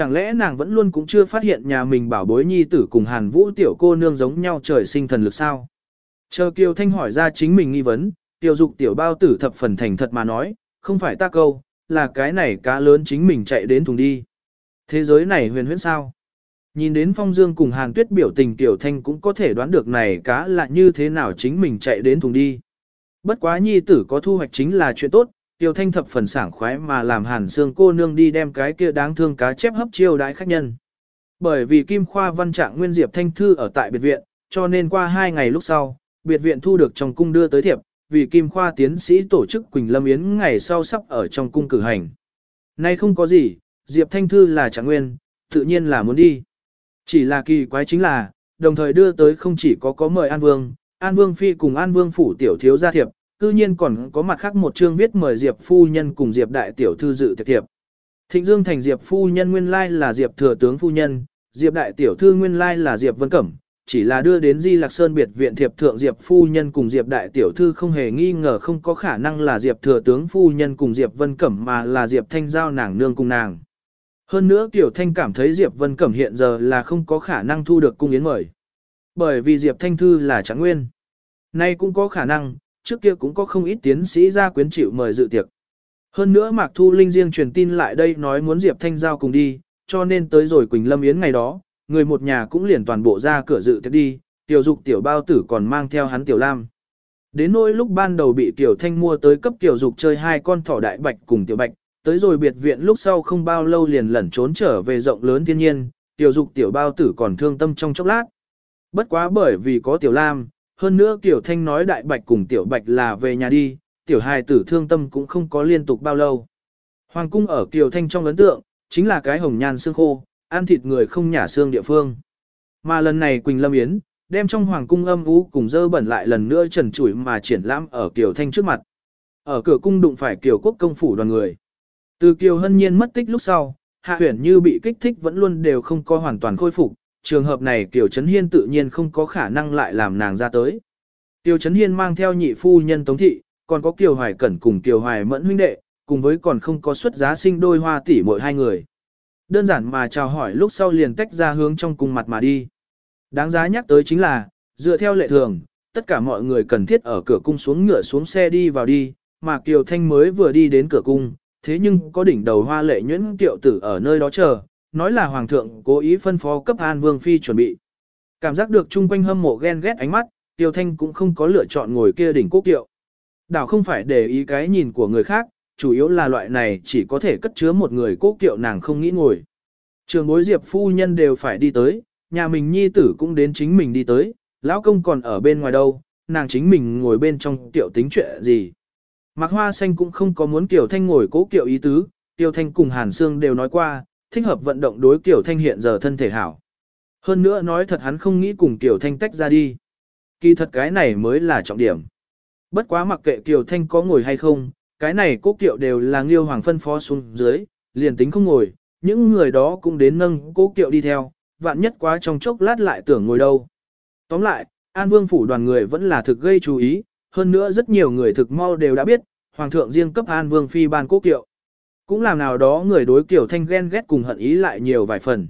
Chẳng lẽ nàng vẫn luôn cũng chưa phát hiện nhà mình bảo bối nhi tử cùng hàn vũ tiểu cô nương giống nhau trời sinh thần lực sao? Chờ Kiều Thanh hỏi ra chính mình nghi vấn, Tiểu dục tiểu bao tử thập phần thành thật mà nói, không phải ta câu, là cái này cá lớn chính mình chạy đến thùng đi. Thế giới này huyền huyễn sao? Nhìn đến Phong Dương cùng Hàn Tuyết biểu tình Tiểu Thanh cũng có thể đoán được này cá là như thế nào chính mình chạy đến thùng đi. Bất quá nhi tử có thu hoạch chính là chuyện tốt, Tiểu Thanh thập phần sảng khoái mà làm Hàn Sương cô nương đi đem cái kia đáng thương cá chép hấp chiêu đãi khách nhân. Bởi vì Kim Khoa Văn Trạng Nguyên Diệp Thanh Thư ở tại biệt viện, cho nên qua hai ngày lúc sau, biệt viện thu được trong cung đưa tới thiệp, vì Kim Khoa tiến sĩ tổ chức Quỳnh Lâm Yến ngày sau sắp ở trong cung cử hành. Nay không có gì, Diệp Thanh Thư là Trạng Nguyên, tự nhiên là muốn đi. Chỉ là kỳ quái chính là, đồng thời đưa tới không chỉ có có mời An Vương, An Vương Phi cùng An Vương Phủ Tiểu Thiếu gia thiệp, cư nhiên còn có mặt khác một chương viết mời Diệp Phu Nhân cùng Diệp Đại Tiểu Thư dự tiệc thiệp. Thịnh Dương thành Diệp Phu Nhân nguyên lai là Diệp Thừa Tướng Phu Nhân, Diệp Đại Tiểu Thư nguyên lai là Diệp Vân Cẩm, chỉ là đưa đến Di Lạc Sơn biệt viện thiệp thượng Diệp Phu Nhân cùng Diệp Đại Tiểu Thư không hề nghi ngờ không có khả năng là Diệp Thừa Tướng Phu Nhân cùng Diệp Vân Cẩm mà là Diệp Thanh Giao nàng nương cùng nàng. Hơn nữa Tiểu Thanh cảm thấy Diệp Vân Cẩm hiện giờ là không có khả năng thu được cung yến mời. Bởi vì Diệp Thanh Thư là chẳng nguyên. Nay cũng có khả năng, trước kia cũng có không ít tiến sĩ ra quyến chịu mời dự tiệc. Hơn nữa Mạc Thu Linh riêng truyền tin lại đây nói muốn Diệp Thanh Giao cùng đi, cho nên tới rồi Quỳnh Lâm Yến ngày đó, người một nhà cũng liền toàn bộ ra cửa dự tiệc đi, tiểu dục tiểu bao tử còn mang theo hắn tiểu lam. Đến nỗi lúc ban đầu bị tiểu thanh mua tới cấp tiểu dục chơi hai con thỏ đại bạch cùng tiểu bạch, tới rồi biệt viện lúc sau không bao lâu liền lẩn trốn trở về rộng lớn thiên nhiên, tiểu dục tiểu bao tử còn thương tâm trong chốc lát. Bất quá bởi vì có tiểu lam, hơn nữa tiểu thanh nói đại bạch cùng tiểu bạch là về nhà đi, tiểu hài tử thương tâm cũng không có liên tục bao lâu. Hoàng cung ở tiểu thanh trong ấn tượng, chính là cái hồng nhan xương khô, ăn thịt người không nhả xương địa phương. Mà lần này Quỳnh Lâm Yến, đem trong hoàng cung âm u cùng dơ bẩn lại lần nữa trần trụi mà triển lãm ở Kiều Thanh trước mặt. Ở cửa cung đụng phải Kiều Quốc công phủ đoàn người. Từ Kiều Hân Nhiên mất tích lúc sau, Hạ Huyền như bị kích thích vẫn luôn đều không có hoàn toàn khôi phục, trường hợp này Kiều Trấn Hiên tự nhiên không có khả năng lại làm nàng ra tới. Kiều Trấn Hiên mang theo nhị phu nhân Tống Thị, còn có Kiều Hoài Cẩn cùng Kiều Hoài Mẫn huynh đệ, cùng với còn không có xuất giá sinh đôi hoa tỷ mỗi hai người. Đơn giản mà chào hỏi lúc sau liền tách ra hướng trong cung mặt mà đi. Đáng giá nhắc tới chính là, dựa theo lệ thường, tất cả mọi người cần thiết ở cửa cung xuống ngựa xuống xe đi vào đi, mà Kiều Thanh mới vừa đi đến cửa cung, thế nhưng có đỉnh đầu hoa lệ nhuyễn tiệu tử ở nơi đó chờ, nói là Hoàng thượng cố ý phân phó cấp An Vương Phi chuẩn bị. Cảm giác được chung quanh hâm mộ ghen ghét ánh mắt, tiêu Thanh cũng không có lựa chọn ngồi kia đỉnh quốc kiệu. Đảo không phải để ý cái nhìn của người khác, chủ yếu là loại này chỉ có thể cất chứa một người cố kiệu nàng không nghĩ ngồi. Trường bối diệp phu nhân đều phải đi tới, nhà mình nhi tử cũng đến chính mình đi tới, lão công còn ở bên ngoài đâu, nàng chính mình ngồi bên trong tiểu tính chuyện gì. Mạc Hoa Xanh cũng không có muốn Kiều Thanh ngồi cố Kiều ý tứ, tiêu Thanh cùng Hàn Sương đều nói qua, thích hợp vận động đối Kiều Thanh hiện giờ thân thể hảo. Hơn nữa nói thật hắn không nghĩ cùng Kiều Thanh tách ra đi. Kỳ thật cái này mới là trọng điểm. Bất quá mặc kệ Kiều Thanh có ngồi hay không, cái này cố kiệu đều là Nghiêu Hoàng phân phó xuống dưới, liền tính không ngồi, những người đó cũng đến nâng cố kiệu đi theo, vạn nhất quá trong chốc lát lại tưởng ngồi đâu. Tóm lại, An Vương phủ đoàn người vẫn là thực gây chú ý, hơn nữa rất nhiều người thực mau đều đã biết, Hoàng thượng riêng cấp An Vương phi ban cố kiệu. Cũng làm nào đó người đối kiểu Thanh ghen ghét cùng hận ý lại nhiều vài phần.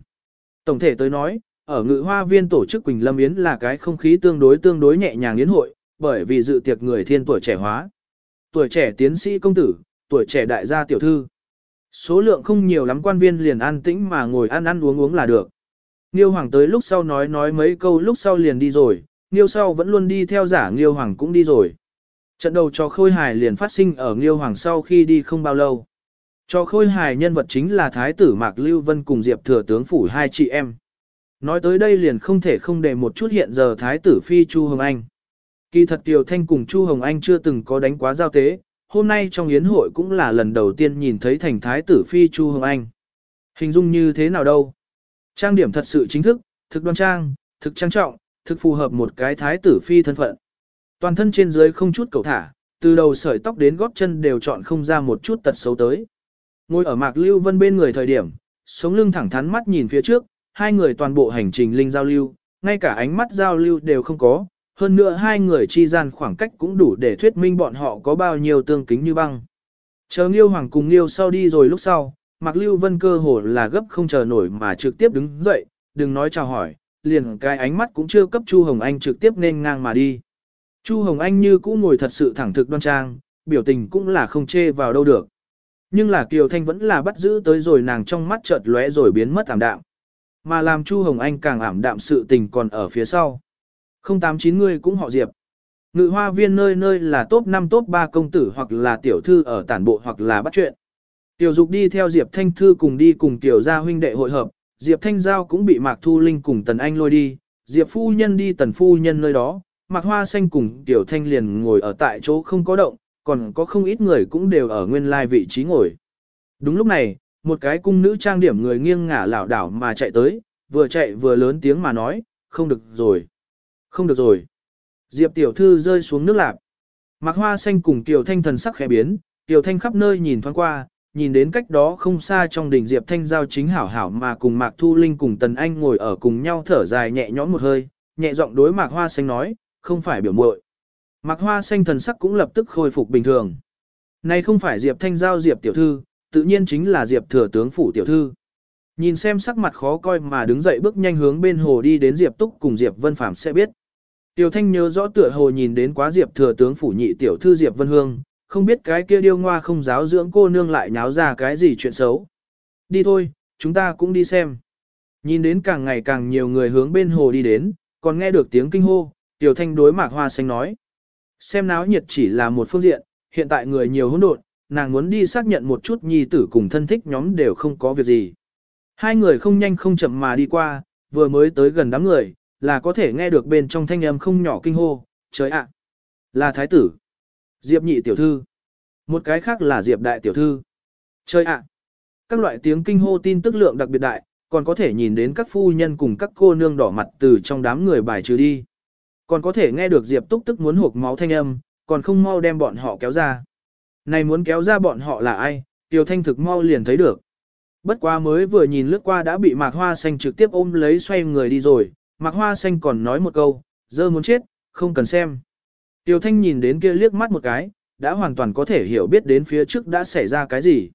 Tổng thể tới nói, ở ngự hoa viên tổ chức Quỳnh Lâm Yến là cái không khí tương đối tương đối nhẹ nhàng yến hội, bởi vì dự tiệc người thiên tuổi trẻ hóa. Tuổi trẻ tiến sĩ công tử, tuổi trẻ đại gia tiểu thư. Số lượng không nhiều lắm quan viên liền an tĩnh mà ngồi ăn ăn uống uống là được. Nghiêu Hoàng tới lúc sau nói nói mấy câu lúc sau liền đi rồi, Nghiêu sau vẫn luôn đi theo giả Nghiêu Hoàng cũng đi rồi. Trận đầu cho khôi hài liền phát sinh ở Nghiêu Hoàng sau khi đi không bao lâu. Cho khôi hài nhân vật chính là Thái tử Mạc Lưu Vân cùng Diệp Thừa Tướng Phủ hai chị em. Nói tới đây liền không thể không để một chút hiện giờ Thái tử Phi Chu Hồng Anh. Kỳ thật tiểu Thanh cùng Chu Hồng Anh chưa từng có đánh quá giao tế, hôm nay trong yến hội cũng là lần đầu tiên nhìn thấy thành Thái tử Phi Chu Hồng Anh. Hình dung như thế nào đâu? Trang điểm thật sự chính thức, thực đoan trang, thực trang trọng, thực phù hợp một cái Thái tử Phi thân phận. Toàn thân trên dưới không chút cầu thả, từ đầu sợi tóc đến gót chân đều chọn không ra một chút tật xấu tới. Ngồi ở Mạc Lưu Vân bên người thời điểm, sống lưng thẳng thắn mắt nhìn phía trước, hai người toàn bộ hành trình linh giao lưu, ngay cả ánh mắt giao lưu đều không có, hơn nữa hai người chi gian khoảng cách cũng đủ để thuyết minh bọn họ có bao nhiêu tương kính như băng. Chờ Nghiêu Hoàng cùng Nghiêu sau đi rồi lúc sau, Mạc Lưu Vân cơ hồ là gấp không chờ nổi mà trực tiếp đứng dậy, đừng nói chào hỏi, liền cái ánh mắt cũng chưa cấp Chu Hồng Anh trực tiếp nên ngang mà đi. Chu Hồng Anh như cũ ngồi thật sự thẳng thực đoan trang, biểu tình cũng là không chê vào đâu được. Nhưng là Kiều Thanh vẫn là bắt giữ tới rồi nàng trong mắt chợt lóe rồi biến mất ảm đạm. Mà làm Chu Hồng Anh càng ảm đạm sự tình còn ở phía sau. 089 người cũng họ Diệp. Ngự hoa viên nơi nơi là top 5 top 3 công tử hoặc là tiểu thư ở tản bộ hoặc là bắt chuyện. Tiểu dục đi theo Diệp Thanh Thư cùng đi cùng tiểu gia huynh đệ hội hợp, Diệp Thanh Giao cũng bị Mạc Thu Linh cùng Tần Anh lôi đi, Diệp Phu Nhân đi Tần Phu Nhân nơi đó, Mạc Hoa Xanh cùng Tiểu Thanh liền ngồi ở tại chỗ không có động, còn có không ít người cũng đều ở nguyên lai vị trí ngồi. Đúng lúc này, một cái cung nữ trang điểm người nghiêng ngả lảo đảo mà chạy tới, vừa chạy vừa lớn tiếng mà nói, không được rồi, không được rồi. Diệp tiểu thư rơi xuống nước lạc. Mạc Hoa Xanh cùng Tiểu Thanh thần sắc khẽ biến, Tiểu Thanh khắp nơi nhìn thoáng qua, nhìn đến cách đó không xa trong đỉnh Diệp Thanh Giao chính hảo hảo mà cùng Mạc Thu Linh cùng Tần Anh ngồi ở cùng nhau thở dài nhẹ nhõm một hơi, nhẹ giọng đối Mạc Hoa Xanh nói, không phải biểu muội. Mạc Hoa Xanh thần sắc cũng lập tức khôi phục bình thường. Này không phải Diệp Thanh Giao Diệp tiểu thư, tự nhiên chính là Diệp thừa tướng phủ tiểu thư. Nhìn xem sắc mặt khó coi mà đứng dậy bước nhanh hướng bên hồ đi đến Diệp Túc cùng Diệp Vân Phạm sẽ biết. Tiểu Thanh nhớ rõ tựa hồ nhìn đến quá Diệp thừa tướng phủ nhị tiểu thư Diệp Vân Hương, không biết cái kia điêu ngoa không giáo dưỡng cô nương lại nháo ra cái gì chuyện xấu. Đi thôi, chúng ta cũng đi xem. Nhìn đến càng ngày càng nhiều người hướng bên hồ đi đến, còn nghe được tiếng kinh hô, Tiểu Thanh đối Mạc Hoa Xanh nói. Xem náo nhiệt chỉ là một phương diện, hiện tại người nhiều hỗn độn, nàng muốn đi xác nhận một chút nhi tử cùng thân thích nhóm đều không có việc gì. Hai người không nhanh không chậm mà đi qua, vừa mới tới gần đám người, là có thể nghe được bên trong thanh âm không nhỏ kinh hô, trời ạ, là thái tử. Diệp nhị tiểu thư. Một cái khác là Diệp đại tiểu thư. trời ạ. Các loại tiếng kinh hô tin tức lượng đặc biệt đại, còn có thể nhìn đến các phu nhân cùng các cô nương đỏ mặt từ trong đám người bài trừ đi. Còn có thể nghe được Diệp túc tức muốn hộp máu thanh âm, còn không mau đem bọn họ kéo ra. Này muốn kéo ra bọn họ là ai, Tiêu Thanh thực mau liền thấy được. Bất quá mới vừa nhìn lướt qua đã bị Mạc Hoa Xanh trực tiếp ôm lấy xoay người đi rồi, Mạc Hoa Xanh còn nói một câu, dơ muốn chết, không cần xem. Tiêu Thanh nhìn đến kia liếc mắt một cái, đã hoàn toàn có thể hiểu biết đến phía trước đã xảy ra cái gì.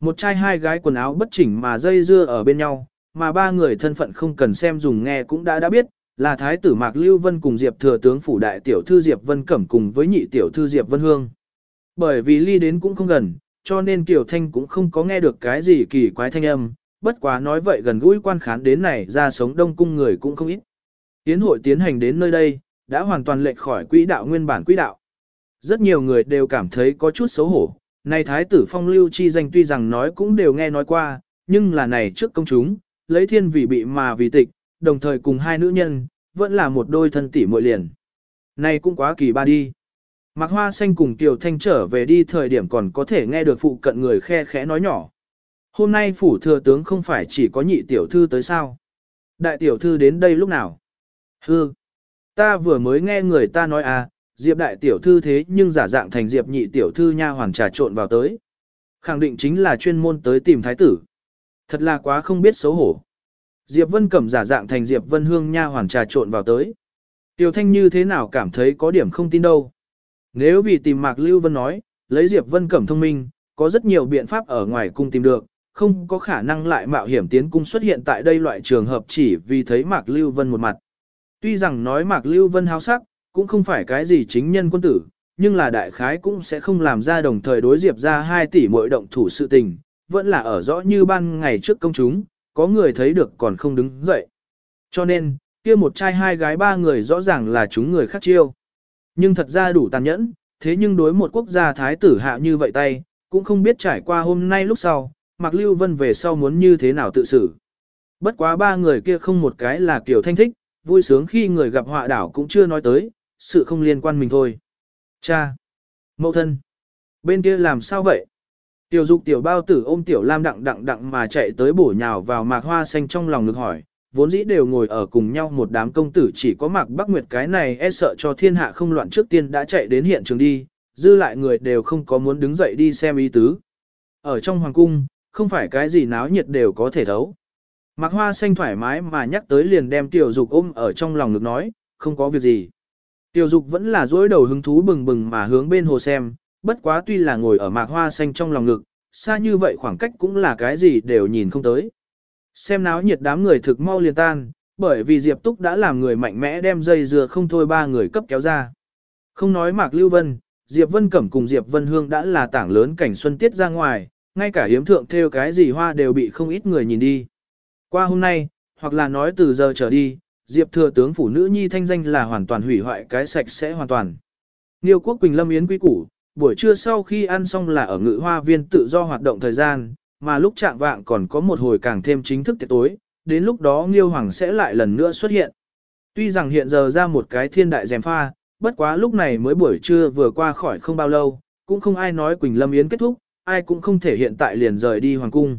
Một trai hai gái quần áo bất chỉnh mà dây dưa ở bên nhau, mà ba người thân phận không cần xem dùng nghe cũng đã đã biết, là Thái tử Mạc Lưu Vân cùng Diệp Thừa tướng phủ đại tiểu thư Diệp Vân Cẩm cùng với nhị tiểu thư Diệp Vân Hương. Bởi vì ly đến cũng không gần, cho nên Kiều Thanh cũng không có nghe được cái gì kỳ quái thanh âm, bất quá nói vậy gần gũi quan khán đến này ra sống đông cung người cũng không ít. Tiến hội tiến hành đến nơi đây, đã hoàn toàn lệch khỏi quỹ đạo nguyên bản quỹ đạo. Rất nhiều người đều cảm thấy có chút xấu hổ, này thái tử phong lưu chi danh tuy rằng nói cũng đều nghe nói qua, nhưng là này trước công chúng, lấy thiên vị bị mà vì tịch, đồng thời cùng hai nữ nhân, vẫn là một đôi thân tỷ muội liền. Này cũng quá kỳ ba đi. Mạc Hoa Xanh cùng Kiều Thanh trở về đi thời điểm còn có thể nghe được phụ cận người khe khẽ nói nhỏ. Hôm nay phủ thừa tướng không phải chỉ có nhị tiểu thư tới sao. Đại tiểu thư đến đây lúc nào? Hư! Ta vừa mới nghe người ta nói à, Diệp đại tiểu thư thế nhưng giả dạng thành Diệp nhị tiểu thư nha hoàn trà trộn vào tới. Khẳng định chính là chuyên môn tới tìm thái tử. Thật là quá không biết xấu hổ. Diệp Vân Cẩm giả dạng thành Diệp Vân Hương nha hoàn trà trộn vào tới. Tiêu Thanh như thế nào cảm thấy có điểm không tin đâu. Nếu vì tìm Mạc Lưu Vân nói, lấy Diệp Vân Cẩm thông minh, có rất nhiều biện pháp ở ngoài cung tìm được, không có khả năng lại mạo hiểm tiến cung xuất hiện tại đây loại trường hợp chỉ vì thấy Mạc Lưu Vân một mặt. Tuy rằng nói Mạc Lưu Vân háo sắc, cũng không phải cái gì chính nhân quân tử, nhưng là đại khái cũng sẽ không làm ra đồng thời đối diệp ra 2 tỷ mỗi động thủ sự tình, vẫn là ở rõ như ban ngày trước công chúng, có người thấy được còn không đứng dậy. Cho nên, kia một trai hai gái ba người rõ ràng là chúng người khác chiêu. Nhưng thật ra đủ tàn nhẫn, thế nhưng đối một quốc gia thái tử hạ như vậy tay, cũng không biết trải qua hôm nay lúc sau, Mạc Lưu Vân về sau muốn như thế nào tự xử. Bất quá ba người kia không một cái là kiểu thanh thích, vui sướng khi người gặp họa đảo cũng chưa nói tới, sự không liên quan mình thôi. Cha! Mậu thân! Bên kia làm sao vậy? Tiểu dục tiểu bao tử ôm tiểu lam đặng đặng đặng mà chạy tới bổ nhào vào mạc hoa xanh trong lòng ngực hỏi, vốn dĩ đều ngồi ở cùng nhau một đám công tử chỉ có mạc bắc nguyệt cái này e sợ cho thiên hạ không loạn trước tiên đã chạy đến hiện trường đi, dư lại người đều không có muốn đứng dậy đi xem ý tứ. Ở trong hoàng cung, không phải cái gì náo nhiệt đều có thể thấu. Mạc hoa xanh thoải mái mà nhắc tới liền đem tiểu dục ôm ở trong lòng ngực nói, không có việc gì. Tiểu dục vẫn là dối đầu hứng thú bừng bừng mà hướng bên hồ xem, bất quá tuy là ngồi ở mạc hoa xanh trong lòng ngực, xa như vậy khoảng cách cũng là cái gì đều nhìn không tới. Xem náo nhiệt đám người thực mau liền tan, bởi vì Diệp Túc đã làm người mạnh mẽ đem dây dừa không thôi ba người cấp kéo ra. Không nói Mạc Lưu Vân, Diệp Vân Cẩm cùng Diệp Vân Hương đã là tảng lớn cảnh xuân tiết ra ngoài, ngay cả hiếm thượng theo cái gì hoa đều bị không ít người nhìn đi. Qua hôm nay, hoặc là nói từ giờ trở đi, Diệp thừa tướng phủ nữ nhi thanh danh là hoàn toàn hủy hoại cái sạch sẽ hoàn toàn. Niêu quốc Quỳnh Lâm Yến quý củ, buổi trưa sau khi ăn xong là ở ngự hoa viên tự do hoạt động thời gian, mà lúc trạng vạng còn có một hồi càng thêm chính thức tiệc tối, đến lúc đó Nghiêu Hoàng sẽ lại lần nữa xuất hiện. Tuy rằng hiện giờ ra một cái thiên đại dèm pha, bất quá lúc này mới buổi trưa vừa qua khỏi không bao lâu, cũng không ai nói Quỳnh Lâm Yến kết thúc, ai cũng không thể hiện tại liền rời đi Hoàng Cung.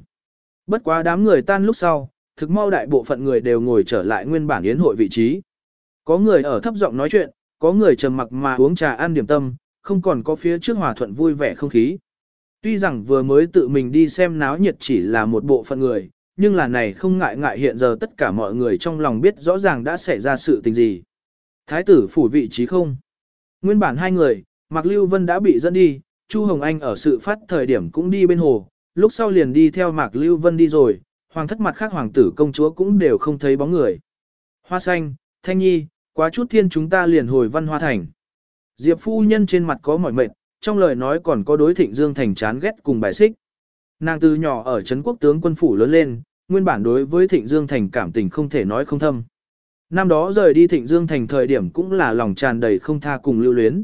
Bất quá đám người tan lúc sau, thực mau đại bộ phận người đều ngồi trở lại nguyên bản yến hội vị trí. Có người ở thấp giọng nói chuyện, có người trầm mặc mà uống trà ăn điểm tâm, không còn có phía trước hòa thuận vui vẻ không khí. Tuy rằng vừa mới tự mình đi xem náo nhiệt chỉ là một bộ phận người, nhưng là này không ngại ngại hiện giờ tất cả mọi người trong lòng biết rõ ràng đã xảy ra sự tình gì. Thái tử phủ vị trí không? Nguyên bản hai người, Mạc Lưu Vân đã bị dẫn đi, Chu Hồng Anh ở sự phát thời điểm cũng đi bên hồ, lúc sau liền đi theo Mạc Lưu Vân đi rồi, hoàng thất mặt khác hoàng tử công chúa cũng đều không thấy bóng người. Hoa xanh, Thanh Nhi, quá chút thiên chúng ta liền hồi văn hoa thành. Diệp phu nhân trên mặt có mỏi mệt, trong lời nói còn có đối thịnh Dương Thành chán ghét cùng bài xích. Nàng từ nhỏ ở Trấn quốc tướng quân phủ lớn lên, nguyên bản đối với thịnh Dương Thành cảm tình không thể nói không thâm. Năm đó rời đi thịnh Dương Thành thời điểm cũng là lòng tràn đầy không tha cùng lưu luyến.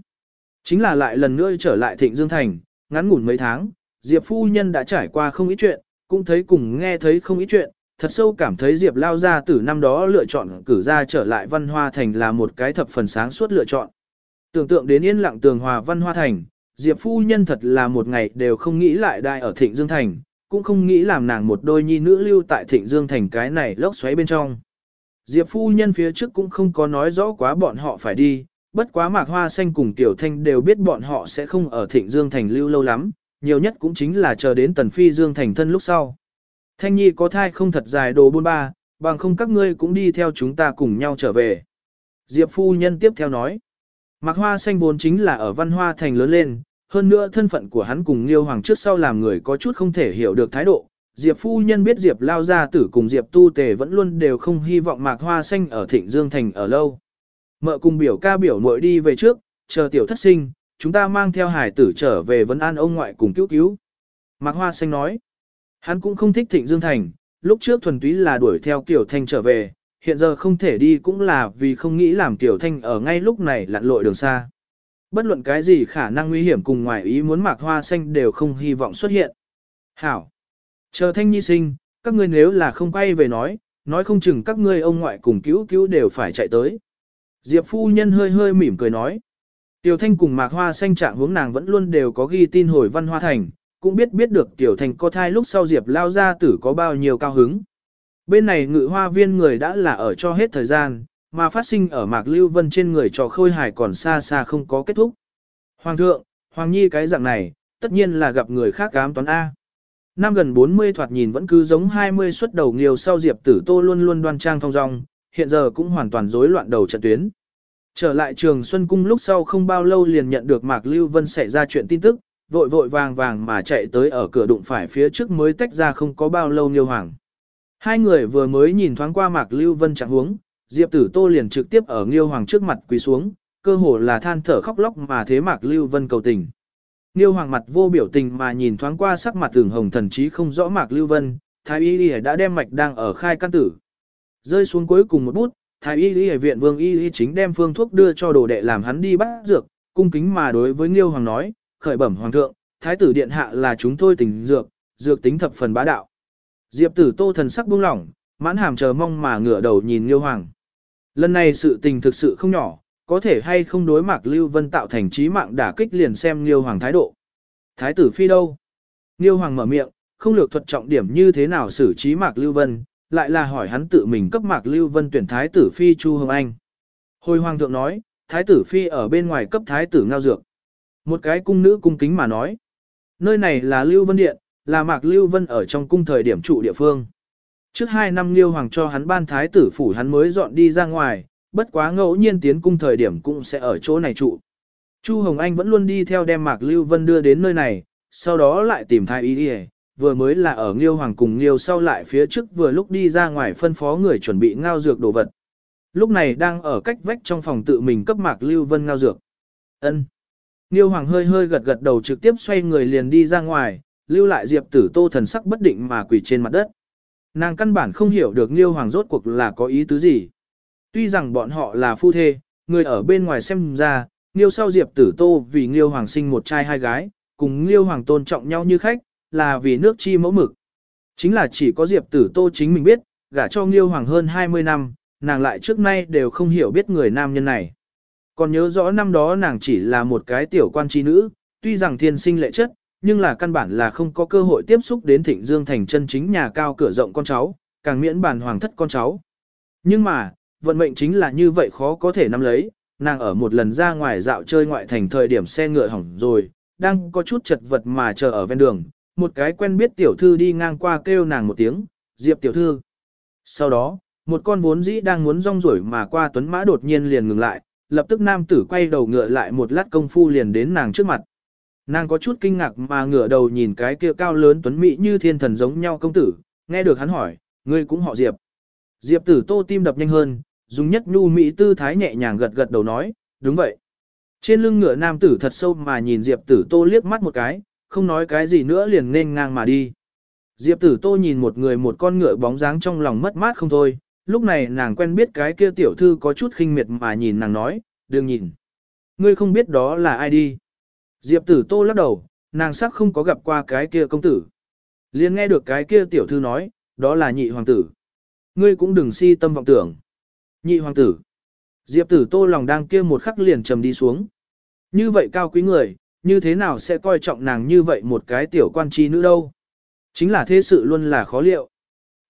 Chính là lại lần nữa trở lại thịnh Dương Thành, ngắn ngủn mấy tháng, Diệp phu nhân đã trải qua không ít chuyện, cũng thấy cùng nghe thấy không ít chuyện, thật sâu cảm thấy Diệp lao ra từ năm đó lựa chọn cử ra trở lại văn hoa thành là một cái thập phần sáng suốt lựa chọn. Tưởng tượng đến yên lặng tường hòa văn hoa thành, Diệp phu nhân thật là một ngày đều không nghĩ lại đại ở Thịnh Dương Thành, cũng không nghĩ làm nàng một đôi nhi nữ lưu tại Thịnh Dương Thành cái này lốc xoáy bên trong. Diệp phu nhân phía trước cũng không có nói rõ quá bọn họ phải đi, bất quá mạc hoa xanh cùng tiểu thanh đều biết bọn họ sẽ không ở Thịnh Dương Thành lưu lâu lắm, nhiều nhất cũng chính là chờ đến tần phi Dương Thành thân lúc sau. Thanh nhi có thai không thật dài đồ buôn ba, bằng không các ngươi cũng đi theo chúng ta cùng nhau trở về. Diệp phu nhân tiếp theo nói. Mạc Hoa Xanh vốn chính là ở Văn Hoa Thành lớn lên, hơn nữa thân phận của hắn cùng Liêu Hoàng trước sau làm người có chút không thể hiểu được thái độ. Diệp phu nhân biết Diệp lao gia tử cùng Diệp tu tề vẫn luôn đều không hy vọng Mạc Hoa Xanh ở Thịnh Dương Thành ở lâu. Mợ cùng biểu ca biểu muội đi về trước, chờ tiểu thất sinh, chúng ta mang theo hải tử trở về vấn an ông ngoại cùng cứu cứu. Mạc Hoa Xanh nói, hắn cũng không thích Thịnh Dương Thành, lúc trước thuần túy là đuổi theo Kiều Thanh trở về, hiện giờ không thể đi cũng là vì không nghĩ làm Tiểu Thanh ở ngay lúc này lặn lội đường xa. Bất luận cái gì khả năng nguy hiểm cùng ngoài ý muốn mạc hoa xanh đều không hy vọng xuất hiện. Hảo! Chờ Thanh Nhi sinh, các ngươi nếu là không quay về nói, nói không chừng các ngươi ông ngoại cùng cứu cứu đều phải chạy tới. Diệp phu nhân hơi hơi mỉm cười nói. Tiểu Thanh cùng Mạc Hoa xanh trạng hướng nàng vẫn luôn đều có ghi tin hồi văn hoa thành, cũng biết biết được Tiểu Thanh có thai lúc sau Diệp lao ra tử có bao nhiêu cao hứng. Bên này ngự hoa viên người đã là ở cho hết thời gian, mà phát sinh ở Mạc Lưu Vân trên người trò khôi hài còn xa xa không có kết thúc. Hoàng thượng, Hoàng Nhi cái dạng này, tất nhiên là gặp người khác cám toán A. Năm gần 40 thoạt nhìn vẫn cứ giống 20 xuất đầu nhiều sau Diệp Tử Tô luôn luôn đoan trang thong dong, hiện giờ cũng hoàn toàn rối loạn đầu trận tuyến. Trở lại trường Xuân Cung lúc sau không bao lâu liền nhận được Mạc Lưu Vân xảy ra chuyện tin tức, vội vội vàng vàng mà chạy tới ở cửa đụng phải phía trước mới tách ra không có bao lâu Nghiêu Hoàng. Hai người vừa mới nhìn thoáng qua Mạc Lưu Vân trạng huống, Diệp Tử Tô liền trực tiếp ở Nghiêu Hoàng trước mặt quỳ xuống, cơ hồ là than thở khóc lóc mà thế Mạc Lưu Vân cầu tình. Nghiêu Hoàng mặt vô biểu tình mà nhìn thoáng qua sắc mặt tưởng hồng thần trí không rõ Mạc Lưu Vân, Thái Y Y đã đem mạch đang ở khai căn tử. Rơi xuống cuối cùng một bút, Thái Y Y viện Vương Y Y chính đem phương thuốc đưa cho đồ đệ làm hắn đi bắt dược, cung kính mà đối với Nghiêu Hoàng nói, khởi bẩm Hoàng thượng, Thái tử điện hạ là chúng tôi tình dược, dược tính thập phần bá đạo. Diệp Tử Tô thần sắc buông lỏng, mãn hàm chờ mong mà ngửa đầu nhìn Nghiêu Hoàng. Lần này sự tình thực sự không nhỏ, có thể hay không đối Mạc Lưu Vân tạo thành trí mạng đả kích liền xem Nghiêu Hoàng thái độ. Thái tử phi đâu? Nghiêu Hoàng mở miệng, không lược thuật trọng điểm như thế nào xử trí Mạc Lưu Vân, lại là hỏi hắn tự mình cấp Mạc Lưu Vân tuyển thái tử phi Chu Hồng Anh. Hồi Hoàng thượng nói, thái tử phi ở bên ngoài cấp thái tử ngao dược. Một cái cung nữ cung kính mà nói. Nơi này là Lưu Vân Điện, là Mạc Lưu Vân ở trong cung thời điểm trụ địa phương. Trước hai năm Liêu Hoàng cho hắn ban thái tử phủ hắn mới dọn đi ra ngoài, bất quá ngẫu nhiên tiến cung thời điểm cũng sẽ ở chỗ này trụ. Chu Hồng Anh vẫn luôn đi theo đem Mạc Lưu Vân đưa đến nơi này, sau đó lại tìm thái y đi vừa mới là ở Nghiêu Hoàng cùng Nghiêu sau lại phía trước vừa lúc đi ra ngoài phân phó người chuẩn bị ngao dược đồ vật. Lúc này đang ở cách vách trong phòng tự mình cấp Mạc Lưu Vân ngao dược. Ân. Nghiêu Hoàng hơi hơi gật gật đầu trực tiếp xoay người liền đi ra ngoài, lưu lại Diệp Tử Tô thần sắc bất định mà quỳ trên mặt đất. Nàng căn bản không hiểu được Liêu Hoàng rốt cuộc là có ý tứ gì. Tuy rằng bọn họ là phu thê, người ở bên ngoài xem ra, Liêu sau Diệp Tử Tô vì Liêu Hoàng sinh một trai hai gái, cùng Liêu Hoàng tôn trọng nhau như khách, là vì nước chi mẫu mực. Chính là chỉ có Diệp Tử Tô chính mình biết, gả cho Liêu Hoàng hơn 20 năm, nàng lại trước nay đều không hiểu biết người nam nhân này. Còn nhớ rõ năm đó nàng chỉ là một cái tiểu quan chi nữ, tuy rằng thiên sinh lệ chất, nhưng là căn bản là không có cơ hội tiếp xúc đến Thịnh Dương thành chân chính nhà cao cửa rộng con cháu, càng miễn bàn hoàng thất con cháu. Nhưng mà, vận mệnh chính là như vậy khó có thể nắm lấy, nàng ở một lần ra ngoài dạo chơi ngoại thành thời điểm xe ngựa hỏng rồi, đang có chút chật vật mà chờ ở ven đường, một cái quen biết tiểu thư đi ngang qua kêu nàng một tiếng, Diệp tiểu thư. Sau đó, một con vốn dĩ đang muốn rong rổi mà qua tuấn mã đột nhiên liền ngừng lại, lập tức nam tử quay đầu ngựa lại một lát công phu liền đến nàng trước mặt. Nàng có chút kinh ngạc mà ngửa đầu nhìn cái kia cao lớn tuấn mỹ như thiên thần giống nhau công tử, nghe được hắn hỏi, ngươi cũng họ Diệp. Diệp tử tô tim đập nhanh hơn, dùng nhất nhu mỹ tư thái nhẹ nhàng gật gật đầu nói, đúng vậy. Trên lưng ngựa nam tử thật sâu mà nhìn Diệp tử tô liếc mắt một cái, không nói cái gì nữa liền nên ngang mà đi. Diệp tử tô nhìn một người một con ngựa bóng dáng trong lòng mất mát không thôi, lúc này nàng quen biết cái kia tiểu thư có chút khinh miệt mà nhìn nàng nói, đừng nhìn. Ngươi không biết đó là ai đi. Diệp tử tô lắc đầu, nàng sắc không có gặp qua cái kia công tử. liền nghe được cái kia tiểu thư nói, đó là nhị hoàng tử. Ngươi cũng đừng si tâm vọng tưởng. Nhị hoàng tử. Diệp tử tô lòng đang kia một khắc liền trầm đi xuống. Như vậy cao quý người, như thế nào sẽ coi trọng nàng như vậy một cái tiểu quan chi nữ đâu. Chính là thế sự luôn là khó liệu.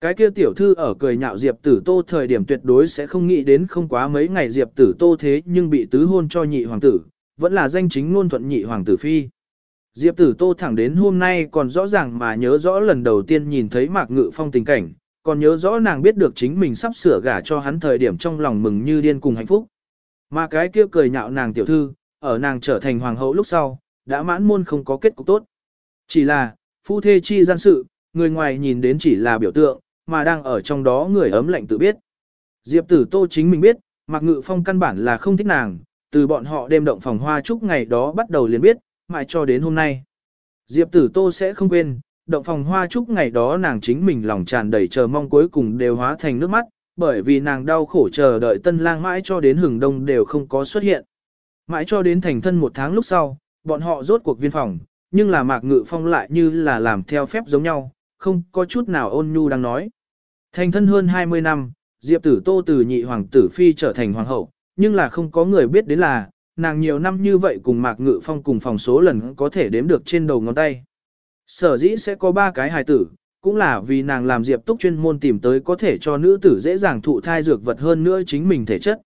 Cái kia tiểu thư ở cười nhạo Diệp Tử Tô thời điểm tuyệt đối sẽ không nghĩ đến không quá mấy ngày Diệp Tử Tô thế nhưng bị tứ hôn cho nhị hoàng tử, vẫn là danh chính ngôn thuận nhị hoàng tử phi. Diệp Tử Tô thẳng đến hôm nay còn rõ ràng mà nhớ rõ lần đầu tiên nhìn thấy Mạc Ngự Phong tình cảnh, còn nhớ rõ nàng biết được chính mình sắp sửa gả cho hắn thời điểm trong lòng mừng như điên cùng hạnh phúc. Mà cái kia cười nhạo nàng tiểu thư, ở nàng trở thành hoàng hậu lúc sau, đã mãn môn không có kết cục tốt. Chỉ là, phu thê chi gian sự, người ngoài nhìn đến chỉ là biểu tượng, mà đang ở trong đó người ấm lạnh tự biết. Diệp tử tô chính mình biết, Mạc Ngự Phong căn bản là không thích nàng, từ bọn họ đêm động phòng hoa chúc ngày đó bắt đầu liền biết, mãi cho đến hôm nay. Diệp tử tô sẽ không quên, động phòng hoa chúc ngày đó nàng chính mình lòng tràn đầy chờ mong cuối cùng đều hóa thành nước mắt, bởi vì nàng đau khổ chờ đợi tân lang mãi cho đến hừng đông đều không có xuất hiện. Mãi cho đến thành thân một tháng lúc sau, bọn họ rốt cuộc viên phòng, nhưng là mạc ngự phong lại như là làm theo phép giống nhau, không có chút nào ôn nhu đang nói. Thành thân hơn 20 năm, Diệp tử tô từ nhị hoàng tử phi trở thành hoàng hậu, nhưng là không có người biết đến là, nàng nhiều năm như vậy cùng mạc ngự phong cùng phòng số lần có thể đếm được trên đầu ngón tay. Sở dĩ sẽ có ba cái hài tử, cũng là vì nàng làm diệp túc chuyên môn tìm tới có thể cho nữ tử dễ dàng thụ thai dược vật hơn nữa chính mình thể chất.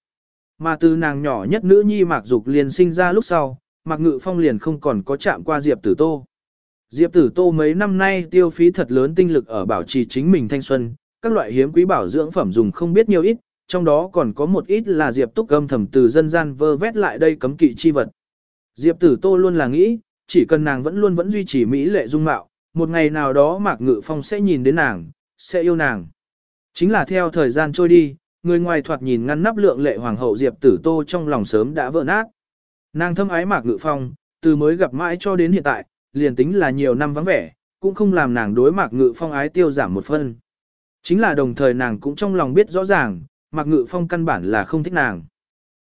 Mà từ nàng nhỏ nhất nữ nhi mạc dục liền sinh ra lúc sau, mạc ngự phong liền không còn có chạm qua diệp tử tô. Diệp tử tô mấy năm nay tiêu phí thật lớn tinh lực ở bảo trì chính mình thanh xuân, các loại hiếm quý bảo dưỡng phẩm dùng không biết nhiều ít, trong đó còn có một ít là Diệp Túc âm thầm từ dân gian vơ vét lại đây cấm kỵ chi vật. Diệp Tử Tô luôn là nghĩ, chỉ cần nàng vẫn luôn vẫn duy trì mỹ lệ dung mạo, một ngày nào đó Mạc Ngự Phong sẽ nhìn đến nàng, sẽ yêu nàng. Chính là theo thời gian trôi đi, người ngoài thoạt nhìn ngăn nắp lượng lệ hoàng hậu Diệp Tử Tô trong lòng sớm đã vỡ nát. Nàng thâm ái Mạc Ngự Phong, từ mới gặp mãi cho đến hiện tại, liền tính là nhiều năm vắng vẻ, cũng không làm nàng đối Mạc Ngự Phong ái tiêu giảm một phân. Chính là đồng thời nàng cũng trong lòng biết rõ ràng, Mạc Ngự Phong căn bản là không thích nàng.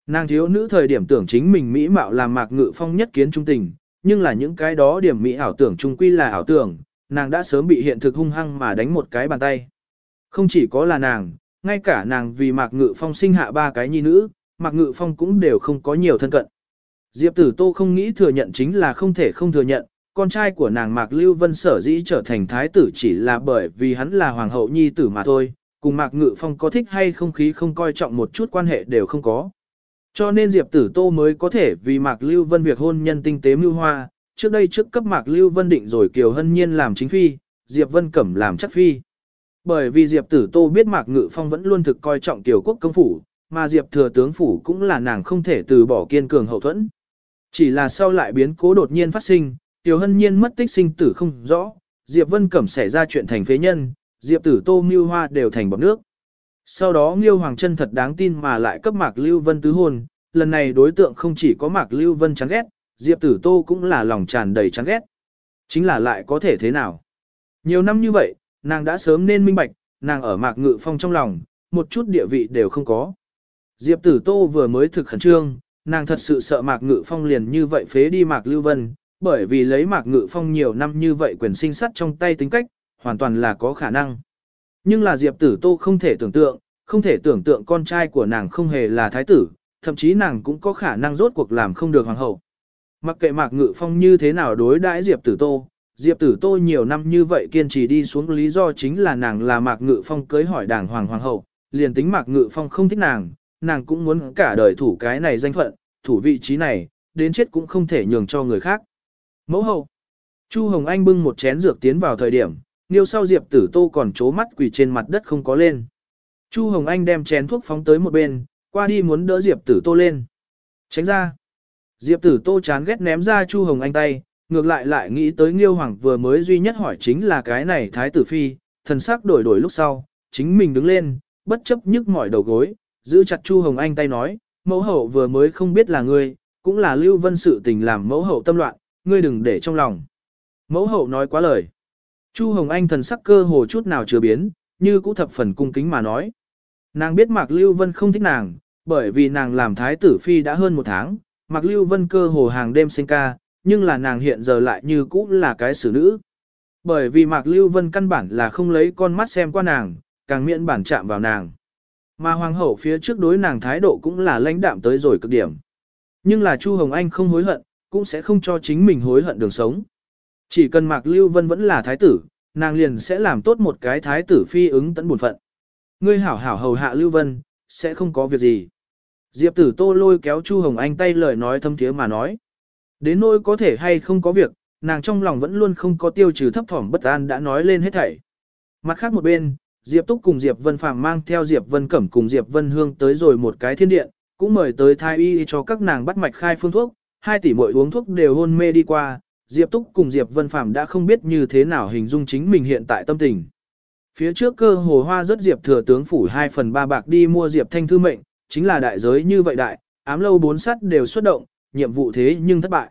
Nàng thiếu nữ thời điểm tưởng chính mình mỹ mạo làm Mạc Ngự Phong nhất kiến trung tình, nhưng là những cái đó điểm mỹ ảo tưởng trung quy là ảo tưởng, nàng đã sớm bị hiện thực hung hăng mà đánh một cái bàn tay. Không chỉ có là nàng, ngay cả nàng vì Mạc Ngự Phong sinh hạ ba cái nhi nữ, Mạc Ngự Phong cũng đều không có nhiều thân cận. Diệp Tử Tô không nghĩ thừa nhận chính là không thể không thừa nhận, con trai của nàng Mạc Lưu Vân sở dĩ trở thành thái tử chỉ là bởi vì hắn là hoàng hậu nhi tử mà thôi, cùng Mạc Ngự Phong có thích hay không khí không coi trọng một chút quan hệ đều không có. Cho nên Diệp Tử Tô mới có thể vì Mạc Lưu Vân việc hôn nhân tinh tế mưu hoa, trước đây trước cấp Mạc Lưu Vân định rồi Kiều Hân Nhiên làm chính phi, Diệp Vân Cẩm làm chắc phi. Bởi vì Diệp Tử Tô biết Mạc Ngự Phong vẫn luôn thực coi trọng Kiều Quốc công phủ, mà Diệp Thừa tướng phủ cũng là nàng không thể từ bỏ kiên cường hậu thuẫn. Chỉ là sau lại biến cố đột nhiên phát sinh, Kiều Hân Nhiên mất tích sinh tử không rõ, Diệp Vân Cẩm xảy ra chuyện thành phế nhân, Diệp Tử Tô Mưu Hoa đều thành bọt nước. Sau đó Nghiêu Hoàng Trân thật đáng tin mà lại cấp Mạc Lưu Vân tứ hôn, lần này đối tượng không chỉ có Mạc Lưu Vân chán ghét, Diệp Tử Tô cũng là lòng tràn đầy chán ghét. Chính là lại có thể thế nào? Nhiều năm như vậy, nàng đã sớm nên minh bạch, nàng ở Mạc Ngự Phong trong lòng, một chút địa vị đều không có. Diệp Tử Tô vừa mới thực khẩn trương, nàng thật sự sợ Mạc Ngự Phong liền như vậy phế đi Mạc Lưu Vân, bởi vì lấy Mạc Ngự Phong nhiều năm như vậy quyền sinh sắt trong tay tính cách, hoàn toàn là có khả năng. Nhưng là Diệp Tử Tô không thể tưởng tượng, không thể tưởng tượng con trai của nàng không hề là thái tử, thậm chí nàng cũng có khả năng rốt cuộc làm không được hoàng hậu. Mặc kệ Mạc Ngự Phong như thế nào đối đãi Diệp Tử Tô, Diệp Tử Tô nhiều năm như vậy kiên trì đi xuống lý do chính là nàng là Mạc Ngự Phong cưới hỏi đảng hoàng hoàng hậu, liền tính Mạc Ngự Phong không thích nàng, nàng cũng muốn cả đời thủ cái này danh phận, thủ vị trí này, đến chết cũng không thể nhường cho người khác. Mẫu hậu. Chu Hồng Anh bưng một chén dược tiến vào thời điểm, Niêu sau Diệp Tử Tô còn chố mắt quỳ trên mặt đất không có lên. Chu Hồng Anh đem chén thuốc phóng tới một bên, qua đi muốn đỡ Diệp Tử Tô lên. Tránh ra. Diệp Tử Tô chán ghét ném ra Chu Hồng Anh tay, ngược lại lại nghĩ tới Nghiêu Hoàng vừa mới duy nhất hỏi chính là cái này Thái Tử Phi, thần sắc đổi đổi lúc sau, chính mình đứng lên, bất chấp nhức mỏi đầu gối, giữ chặt Chu Hồng Anh tay nói, mẫu hậu vừa mới không biết là ngươi, cũng là Lưu Vân sự tình làm mẫu hậu tâm loạn, ngươi đừng để trong lòng. Mẫu hậu nói quá lời. Chu Hồng Anh thần sắc cơ hồ chút nào chưa biến, như cũ thập phần cung kính mà nói. Nàng biết Mạc Lưu Vân không thích nàng, bởi vì nàng làm thái tử phi đã hơn một tháng, Mạc Lưu Vân cơ hồ hàng đêm sinh ca, nhưng là nàng hiện giờ lại như cũ là cái xử nữ. Bởi vì Mạc Lưu Vân căn bản là không lấy con mắt xem qua nàng, càng miễn bản chạm vào nàng. Mà hoàng hậu phía trước đối nàng thái độ cũng là lãnh đạm tới rồi cực điểm. Nhưng là Chu Hồng Anh không hối hận, cũng sẽ không cho chính mình hối hận đường sống. Chỉ cần Mạc Lưu Vân vẫn là thái tử, nàng liền sẽ làm tốt một cái thái tử phi ứng tận buồn phận. Ngươi hảo hảo hầu hạ Lưu Vân, sẽ không có việc gì. Diệp tử tô lôi kéo Chu Hồng Anh tay lời nói thâm thiế mà nói. Đến nỗi có thể hay không có việc, nàng trong lòng vẫn luôn không có tiêu trừ thấp thỏm bất an đã nói lên hết thảy. Mặt khác một bên, Diệp Túc cùng Diệp Vân Phàm mang theo Diệp Vân Cẩm cùng Diệp Vân Hương tới rồi một cái thiên điện, cũng mời tới thái y cho các nàng bắt mạch khai phương thuốc, hai tỷ muội uống thuốc đều hôn mê đi qua, Diệp Túc cùng Diệp Vân Phàm đã không biết như thế nào hình dung chính mình hiện tại tâm tình. Phía trước cơ hồ hoa rất Diệp thừa tướng phủ 2 phần 3 bạc đi mua Diệp Thanh thư mệnh, chính là đại giới như vậy đại, ám lâu bốn sắt đều xuất động, nhiệm vụ thế nhưng thất bại.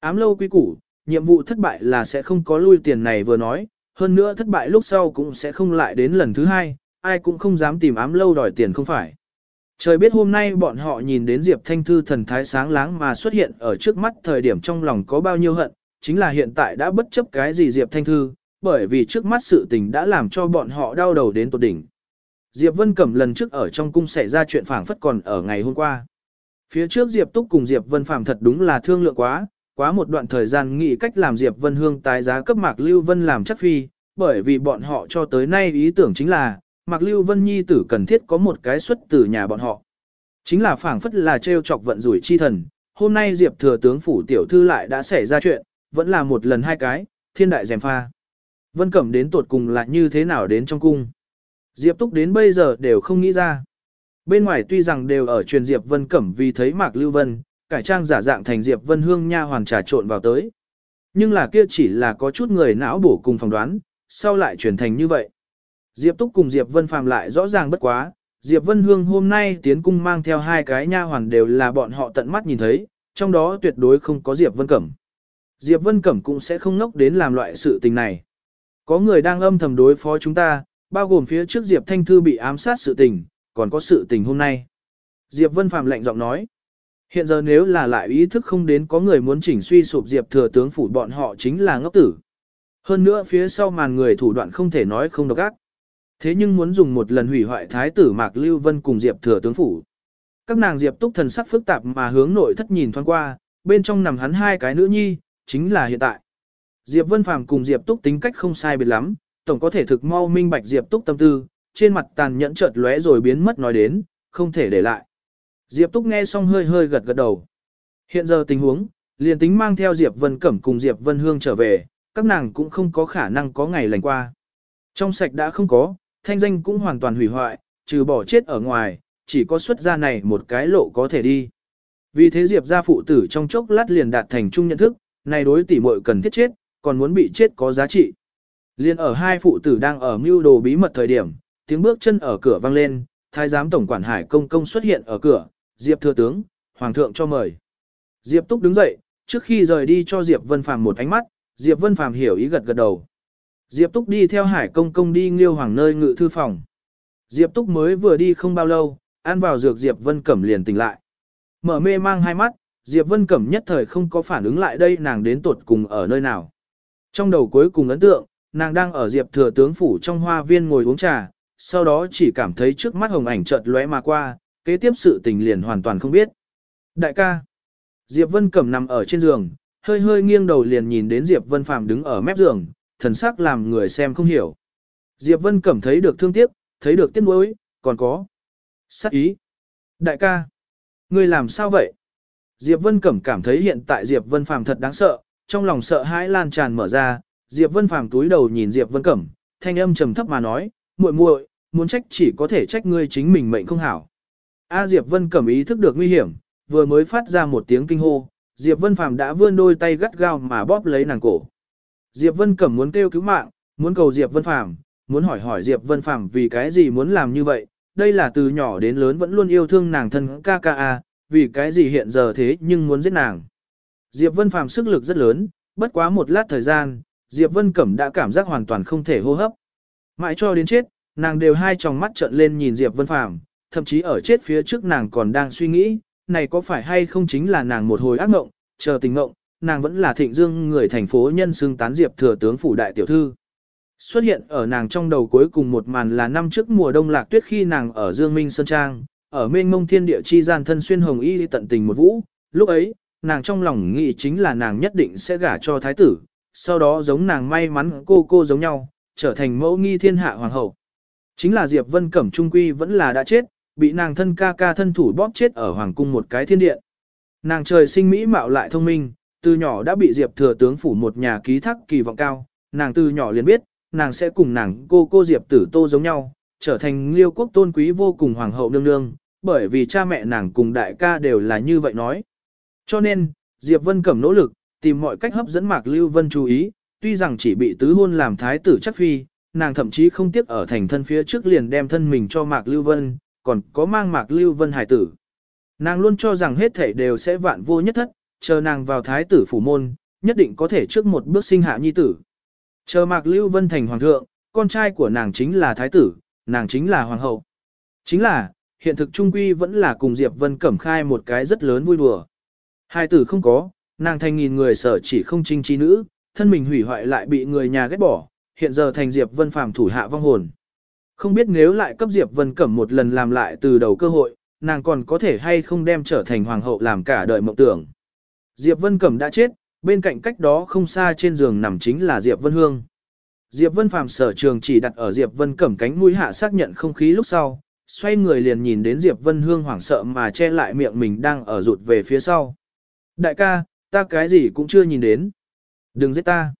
Ám lâu quy củ, nhiệm vụ thất bại là sẽ không có lui tiền này vừa nói, hơn nữa thất bại lúc sau cũng sẽ không lại đến lần thứ hai, ai cũng không dám tìm ám lâu đòi tiền không phải. Trời biết hôm nay bọn họ nhìn đến Diệp Thanh Thư thần thái sáng láng mà xuất hiện ở trước mắt thời điểm trong lòng có bao nhiêu hận, chính là hiện tại đã bất chấp cái gì Diệp Thanh Thư, bởi vì trước mắt sự tình đã làm cho bọn họ đau đầu đến tột đỉnh. Diệp Vân Cẩm lần trước ở trong cung xảy ra chuyện phảng phất còn ở ngày hôm qua. Phía trước Diệp Túc cùng Diệp Vân Phàm thật đúng là thương lượng quá, quá một đoạn thời gian nghĩ cách làm Diệp Vân Hương tái giá cấp Mạc Lưu Vân làm chắc phi, bởi vì bọn họ cho tới nay ý tưởng chính là, Mạc Lưu Vân Nhi tử cần thiết có một cái xuất từ nhà bọn họ. Chính là phảng phất là trêu chọc vận rủi chi thần, hôm nay Diệp thừa tướng phủ tiểu thư lại đã xảy ra chuyện, vẫn là một lần hai cái, thiên đại dèm pha. Vân Cẩm đến tột cùng là như thế nào đến trong cung. Diệp Túc đến bây giờ đều không nghĩ ra. Bên ngoài tuy rằng đều ở truyền Diệp Vân Cẩm vì thấy Mạc Lưu Vân, cải trang giả dạng thành Diệp Vân Hương nha hoàn trà trộn vào tới. Nhưng là kia chỉ là có chút người não bổ cùng phỏng đoán, sau lại chuyển thành như vậy. Diệp Túc cùng Diệp Vân Phàm lại rõ ràng bất quá, Diệp Vân Hương hôm nay tiến cung mang theo hai cái nha hoàn đều là bọn họ tận mắt nhìn thấy, trong đó tuyệt đối không có Diệp Vân Cẩm. Diệp Vân Cẩm cũng sẽ không nốc đến làm loại sự tình này. Có người đang âm thầm đối phó chúng ta, bao gồm phía trước Diệp Thanh Thư bị ám sát sự tình, còn có sự tình hôm nay. Diệp Vân Phạm lạnh giọng nói. Hiện giờ nếu là lại ý thức không đến có người muốn chỉnh suy sụp Diệp thừa tướng phủ bọn họ chính là ngốc tử. Hơn nữa phía sau màn người thủ đoạn không thể nói không độc ác. Thế nhưng muốn dùng một lần hủy hoại thái tử Mạc Lưu Vân cùng Diệp thừa tướng phủ. Các nàng Diệp túc thần sắc phức tạp mà hướng nội thất nhìn thoáng qua, bên trong nằm hắn hai cái nữ nhi, chính là hiện tại. Diệp Vân Phàm cùng Diệp Túc tính cách không sai biệt lắm, tổng có thể thực mau minh bạch Diệp Túc tâm tư, trên mặt tàn nhẫn chợt lóe rồi biến mất nói đến, không thể để lại. Diệp Túc nghe xong hơi hơi gật gật đầu. Hiện giờ tình huống, liền tính mang theo Diệp Vân Cẩm cùng Diệp Vân Hương trở về, các nàng cũng không có khả năng có ngày lành qua. Trong sạch đã không có, thanh danh cũng hoàn toàn hủy hoại, trừ bỏ chết ở ngoài, chỉ có xuất ra này một cái lộ có thể đi. Vì thế Diệp gia phụ tử trong chốc lát liền đạt thành chung nhận thức, này đối tỷ muội cần thiết chết, còn muốn bị chết có giá trị. Liên ở hai phụ tử đang ở mưu đồ bí mật thời điểm, tiếng bước chân ở cửa vang lên, thái giám tổng quản Hải Công Công xuất hiện ở cửa, Diệp thừa tướng, hoàng thượng cho mời. Diệp Túc đứng dậy, trước khi rời đi cho Diệp Vân Phàm một ánh mắt, Diệp Vân Phàm hiểu ý gật gật đầu. Diệp Túc đi theo Hải Công Công đi Nghiêu Hoàng nơi ngự thư phòng. Diệp Túc mới vừa đi không bao lâu, ăn vào dược Diệp Vân Cẩm liền tỉnh lại. Mở mê mang hai mắt, Diệp Vân Cẩm nhất thời không có phản ứng lại đây nàng đến tuột cùng ở nơi nào. Trong đầu cuối cùng ấn tượng, nàng đang ở Diệp thừa tướng phủ trong hoa viên ngồi uống trà, sau đó chỉ cảm thấy trước mắt hồng ảnh chợt lóe mà qua, kế tiếp sự tình liền hoàn toàn không biết. Đại ca, Diệp Vân Cẩm nằm ở trên giường, hơi hơi nghiêng đầu liền nhìn đến Diệp Vân Phàm đứng ở mép giường, thần sắc làm người xem không hiểu. Diệp Vân Cẩm thấy được thương tiếc, thấy được tiếc nuối, còn có sát ý. Đại ca, ngươi làm sao vậy? Diệp Vân Cẩm cảm thấy hiện tại Diệp Vân Phàm thật đáng sợ, trong lòng sợ hãi lan tràn mở ra, Diệp Vân Phàm túi đầu nhìn Diệp Vân Cẩm, thanh âm trầm thấp mà nói, muội muội, muốn trách chỉ có thể trách ngươi chính mình mệnh không hảo. A Diệp Vân Cẩm ý thức được nguy hiểm, vừa mới phát ra một tiếng kinh hô, Diệp Vân Phàm đã vươn đôi tay gắt gao mà bóp lấy nàng cổ. Diệp Vân Cẩm muốn kêu cứu mạng, muốn cầu Diệp Vân Phàm, muốn hỏi hỏi Diệp Vân Phàm vì cái gì muốn làm như vậy, đây là từ nhỏ đến lớn vẫn luôn yêu thương nàng thân ca ca a, vì cái gì hiện giờ thế nhưng muốn giết nàng. Diệp Vân Phàm sức lực rất lớn, bất quá một lát thời gian, Diệp Vân Cẩm đã cảm giác hoàn toàn không thể hô hấp. Mãi cho đến chết, nàng đều hai tròng mắt trợn lên nhìn Diệp Vân Phàm, thậm chí ở chết phía trước nàng còn đang suy nghĩ, này có phải hay không chính là nàng một hồi ác mộng, chờ tình mộng, nàng vẫn là thịnh dương người thành phố nhân xưng tán Diệp thừa tướng phủ đại tiểu thư. Xuất hiện ở nàng trong đầu cuối cùng một màn là năm trước mùa đông lạc tuyết khi nàng ở Dương Minh Sơn Trang, ở mênh mông thiên địa chi gian thân xuyên hồng y tận tình một vũ, lúc ấy, nàng trong lòng nghĩ chính là nàng nhất định sẽ gả cho thái tử, sau đó giống nàng may mắn cô cô giống nhau, trở thành mẫu nghi thiên hạ hoàng hậu. Chính là Diệp Vân Cẩm Trung Quy vẫn là đã chết, bị nàng thân ca ca thân thủ bóp chết ở hoàng cung một cái thiên điện. Nàng trời sinh mỹ mạo lại thông minh, từ nhỏ đã bị Diệp thừa tướng phủ một nhà ký thác kỳ vọng cao, nàng từ nhỏ liền biết, nàng sẽ cùng nàng cô cô Diệp tử tô giống nhau, trở thành liêu quốc tôn quý vô cùng hoàng hậu nương nương, bởi vì cha mẹ nàng cùng đại ca đều là như vậy nói. Cho nên, Diệp Vân Cẩm nỗ lực, tìm mọi cách hấp dẫn Mạc Lưu Vân chú ý, tuy rằng chỉ bị tứ hôn làm thái tử chắc phi, nàng thậm chí không tiếc ở thành thân phía trước liền đem thân mình cho Mạc Lưu Vân, còn có mang Mạc Lưu Vân hải tử. Nàng luôn cho rằng hết thể đều sẽ vạn vô nhất thất, chờ nàng vào thái tử phủ môn, nhất định có thể trước một bước sinh hạ nhi tử. Chờ Mạc Lưu Vân thành hoàng thượng, con trai của nàng chính là thái tử, nàng chính là hoàng hậu. Chính là, hiện thực trung quy vẫn là cùng Diệp Vân cẩm khai một cái rất lớn vui đùa. Hai tử không có, nàng thành nghìn người sở chỉ không trinh trí nữ, thân mình hủy hoại lại bị người nhà ghét bỏ, hiện giờ thành Diệp Vân phàm thủ hạ vong hồn. Không biết nếu lại cấp Diệp Vân Cẩm một lần làm lại từ đầu cơ hội, nàng còn có thể hay không đem trở thành hoàng hậu làm cả đời mộng tưởng. Diệp Vân Cẩm đã chết, bên cạnh cách đó không xa trên giường nằm chính là Diệp Vân Hương. Diệp Vân Phàm sở trường chỉ đặt ở Diệp Vân Cẩm cánh mũi hạ xác nhận không khí lúc sau, xoay người liền nhìn đến Diệp Vân Hương hoảng sợ mà che lại miệng mình đang ở rụt về phía sau. Đại ca, ta cái gì cũng chưa nhìn đến. Đừng giết ta.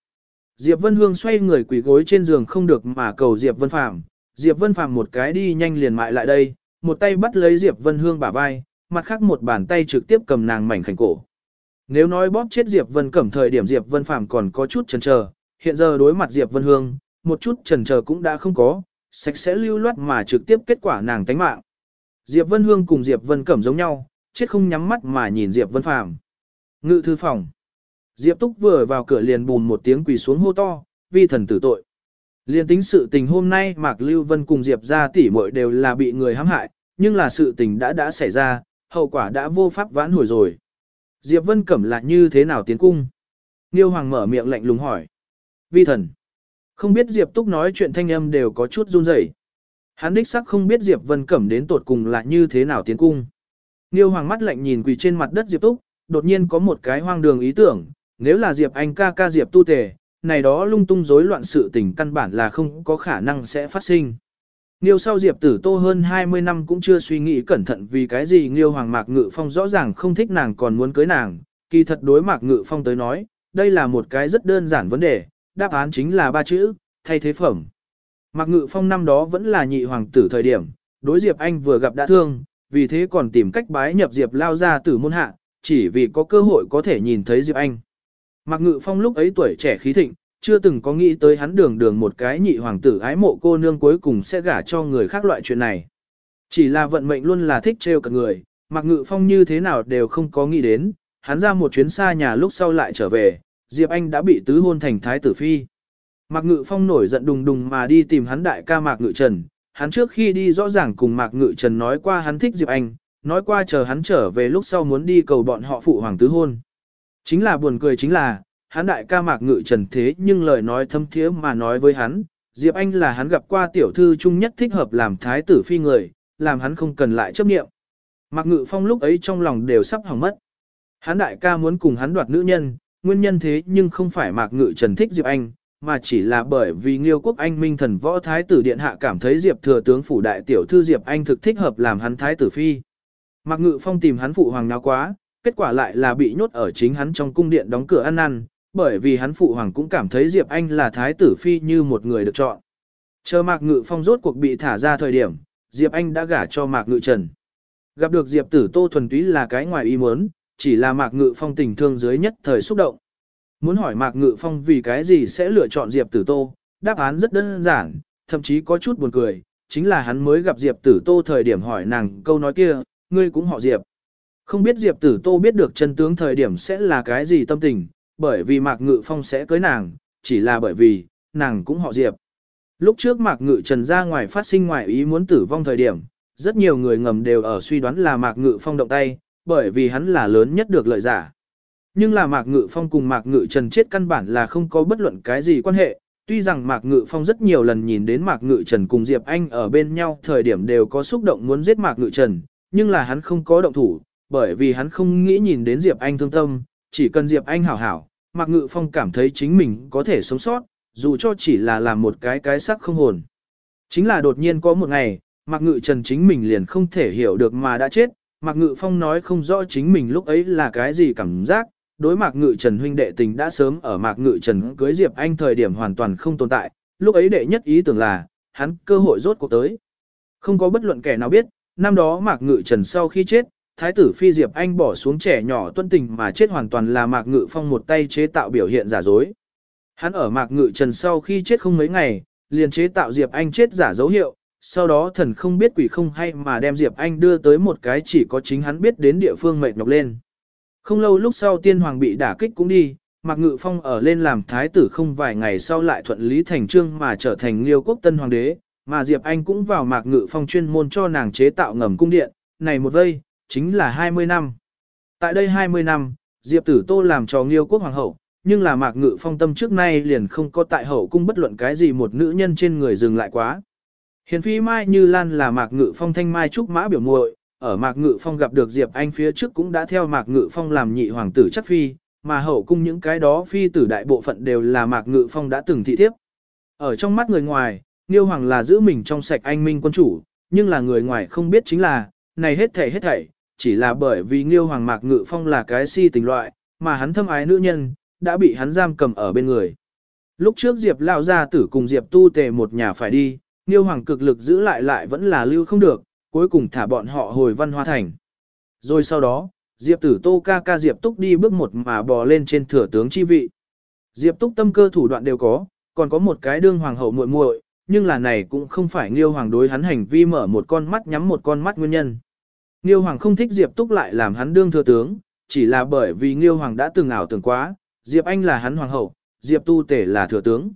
Diệp Vân Hương xoay người quỳ gối trên giường không được mà cầu Diệp Vân Phàm. Diệp Vân Phàm một cái đi nhanh liền mại lại đây, một tay bắt lấy Diệp Vân Hương bả vai, mặt khác một bàn tay trực tiếp cầm nàng mảnh khảnh cổ. Nếu nói bóp chết Diệp Vân Cẩm thời điểm Diệp Vân Phàm còn có chút chần chờ, hiện giờ đối mặt Diệp Vân Hương, một chút chần chờ cũng đã không có, sạch sẽ lưu loát mà trực tiếp kết quả nàng tánh mạng. Diệp Vân Hương cùng Diệp Vân Cẩm giống nhau, chết không nhắm mắt mà nhìn Diệp Vân Phàm. Ngự thư phòng. Diệp Túc vừa vào cửa liền bùn một tiếng quỳ xuống hô to, vi thần tử tội. Liên tính sự tình hôm nay Mạc Lưu Vân cùng Diệp ra tỷ muội đều là bị người hãm hại, nhưng là sự tình đã đã xảy ra, hậu quả đã vô pháp vãn hồi rồi. Diệp Vân Cẩm là như thế nào tiến cung? Niêu Hoàng mở miệng lạnh lùng hỏi. Vi thần. Không biết Diệp Túc nói chuyện thanh âm đều có chút run rẩy. Hắn đích sắc không biết Diệp Vân Cẩm đến tột cùng là như thế nào tiến cung. Niêu Hoàng mắt lạnh nhìn quỳ trên mặt đất Diệp Túc, đột nhiên có một cái hoang đường ý tưởng, nếu là Diệp Anh ca ca Diệp tu tề, này đó lung tung rối loạn sự tình căn bản là không có khả năng sẽ phát sinh. Nghiêu sau Diệp tử tô hơn 20 năm cũng chưa suy nghĩ cẩn thận vì cái gì Nghiêu Hoàng Mạc Ngự Phong rõ ràng không thích nàng còn muốn cưới nàng, kỳ thật đối Mạc Ngự Phong tới nói, đây là một cái rất đơn giản vấn đề, đáp án chính là ba chữ, thay thế phẩm. Mạc Ngự Phong năm đó vẫn là nhị hoàng tử thời điểm, đối Diệp Anh vừa gặp đã thương, vì thế còn tìm cách bái nhập Diệp lao ra tử môn hạ, chỉ vì có cơ hội có thể nhìn thấy Diệp Anh. Mạc Ngự Phong lúc ấy tuổi trẻ khí thịnh, chưa từng có nghĩ tới hắn đường đường một cái nhị hoàng tử ái mộ cô nương cuối cùng sẽ gả cho người khác loại chuyện này. Chỉ là vận mệnh luôn là thích trêu cả người, Mạc Ngự Phong như thế nào đều không có nghĩ đến, hắn ra một chuyến xa nhà lúc sau lại trở về, Diệp Anh đã bị tứ hôn thành thái tử phi. Mạc Ngự Phong nổi giận đùng đùng mà đi tìm hắn đại ca Mạc Ngự Trần, hắn trước khi đi rõ ràng cùng Mạc Ngự Trần nói qua hắn thích Diệp Anh, nói qua chờ hắn trở về lúc sau muốn đi cầu bọn họ phụ hoàng tứ hôn. Chính là buồn cười chính là, hắn đại ca Mạc Ngự Trần thế nhưng lời nói thâm thiế mà nói với hắn, Diệp Anh là hắn gặp qua tiểu thư trung nhất thích hợp làm thái tử phi người, làm hắn không cần lại chấp niệm. Mạc Ngự Phong lúc ấy trong lòng đều sắp hỏng mất. Hắn đại ca muốn cùng hắn đoạt nữ nhân, nguyên nhân thế nhưng không phải Mạc Ngự Trần thích Diệp Anh, mà chỉ là bởi vì Nghiêu Quốc Anh Minh thần võ thái tử điện hạ cảm thấy Diệp thừa tướng phủ đại tiểu thư Diệp Anh thực thích hợp làm hắn thái tử phi. Mạc Ngự Phong tìm hắn phụ hoàng nào quá, kết quả lại là bị nhốt ở chính hắn trong cung điện đóng cửa ăn năn, bởi vì hắn phụ hoàng cũng cảm thấy Diệp Anh là thái tử phi như một người được chọn. Chờ Mạc Ngự Phong rốt cuộc bị thả ra thời điểm, Diệp Anh đã gả cho Mạc Ngự Trần. Gặp được Diệp Tử Tô thuần túy là cái ngoài ý muốn, chỉ là Mạc Ngự Phong tình thương dưới nhất thời xúc động. Muốn hỏi Mạc Ngự Phong vì cái gì sẽ lựa chọn Diệp Tử Tô, đáp án rất đơn giản, thậm chí có chút buồn cười, chính là hắn mới gặp Diệp Tử Tô thời điểm hỏi nàng câu nói kia, ngươi cũng họ Diệp. Không biết Diệp Tử Tô biết được chân tướng thời điểm sẽ là cái gì tâm tình, bởi vì Mạc Ngự Phong sẽ cưới nàng, chỉ là bởi vì, nàng cũng họ Diệp. Lúc trước Mạc Ngự Trần ra ngoài phát sinh ngoài ý muốn tử vong thời điểm, rất nhiều người ngầm đều ở suy đoán là Mạc Ngự Phong động tay, bởi vì hắn là lớn nhất được lợi giả. Nhưng là Mạc Ngự Phong cùng Mạc Ngự Trần chết căn bản là không có bất luận cái gì quan hệ, tuy rằng Mạc Ngự Phong rất nhiều lần nhìn đến Mạc Ngự Trần cùng Diệp Anh ở bên nhau thời điểm đều có xúc động muốn giết Mạc Ngự Trần, nhưng là hắn không có động thủ, bởi vì hắn không nghĩ nhìn đến Diệp Anh thương tâm, chỉ cần Diệp Anh hảo hảo, Mạc Ngự Phong cảm thấy chính mình có thể sống sót, dù cho chỉ là làm một cái cái sắc không hồn. Chính là đột nhiên có một ngày, Mạc Ngự Trần chính mình liền không thể hiểu được mà đã chết, Mạc Ngự Phong nói không rõ chính mình lúc ấy là cái gì cảm giác, đối Mạc Ngự Trần huynh đệ tình đã sớm ở Mạc Ngự Trần cưới Diệp Anh thời điểm hoàn toàn không tồn tại, lúc ấy đệ nhất ý tưởng là, hắn cơ hội rốt cuộc tới. Không có bất luận kẻ nào biết, năm đó Mạc Ngự Trần sau khi chết, Thái tử Phi Diệp Anh bỏ xuống trẻ nhỏ tuân tình mà chết hoàn toàn là Mạc Ngự Phong một tay chế tạo biểu hiện giả dối. Hắn ở Mạc Ngự Trần sau khi chết không mấy ngày, liền chế tạo Diệp Anh chết giả dấu hiệu, sau đó thần không biết quỷ không hay mà đem Diệp Anh đưa tới một cái chỉ có chính hắn biết đến địa phương mệt nhọc lên. Không lâu lúc sau tiên hoàng bị đả kích cũng đi, Mạc Ngự Phong ở lên làm thái tử không vài ngày sau lại thuận lý thành trương mà trở thành liêu quốc tân hoàng đế, mà Diệp Anh cũng vào Mạc Ngự Phong chuyên môn cho nàng chế tạo ngầm cung điện, này một vây, chính là 20 năm. Tại đây 20 năm, Diệp Tử Tô làm cho liêu quốc hoàng hậu, nhưng là Mạc Ngự Phong tâm trước nay liền không có tại hậu cung bất luận cái gì một nữ nhân trên người dừng lại quá. Hiền phi Mai Như Lan là Mạc Ngự Phong thanh mai trúc mã biểu muội, ở Mạc Ngự Phong gặp được Diệp Anh phía trước cũng đã theo Mạc Ngự Phong làm nhị hoàng tử chất phi, mà hậu cung những cái đó phi tử đại bộ phận đều là Mạc Ngự Phong đã từng thị thiếp. Ở trong mắt người ngoài, Niêu Hoàng là giữ mình trong sạch anh minh quân chủ, nhưng là người ngoài không biết chính là, này hết thảy hết thảy, chỉ là bởi vì Niêu Hoàng Mạc Ngự Phong là cái si tình loại, mà hắn thâm ái nữ nhân, đã bị hắn giam cầm ở bên người. Lúc trước Diệp Lao gia tử cùng Diệp Tu Tề một nhà phải đi, Niêu Hoàng cực lực giữ lại lại vẫn là lưu không được, cuối cùng thả bọn họ hồi văn hoa thành. Rồi sau đó, Diệp tử tô ca ca Diệp túc đi bước một mà bò lên trên thừa tướng chi vị. Diệp túc tâm cơ thủ đoạn đều có, còn có một cái đương hoàng hậu muội muội, nhưng là này cũng không phải Nghiêu Hoàng đối hắn hành vi mở một con mắt nhắm một con mắt nguyên nhân. Nghiêu Hoàng không thích Diệp Túc lại làm hắn đương thừa tướng, chỉ là bởi vì Nghiêu Hoàng đã từng ảo tưởng quá, Diệp Anh là hắn hoàng hậu, Diệp Tu Tể là thừa tướng.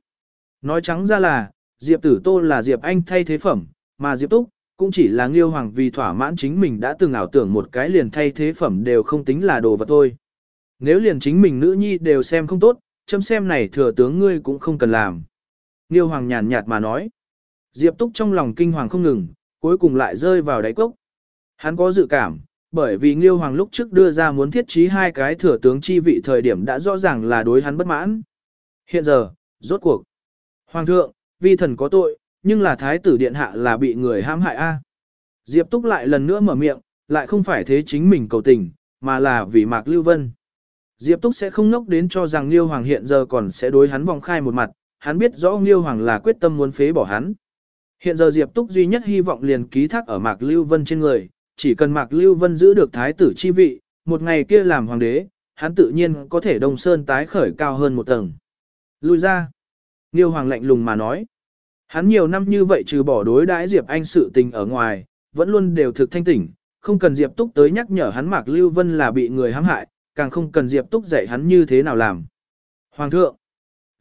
Nói trắng ra là, Diệp Tử Tô là Diệp Anh thay thế phẩm, mà Diệp Túc, cũng chỉ là Nghiêu Hoàng vì thỏa mãn chính mình đã từng ảo tưởng một cái liền thay thế phẩm đều không tính là đồ vật thôi. Nếu liền chính mình nữ nhi đều xem không tốt, chấm xem này thừa tướng ngươi cũng không cần làm. Nghiêu Hoàng nhàn nhạt mà nói. Diệp Túc trong lòng kinh hoàng không ngừng, cuối cùng lại rơi vào đáy cốc. Hắn có dự cảm, bởi vì Nghiêu Hoàng lúc trước đưa ra muốn thiết trí hai cái thừa tướng chi vị thời điểm đã rõ ràng là đối hắn bất mãn. Hiện giờ, rốt cuộc. Hoàng thượng, vi thần có tội, nhưng là thái tử điện hạ là bị người hãm hại a. Diệp Túc lại lần nữa mở miệng, lại không phải thế chính mình cầu tình, mà là vì Mạc Lưu Vân. Diệp Túc sẽ không nốc đến cho rằng Liêu Hoàng hiện giờ còn sẽ đối hắn vòng khai một mặt, hắn biết rõ Liêu Hoàng là quyết tâm muốn phế bỏ hắn. Hiện giờ Diệp Túc duy nhất hy vọng liền ký thác ở Mạc Lưu Vân trên người, chỉ cần Mạc Lưu Vân giữ được thái tử chi vị, một ngày kia làm hoàng đế, hắn tự nhiên có thể đông sơn tái khởi cao hơn một tầng. Lui ra. Nghiêu Hoàng lạnh lùng mà nói. Hắn nhiều năm như vậy trừ bỏ đối đãi Diệp Anh sự tình ở ngoài, vẫn luôn đều thực thanh tỉnh, không cần Diệp Túc tới nhắc nhở hắn Mạc Lưu Vân là bị người hãm hại, càng không cần Diệp Túc dạy hắn như thế nào làm. Hoàng thượng,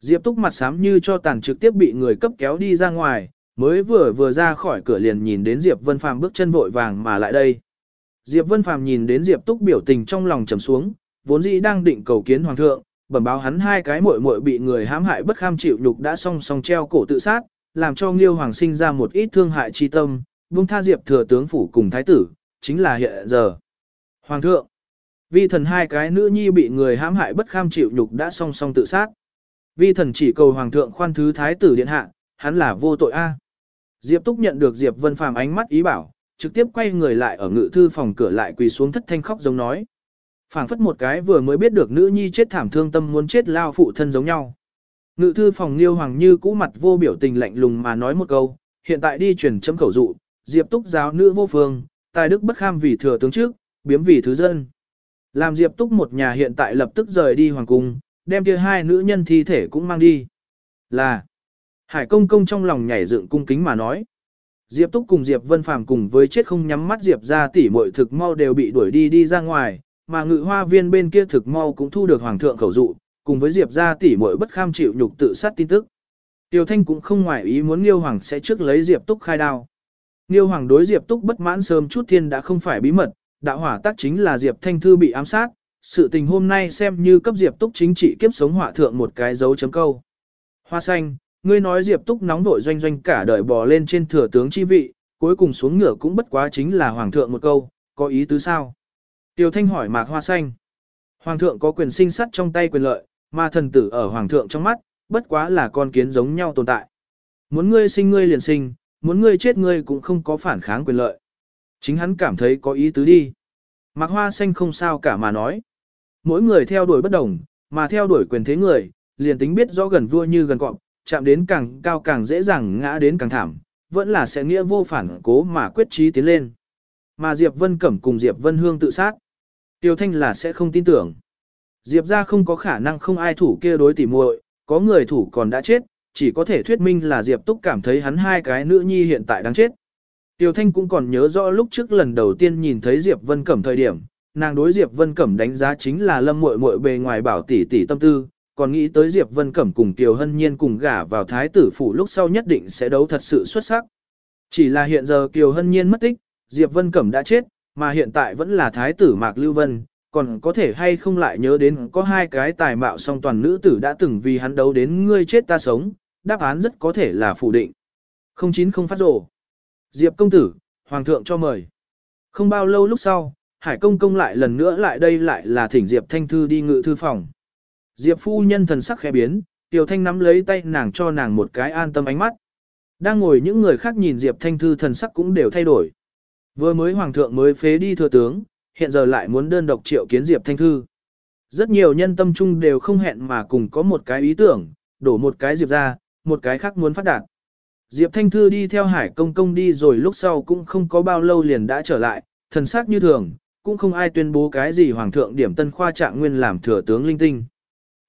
Diệp Túc mặt xám như cho tàn trực tiếp bị người cấp kéo đi ra ngoài, mới vừa vừa ra khỏi cửa liền nhìn đến Diệp Vân Phàm bước chân vội vàng mà lại đây. Diệp Vân Phàm nhìn đến Diệp Túc biểu tình trong lòng trầm xuống, vốn dĩ đang định cầu kiến hoàng thượng, bẩm báo hắn hai cái muội muội bị người hãm hại bất kham chịu nhục đã song song treo cổ tự sát, làm cho Nghiêu Hoàng sinh ra một ít thương hại chi tâm, buông tha Diệp thừa tướng phủ cùng thái tử, chính là hiện giờ. Hoàng thượng, vi thần hai cái nữ nhi bị người hãm hại bất kham chịu nhục đã song song tự sát. Vi thần chỉ cầu hoàng thượng khoan thứ thái tử điện hạ, hắn là vô tội a. Diệp Túc nhận được Diệp Vân Phàm ánh mắt ý bảo, trực tiếp quay người lại ở ngự thư phòng cửa lại quỳ xuống thất thanh khóc giống nói phảng phất một cái vừa mới biết được nữ nhi chết thảm thương tâm muốn chết lao phụ thân giống nhau. Ngự thư phòng Liêu Hoàng Như cũ mặt vô biểu tình lạnh lùng mà nói một câu, hiện tại đi truyền chấm khẩu dụ, Diệp Túc giáo nữ vô phương, tài đức bất kham vì thừa tướng trước, biếm vì thứ dân. Làm Diệp Túc một nhà hiện tại lập tức rời đi hoàng cung, đem kia hai nữ nhân thi thể cũng mang đi. Là, Hải công công trong lòng nhảy dựng cung kính mà nói. Diệp Túc cùng Diệp Vân Phàm cùng với chết không nhắm mắt Diệp ra tỉ muội thực mau đều bị đuổi đi đi ra ngoài, mà ngự hoa viên bên kia thực mau cũng thu được hoàng thượng khẩu dụ, cùng với Diệp gia tỷ muội bất kham chịu nhục tự sát tin tức. Tiêu Thanh cũng không ngoại ý muốn Liêu Hoàng sẽ trước lấy Diệp Túc khai đao. Liêu Hoàng đối Diệp Túc bất mãn sớm chút thiên đã không phải bí mật, đạo hỏa tác chính là Diệp Thanh Thư bị ám sát, sự tình hôm nay xem như cấp Diệp Túc chính trị kiếp sống họa thượng một cái dấu chấm câu. Hoa xanh, ngươi nói Diệp Túc nóng vội doanh doanh cả đời bò lên trên thừa tướng chi vị, cuối cùng xuống ngựa cũng bất quá chính là hoàng thượng một câu, có ý tứ sao? Tiêu Thanh hỏi Mạc Hoa xanh. Hoàng thượng có quyền sinh sắt trong tay quyền lợi, mà thần tử ở hoàng thượng trong mắt, bất quá là con kiến giống nhau tồn tại. Muốn ngươi sinh ngươi liền sinh, muốn ngươi chết ngươi cũng không có phản kháng quyền lợi. Chính hắn cảm thấy có ý tứ đi. Mạc Hoa Xanh không sao cả mà nói. Mỗi người theo đuổi bất đồng, mà theo đuổi quyền thế người, liền tính biết rõ gần vua như gần cọp, chạm đến càng cao càng dễ dàng ngã đến càng thảm, vẫn là sẽ nghĩa vô phản cố mà quyết trí tiến lên. Mà Diệp Vân Cẩm cùng Diệp Vân Hương tự sát. Tiêu Thanh là sẽ không tin tưởng. Diệp ra không có khả năng không ai thủ kia đối tỉ muội, có người thủ còn đã chết, chỉ có thể thuyết minh là Diệp Túc cảm thấy hắn hai cái nữ nhi hiện tại đang chết. Tiêu Thanh cũng còn nhớ rõ lúc trước lần đầu tiên nhìn thấy Diệp Vân Cẩm thời điểm, nàng đối Diệp Vân Cẩm đánh giá chính là lâm muội muội bề ngoài bảo tỷ tỷ tâm tư, còn nghĩ tới Diệp Vân Cẩm cùng Tiêu Hân Nhiên cùng gả vào thái tử phủ lúc sau nhất định sẽ đấu thật sự xuất sắc. Chỉ là hiện giờ Kiều Hân Nhiên mất tích, Diệp Vân Cẩm đã chết, mà hiện tại vẫn là thái tử Mạc Lưu Vân, còn có thể hay không lại nhớ đến có hai cái tài mạo song toàn nữ tử đã từng vì hắn đấu đến ngươi chết ta sống, đáp án rất có thể là phủ định. Không chín không phát rổ. Diệp công tử, hoàng thượng cho mời. Không bao lâu lúc sau, Hải công công lại lần nữa lại đây lại là thỉnh Diệp Thanh Thư đi ngự thư phòng. Diệp phu nhân thần sắc khẽ biến, Tiểu Thanh nắm lấy tay nàng cho nàng một cái an tâm ánh mắt. Đang ngồi những người khác nhìn Diệp Thanh Thư thần sắc cũng đều thay đổi. Vừa mới hoàng thượng mới phế đi thừa tướng, hiện giờ lại muốn đơn độc triệu kiến Diệp Thanh Thư. Rất nhiều nhân tâm chung đều không hẹn mà cùng có một cái ý tưởng, đổ một cái Diệp ra, một cái khác muốn phát đạt. Diệp Thanh Thư đi theo Hải Công Công đi rồi lúc sau cũng không có bao lâu liền đã trở lại, thần sắc như thường, cũng không ai tuyên bố cái gì Hoàng thượng điểm tân khoa trạng nguyên làm thừa tướng linh tinh.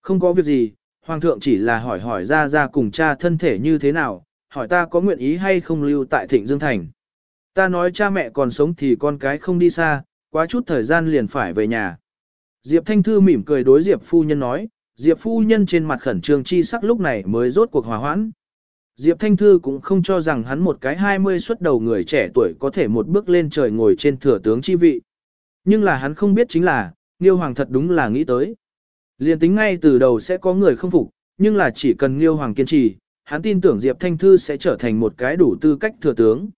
Không có việc gì, Hoàng thượng chỉ là hỏi hỏi ra ra cùng cha thân thể như thế nào, hỏi ta có nguyện ý hay không lưu tại Thịnh Dương Thành. Ta nói cha mẹ còn sống thì con cái không đi xa, quá chút thời gian liền phải về nhà. Diệp Thanh Thư mỉm cười đối Diệp Phu Nhân nói, Diệp Phu Nhân trên mặt khẩn trương chi sắc lúc này mới rốt cuộc hòa hoãn. Diệp Thanh Thư cũng không cho rằng hắn một cái 20 xuất đầu người trẻ tuổi có thể một bước lên trời ngồi trên thừa tướng chi vị. Nhưng là hắn không biết chính là, Nghiêu Hoàng thật đúng là nghĩ tới. liền tính ngay từ đầu sẽ có người không phục, nhưng là chỉ cần Nghiêu Hoàng kiên trì, hắn tin tưởng Diệp Thanh Thư sẽ trở thành một cái đủ tư cách thừa tướng.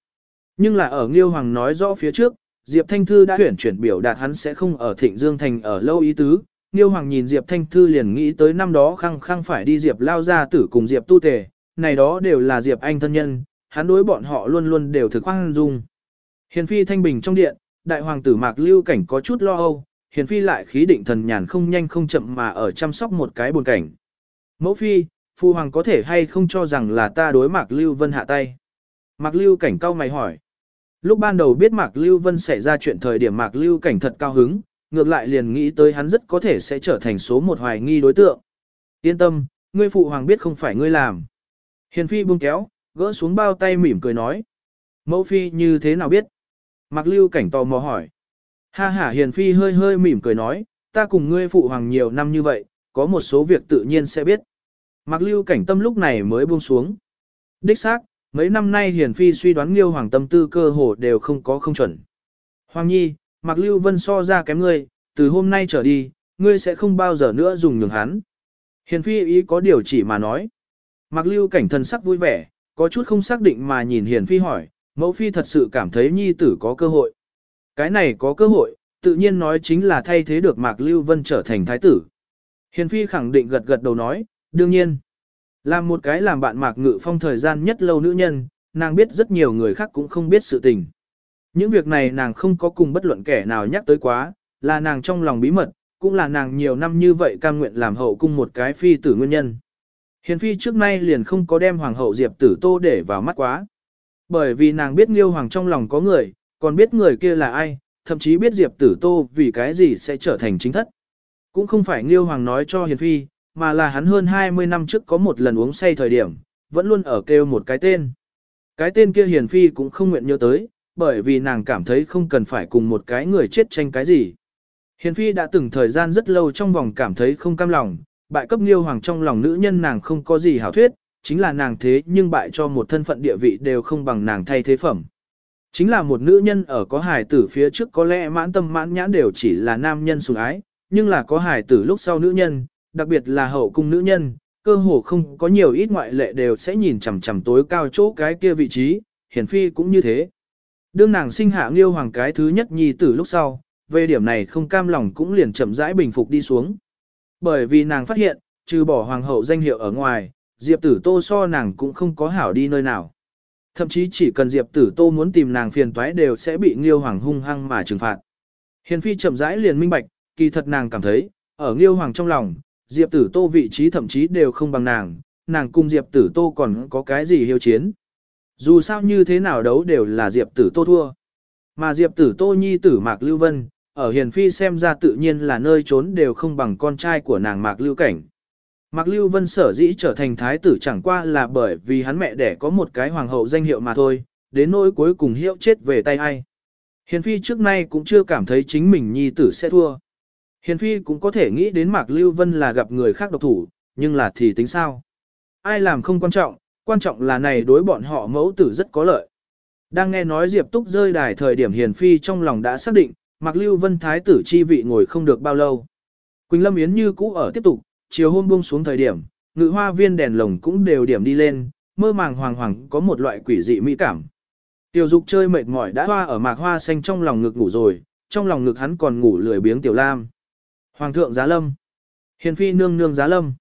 Nhưng là ở Nghiêu Hoàng nói rõ phía trước, Diệp Thanh Thư đã tuyển chuyển biểu đạt hắn sẽ không ở Thịnh Dương Thành ở lâu ý tứ. Nghiêu Hoàng nhìn Diệp Thanh Thư liền nghĩ tới năm đó khăng khăng phải đi Diệp lao ra tử cùng Diệp tu tề, này đó đều là Diệp Anh thân nhân, hắn đối bọn họ luôn luôn đều thực khoan dung. Hiền phi thanh bình trong điện, đại hoàng tử Mạc Lưu Cảnh có chút lo âu, hiền phi lại khí định thần nhàn không nhanh không chậm mà ở chăm sóc một cái buồn cảnh. Mẫu phi, phu hoàng có thể hay không cho rằng là ta đối Mạc Lưu Vân hạ tay. Mạc Lưu Cảnh cao mày hỏi. Lúc ban đầu biết Mạc Lưu Vân xảy ra chuyện thời điểm Mạc Lưu Cảnh thật cao hứng, ngược lại liền nghĩ tới hắn rất có thể sẽ trở thành số một hoài nghi đối tượng. Yên tâm, ngươi phụ hoàng biết không phải ngươi làm. Hiền phi buông kéo, gỡ xuống bao tay mỉm cười nói. Mẫu phi như thế nào biết? Mạc lưu cảnh tò mò hỏi. Ha ha hiền phi hơi hơi mỉm cười nói, ta cùng ngươi phụ hoàng nhiều năm như vậy, có một số việc tự nhiên sẽ biết. Mạc lưu cảnh tâm lúc này mới buông xuống. Đích xác, mấy năm nay hiền phi suy đoán liêu hoàng tâm tư cơ hồ đều không có không chuẩn. Hoàng nhi, Mạc lưu vân so ra kém ngươi, từ hôm nay trở đi, ngươi sẽ không bao giờ nữa dùng nhường hắn. Hiền phi ý có điều chỉ mà nói. Mạc lưu cảnh thần sắc vui vẻ, có chút không xác định mà nhìn hiền phi hỏi, mẫu phi thật sự cảm thấy nhi tử có cơ hội. Cái này có cơ hội, tự nhiên nói chính là thay thế được Mạc Lưu Vân trở thành thái tử. Hiền phi khẳng định gật gật đầu nói, đương nhiên. Làm một cái làm bạn Mạc Ngự Phong thời gian nhất lâu nữ nhân, nàng biết rất nhiều người khác cũng không biết sự tình. Những việc này nàng không có cùng bất luận kẻ nào nhắc tới quá, là nàng trong lòng bí mật, cũng là nàng nhiều năm như vậy cam nguyện làm hậu cung một cái phi tử nguyên nhân. Hiền phi trước nay liền không có đem hoàng hậu Diệp Tử Tô để vào mắt quá. Bởi vì nàng biết Nghiêu Hoàng trong lòng có người, còn biết người kia là ai, thậm chí biết Diệp Tử Tô vì cái gì sẽ trở thành chính thất. Cũng không phải Nghiêu Hoàng nói cho Hiền phi, mà là hắn hơn 20 năm trước có một lần uống say thời điểm, vẫn luôn ở kêu một cái tên. Cái tên kia Hiền phi cũng không nguyện nhớ tới, bởi vì nàng cảm thấy không cần phải cùng một cái người chết tranh cái gì. Hiền phi đã từng thời gian rất lâu trong vòng cảm thấy không cam lòng, bại cấp Nghiêu Hoàng trong lòng nữ nhân nàng không có gì hảo thuyết, chính là nàng thế nhưng bại cho một thân phận địa vị đều không bằng nàng thay thế phẩm. Chính là một nữ nhân ở có hài tử phía trước có lẽ mãn tâm mãn nhãn đều chỉ là nam nhân sủng ái, nhưng là có hài tử lúc sau nữ nhân, đặc biệt là hậu cung nữ nhân, cơ hồ không có nhiều ít ngoại lệ đều sẽ nhìn chằm chằm tối cao chỗ cái kia vị trí, hiển phi cũng như thế. Đương nàng sinh hạ Liêu Hoàng cái thứ nhất nhi tử lúc sau, về điểm này không cam lòng cũng liền chậm rãi bình phục đi xuống. Bởi vì nàng phát hiện, trừ bỏ hoàng hậu danh hiệu ở ngoài, Diệp Tử Tô so nàng cũng không có hảo đi nơi nào. Thậm chí chỉ cần Diệp Tử Tô muốn tìm nàng phiền toái đều sẽ bị Nghiêu Hoàng hung hăng mà trừng phạt. Hiền Phi chậm rãi liền minh bạch, kỳ thật nàng cảm thấy, ở Nghiêu Hoàng trong lòng, Diệp Tử Tô vị trí thậm chí đều không bằng nàng, nàng cùng Diệp Tử Tô còn có cái gì hiếu chiến. Dù sao như thế nào đấu đều là Diệp Tử Tô thua. Mà Diệp Tử Tô nhi tử Mạc Lưu Vân, ở Hiền Phi xem ra tự nhiên là nơi trốn đều không bằng con trai của nàng Mạc Lưu Cảnh. Mạc Lưu Vân sở dĩ trở thành thái tử chẳng qua là bởi vì hắn mẹ đẻ có một cái hoàng hậu danh hiệu mà thôi, đến nỗi cuối cùng hiệu chết về tay ai. Hiền Phi trước nay cũng chưa cảm thấy chính mình nhi tử sẽ thua. Hiền Phi cũng có thể nghĩ đến Mạc Lưu Vân là gặp người khác độc thủ, nhưng là thì tính sao? Ai làm không quan trọng, quan trọng là này đối bọn họ mẫu tử rất có lợi. Đang nghe nói Diệp Túc rơi đài thời điểm Hiền Phi trong lòng đã xác định, Mạc Lưu Vân thái tử chi vị ngồi không được bao lâu. Quỳnh Lâm Yến như cũ ở tiếp tục, chiều hôm buông xuống thời điểm, ngự hoa viên đèn lồng cũng đều điểm đi lên, mơ màng hoàng hoàng có một loại quỷ dị mỹ cảm. Tiểu dục chơi mệt mỏi đã hoa ở mạc hoa xanh trong lòng ngực ngủ rồi, trong lòng ngực hắn còn ngủ lười biếng tiểu lam. Hoàng thượng giá lâm. Hiền phi nương nương giá lâm.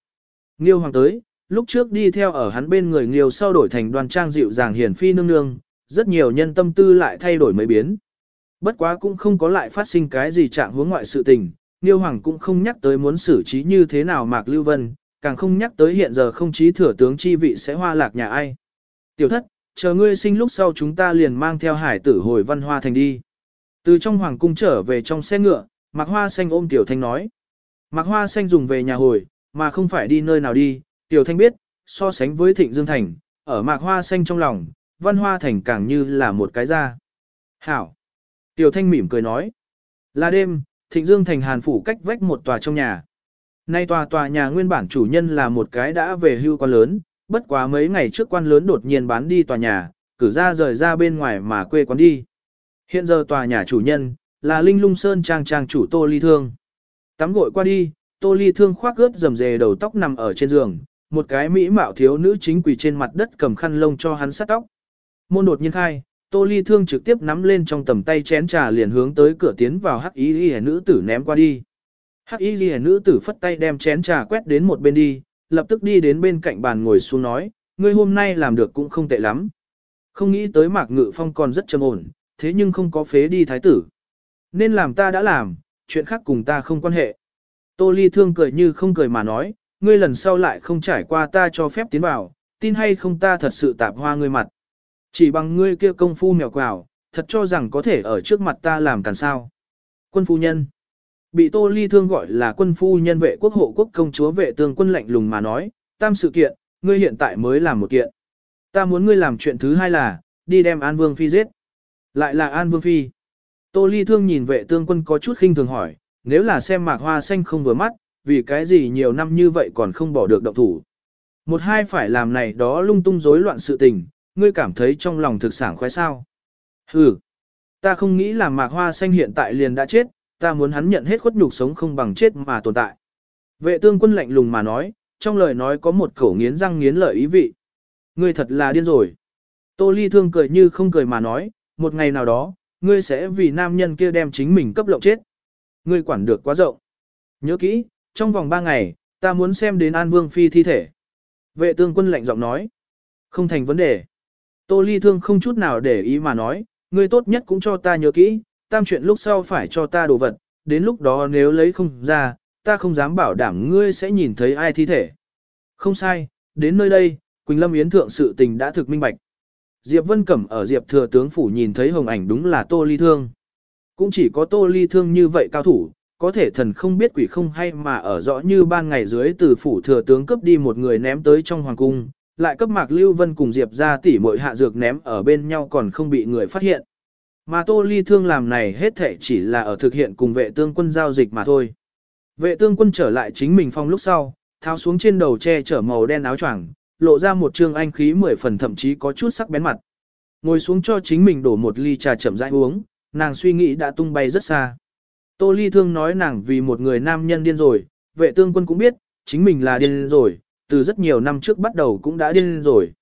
Nghiêu hoàng tới, lúc trước đi theo ở hắn bên người nghiêu sau đổi thành đoàn trang dịu dàng hiền phi nương nương, rất nhiều nhân tâm tư lại thay đổi mấy biến. Bất quá cũng không có lại phát sinh cái gì trạng hướng ngoại sự tình, Nghiêu Hoàng cũng không nhắc tới muốn xử trí như thế nào Mạc Lưu Vân, càng không nhắc tới hiện giờ không chí thừa tướng chi vị sẽ hoa lạc nhà ai. Tiểu thất, chờ ngươi sinh lúc sau chúng ta liền mang theo hải tử hồi văn hoa thành đi. Từ trong hoàng cung trở về trong xe ngựa, Mạc Hoa Xanh ôm Tiểu Thanh nói. Mạc Hoa Xanh dùng về nhà hồi, mà không phải đi nơi nào đi, Tiểu Thanh biết, so sánh với Thịnh Dương Thành, ở Mạc Hoa Xanh trong lòng, văn hoa thành càng như là một cái ra. Hảo! Tiểu Thanh mỉm cười nói. Là đêm, Thịnh Dương thành Hàn phủ cách vách một tòa trong nhà. Nay tòa tòa nhà nguyên bản chủ nhân là một cái đã về hưu quan lớn, bất quá mấy ngày trước quan lớn đột nhiên bán đi tòa nhà, cử ra rời ra bên ngoài mà quê quán đi. Hiện giờ tòa nhà chủ nhân, là Linh Lung Sơn trang trang chủ Tô Ly Thương. Tắm gội qua đi, Tô Ly Thương khoác ướt rầm rề đầu tóc nằm ở trên giường, một cái mỹ mạo thiếu nữ chính quỳ trên mặt đất cầm khăn lông cho hắn sát tóc. Môn đột nhiên khai, Tô Ly Thương trực tiếp nắm lên trong tầm tay chén trà liền hướng tới cửa tiến vào hắc y ghi nữ tử ném qua đi. Hắc y ghi nữ tử phất tay đem chén trà quét đến một bên đi, lập tức đi đến bên cạnh bàn ngồi xuống nói, ngươi hôm nay làm được cũng không tệ lắm. Không nghĩ tới mạc ngự phong còn rất trầm ổn, thế nhưng không có phế đi thái tử. Nên làm ta đã làm, chuyện khác cùng ta không quan hệ. Tô Ly Thương cười như không cười mà nói, ngươi lần sau lại không trải qua ta cho phép tiến vào, tin hay không ta thật sự tạp hoa ngươi mặt. Chỉ bằng ngươi kia công phu mèo quào, thật cho rằng có thể ở trước mặt ta làm càn sao. Quân phu nhân. Bị Tô Ly Thương gọi là quân phu nhân vệ quốc hộ quốc công chúa vệ tương quân lạnh lùng mà nói, tam sự kiện, ngươi hiện tại mới làm một kiện. Ta muốn ngươi làm chuyện thứ hai là, đi đem An Vương Phi giết. Lại là An Vương Phi. Tô Ly Thương nhìn vệ tương quân có chút khinh thường hỏi, nếu là xem mạc hoa xanh không vừa mắt, vì cái gì nhiều năm như vậy còn không bỏ được động thủ. Một hai phải làm này đó lung tung rối loạn sự tình, ngươi cảm thấy trong lòng thực sản khoái sao. Hừ, ta không nghĩ là mạc hoa xanh hiện tại liền đã chết, ta muốn hắn nhận hết khuất nhục sống không bằng chết mà tồn tại. Vệ tương quân lạnh lùng mà nói, trong lời nói có một khẩu nghiến răng nghiến lợi ý vị. Ngươi thật là điên rồi. Tô ly thương cười như không cười mà nói, một ngày nào đó, ngươi sẽ vì nam nhân kia đem chính mình cấp lộng chết. Ngươi quản được quá rộng. Nhớ kỹ, trong vòng ba ngày, ta muốn xem đến An Vương Phi thi thể. Vệ tương quân lạnh giọng nói. Không thành vấn đề. Tô ly thương không chút nào để ý mà nói, ngươi tốt nhất cũng cho ta nhớ kỹ, tam chuyện lúc sau phải cho ta đồ vật, đến lúc đó nếu lấy không ra, ta không dám bảo đảm ngươi sẽ nhìn thấy ai thi thể. Không sai, đến nơi đây, Quỳnh Lâm Yến thượng sự tình đã thực minh bạch. Diệp Vân Cẩm ở Diệp Thừa tướng phủ nhìn thấy hồng ảnh đúng là Tô Ly Thương. Cũng chỉ có Tô Ly Thương như vậy cao thủ, có thể thần không biết quỷ không hay mà ở rõ như ban ngày dưới từ phủ thừa tướng cấp đi một người ném tới trong hoàng cung, lại cấp Mạc Lưu Vân cùng Diệp ra tỉ mội hạ dược ném ở bên nhau còn không bị người phát hiện. Mà Tô Ly Thương làm này hết thể chỉ là ở thực hiện cùng vệ tương quân giao dịch mà thôi. Vệ tương quân trở lại chính mình phong lúc sau, tháo xuống trên đầu che chở màu đen áo choàng, lộ ra một trương anh khí mười phần thậm chí có chút sắc bén mặt. Ngồi xuống cho chính mình đổ một ly trà chậm rãi uống, nàng suy nghĩ đã tung bay rất xa. Tô Ly Thương nói nàng vì một người nam nhân điên rồi, vệ tương quân cũng biết, chính mình là điên rồi, từ rất nhiều năm trước bắt đầu cũng đã điên rồi.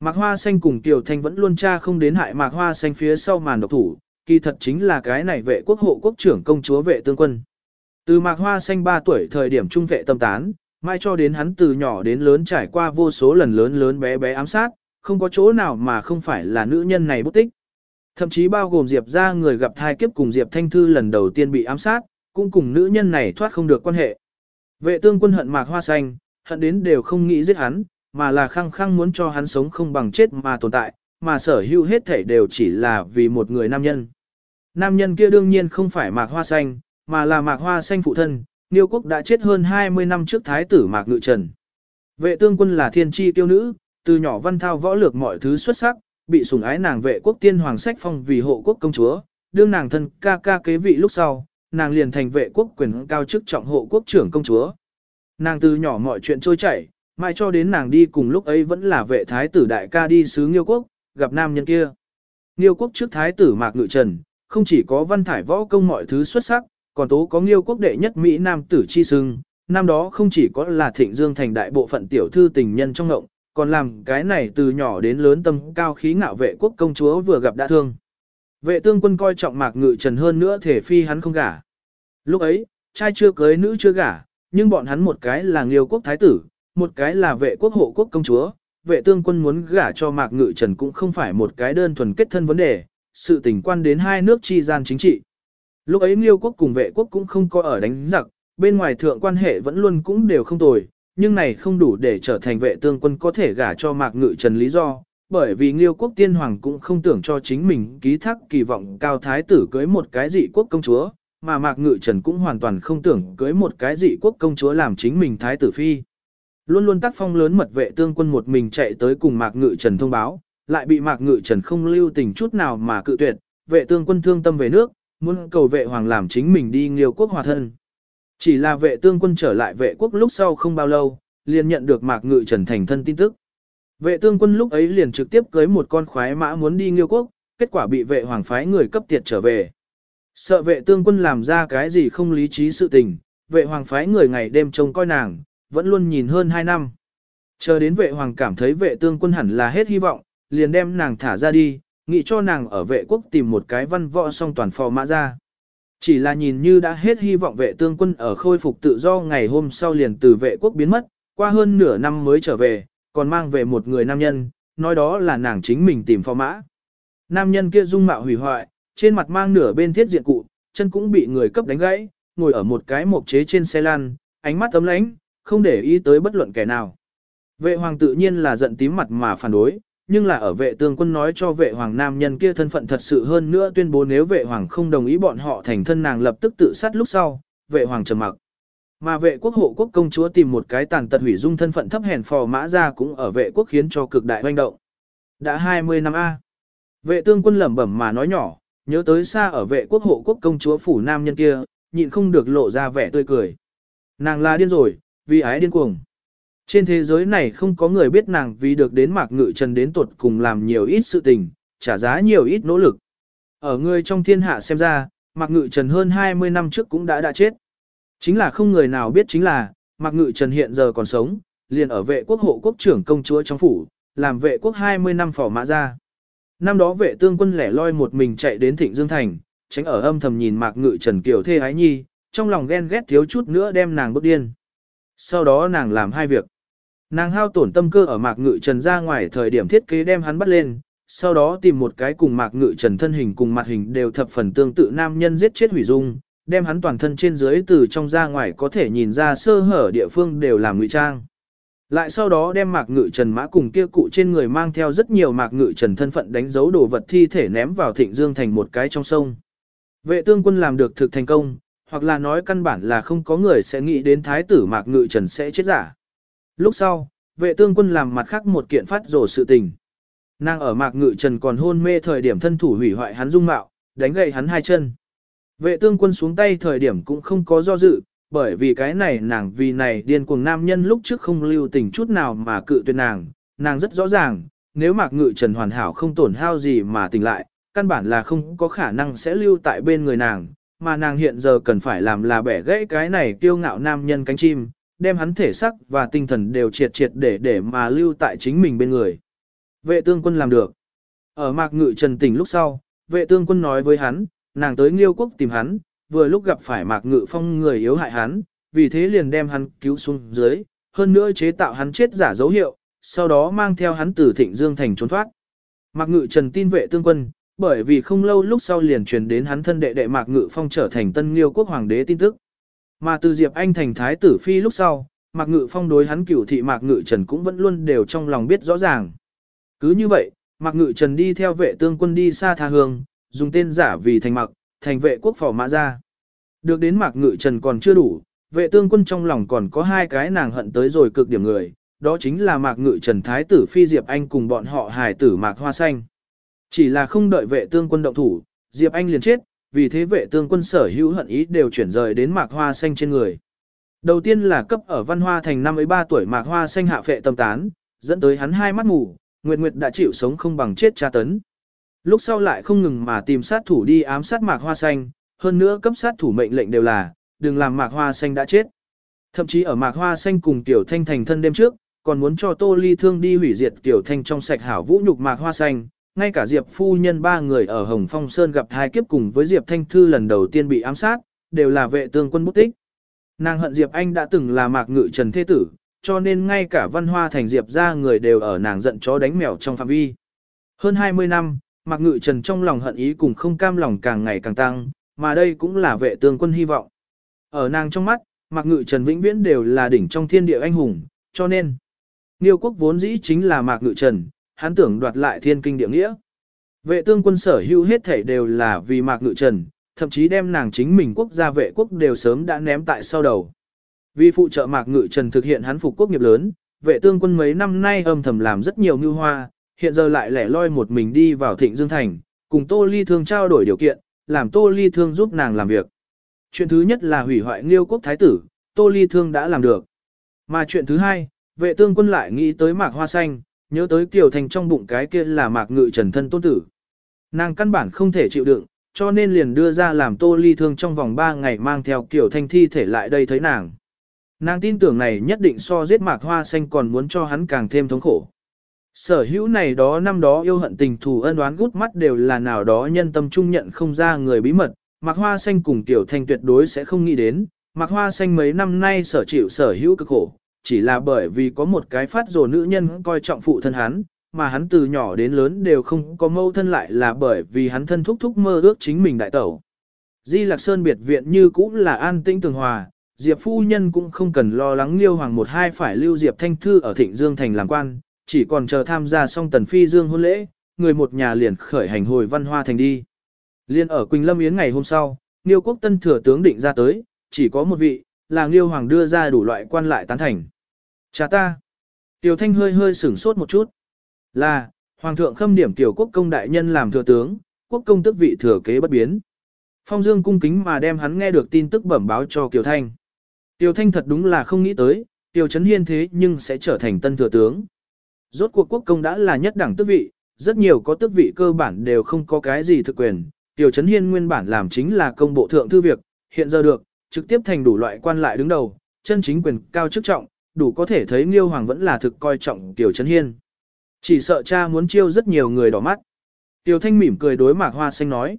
Mạc Hoa Xanh cùng Tiểu Thanh vẫn luôn tra không đến hại Mạc Hoa Xanh phía sau màn độc thủ, kỳ thật chính là cái này vệ quốc hộ quốc trưởng công chúa vệ tương quân. Từ Mạc Hoa Xanh 3 tuổi thời điểm trung vệ tâm tán, mai cho đến hắn từ nhỏ đến lớn trải qua vô số lần lớn lớn bé bé ám sát, không có chỗ nào mà không phải là nữ nhân này bút tích. Thậm chí bao gồm Diệp ra người gặp thai kiếp cùng Diệp Thanh Thư lần đầu tiên bị ám sát, cũng cùng nữ nhân này thoát không được quan hệ. Vệ tương quân hận Mạc Hoa Xanh, hận đến đều không nghĩ giết hắn, mà là khăng khăng muốn cho hắn sống không bằng chết mà tồn tại, mà sở hữu hết thể đều chỉ là vì một người nam nhân. Nam nhân kia đương nhiên không phải Mạc Hoa Xanh, mà là Mạc Hoa Xanh phụ thân, Niêu Quốc đã chết hơn 20 năm trước Thái tử Mạc Ngự Trần. Vệ tương quân là thiên tri tiêu nữ, từ nhỏ văn thao võ lược mọi thứ xuất sắc, bị sủng ái nàng vệ quốc tiên hoàng sách phong vì hộ quốc công chúa, đương nàng thân ca ca kế vị lúc sau, nàng liền thành vệ quốc quyền cao chức trọng hộ quốc trưởng công chúa. Nàng từ nhỏ mọi chuyện trôi chảy, mai cho đến nàng đi cùng lúc ấy vẫn là vệ thái tử đại ca đi sứ Nghiêu quốc, gặp nam nhân kia. Nghiêu quốc trước thái tử Mạc Ngự Trần, không chỉ có văn thải võ công mọi thứ xuất sắc, còn tố có Nghiêu quốc đệ nhất Mỹ Nam tử chi sưng. Năm đó không chỉ có là thịnh dương thành đại bộ phận tiểu thư tình nhân trong ngộng, còn làm cái này từ nhỏ đến lớn tâm cao khí ngạo vệ quốc công chúa vừa gặp đã thương. Vệ tương quân coi trọng Mạc Ngự Trần hơn nữa thể phi hắn không gả. Lúc ấy, trai chưa cưới nữ chưa gả, nhưng bọn hắn một cái là Nghiêu quốc thái tử, một cái là vệ quốc hộ quốc công chúa, vệ tương quân muốn gả cho Mạc Ngự Trần cũng không phải một cái đơn thuần kết thân vấn đề, sự tình quan đến hai nước chi gian chính trị. Lúc ấy Liêu quốc cùng vệ quốc cũng không có ở đánh giặc, bên ngoài thượng quan hệ vẫn luôn cũng đều không tồi, nhưng này không đủ để trở thành vệ tương quân có thể gả cho Mạc Ngự Trần lý do, bởi vì Liêu quốc tiên hoàng cũng không tưởng cho chính mình ký thác kỳ vọng cao thái tử cưới một cái dị quốc công chúa, mà Mạc Ngự Trần cũng hoàn toàn không tưởng cưới một cái dị quốc công chúa làm chính mình thái tử phi. Luôn luôn tác phong lớn mật vệ tương quân một mình chạy tới cùng Mạc Ngự Trần thông báo, lại bị Mạc Ngự Trần không lưu tình chút nào mà cự tuyệt, vệ tương quân thương tâm về nước, muốn cầu vệ hoàng làm chính mình đi nghiêu quốc hòa thân. Chỉ là vệ tương quân trở lại vệ quốc lúc sau không bao lâu, liền nhận được Mạc Ngự Trần thành thân tin tức. Vệ tương quân lúc ấy liền trực tiếp cưới một con khoái mã muốn đi nghiêu quốc, kết quả bị vệ hoàng phái người cấp tiệt trở về. Sợ vệ tương quân làm ra cái gì không lý trí sự tình, vệ hoàng phái người ngày đêm trông coi nàng, vẫn luôn nhìn hơn 2 năm. Chờ đến vệ hoàng cảm thấy vệ tương quân hẳn là hết hy vọng, liền đem nàng thả ra đi, nghĩ cho nàng ở vệ quốc tìm một cái văn võ song toàn phò mã ra. Chỉ là nhìn như đã hết hy vọng vệ tương quân ở khôi phục tự do ngày hôm sau liền từ vệ quốc biến mất, qua hơn nửa năm mới trở về, còn mang về một người nam nhân, nói đó là nàng chính mình tìm phò mã. Nam nhân kia dung mạo hủy hoại, trên mặt mang nửa bên thiết diện cụ, chân cũng bị người cấp đánh gãy, ngồi ở một cái mộc chế trên xe lăn, ánh mắt ấm lánh, không để ý tới bất luận kẻ nào. Vệ hoàng tự nhiên là giận tím mặt mà phản đối, nhưng là ở vệ tương quân nói cho vệ hoàng nam nhân kia thân phận thật sự hơn nữa tuyên bố nếu vệ hoàng không đồng ý bọn họ thành thân nàng lập tức tự sát lúc sau, vệ hoàng trầm mặc. Mà vệ quốc hộ quốc công chúa tìm một cái tàn tật hủy dung thân phận thấp hèn phò mã ra cũng ở vệ quốc khiến cho cực đại hoành động. Đã 20 năm A. Vệ tương quân lẩm bẩm mà nói nhỏ, nhớ tới xa ở vệ quốc hộ quốc công chúa phủ nam nhân kia, nhịn không được lộ ra vẻ tươi cười. Nàng là điên rồi, vì ái điên cuồng. Trên thế giới này không có người biết nàng vì được đến mạc ngự trần đến tuột cùng làm nhiều ít sự tình, trả giá nhiều ít nỗ lực. Ở người trong thiên hạ xem ra, mạc ngự trần hơn 20 năm trước cũng đã đã chết. Chính là không người nào biết chính là, mạc ngự trần hiện giờ còn sống, liền ở vệ quốc hộ quốc trưởng công chúa trong phủ, làm vệ quốc 20 năm phỏ mã ra. Năm đó vệ tương quân lẻ loi một mình chạy đến Thịnh Dương Thành, tránh ở âm thầm nhìn Mạc Ngự Trần Kiều thê ái nhi, trong lòng ghen ghét thiếu chút nữa đem nàng bức điên. Sau đó nàng làm hai việc. Nàng hao tổn tâm cơ ở Mạc Ngự Trần ra ngoài thời điểm thiết kế đem hắn bắt lên, sau đó tìm một cái cùng Mạc Ngự Trần thân hình cùng mặt hình đều thập phần tương tự nam nhân giết chết hủy dung, đem hắn toàn thân trên dưới từ trong ra ngoài có thể nhìn ra sơ hở địa phương đều làm ngụy trang. Lại sau đó đem mạc ngự trần mã cùng kia cụ trên người mang theo rất nhiều mạc ngự trần thân phận đánh dấu đồ vật thi thể ném vào thịnh dương thành một cái trong sông. Vệ tương quân làm được thực thành công, hoặc là nói căn bản là không có người sẽ nghĩ đến thái tử mạc ngự trần sẽ chết giả. Lúc sau, vệ tương quân làm mặt khác một kiện phát rổ sự tình. Nàng ở mạc ngự trần còn hôn mê thời điểm thân thủ hủy hoại hắn dung mạo, đánh gậy hắn hai chân. Vệ tương quân xuống tay thời điểm cũng không có do dự, bởi vì cái này nàng vì này điên cuồng nam nhân lúc trước không lưu tình chút nào mà cự tuyệt nàng, nàng rất rõ ràng, nếu mạc ngự trần hoàn hảo không tổn hao gì mà tỉnh lại, căn bản là không có khả năng sẽ lưu tại bên người nàng, mà nàng hiện giờ cần phải làm là bẻ gãy cái này kiêu ngạo nam nhân cánh chim, đem hắn thể sắc và tinh thần đều triệt triệt để để mà lưu tại chính mình bên người. Vệ tương quân làm được. Ở mạc ngự trần tỉnh lúc sau, vệ tương quân nói với hắn, nàng tới nghiêu quốc tìm hắn, vừa lúc gặp phải mạc ngự phong người yếu hại hắn, vì thế liền đem hắn cứu xuống dưới, hơn nữa chế tạo hắn chết giả dấu hiệu, sau đó mang theo hắn từ thịnh dương thành trốn thoát. Mạc ngự trần tin vệ tương quân, bởi vì không lâu lúc sau liền truyền đến hắn thân đệ đệ mạc ngự phong trở thành tân liêu quốc hoàng đế tin tức. Mà từ Diệp Anh thành thái tử phi lúc sau, mạc ngự phong đối hắn cửu thị mạc ngự trần cũng vẫn luôn đều trong lòng biết rõ ràng. Cứ như vậy, mạc ngự trần đi theo vệ tương quân đi xa tha hương, dùng tên giả vì thành mặc, thành vệ quốc phò mã ra. Được đến mạc ngự trần còn chưa đủ, vệ tương quân trong lòng còn có hai cái nàng hận tới rồi cực điểm người, đó chính là mạc ngự trần thái tử phi Diệp Anh cùng bọn họ hài tử mạc hoa xanh. Chỉ là không đợi vệ tương quân động thủ, Diệp Anh liền chết, vì thế vệ tương quân sở hữu hận ý đều chuyển rời đến mạc hoa xanh trên người. Đầu tiên là cấp ở văn hoa thành năm ấy ba tuổi mạc hoa xanh hạ phệ tâm tán, dẫn tới hắn hai mắt mù, Nguyệt Nguyệt đã chịu sống không bằng chết tra tấn. Lúc sau lại không ngừng mà tìm sát thủ đi ám sát mạc hoa xanh, hơn nữa cấp sát thủ mệnh lệnh đều là, đừng làm mạc hoa xanh đã chết. Thậm chí ở mạc hoa xanh cùng tiểu thanh thành thân đêm trước, còn muốn cho tô ly thương đi hủy diệt tiểu thanh trong sạch hảo vũ nhục mạc hoa xanh, ngay cả Diệp phu nhân ba người ở Hồng Phong Sơn gặp hai kiếp cùng với Diệp Thanh Thư lần đầu tiên bị ám sát, đều là vệ tương quân bút tích. Nàng hận Diệp Anh đã từng là mạc ngự trần thế tử, cho nên ngay cả văn hoa thành Diệp ra người đều ở nàng giận chó đánh mèo trong phạm vi. Hơn 20 năm, Mạc Ngự Trần trong lòng hận ý cùng không cam lòng càng ngày càng tăng, mà đây cũng là vệ tương quân hy vọng. Ở nàng trong mắt, Mạc Ngự Trần vĩnh viễn đều là đỉnh trong thiên địa anh hùng, cho nên, Niêu quốc vốn dĩ chính là Mạc Ngự Trần, hắn tưởng đoạt lại thiên kinh địa nghĩa. Vệ tương quân sở hữu hết thảy đều là vì Mạc Ngự Trần, thậm chí đem nàng chính mình quốc gia vệ quốc đều sớm đã ném tại sau đầu. Vì phụ trợ Mạc Ngự Trần thực hiện hắn phục quốc nghiệp lớn, vệ tương quân mấy năm nay âm thầm làm rất nhiều ngưu hoa, hiện giờ lại lẻ loi một mình đi vào Thịnh Dương Thành, cùng Tô Ly Thương trao đổi điều kiện, làm Tô Ly Thương giúp nàng làm việc. Chuyện thứ nhất là hủy hoại nghiêu quốc thái tử, Tô Ly Thương đã làm được. Mà chuyện thứ hai, vệ tương quân lại nghĩ tới Mạc Hoa Xanh, nhớ tới Kiều Thành trong bụng cái kia là Mạc Ngự Trần thân tôn tử. Nàng căn bản không thể chịu đựng, cho nên liền đưa ra làm Tô Ly Thương trong vòng 3 ngày mang theo Kiều Thanh thi thể lại đây thấy nàng. Nàng tin tưởng này nhất định so giết Mạc Hoa Xanh còn muốn cho hắn càng thêm thống khổ. Sở hữu này đó năm đó yêu hận tình thù ân oán gút mắt đều là nào đó nhân tâm trung nhận không ra người bí mật, Mạc Hoa Xanh cùng Tiểu Thanh tuyệt đối sẽ không nghĩ đến, Mạc Hoa Xanh mấy năm nay sở chịu sở hữu cực khổ, chỉ là bởi vì có một cái phát rồ nữ nhân coi trọng phụ thân hắn, mà hắn từ nhỏ đến lớn đều không có mâu thân lại là bởi vì hắn thân thúc thúc mơ ước chính mình đại tẩu. Di Lạc Sơn biệt viện như cũ là an tĩnh tường hòa, Diệp phu nhân cũng không cần lo lắng Liêu Hoàng một hai phải lưu Diệp Thanh Thư ở Thịnh Dương Thành làm quan, chỉ còn chờ tham gia xong tần phi dương hôn lễ, người một nhà liền khởi hành hồi văn hoa thành đi. Liên ở Quỳnh Lâm Yến ngày hôm sau, Niêu quốc tân thừa tướng định ra tới, chỉ có một vị, là Nghiêu Hoàng đưa ra đủ loại quan lại tán thành. Cha ta. Tiểu Thanh hơi hơi sửng sốt một chút. Là, Hoàng thượng khâm điểm tiểu quốc công đại nhân làm thừa tướng, quốc công tức vị thừa kế bất biến. Phong Dương cung kính mà đem hắn nghe được tin tức bẩm báo cho Kiều Thanh. Tiểu Thanh thật đúng là không nghĩ tới, Tiểu Trấn Hiên thế nhưng sẽ trở thành tân thừa tướng. Rốt cuộc quốc công đã là nhất đẳng tước vị, rất nhiều có tước vị cơ bản đều không có cái gì thực quyền. Tiểu Trấn Hiên nguyên bản làm chính là công bộ thượng thư việc, hiện giờ được, trực tiếp thành đủ loại quan lại đứng đầu, chân chính quyền cao chức trọng, đủ có thể thấy Nghiêu Hoàng vẫn là thực coi trọng Tiểu Trấn Hiên. Chỉ sợ cha muốn chiêu rất nhiều người đỏ mắt. Tiểu Thanh mỉm cười đối Mạc Hoa Xanh nói.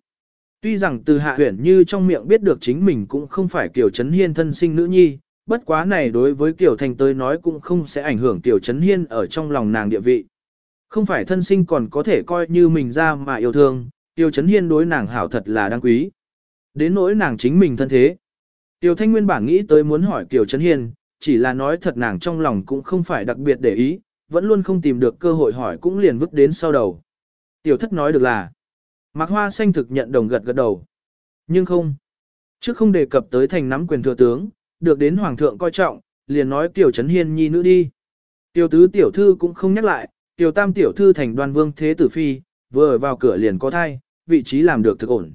Tuy rằng từ hạ huyển như trong miệng biết được chính mình cũng không phải Kiều Trấn Hiên thân sinh nữ nhi, bất quá này đối với Kiều Thanh tới nói cũng không sẽ ảnh hưởng Kiều Trấn Hiên ở trong lòng nàng địa vị. Không phải thân sinh còn có thể coi như mình ra mà yêu thương, Kiều Trấn Hiên đối nàng hảo thật là đáng quý. Đến nỗi nàng chính mình thân thế. Tiểu Thanh nguyên bản nghĩ tới muốn hỏi Kiều Trấn Hiên, chỉ là nói thật nàng trong lòng cũng không phải đặc biệt để ý, vẫn luôn không tìm được cơ hội hỏi cũng liền vứt đến sau đầu. Tiểu thất nói được là, Mạc Hoa Xanh thực nhận đồng gật gật đầu. Nhưng không, trước không đề cập tới thành nắm quyền thừa tướng, được đến Hoàng thượng coi trọng, liền nói Tiểu Trấn Hiên nhi nữ đi. Tiểu tứ tiểu thư cũng không nhắc lại, Tiểu tam tiểu thư thành đoan vương thế tử phi, vừa vào cửa liền có thai, vị trí làm được thực ổn.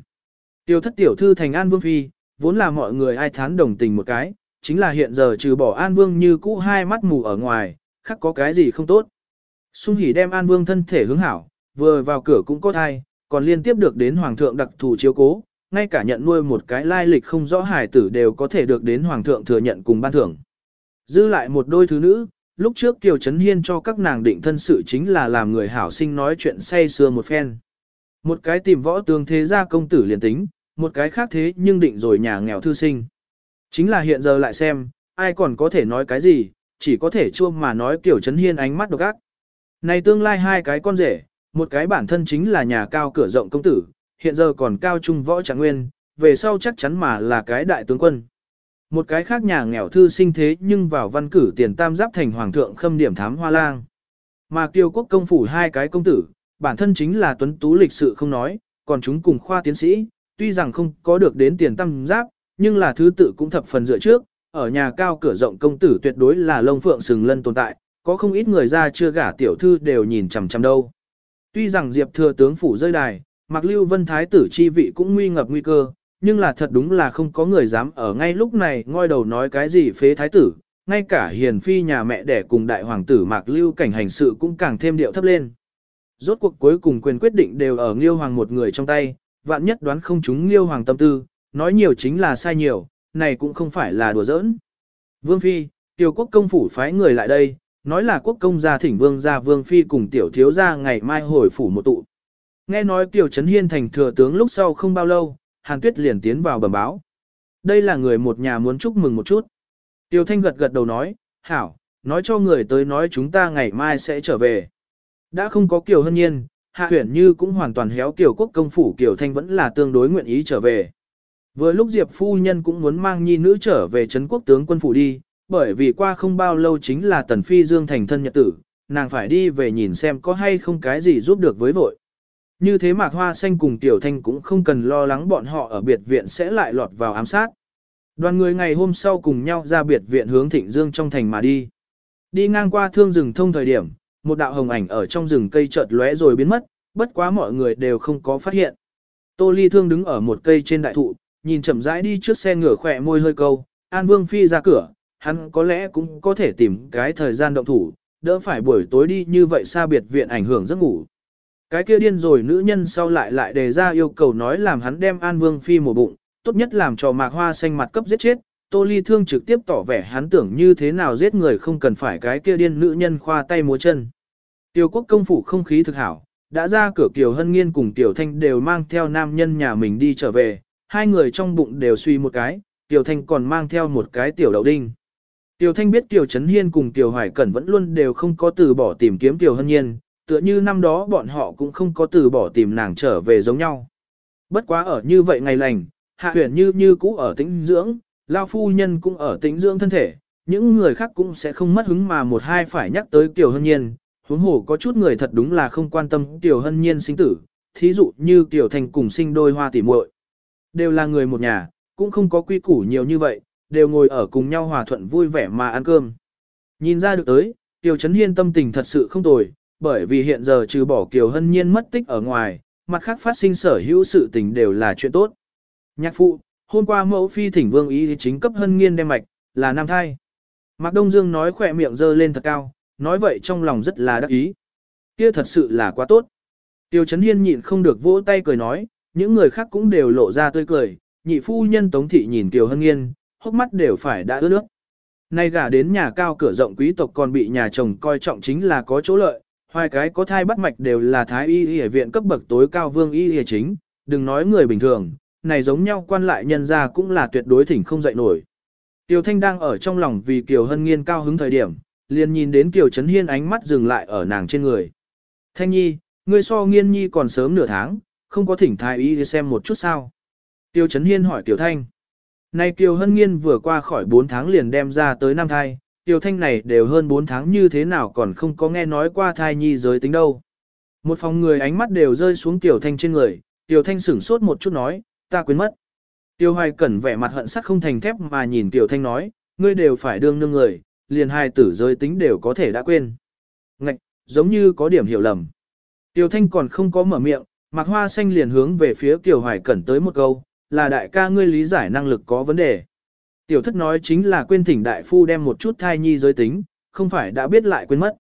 Tiểu thất tiểu thư thành an vương phi, vốn là mọi người ai thán đồng tình một cái, chính là hiện giờ trừ bỏ an vương như cũ hai mắt mù ở ngoài, khác có cái gì không tốt. Xung hỉ đem an vương thân thể hướng hảo, vừa vào cửa cũng có thai, còn liên tiếp được đến hoàng thượng đặc thù chiếu cố, ngay cả nhận nuôi một cái lai lịch không rõ hài tử đều có thể được đến hoàng thượng thừa nhận cùng ban thưởng. Dư lại một đôi thứ nữ, lúc trước Kiều Trấn Hiên cho các nàng định thân sự chính là làm người hảo sinh nói chuyện say xưa một phen. Một cái tìm võ tướng thế gia công tử liền tính, một cái khác thế nhưng định rồi nhà nghèo thư sinh. Chính là hiện giờ lại xem, ai còn có thể nói cái gì, chỉ có thể chua mà nói kiểu Trấn Hiên ánh mắt độc ác. Này tương lai hai cái con rể, một cái bản thân chính là nhà cao cửa rộng công tử, hiện giờ còn cao trung võ trạng nguyên, về sau chắc chắn mà là cái đại tướng quân. Một cái khác nhà nghèo thư sinh thế nhưng vào văn cử tiền tam giáp thành hoàng thượng khâm điểm thám hoa lang. Mà kiều quốc công phủ hai cái công tử, bản thân chính là tuấn tú lịch sự không nói, còn chúng cùng khoa tiến sĩ, tuy rằng không có được đến tiền tam giáp, nhưng là thứ tự cũng thập phần dựa trước, ở nhà cao cửa rộng công tử tuyệt đối là lông phượng sừng lân tồn tại, có không ít người ra chưa gả tiểu thư đều nhìn chằm chằm đâu. Tuy rằng Diệp thừa tướng phủ rơi đài, Mạc Lưu Vân Thái tử chi vị cũng nguy ngập nguy cơ, nhưng là thật đúng là không có người dám ở ngay lúc này ngoi đầu nói cái gì phế thái tử, ngay cả hiền phi nhà mẹ đẻ cùng đại hoàng tử Mạc Lưu cảnh hành sự cũng càng thêm điệu thấp lên. Rốt cuộc cuối cùng quyền quyết định đều ở Nghiêu Hoàng một người trong tay, vạn nhất đoán không chúng liêu Hoàng tâm tư, nói nhiều chính là sai nhiều, này cũng không phải là đùa giỡn. Vương Phi, tiểu quốc công phủ phái người lại đây, nói là quốc công gia thỉnh vương gia vương phi cùng tiểu thiếu gia ngày mai hồi phủ một tụ. Nghe nói tiểu Trấn Hiên thành thừa tướng lúc sau không bao lâu, Hàn Tuyết liền tiến vào bẩm báo. Đây là người một nhà muốn chúc mừng một chút. tiểu Thanh gật gật đầu nói, hảo, nói cho người tới nói chúng ta ngày mai sẽ trở về. Đã không có kiểu Hân Nhiên, Hạ Huyền Như cũng hoàn toàn héo Kiều Quốc công phủ Kiều Thanh vẫn là tương đối nguyện ý trở về. Vừa lúc Diệp phu nhân cũng muốn mang nhi nữ trở về Trấn quốc tướng quân phủ đi, bởi vì qua không bao lâu chính là Tần Phi Dương thành thân nhật tử, nàng phải đi về nhìn xem có hay không cái gì giúp được với vội. Như thế Mạc Hoa Xanh cùng Tiểu Thanh cũng không cần lo lắng bọn họ ở biệt viện sẽ lại lọt vào ám sát. Đoàn người ngày hôm sau cùng nhau ra biệt viện hướng Thịnh Dương trong thành mà đi. Đi ngang qua thương rừng thông thời điểm, một đạo hồng ảnh ở trong rừng cây chợt lóe rồi biến mất, bất quá mọi người đều không có phát hiện. Tô Ly Thương đứng ở một cây trên đại thụ, nhìn chậm rãi đi trước xe ngửa khỏe môi hơi câu, An Vương Phi ra cửa, hắn có lẽ cũng có thể tìm cái thời gian động thủ, đỡ phải buổi tối đi như vậy xa biệt viện ảnh hưởng giấc ngủ. Cái kia điên rồi nữ nhân sau lại lại đề ra yêu cầu nói làm hắn đem An Vương Phi mổ bụng, tốt nhất làm cho mạc hoa xanh mặt cấp giết chết. Tô Ly Thương trực tiếp tỏ vẻ hắn tưởng như thế nào giết người không cần phải cái kia điên nữ nhân khoa tay múa chân. Tiêu quốc công phủ không khí thực hảo, đã ra cửa Kiều Hân Nghiên cùng Tiểu Thanh đều mang theo nam nhân nhà mình đi trở về, hai người trong bụng đều suy một cái, Tiểu Thanh còn mang theo một cái tiểu đậu đinh. Tiểu Thanh biết Tiểu Trấn Hiên cùng Tiểu Hoài Cẩn vẫn luôn đều không có từ bỏ tìm kiếm Tiểu Hân Nhiên, tựa như năm đó bọn họ cũng không có từ bỏ tìm nàng trở về giống nhau. Bất quá ở như vậy ngày lành, Hạ Huyền như như cũ ở tĩnh dưỡng, Lao Phu Nhân cũng ở tĩnh dưỡng thân thể, những người khác cũng sẽ không mất hứng mà một hai phải nhắc tới Tiểu Hân Nhiên, huống hồ có chút người thật đúng là không quan tâm Tiểu Hân Nhiên sinh tử, thí dụ như Tiểu Thành cùng sinh đôi hoa tỉ muội đều là người một nhà, cũng không có quy củ nhiều như vậy, đều ngồi ở cùng nhau hòa thuận vui vẻ mà ăn cơm. Nhìn ra được tới, tiểu Trấn Hiên tâm tình thật sự không tồi, bởi vì hiện giờ trừ bỏ Kiều Hân Nhiên mất tích ở ngoài, mặt khác phát sinh sở hữu sự tình đều là chuyện tốt. Nhạc phụ, hôm qua mẫu phi thỉnh vương ý chính cấp Hân Nhiên đem mạch, là nam thai. Mạc Đông Dương nói khỏe miệng dơ lên thật cao, nói vậy trong lòng rất là đắc ý. Kia thật sự là quá tốt. Tiêu Trấn Hiên nhịn không được vỗ tay cười nói, những người khác cũng đều lộ ra tươi cười, nhị phu nhân Tống Thị nhìn Kiều Hân Nghiên, hốc mắt đều phải đã ướt nước. Nay gả đến nhà cao cửa rộng quý tộc còn bị nhà chồng coi trọng chính là có chỗ lợi, hoài cái có thai bắt mạch đều là thái y y viện cấp bậc tối cao vương y y chính, đừng nói người bình thường, này giống nhau quan lại nhân ra cũng là tuyệt đối thỉnh không dậy nổi. Tiêu Thanh đang ở trong lòng vì Kiều Hân Nghiên cao hứng thời điểm, liền nhìn đến Kiều Trấn Hiên ánh mắt dừng lại ở nàng trên người. Thanh Nhi, ngươi so nghiên nhi còn sớm nửa tháng, không có thỉnh thái y đi xem một chút sao. Tiêu Trấn Hiên hỏi Tiểu Thanh. Nay Kiều Hân Nghiên vừa qua khỏi 4 tháng liền đem ra tới năm thai, Tiểu Thanh này đều hơn 4 tháng như thế nào còn không có nghe nói qua thai nhi giới tính đâu. Một phòng người ánh mắt đều rơi xuống Tiểu Thanh trên người, Tiểu Thanh sửng sốt một chút nói, ta quên mất. Tiêu Hoài Cẩn vẻ mặt hận sắc không thành thép mà nhìn Tiểu Thanh nói, ngươi đều phải đương nương người, liền hai tử giới tính đều có thể đã quên. Ngạch, giống như có điểm hiểu lầm. Tiểu Thanh còn không có mở miệng, Mạc Hoa Xanh liền hướng về phía Kiều Hoài Cẩn tới một câu, là đại ca ngươi lý giải năng lực có vấn đề. Tiểu thất nói chính là quên thỉnh đại phu đem một chút thai nhi giới tính, không phải đã biết lại quên mất.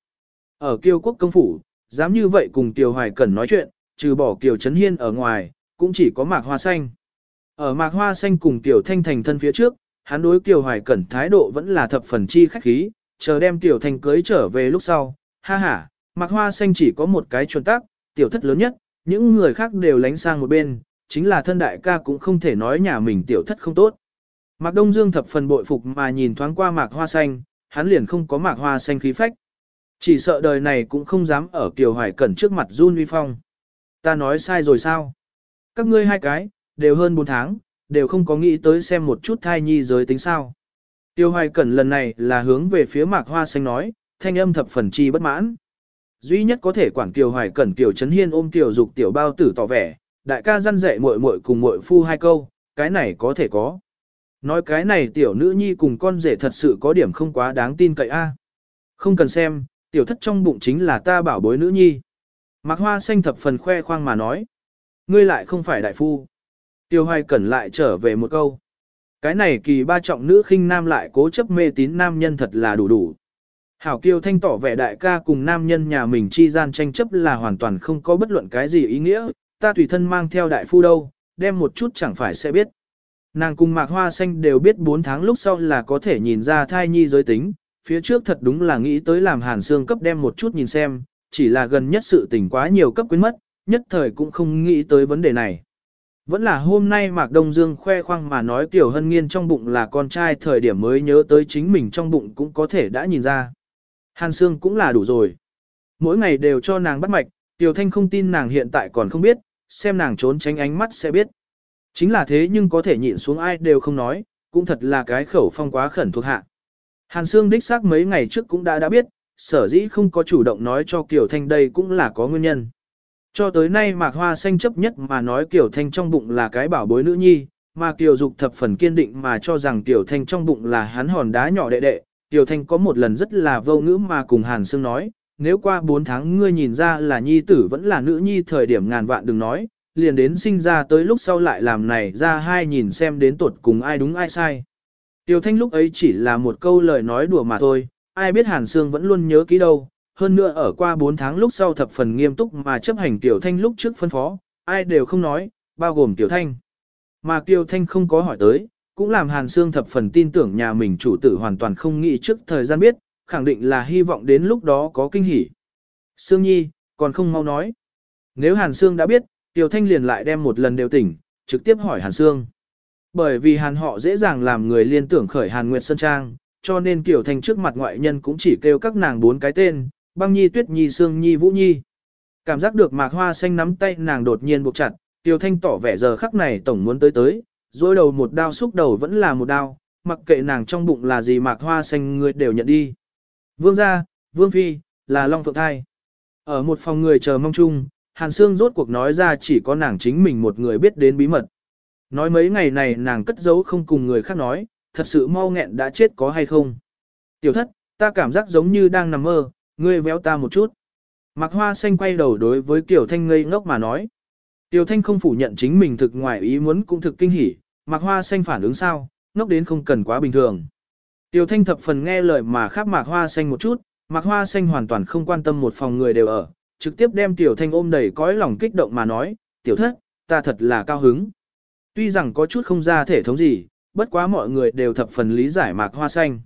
Ở kiêu Quốc công phủ, dám như vậy cùng Kiều Hoài Cẩn nói chuyện, trừ bỏ Kiều Trấn Hiên ở ngoài, cũng chỉ có Mạc Hoa Xanh. Ở Mạc Hoa Xanh cùng Kiều Thanh thành thân phía trước, hắn đối Kiều Hoài Cẩn thái độ vẫn là thập phần chi khách khí, chờ đem Tiểu Thanh cưới trở về lúc sau, ha ha, Mặc Hoa Xanh chỉ có một cái chuẩn tắc, tiểu thất lớn nhất, những người khác đều lánh sang một bên, chính là thân đại ca cũng không thể nói nhà mình tiểu thất không tốt. Mạc Đông Dương thập phần bội phục mà nhìn thoáng qua Mạc Hoa Xanh, hắn liền không có Mạc Hoa Xanh khí phách. Chỉ sợ đời này cũng không dám ở Kiều Hoài Cẩn trước mặt run uy phong. Ta nói sai rồi sao? Các ngươi hai cái, đều hơn 4 tháng, đều không có nghĩ tới xem một chút thai nhi giới tính sao. Tiêu Hoài Cẩn lần này là hướng về phía Mạc Hoa Xanh nói, thanh âm thập phần chi bất mãn. Duy nhất có thể quản Tiêu Hoài Cẩn Tiêu Trấn Hiên ôm Tiêu Dục tiểu bao tử tỏ vẻ, đại ca răn dạy muội muội cùng muội phu hai câu, cái này có thể có. Nói cái này tiểu nữ nhi cùng con rể thật sự có điểm không quá đáng tin cậy a. Không cần xem, tiểu thất trong bụng chính là ta bảo bối nữ nhi. Mạc Hoa xanh thập phần khoe khoang mà nói. Ngươi lại không phải đại phu. Tiêu Hoài Cẩn lại trở về một câu. Cái này kỳ ba trọng nữ khinh nam lại cố chấp mê tín nam nhân thật là đủ đủ. Hảo Kiều Thanh tỏ vẻ đại ca cùng nam nhân nhà mình chi gian tranh chấp là hoàn toàn không có bất luận cái gì ý nghĩa, ta tùy thân mang theo đại phu đâu, đem một chút chẳng phải sẽ biết. Nàng cùng Mạc Hoa Xanh đều biết 4 tháng lúc sau là có thể nhìn ra thai nhi giới tính, phía trước thật đúng là nghĩ tới làm hàn xương cấp đem một chút nhìn xem, chỉ là gần nhất sự tình quá nhiều cấp quyến mất, nhất thời cũng không nghĩ tới vấn đề này. Vẫn là hôm nay Mạc Đông Dương khoe khoang mà nói Tiểu Hân Nghiên trong bụng là con trai thời điểm mới nhớ tới chính mình trong bụng cũng có thể đã nhìn ra. Hàn Sương cũng là đủ rồi. Mỗi ngày đều cho nàng bắt mạch, Tiểu Thanh không tin nàng hiện tại còn không biết, xem nàng trốn tránh ánh mắt sẽ biết. Chính là thế nhưng có thể nhịn xuống ai đều không nói, cũng thật là cái khẩu phong quá khẩn thuộc hạ. Hàn Sương đích xác mấy ngày trước cũng đã đã biết, sở dĩ không có chủ động nói cho Kiều Thanh đây cũng là có nguyên nhân. Cho tới nay Mạc Hoa Xanh chấp nhất mà nói Kiều Thanh trong bụng là cái bảo bối nữ nhi, mà Kiều Dục thập phần kiên định mà cho rằng Kiều Thanh trong bụng là hắn hòn đá nhỏ đệ đệ, Tiểu Thanh có một lần rất là vô ngữ mà cùng Hàn Sương nói, nếu qua 4 tháng ngươi nhìn ra là nhi tử vẫn là nữ nhi thời điểm ngàn vạn đừng nói, liền đến sinh ra tới lúc sau lại làm này ra hai nhìn xem đến tuột cùng ai đúng ai sai. Tiểu Thanh lúc ấy chỉ là một câu lời nói đùa mà thôi, ai biết Hàn Sương vẫn luôn nhớ kỹ đâu, hơn nữa ở qua 4 tháng lúc sau thập phần nghiêm túc mà chấp hành Tiểu Thanh lúc trước phân phó, ai đều không nói, bao gồm Tiểu Thanh. Mà Tiểu Thanh không có hỏi tới, cũng làm Hàn Sương thập phần tin tưởng nhà mình chủ tử hoàn toàn không nghĩ trước thời gian biết, khẳng định là hy vọng đến lúc đó có kinh hỉ. Sương Nhi, còn không mau nói. Nếu Hàn Sương đã biết, Tiểu Thanh liền lại đem một lần đều tỉnh, trực tiếp hỏi Hàn Sương. Bởi vì Hàn họ dễ dàng làm người liên tưởng khởi Hàn Nguyệt Sơn Trang, cho nên Tiểu Thanh trước mặt ngoại nhân cũng chỉ kêu các nàng bốn cái tên, băng nhi tuyết nhi sương nhi vũ nhi. Cảm giác được mạc hoa xanh nắm tay nàng đột nhiên buộc chặt, Tiêu Thanh tỏ vẻ giờ khắc này tổng muốn tới tới, dối đầu một đao xúc đầu vẫn là một đao, mặc kệ nàng trong bụng là gì mạc hoa xanh người đều nhận đi. Vương gia, Vương Phi, là Long Phượng Thai. Ở một phòng người chờ mong chung, Hàn Sương rốt cuộc nói ra chỉ có nàng chính mình một người biết đến bí mật. Nói mấy ngày này nàng cất giấu không cùng người khác nói, thật sự mau nghẹn đã chết có hay không. Tiểu thất, ta cảm giác giống như đang nằm mơ, ngươi véo ta một chút. Mạc Hoa Xanh quay đầu đối với Kiều Thanh ngây ngốc mà nói. Kiều Thanh không phủ nhận chính mình thực ngoài ý muốn cũng thực kinh hỉ, Mạc Hoa Xanh phản ứng sao, ngốc đến không cần quá bình thường. Kiều Thanh thập phần nghe lời mà khắp Mạc Hoa Xanh một chút, Mạc Hoa Xanh hoàn toàn không quan tâm một phòng người đều ở, trực tiếp đem Tiểu Thanh ôm đầy cõi lòng kích động mà nói, tiểu thất, ta thật là cao hứng. Tuy rằng có chút không ra thể thống gì, bất quá mọi người đều thập phần lý giải Mạc Hoa Xanh.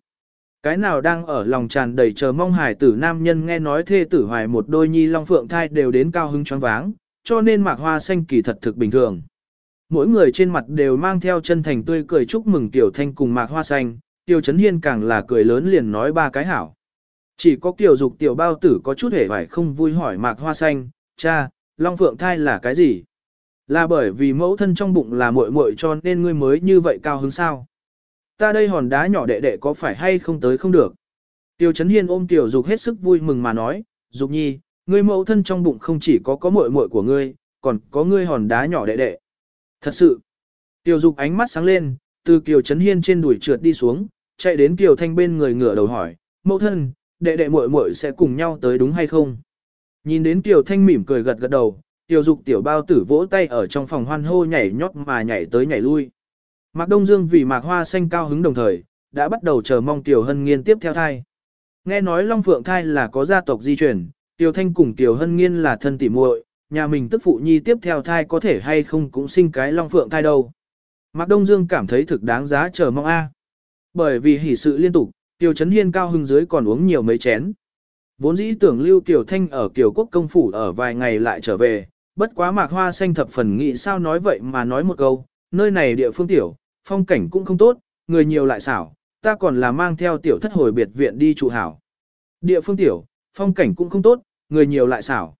Cái nào đang ở lòng tràn đầy chờ mong hải tử nam nhân nghe nói thê tử hoài một đôi nhi long phượng thai đều đến cao hứng choáng váng, cho nên Mạc Hoa Xanh kỳ thật thực bình thường. Mỗi người trên mặt đều mang theo chân thành tươi cười chúc mừng Tiểu Thanh cùng Mạc Hoa Xanh, Tiêu Chấn Hiên càng là cười lớn liền nói ba cái hảo. Chỉ có Kiều Dục tiểu bao tử có chút hề vải không vui hỏi Mạc Hoa Xanh, cha, Long Phượng thai là cái gì? Là bởi vì mẫu thân trong bụng là muội muội cho nên ngươi mới như vậy cao hứng sao? Ta đây hòn đá nhỏ đệ đệ có phải hay không tới không được? Tiêu Chấn Hiên ôm Tiểu Dục hết sức vui mừng mà nói, Dục nhi, ngươi mẫu thân trong bụng không chỉ có có muội muội của ngươi, còn có ngươi hòn đá nhỏ đệ đệ. Thật sự, Tiêu Dục ánh mắt sáng lên, từ Kiều Chấn Hiên trên đùi trượt đi xuống, chạy đến Kiều Thanh bên người ngửa đầu hỏi, mẫu thân, đệ đệ muội muội sẽ cùng nhau tới đúng hay không? Nhìn đến Kiều Thanh mỉm cười gật gật đầu, Tiêu Dục tiểu bao tử vỗ tay ở trong phòng hoan hô nhảy nhót mà nhảy tới nhảy lui. Mạc Đông Dương vì Mạc Hoa xanh cao hứng đồng thời, đã bắt đầu chờ mong Tiểu Hân Nghiên tiếp theo thai. Nghe nói Long Phượng thai là có gia tộc di truyền, Tiểu Thanh cùng Tiểu Hân Nghiên là thân tỉ muội, nhà mình tức phụ nhi tiếp theo thai có thể hay không cũng sinh cái Long Phượng thai đâu. Mạc Đông Dương cảm thấy thực đáng giá chờ mong a. Bởi vì hỷ sự liên tục, Tiêu Chấn Hiên cao hưng dưới còn uống nhiều mấy chén. Vốn dĩ tưởng lưu Kiều Thanh ở Kiều Quốc công phủ ở vài ngày lại trở về, bất quá Mạc Hoa xanh thập phần nghĩ sao nói vậy mà nói một câu, nơi này địa phương tiểu, phong cảnh cũng không tốt, người nhiều lại xảo, ta còn là mang theo tiểu thất hồi biệt viện đi trụ hảo. Địa phương tiểu, phong cảnh cũng không tốt, người nhiều lại xảo.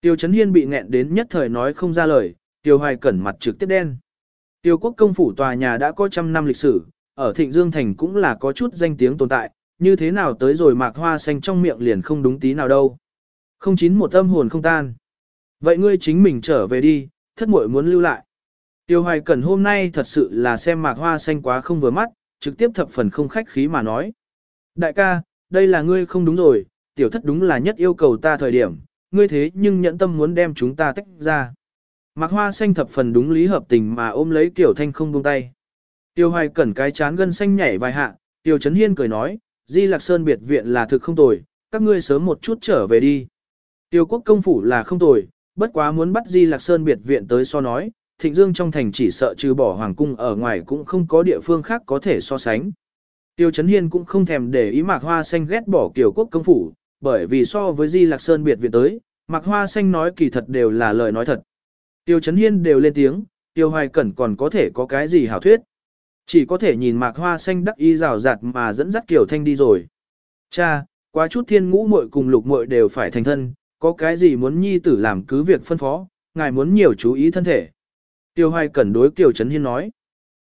Tiêu Chấn Hiên bị nghẹn đến nhất thời nói không ra lời, Tiêu Hoài Cẩn mặt trực tiếp đen. Tiêu quốc công phủ tòa nhà đã có trăm năm lịch sử, ở Thịnh Dương Thành cũng là có chút danh tiếng tồn tại, như thế nào tới rồi mạc hoa xanh trong miệng liền không đúng tí nào đâu. Không chín một âm hồn không tan. Vậy ngươi chính mình trở về đi, thất muội muốn lưu lại. Tiêu hoài cẩn hôm nay thật sự là xem mạc hoa xanh quá không vừa mắt, trực tiếp thập phần không khách khí mà nói. Đại ca, đây là ngươi không đúng rồi, tiểu thất đúng là nhất yêu cầu ta thời điểm, ngươi thế nhưng nhẫn tâm muốn đem chúng ta tách ra. Mạc hoa xanh thập phần đúng lý hợp tình mà ôm lấy kiểu thanh không buông tay. Tiêu hoài cẩn cái chán gân xanh nhảy vài hạ, tiêu chấn hiên cười nói, di lạc sơn biệt viện là thực không tồi, các ngươi sớm một chút trở về đi. Tiêu quốc công phủ là không tồi, bất quá muốn bắt di lạc sơn biệt viện tới so nói, thịnh dương trong thành chỉ sợ trừ bỏ hoàng cung ở ngoài cũng không có địa phương khác có thể so sánh. Tiêu Chấn Hiên cũng không thèm để ý Mạc Hoa Xanh ghét bỏ Kiều Quốc công phủ, bởi vì so với Di Lạc Sơn biệt viện tới, Mạc Hoa Xanh nói kỳ thật đều là lời nói thật. Tiêu Chấn Hiên đều lên tiếng, Tiêu Hoài Cẩn còn có thể có cái gì hảo thuyết. Chỉ có thể nhìn Mạc Hoa Xanh đắc ý rào rạt mà dẫn dắt Kiều Thanh đi rồi. Cha, quá chút thiên ngũ muội cùng lục muội đều phải thành thân, có cái gì muốn nhi tử làm cứ việc phân phó, ngài muốn nhiều chú ý thân thể. Tiêu Hoài Cẩn đối Kiều Trấn Hiên nói.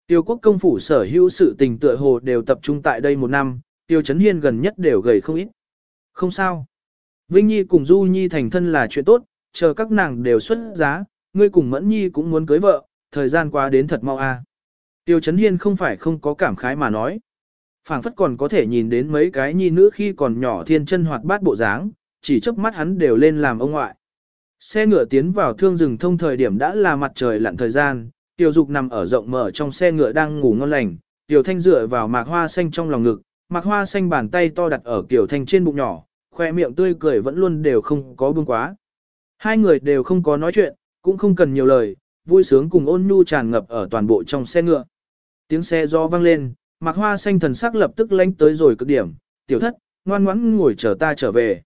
Tiêu quốc công phủ sở hữu sự tình tựa hồ đều tập trung tại đây một năm, Tiêu Trấn Hiên gần nhất đều gầy không ít. Không sao. Vinh Nhi cùng Du Nhi thành thân là chuyện tốt, chờ các nàng đều xuất giá, ngươi cùng Mẫn Nhi cũng muốn cưới vợ, thời gian qua đến thật mau a. À. Tiêu Trấn Hiên không phải không có cảm khái mà nói. phảng phất còn có thể nhìn đến mấy cái nhi nữ khi còn nhỏ thiên chân hoạt bát bộ dáng, chỉ chớp mắt hắn đều lên làm ông ngoại. Xe ngựa tiến vào thương rừng thông thời điểm đã là mặt trời lặn thời gian, Tiểu Dục nằm ở rộng mở trong xe ngựa đang ngủ ngon lành, Tiểu Thanh dựa vào mạc hoa xanh trong lòng ngực, mạc hoa xanh bàn tay to đặt ở Tiểu Thanh trên bụng nhỏ, khoe miệng tươi cười vẫn luôn đều không có buông quá. Hai người đều không có nói chuyện, cũng không cần nhiều lời, vui sướng cùng ôn nhu tràn ngập ở toàn bộ trong xe ngựa. Tiếng xe do vang lên, mạc hoa xanh thần sắc lập tức lánh tới rồi cực điểm, tiểu thất, ngoan ngoãn ngồi chờ ta trở về.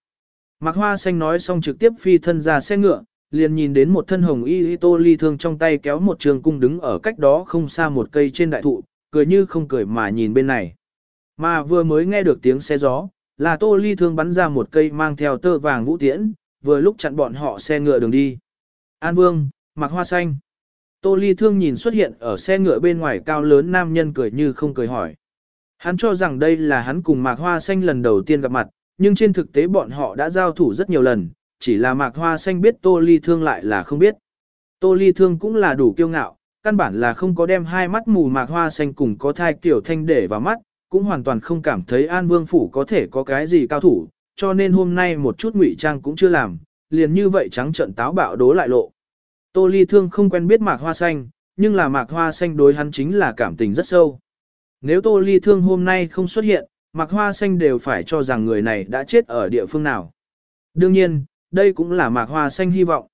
Mạc Hoa Xanh nói xong trực tiếp phi thân ra xe ngựa, liền nhìn đến một thân hồng y tô ly thương trong tay kéo một trường cung đứng ở cách đó không xa một cây trên đại thụ, cười như không cười mà nhìn bên này. Mà vừa mới nghe được tiếng xe gió, là tô ly thương bắn ra một cây mang theo tơ vàng vũ tiễn, vừa lúc chặn bọn họ xe ngựa đường đi. An Vương, Mạc Hoa Xanh. Tô ly thương nhìn xuất hiện ở xe ngựa bên ngoài cao lớn nam nhân cười như không cười hỏi. Hắn cho rằng đây là hắn cùng Mạc Hoa Xanh lần đầu tiên gặp mặt, nhưng trên thực tế bọn họ đã giao thủ rất nhiều lần, chỉ là mạc hoa xanh biết tô ly thương lại là không biết. Tô ly thương cũng là đủ kiêu ngạo, căn bản là không có đem hai mắt mù mạc hoa xanh cùng có thai kiểu thanh để vào mắt, cũng hoàn toàn không cảm thấy An Vương Phủ có thể có cái gì cao thủ, cho nên hôm nay một chút ngụy trang cũng chưa làm, liền như vậy trắng trận táo bạo đố lại lộ. Tô Ly Thương không quen biết mạc hoa xanh, nhưng là mạc hoa xanh đối hắn chính là cảm tình rất sâu. Nếu Tô Ly Thương hôm nay không xuất hiện, mạc hoa xanh đều phải cho rằng người này đã chết ở địa phương nào. Đương nhiên, đây cũng là mạc hoa xanh hy vọng.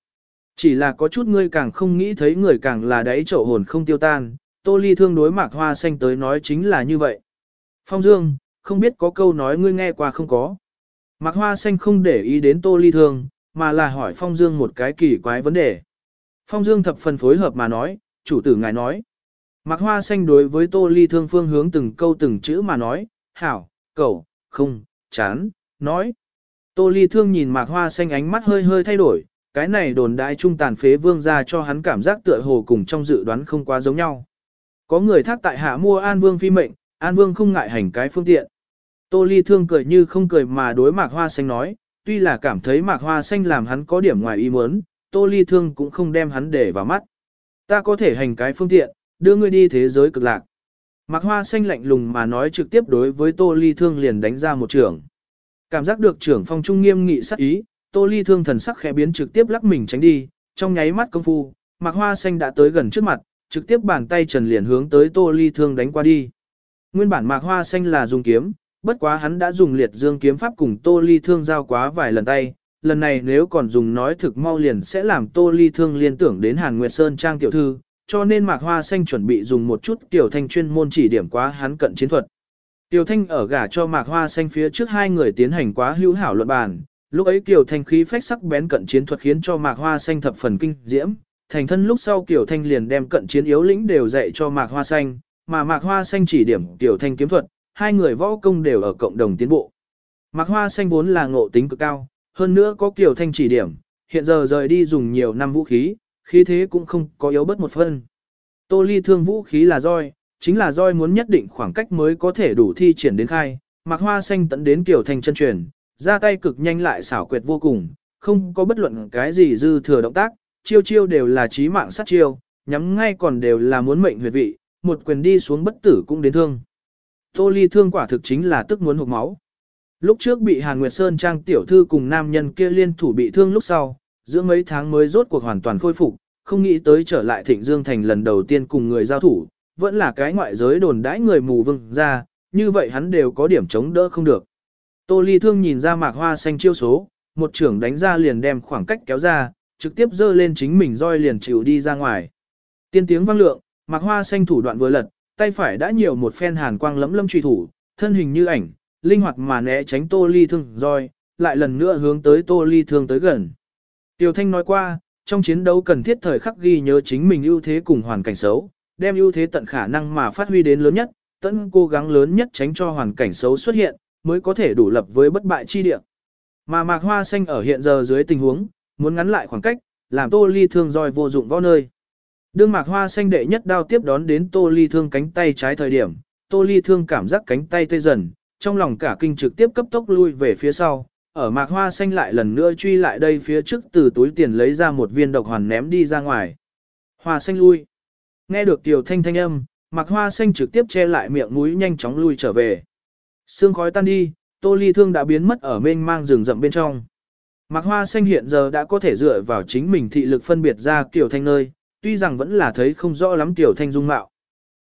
Chỉ là có chút ngươi càng không nghĩ thấy người càng là đáy chậu hồn không tiêu tan, Tô Ly Thương đối mạc hoa xanh tới nói chính là như vậy. Phong Dương, không biết có câu nói ngươi nghe qua không có. Mạc Hoa Xanh không để ý đến Tô Ly Thương, mà là hỏi Phong Dương một cái kỳ quái vấn đề. Phong Dương thập phần phối hợp mà nói, chủ tử ngài nói. Mạc Hoa Xanh đối với Tô Ly Thương phương hướng từng câu từng chữ mà nói, hảo, cầu, không, chán, nói. Tô Ly Thương nhìn Mạc Hoa Xanh ánh mắt hơi hơi thay đổi, cái này đồn đại trung tàn phế vương ra cho hắn cảm giác tựa hồ cùng trong dự đoán không quá giống nhau. Có người thác tại hạ mua An Vương phi mệnh, An Vương không ngại hành cái phương tiện. Tô Ly Thương cười như không cười mà đối Mạc Hoa Xanh nói, tuy là cảm thấy Mạc Hoa Xanh làm hắn có điểm ngoài ý muốn, Tô Ly Thương cũng không đem hắn để vào mắt. Ta có thể hành cái phương tiện, đưa ngươi đi thế giới cực lạc. Mạc Hoa Xanh lạnh lùng mà nói trực tiếp đối với Tô Ly Thương liền đánh ra một trưởng. Cảm giác được trưởng phong trung nghiêm nghị sắc ý, Tô Ly Thương thần sắc khẽ biến trực tiếp lắc mình tránh đi, trong nháy mắt công phu, Mạc Hoa Xanh đã tới gần trước mặt, trực tiếp bàn tay trần liền hướng tới Tô Ly Thương đánh qua đi. Nguyên bản Mạc Hoa Xanh là dùng kiếm, bất quá hắn đã dùng liệt dương kiếm pháp cùng Tô Ly Thương giao quá vài lần tay, lần này nếu còn dùng nói thực mau liền sẽ làm Tô Ly Thương liên tưởng đến Hàn Nguyệt Sơn Trang tiểu thư, cho nên Mạc Hoa Xanh chuẩn bị dùng một chút tiểu thanh chuyên môn chỉ điểm quá hắn cận chiến thuật. Tiểu Thanh ở gả cho Mạc Hoa Xanh phía trước hai người tiến hành quá hữu hảo luận bàn, lúc ấy Tiểu Thanh khí phách sắc bén cận chiến thuật khiến cho Mạc Hoa Xanh thập phần kinh diễm, thành thân lúc sau Tiểu Thanh liền đem cận chiến yếu lĩnh đều dạy cho Mạc Hoa Xanh, mà Mạc Hoa Xanh chỉ điểm Tiểu Thanh kiếm thuật, hai người võ công đều ở cộng đồng tiến bộ. Mạc Hoa Xanh vốn là ngộ tính cực cao, hơn nữa có Tiểu Thanh chỉ điểm, hiện giờ rời đi dùng nhiều năm vũ khí, khí thế cũng không có yếu bớt một phân. Tô Ly thương vũ khí là roi, chính là roi muốn nhất định khoảng cách mới có thể đủ thi triển đến khai, Mạc Hoa Xanh tận đến Tiểu thành chân truyền, ra tay cực nhanh lại xảo quyệt vô cùng, không có bất luận cái gì dư thừa động tác, chiêu chiêu đều là chí mạng sát chiêu, nhắm ngay còn đều là muốn mệnh huyệt vị, một quyền đi xuống bất tử cũng đến thương. Tô Ly thương quả thực chính là tức muốn hụt máu. Lúc trước bị Hàn Nguyệt Sơn trang tiểu thư cùng nam nhân kia liên thủ bị thương lúc sau, giữa mấy tháng mới rốt cuộc hoàn toàn khôi phục, không nghĩ tới trở lại Thịnh Dương thành lần đầu tiên cùng người giao thủ, vẫn là cái ngoại giới đồn đãi người mù vương ra, như vậy hắn đều có điểm chống đỡ không được. Tô Ly thương nhìn ra mạc hoa xanh chiêu số, một trưởng đánh ra liền đem khoảng cách kéo ra, trực tiếp dơ lên chính mình roi liền chịu đi ra ngoài. Tiên tiếng vang lượng, Mạc Hoa xanh thủ đoạn vừa lật, tay phải đã nhiều một phen hàn quang lấm lâm truy thủ, thân hình như ảnh, linh hoạt mà né tránh Tô Ly thương roi, lại lần nữa hướng tới Tô Ly thương tới gần. Tiểu Thanh nói qua, trong chiến đấu cần thiết thời khắc ghi nhớ chính mình ưu thế cùng hoàn cảnh xấu, đem ưu thế tận khả năng mà phát huy đến lớn nhất, tận cố gắng lớn nhất tránh cho hoàn cảnh xấu xuất hiện, mới có thể đủ lập với bất bại chi địa. Mà Mạc Hoa xanh ở hiện giờ dưới tình huống, muốn ngắn lại khoảng cách, làm Tô Ly thương roi vô dụng võ nơi. Đương mạc hoa xanh đệ nhất đao tiếp đón đến tô ly thương cánh tay trái thời điểm, tô ly thương cảm giác cánh tay tê dần, trong lòng cả kinh trực tiếp cấp tốc lui về phía sau, ở mạc hoa xanh lại lần nữa truy lại đây phía trước từ túi tiền lấy ra một viên độc hoàn ném đi ra ngoài. Hoa xanh lui. Nghe được tiểu thanh thanh âm, mạc hoa xanh trực tiếp che lại miệng mũi nhanh chóng lui trở về. Sương khói tan đi, tô ly thương đã biến mất ở mênh mang rừng rậm bên trong. Mạc hoa xanh hiện giờ đã có thể dựa vào chính mình thị lực phân biệt ra tiểu thanh nơi, tuy rằng vẫn là thấy không rõ lắm Tiểu Thanh dung mạo.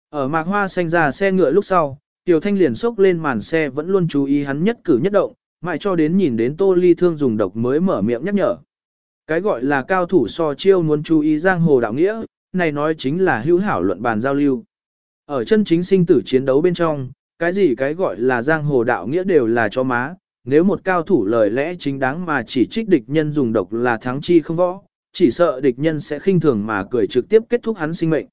Ở mạc hoa xanh ra xe ngựa lúc sau, Tiểu Thanh liền sốc lên màn xe vẫn luôn chú ý hắn nhất cử nhất động, mãi cho đến nhìn đến Tô Ly Thương dùng độc mới mở miệng nhắc nhở. Cái gọi là cao thủ so chiêu muốn chú ý giang hồ đạo nghĩa, này nói chính là hữu hảo luận bàn giao lưu. Ở chân chính sinh tử chiến đấu bên trong, cái gì cái gọi là giang hồ đạo nghĩa đều là cho má, nếu một cao thủ lời lẽ chính đáng mà chỉ trích địch nhân dùng độc là thắng chi không võ, chỉ sợ địch nhân sẽ khinh thường mà cười trực tiếp kết thúc hắn sinh mệnh.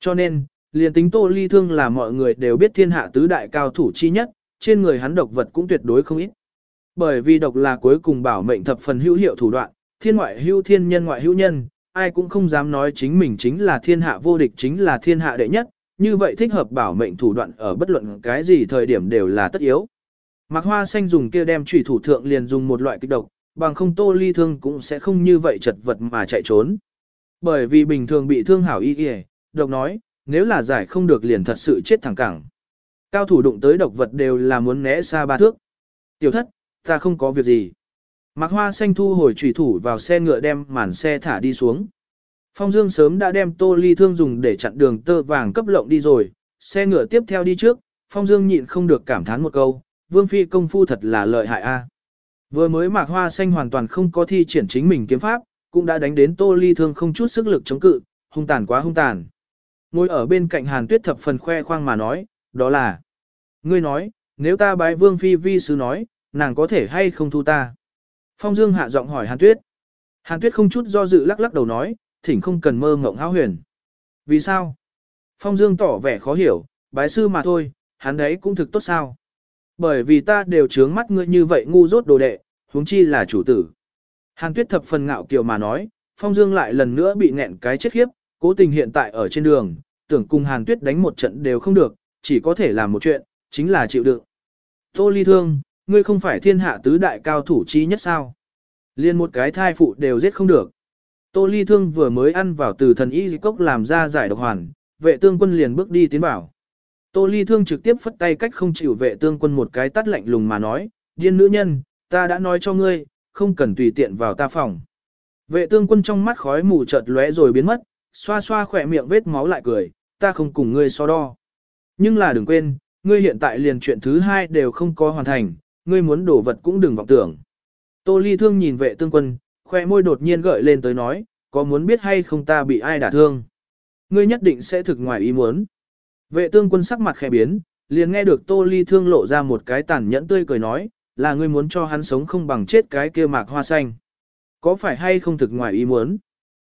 Cho nên, liền tính Tô Ly Thương là mọi người đều biết thiên hạ tứ đại cao thủ chi nhất, trên người hắn độc vật cũng tuyệt đối không ít. Bởi vì độc là cuối cùng bảo mệnh thập phần hữu hiệu thủ đoạn, thiên ngoại hữu thiên nhân ngoại hữu nhân, ai cũng không dám nói chính mình chính là thiên hạ vô địch chính là thiên hạ đệ nhất, như vậy thích hợp bảo mệnh thủ đoạn ở bất luận cái gì thời điểm đều là tất yếu. Mạc Hoa Xanh dùng kia đem chủy thủ thượng liền dùng một loại kích độc, bằng không tô ly thương cũng sẽ không như vậy chật vật mà chạy trốn. Bởi vì bình thường bị thương hảo y y, độc nói, nếu là giải không được liền thật sự chết thẳng cẳng. Cao thủ đụng tới độc vật đều là muốn né xa ba thước. Tiểu thất, ta không có việc gì. Mạc Hoa Xanh thu hồi trùy thủ vào xe ngựa đem màn xe thả đi xuống. Phong Dương sớm đã đem tô ly thương dùng để chặn đường tơ vàng cấp lộng đi rồi, xe ngựa tiếp theo đi trước, Phong Dương nhịn không được cảm thán một câu, Vương Phi công phu thật là lợi hại a. Vừa mới Mạc Hoa Xanh hoàn toàn không có thi triển chính mình kiếm pháp, cũng đã đánh đến tô ly thương không chút sức lực chống cự, hung tàn quá hung tàn. Ngồi ở bên cạnh Hàn Tuyết thập phần khoe khoang mà nói, đó là Ngươi nói, nếu ta bái Vương Phi vi sứ nói, nàng có thể hay không thu ta? Phong Dương hạ giọng hỏi Hàn Tuyết. Hàn Tuyết không chút do dự lắc lắc đầu nói, thỉnh không cần mơ ngộng háo huyền. Vì sao? Phong Dương tỏ vẻ khó hiểu, bái sư mà thôi, hắn đấy cũng thực tốt sao. Bởi vì ta đều trướng mắt ngươi như vậy ngu dốt đồ đệ, huống chi là chủ tử. Hàn Tuyết thập phần ngạo kiều mà nói, Phong Dương lại lần nữa bị nghẹn cái chết khiếp, cố tình hiện tại ở trên đường, tưởng cùng Hàn Tuyết đánh một trận đều không được, chỉ có thể làm một chuyện, chính là chịu đựng. Tô Ly Thương, ngươi không phải thiên hạ tứ đại cao thủ chi nhất sao? Liên một cái thai phụ đều giết không được. Tô Ly Thương vừa mới ăn vào từ thần y cốc làm ra giải độc hoàn, vệ tương quân liền bước đi tiến bảo. Tô Ly Thương trực tiếp phất tay cách không chịu vệ tương quân một cái tắt lạnh lùng mà nói, điên nữ nhân, ta đã nói cho ngươi, không cần tùy tiện vào ta phòng. Vệ tương quân trong mắt khói mù chợt lóe rồi biến mất, xoa xoa khỏe miệng vết máu lại cười, ta không cùng ngươi so đo. Nhưng là đừng quên, ngươi hiện tại liền chuyện thứ hai đều không có hoàn thành, ngươi muốn đổ vật cũng đừng vọng tưởng. Tô Ly Thương nhìn vệ tương quân, khoe môi đột nhiên gợi lên tới nói, có muốn biết hay không ta bị ai đả thương? Ngươi nhất định sẽ thực ngoài ý muốn. Vệ tương quân sắc mặt khẽ biến, liền nghe được Tô Ly Thương lộ ra một cái tàn nhẫn tươi cười nói, là ngươi muốn cho hắn sống không bằng chết cái kia mạc hoa xanh. Có phải hay không thực ngoài ý muốn?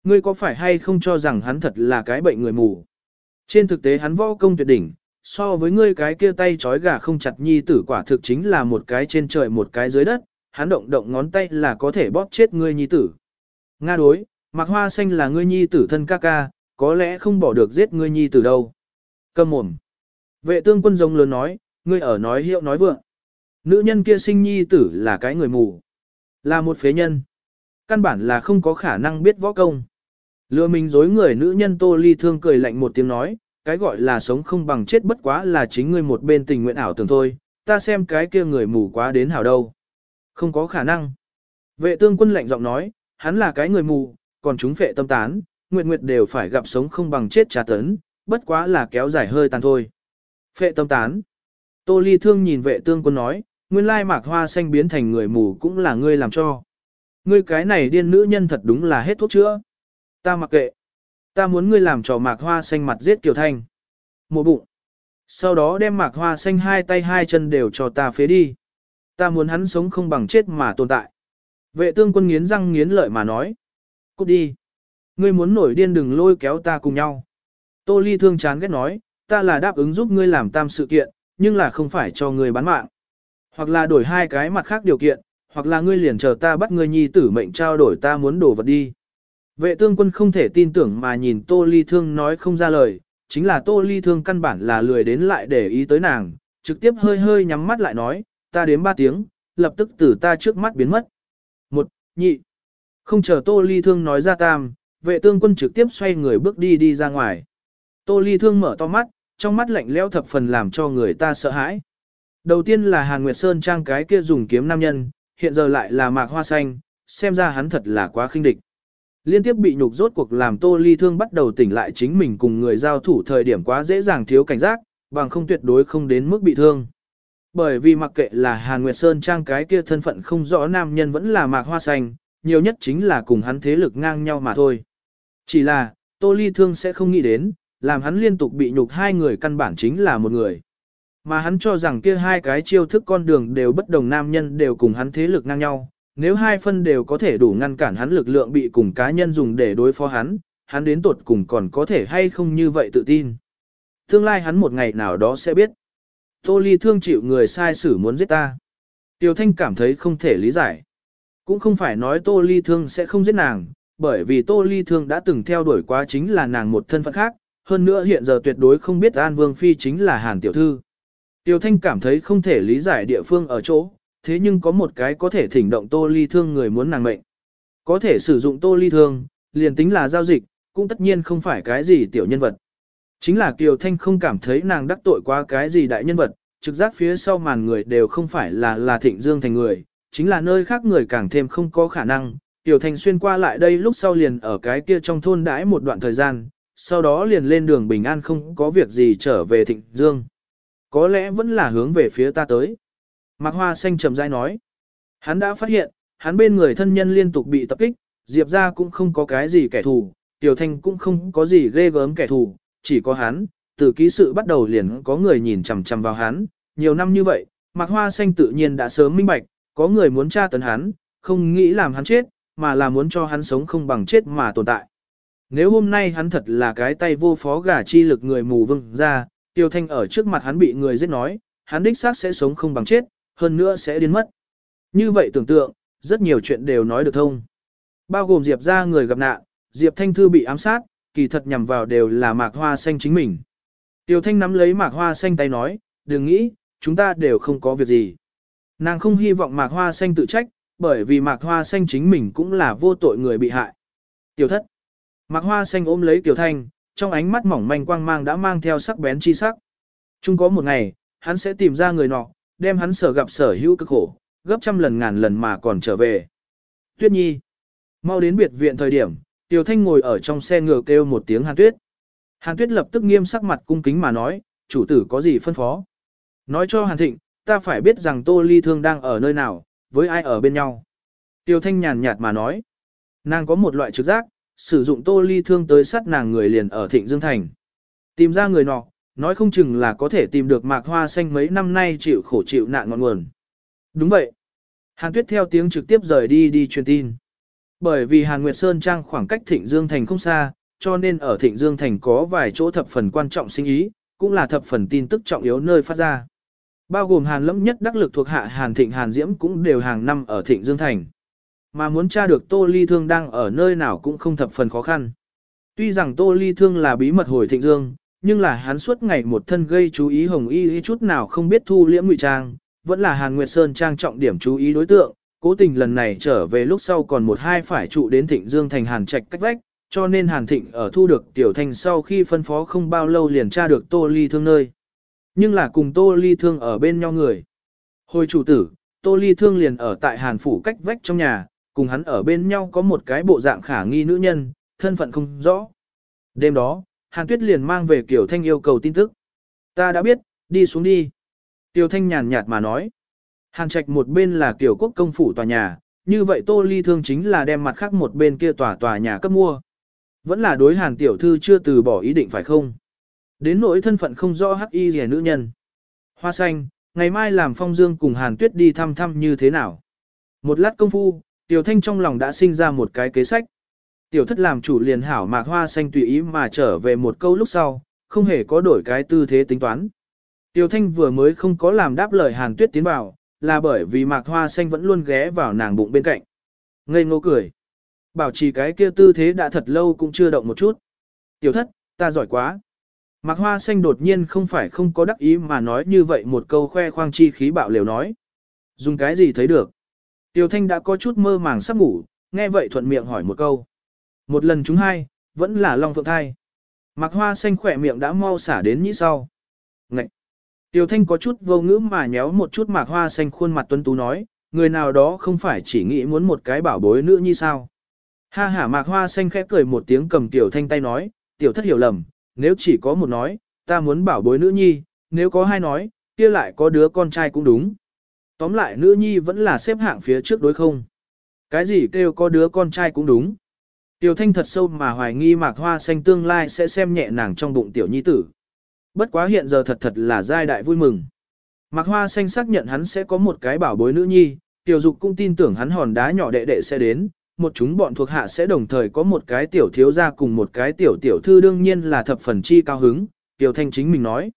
Ngươi có phải hay không cho rằng hắn thật là cái bệnh người mù? Trên thực tế hắn võ công tuyệt đỉnh, so với ngươi cái kia tay trói gà không chặt nhi tử quả thực chính là một cái trên trời một cái dưới đất, hắn động động ngón tay là có thể bóp chết ngươi nhi tử. Nga đối, mặc Hoa Xanh là ngươi nhi tử thân ca ca, có lẽ không bỏ được giết ngươi nhi tử đâu. Cầm mồm. Vệ tương quân rồng lớn nói, ngươi ở nói hiệu nói vượng. Nữ nhân kia sinh nhi tử là cái người mù. Là một phế nhân. Căn bản là không có khả năng biết võ công. Lừa mình dối người nữ nhân tô ly thương cười lạnh một tiếng nói, cái gọi là sống không bằng chết bất quá là chính ngươi một bên tình nguyện ảo tưởng thôi, ta xem cái kia người mù quá đến hảo đâu. Không có khả năng. Vệ tương quân lạnh giọng nói, hắn là cái người mù, còn chúng phệ tâm tán, nguyệt nguyệt đều phải gặp sống không bằng chết trà tấn, bất quá là kéo dài hơi tàn thôi. Phệ tâm tán. Tô ly thương nhìn vệ tương quân nói, nguyên lai mạc hoa xanh biến thành người mù cũng là ngươi làm cho. Ngươi cái này điên nữ nhân thật đúng là hết thuốc chữa. Ta mặc kệ. Ta muốn ngươi làm trò mạc hoa xanh mặt giết Kiều Thanh. Một bụng. Sau đó đem mạc hoa xanh hai tay hai chân đều cho ta phế đi. Ta muốn hắn sống không bằng chết mà tồn tại. Vệ tương quân nghiến răng nghiến lợi mà nói. Cút đi. Ngươi muốn nổi điên đừng lôi kéo ta cùng nhau. Tô ly thương chán ghét nói, ta là đáp ứng giúp ngươi làm tam sự kiện, nhưng là không phải cho ngươi bán mạng. Hoặc là đổi hai cái mặt khác điều kiện, hoặc là ngươi liền chờ ta bắt ngươi nhi tử mệnh trao đổi ta muốn đổ vật đi. Vệ tương quân không thể tin tưởng mà nhìn Tô Ly Thương nói không ra lời, chính là Tô Ly Thương căn bản là lười đến lại để ý tới nàng, trực tiếp hơi hơi nhắm mắt lại nói, ta đếm ba tiếng, lập tức từ ta trước mắt biến mất. Một, nhị. Không chờ Tô Ly Thương nói ra tam, vệ tương quân trực tiếp xoay người bước đi đi ra ngoài. Tô Ly Thương mở to mắt, trong mắt lạnh lẽo thập phần làm cho người ta sợ hãi. Đầu tiên là Hàn Nguyệt Sơn trang cái kia dùng kiếm nam nhân, hiện giờ lại là mạc hoa xanh, xem ra hắn thật là quá khinh địch. Liên tiếp bị nhục rốt cuộc làm Tô Ly Thương bắt đầu tỉnh lại chính mình cùng người giao thủ thời điểm quá dễ dàng thiếu cảnh giác, bằng không tuyệt đối không đến mức bị thương. Bởi vì mặc kệ là Hàn Nguyệt Sơn trang cái kia thân phận không rõ nam nhân vẫn là mạc hoa xanh, nhiều nhất chính là cùng hắn thế lực ngang nhau mà thôi. Chỉ là, Tô Ly Thương sẽ không nghĩ đến, làm hắn liên tục bị nhục hai người căn bản chính là một người. Mà hắn cho rằng kia hai cái chiêu thức con đường đều bất đồng nam nhân đều cùng hắn thế lực ngang nhau, nếu hai phân đều có thể đủ ngăn cản hắn lực lượng bị cùng cá nhân dùng để đối phó hắn, hắn đến tột cùng còn có thể hay không như vậy tự tin. Tương lai hắn một ngày nào đó sẽ biết. Tô Ly thương chịu người sai xử muốn giết ta. Tiêu Thanh cảm thấy không thể lý giải. Cũng không phải nói Tô Ly thương sẽ không giết nàng, bởi vì Tô Ly thương đã từng theo đuổi quá chính là nàng một thân phận khác, hơn nữa hiện giờ tuyệt đối không biết An Vương Phi chính là Hàn Tiểu Thư. Tiêu Thanh cảm thấy không thể lý giải địa phương ở chỗ, thế nhưng có một cái có thể thỉnh động tô ly thương người muốn nàng mệnh. Có thể sử dụng tô ly thương, liền tính là giao dịch, cũng tất nhiên không phải cái gì tiểu nhân vật. Chính là Kiều Thanh không cảm thấy nàng đắc tội quá cái gì đại nhân vật, trực giác phía sau màn người đều không phải là là thịnh dương thành người, chính là nơi khác người càng thêm không có khả năng. Tiểu Thanh xuyên qua lại đây lúc sau liền ở cái kia trong thôn đãi một đoạn thời gian, sau đó liền lên đường bình an không có việc gì trở về thịnh dương. Có lẽ vẫn là hướng về phía ta tới. Mạc Hoa Xanh trầm rãi nói. Hắn đã phát hiện, hắn bên người thân nhân liên tục bị tập kích, Diệp ra cũng không có cái gì kẻ thù, Tiểu Thanh cũng không có gì ghê gớm kẻ thù, chỉ có hắn, từ ký sự bắt đầu liền có người nhìn chằm chằm vào hắn, nhiều năm như vậy, Mạc Hoa Xanh tự nhiên đã sớm minh bạch, có người muốn tra tấn hắn, không nghĩ làm hắn chết, mà là muốn cho hắn sống không bằng chết mà tồn tại. Nếu hôm nay hắn thật là cái tay vô phó gà chi lực người mù vương ra, Tiêu Thanh ở trước mặt hắn bị người giết nói, hắn đích xác sẽ sống không bằng chết, hơn nữa sẽ điên mất. Như vậy tưởng tượng, rất nhiều chuyện đều nói được thông. Bao gồm Diệp ra người gặp nạn, Diệp Thanh Thư bị ám sát, kỳ thật nhằm vào đều là mạc hoa xanh chính mình. Tiêu Thanh nắm lấy mạc hoa xanh tay nói, đừng nghĩ, chúng ta đều không có việc gì. Nàng không hy vọng mạc hoa xanh tự trách, bởi vì mạc hoa xanh chính mình cũng là vô tội người bị hại. Tiểu thất. Mạc hoa xanh ôm lấy Tiểu Thanh, trong ánh mắt mỏng manh quang mang đã mang theo sắc bén chi sắc. Chung có một ngày, hắn sẽ tìm ra người nọ, đem hắn sở gặp sở hữu cực khổ, gấp trăm lần ngàn lần mà còn trở về. Tuyết Nhi. Mau đến biệt viện thời điểm, Tiểu Thanh ngồi ở trong xe ngựa kêu một tiếng Hàn Tuyết. Hàn Tuyết lập tức nghiêm sắc mặt cung kính mà nói, chủ tử có gì phân phó. Nói cho Hàn Thịnh, ta phải biết rằng Tô Ly Thương đang ở nơi nào, với ai ở bên nhau. Tiêu Thanh nhàn nhạt mà nói, nàng có một loại trực giác, sử dụng Tô Ly Thương tới sát nàng người liền ở Thịnh Dương Thành. Tìm ra người nọ, nói không chừng là có thể tìm được mạc hoa xanh mấy năm nay chịu khổ chịu nạn ngọn nguồn. Đúng vậy. Hàn Tuyết theo tiếng trực tiếp rời đi đi truyền tin. Bởi vì Hàn Nguyệt Sơn Trang khoảng cách Thịnh Dương Thành không xa, cho nên ở Thịnh Dương Thành có vài chỗ thập phần quan trọng sinh ý, cũng là thập phần tin tức trọng yếu nơi phát ra. Bao gồm Hàn Lẫm nhất đắc lực thuộc hạ Hàn Thịnh Hàn Diễm cũng đều hàng năm ở Thịnh Dương Thành. Mà muốn tra được Tô Ly Thương đang ở nơi nào cũng không thập phần khó khăn. Tuy rằng Tô Ly Thương là bí mật hồi Thịnh Dương, nhưng là hắn suốt ngày một thân gây chú ý hồng y chút nào không biết thu liễm ngụy trang, vẫn là Hàn Nguyệt Sơn trang trọng điểm chú ý đối tượng, cố tình lần này trở về lúc sau còn một hai phải trụ đến Thịnh Dương thành Hàn Trạch cách vách, cho nên Hàn Thịnh ở thu được Tiểu Thành sau khi phân phó không bao lâu liền tra được Tô Ly Thương nơi. Nhưng là cùng Tô Ly Thương ở bên nhau người. Hồi chủ tử, Tô Ly Thương liền ở tại Hàn Phủ cách vách trong nhà, cùng hắn ở bên nhau có một cái bộ dạng khả nghi nữ nhân, thân phận không rõ. Đêm đó, Hàn Tuyết liền mang về Kiều Thanh yêu cầu tin tức. Ta đã biết, đi xuống đi. Kiều Thanh nhàn nhạt mà nói. Hàn Trạch một bên là Kiều Quốc công phủ tòa nhà, như vậy Tô Ly Thương chính là đem mặt khác một bên kia tòa tòa nhà cấp mua. Vẫn là đối Hàn Tiểu Thư chưa từ bỏ ý định phải không? Đến nỗi thân phận không rõ hắc y rẻ nữ nhân. Hoa xanh, ngày mai làm phong dương cùng Hàn Tuyết đi thăm thăm như thế nào? Một lát công phu, Tiểu Thanh trong lòng đã sinh ra một cái kế sách. Tiểu thất làm chủ liền hảo mạc hoa xanh tùy ý mà trở về một câu lúc sau, không hề có đổi cái tư thế tính toán. Tiểu thanh vừa mới không có làm đáp lời hàn tuyết tiến vào, là bởi vì mạc hoa xanh vẫn luôn ghé vào nàng bụng bên cạnh. Ngây ngô cười. Bảo trì cái kia tư thế đã thật lâu cũng chưa động một chút. Tiểu thất, ta giỏi quá. Mạc hoa xanh đột nhiên không phải không có đắc ý mà nói như vậy một câu khoe khoang chi khí bạo liều nói. Dùng cái gì thấy được? Tiểu thanh đã có chút mơ màng sắp ngủ, nghe vậy thuận miệng hỏi một câu. Một lần chúng hai, vẫn là long phượng thai. Mạc hoa xanh khỏe miệng đã mau xả đến nhĩ sau. Ngậy! Tiểu thanh có chút vô ngữ mà nhéo một chút mạc hoa xanh khuôn mặt tuấn tú nói, người nào đó không phải chỉ nghĩ muốn một cái bảo bối nữ như sao. Ha ha mạc hoa xanh khẽ cười một tiếng cầm tiểu thanh tay nói, tiểu thất hiểu lầm, nếu chỉ có một nói, ta muốn bảo bối nữ nhi, nếu có hai nói, kia lại có đứa con trai cũng đúng. Tóm lại nữ nhi vẫn là xếp hạng phía trước đối không. Cái gì kêu có đứa con trai cũng đúng. Tiểu thanh thật sâu mà hoài nghi mạc hoa xanh tương lai sẽ xem nhẹ nàng trong bụng tiểu nhi tử. Bất quá hiện giờ thật thật là giai đại vui mừng. Mạc hoa xanh xác nhận hắn sẽ có một cái bảo bối nữ nhi, tiểu dục cũng tin tưởng hắn hòn đá nhỏ đệ đệ sẽ đến, một chúng bọn thuộc hạ sẽ đồng thời có một cái tiểu thiếu gia cùng một cái tiểu tiểu thư đương nhiên là thập phần chi cao hứng, tiểu thanh chính mình nói.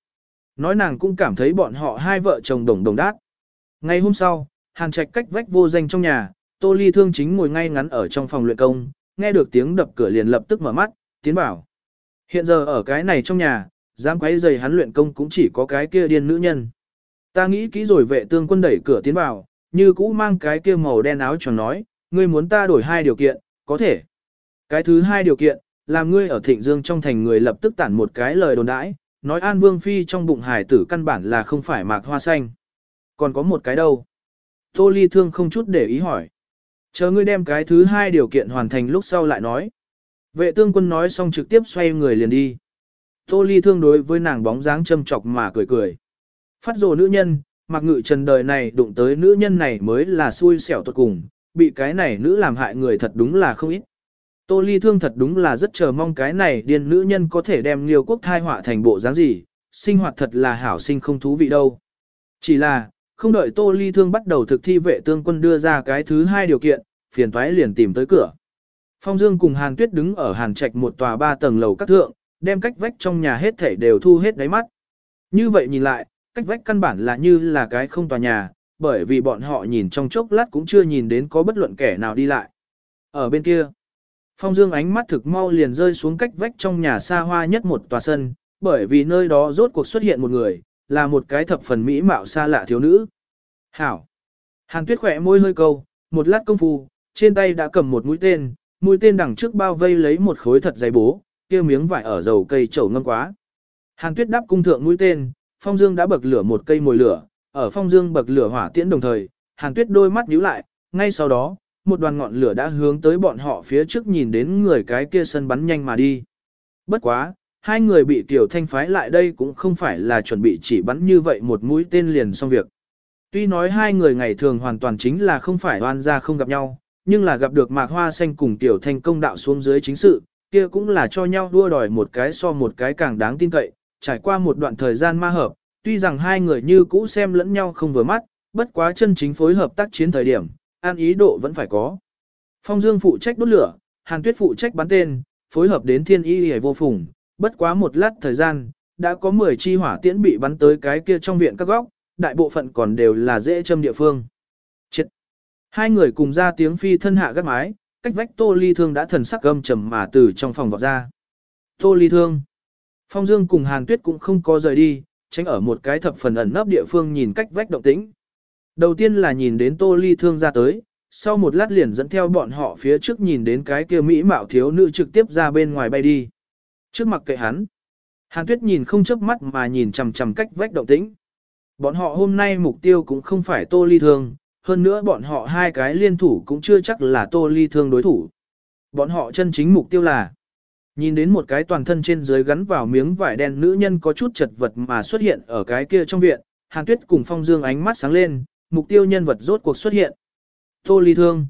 Nói nàng cũng cảm thấy bọn họ hai vợ chồng đồng đồng đát. Ngày hôm sau, hàng trạch cách vách vô danh trong nhà, tô ly thương chính ngồi ngay ngắn ở trong phòng luyện công, nghe được tiếng đập cửa liền lập tức mở mắt, tiến bảo. Hiện giờ ở cái này trong nhà, dám quấy giày hắn luyện công cũng chỉ có cái kia điên nữ nhân. Ta nghĩ kỹ rồi vệ tương quân đẩy cửa tiến vào, như cũ mang cái kia màu đen áo tròn nói, ngươi muốn ta đổi hai điều kiện, có thể. Cái thứ hai điều kiện, làm ngươi ở thịnh dương trong thành người lập tức tản một cái lời đồn đãi, nói An Vương Phi trong bụng hải tử căn bản là không phải mạc hoa xanh. Còn có một cái đâu? Tô Ly Thương không chút để ý hỏi. Chờ ngươi đem cái thứ hai điều kiện hoàn thành lúc sau lại nói. Vệ tương quân nói xong trực tiếp xoay người liền đi. Tô Ly Thương đối với nàng bóng dáng châm chọc mà cười cười. Phát rồ nữ nhân, mặc ngự trần đời này đụng tới nữ nhân này mới là xui xẻo tuột cùng, bị cái này nữ làm hại người thật đúng là không ít. Tô Ly Thương thật đúng là rất chờ mong cái này điên nữ nhân có thể đem liêu quốc thai họa thành bộ dáng gì, sinh hoạt thật là hảo sinh không thú vị đâu. Chỉ là, không đợi Tô Ly Thương bắt đầu thực thi vệ tương quân đưa ra cái thứ hai điều kiện, phiền toái liền tìm tới cửa. Phong Dương cùng Hàn Tuyết đứng ở Hàn Trạch một tòa ba tầng lầu các thượng, đem cách vách trong nhà hết thảy đều thu hết đáy mắt. Như vậy nhìn lại, cách vách căn bản là như là cái không tòa nhà, bởi vì bọn họ nhìn trong chốc lát cũng chưa nhìn đến có bất luận kẻ nào đi lại. Ở bên kia, Phong Dương ánh mắt thực mau liền rơi xuống cách vách trong nhà xa hoa nhất một tòa sân, bởi vì nơi đó rốt cuộc xuất hiện một người, là một cái thập phần mỹ mạo xa lạ thiếu nữ. Hảo! Hàn tuyết khỏe môi hơi câu, một lát công phu, trên tay đã cầm một mũi tên, mũi tên đằng trước bao vây lấy một khối thật dày bố, kia miếng vải ở dầu cây trầu ngâm quá. Hàn tuyết đáp cung thượng mũi tên, phong dương đã bậc lửa một cây mồi lửa, ở phong dương bậc lửa hỏa tiễn đồng thời, hàn tuyết đôi mắt nhíu lại, ngay sau đó, một đoàn ngọn lửa đã hướng tới bọn họ phía trước nhìn đến người cái kia sân bắn nhanh mà đi. Bất quá, hai người bị tiểu thanh phái lại đây cũng không phải là chuẩn bị chỉ bắn như vậy một mũi tên liền xong việc. Tuy nói hai người ngày thường hoàn toàn chính là không phải oan ra không gặp nhau, nhưng là gặp được mạc hoa xanh cùng tiểu thanh công đạo xuống dưới chính sự, kia cũng là cho nhau đua đòi một cái so một cái càng đáng tin cậy, trải qua một đoạn thời gian ma hợp, tuy rằng hai người như cũ xem lẫn nhau không vừa mắt, bất quá chân chính phối hợp tác chiến thời điểm, an ý độ vẫn phải có. Phong Dương phụ trách đốt lửa, Hàn Tuyết phụ trách bắn tên, phối hợp đến thiên y hề vô phùng, bất quá một lát thời gian, đã có 10 chi hỏa tiễn bị bắn tới cái kia trong viện các góc, đại bộ phận còn đều là dễ châm địa phương. Chết! Hai người cùng ra tiếng phi thân hạ gắt mái, cách vách tô ly thương đã thần sắc gâm trầm mà từ trong phòng vọt ra. Tô ly thương! Phong Dương cùng Hàn Tuyết cũng không có rời đi, tránh ở một cái thập phần ẩn nấp địa phương nhìn cách vách động tĩnh. Đầu tiên là nhìn đến tô ly thương ra tới, sau một lát liền dẫn theo bọn họ phía trước nhìn đến cái kia mỹ mạo thiếu nữ trực tiếp ra bên ngoài bay đi. Trước mặt kệ hắn, Hàn Tuyết nhìn không chớp mắt mà nhìn chằm chằm cách vách động tĩnh. Bọn họ hôm nay mục tiêu cũng không phải Tô Ly Thương, hơn nữa bọn họ hai cái liên thủ cũng chưa chắc là Tô Ly Thương đối thủ. Bọn họ chân chính mục tiêu là Nhìn đến một cái toàn thân trên dưới gắn vào miếng vải đen nữ nhân có chút chật vật mà xuất hiện ở cái kia trong viện, Hàn Tuyết cùng Phong Dương ánh mắt sáng lên, mục tiêu nhân vật rốt cuộc xuất hiện. Tô Ly Thương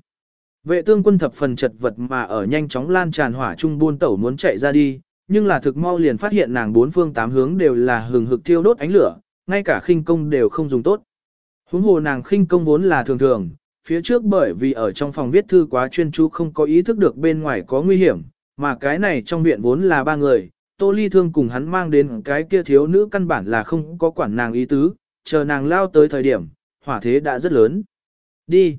Vệ tương quân thập phần chật vật mà ở nhanh chóng lan tràn hỏa trung buôn tẩu muốn chạy ra đi, nhưng là thực mau liền phát hiện nàng bốn phương tám hướng đều là hừng hực thiêu đốt ánh lửa, ngay cả khinh công đều không dùng tốt. Huống hồ nàng khinh công vốn là thường thường, phía trước bởi vì ở trong phòng viết thư quá chuyên chú không có ý thức được bên ngoài có nguy hiểm, mà cái này trong viện vốn là ba người, Tô Ly Thương cùng hắn mang đến cái kia thiếu nữ căn bản là không có quản nàng ý tứ, chờ nàng lao tới thời điểm, hỏa thế đã rất lớn. Đi.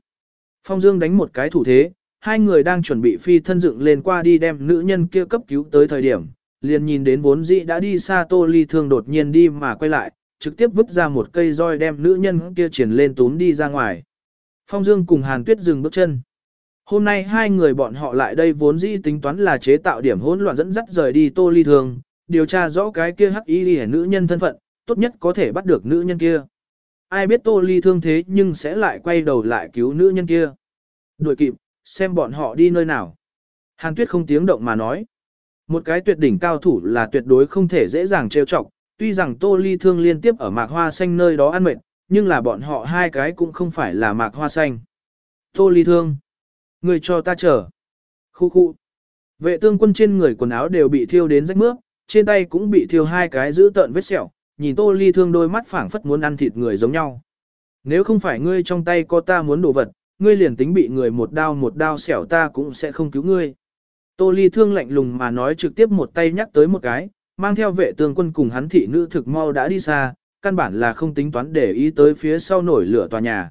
Phong Dương đánh một cái thủ thế, hai người đang chuẩn bị phi thân dựng lên qua đi đem nữ nhân kia cấp cứu tới thời điểm, liền nhìn đến vốn dĩ đã đi xa Tô Ly Thương đột nhiên đi mà quay lại, trực tiếp vứt ra một cây roi đem nữ nhân kia triển lên tún đi ra ngoài. Phong Dương cùng Hàn Tuyết dừng bước chân. Hôm nay hai người bọn họ lại đây vốn dĩ tính toán là chế tạo điểm hỗn loạn dẫn dắt rời đi Tô Ly thương điều tra rõ cái kia hắc y hẻ nữ nhân thân phận, tốt nhất có thể bắt được nữ nhân kia. Ai biết Tô Ly thương thế nhưng sẽ lại quay đầu lại cứu nữ nhân kia. Đuổi kịp, xem bọn họ đi nơi nào. Hàn Tuyết không tiếng động mà nói. Một cái tuyệt đỉnh cao thủ là tuyệt đối không thể dễ dàng trêu chọc, tuy rằng Tô Ly thương liên tiếp ở mạc hoa xanh nơi đó ăn mệt, nhưng là bọn họ hai cái cũng không phải là mạc hoa xanh. Tô Ly thương. Người cho ta chờ. Khu khu. Vệ tương quân trên người quần áo đều bị thiêu đến rách mướp, trên tay cũng bị thiêu hai cái giữ tợn vết sẹo, nhìn tô ly thương đôi mắt phảng phất muốn ăn thịt người giống nhau. Nếu không phải ngươi trong tay có ta muốn đồ vật, ngươi liền tính bị người một đao một đao xẻo ta cũng sẽ không cứu ngươi. Tô ly thương lạnh lùng mà nói trực tiếp một tay nhắc tới một cái, mang theo vệ tương quân cùng hắn thị nữ thực mau đã đi xa, căn bản là không tính toán để ý tới phía sau nổi lửa tòa nhà.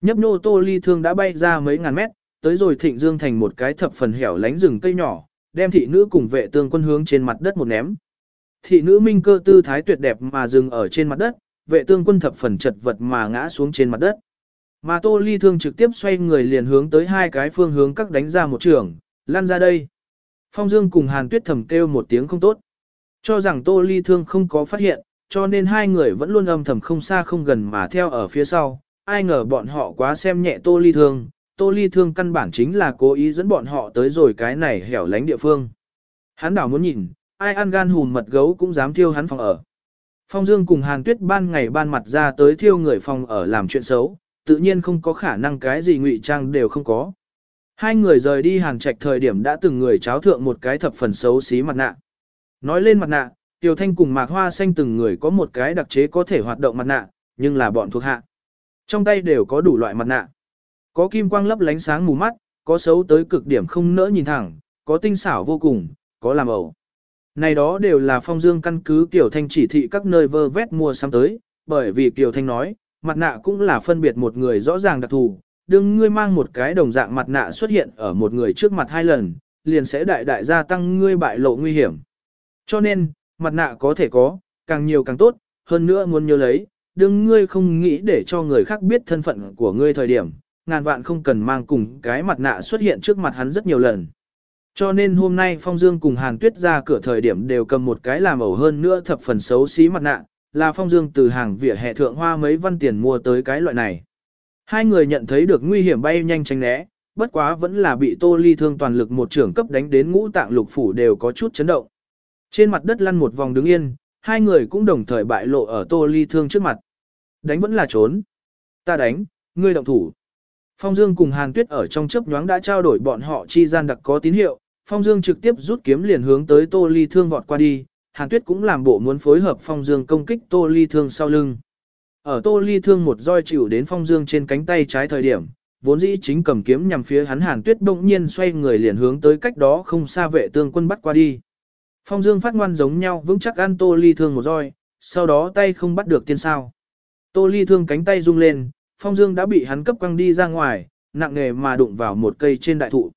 Nhấp nô tô ly thương đã bay ra mấy ngàn mét, tới rồi thịnh dương thành một cái thập phần hẻo lánh rừng cây nhỏ, đem thị nữ cùng vệ tương quân hướng trên mặt đất một ném. Thị nữ minh cơ tư thái tuyệt đẹp mà dừng ở trên mặt đất, vệ tương quân thập phần chật vật mà ngã xuống trên mặt đất. Mà tô ly thương trực tiếp xoay người liền hướng tới hai cái phương hướng các đánh ra một trường, lan ra đây. Phong Dương cùng Hàn Tuyết thầm kêu một tiếng không tốt. Cho rằng Tô Ly Thương không có phát hiện, cho nên hai người vẫn luôn âm thầm không xa không gần mà theo ở phía sau. Ai ngờ bọn họ quá xem nhẹ Tô Ly Thương, Tô Ly Thương căn bản chính là cố ý dẫn bọn họ tới rồi cái này hẻo lánh địa phương. Hắn đảo muốn nhìn, ai ăn gan hùn mật gấu cũng dám thiêu hắn phòng ở. Phong Dương cùng Hàn Tuyết ban ngày ban mặt ra tới thiêu người phòng ở làm chuyện xấu, tự nhiên không có khả năng cái gì ngụy trang đều không có. Hai người rời đi hàng trạch thời điểm đã từng người cháo thượng một cái thập phần xấu xí mặt nạ. Nói lên mặt nạ, Tiểu Thanh cùng Mạc Hoa Xanh từng người có một cái đặc chế có thể hoạt động mặt nạ, nhưng là bọn thuộc hạ. Trong tay đều có đủ loại mặt nạ. Có kim quang lấp lánh sáng mù mắt, có xấu tới cực điểm không nỡ nhìn thẳng, có tinh xảo vô cùng, có làm ẩu. Này đó đều là phong dương căn cứ Kiều Thanh chỉ thị các nơi vơ vét mua sắm tới, bởi vì Kiều Thanh nói, mặt nạ cũng là phân biệt một người rõ ràng đặc thù, đừng ngươi mang một cái đồng dạng mặt nạ xuất hiện ở một người trước mặt hai lần, liền sẽ đại đại gia tăng ngươi bại lộ nguy hiểm. Cho nên, mặt nạ có thể có, càng nhiều càng tốt, hơn nữa muốn nhớ lấy, đừng ngươi không nghĩ để cho người khác biết thân phận của ngươi thời điểm, ngàn vạn không cần mang cùng cái mặt nạ xuất hiện trước mặt hắn rất nhiều lần. Cho nên hôm nay Phong Dương cùng Hàn Tuyết ra cửa thời điểm đều cầm một cái làm ẩu hơn nữa thập phần xấu xí mặt nạ, là Phong Dương từ hàng vỉa hè thượng hoa mấy văn tiền mua tới cái loại này. Hai người nhận thấy được nguy hiểm bay nhanh tránh né, bất quá vẫn là bị Tô Ly thương toàn lực một trưởng cấp đánh đến ngũ tạng lục phủ đều có chút chấn động. Trên mặt đất lăn một vòng đứng yên, hai người cũng đồng thời bại lộ ở Tô Ly thương trước mặt. Đánh vẫn là trốn. Ta đánh, ngươi động thủ. Phong Dương cùng Hàn Tuyết ở trong chớp nhoáng đã trao đổi bọn họ chi gian đặc có tín hiệu, Phong Dương trực tiếp rút kiếm liền hướng tới Tô Ly Thương vọt qua đi, Hàn Tuyết cũng làm bộ muốn phối hợp Phong Dương công kích Tô Ly Thương sau lưng. Ở Tô Ly Thương một roi chịu đến Phong Dương trên cánh tay trái thời điểm, vốn dĩ chính cầm kiếm nhằm phía hắn Hàn Tuyết bỗng nhiên xoay người liền hướng tới cách đó không xa vệ tương quân bắt qua đi. Phong Dương phát ngoan giống nhau vững chắc ăn Tô Ly Thương một roi, sau đó tay không bắt được tiên sao. Tô Ly Thương cánh tay rung lên, Phong Dương đã bị hắn cấp quăng đi ra ngoài, nặng nề mà đụng vào một cây trên đại thụ.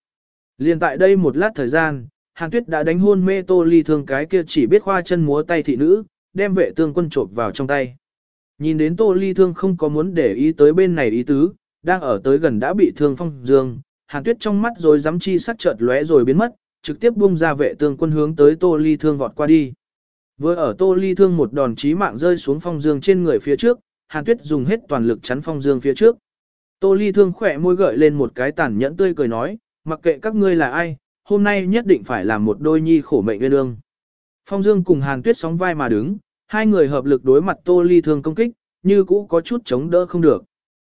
Liên tại đây một lát thời gian, Hàn Tuyết đã đánh hôn mê Tô Ly thương cái kia chỉ biết khoa chân múa tay thị nữ, đem vệ tương quân trộm vào trong tay. Nhìn đến Tô Ly thương không có muốn để ý tới bên này ý tứ, đang ở tới gần đã bị thương Phong Dương, Hàn Tuyết trong mắt rồi dám chi sắc chợt lóe rồi biến mất, trực tiếp buông ra vệ tương quân hướng tới Tô Ly thương vọt qua đi. Vừa ở Tô Ly thương một đòn chí mạng rơi xuống Phong Dương trên người phía trước, Hàn Tuyết dùng hết toàn lực chắn Phong Dương phía trước. Tô Ly thương khỏe môi gợi lên một cái tàn nhẫn tươi cười nói, mặc kệ các ngươi là ai, hôm nay nhất định phải làm một đôi nhi khổ mệnh nguyên ương. Phong Dương cùng Hàn Tuyết sóng vai mà đứng, hai người hợp lực đối mặt Tô Ly thương công kích, như cũ có chút chống đỡ không được.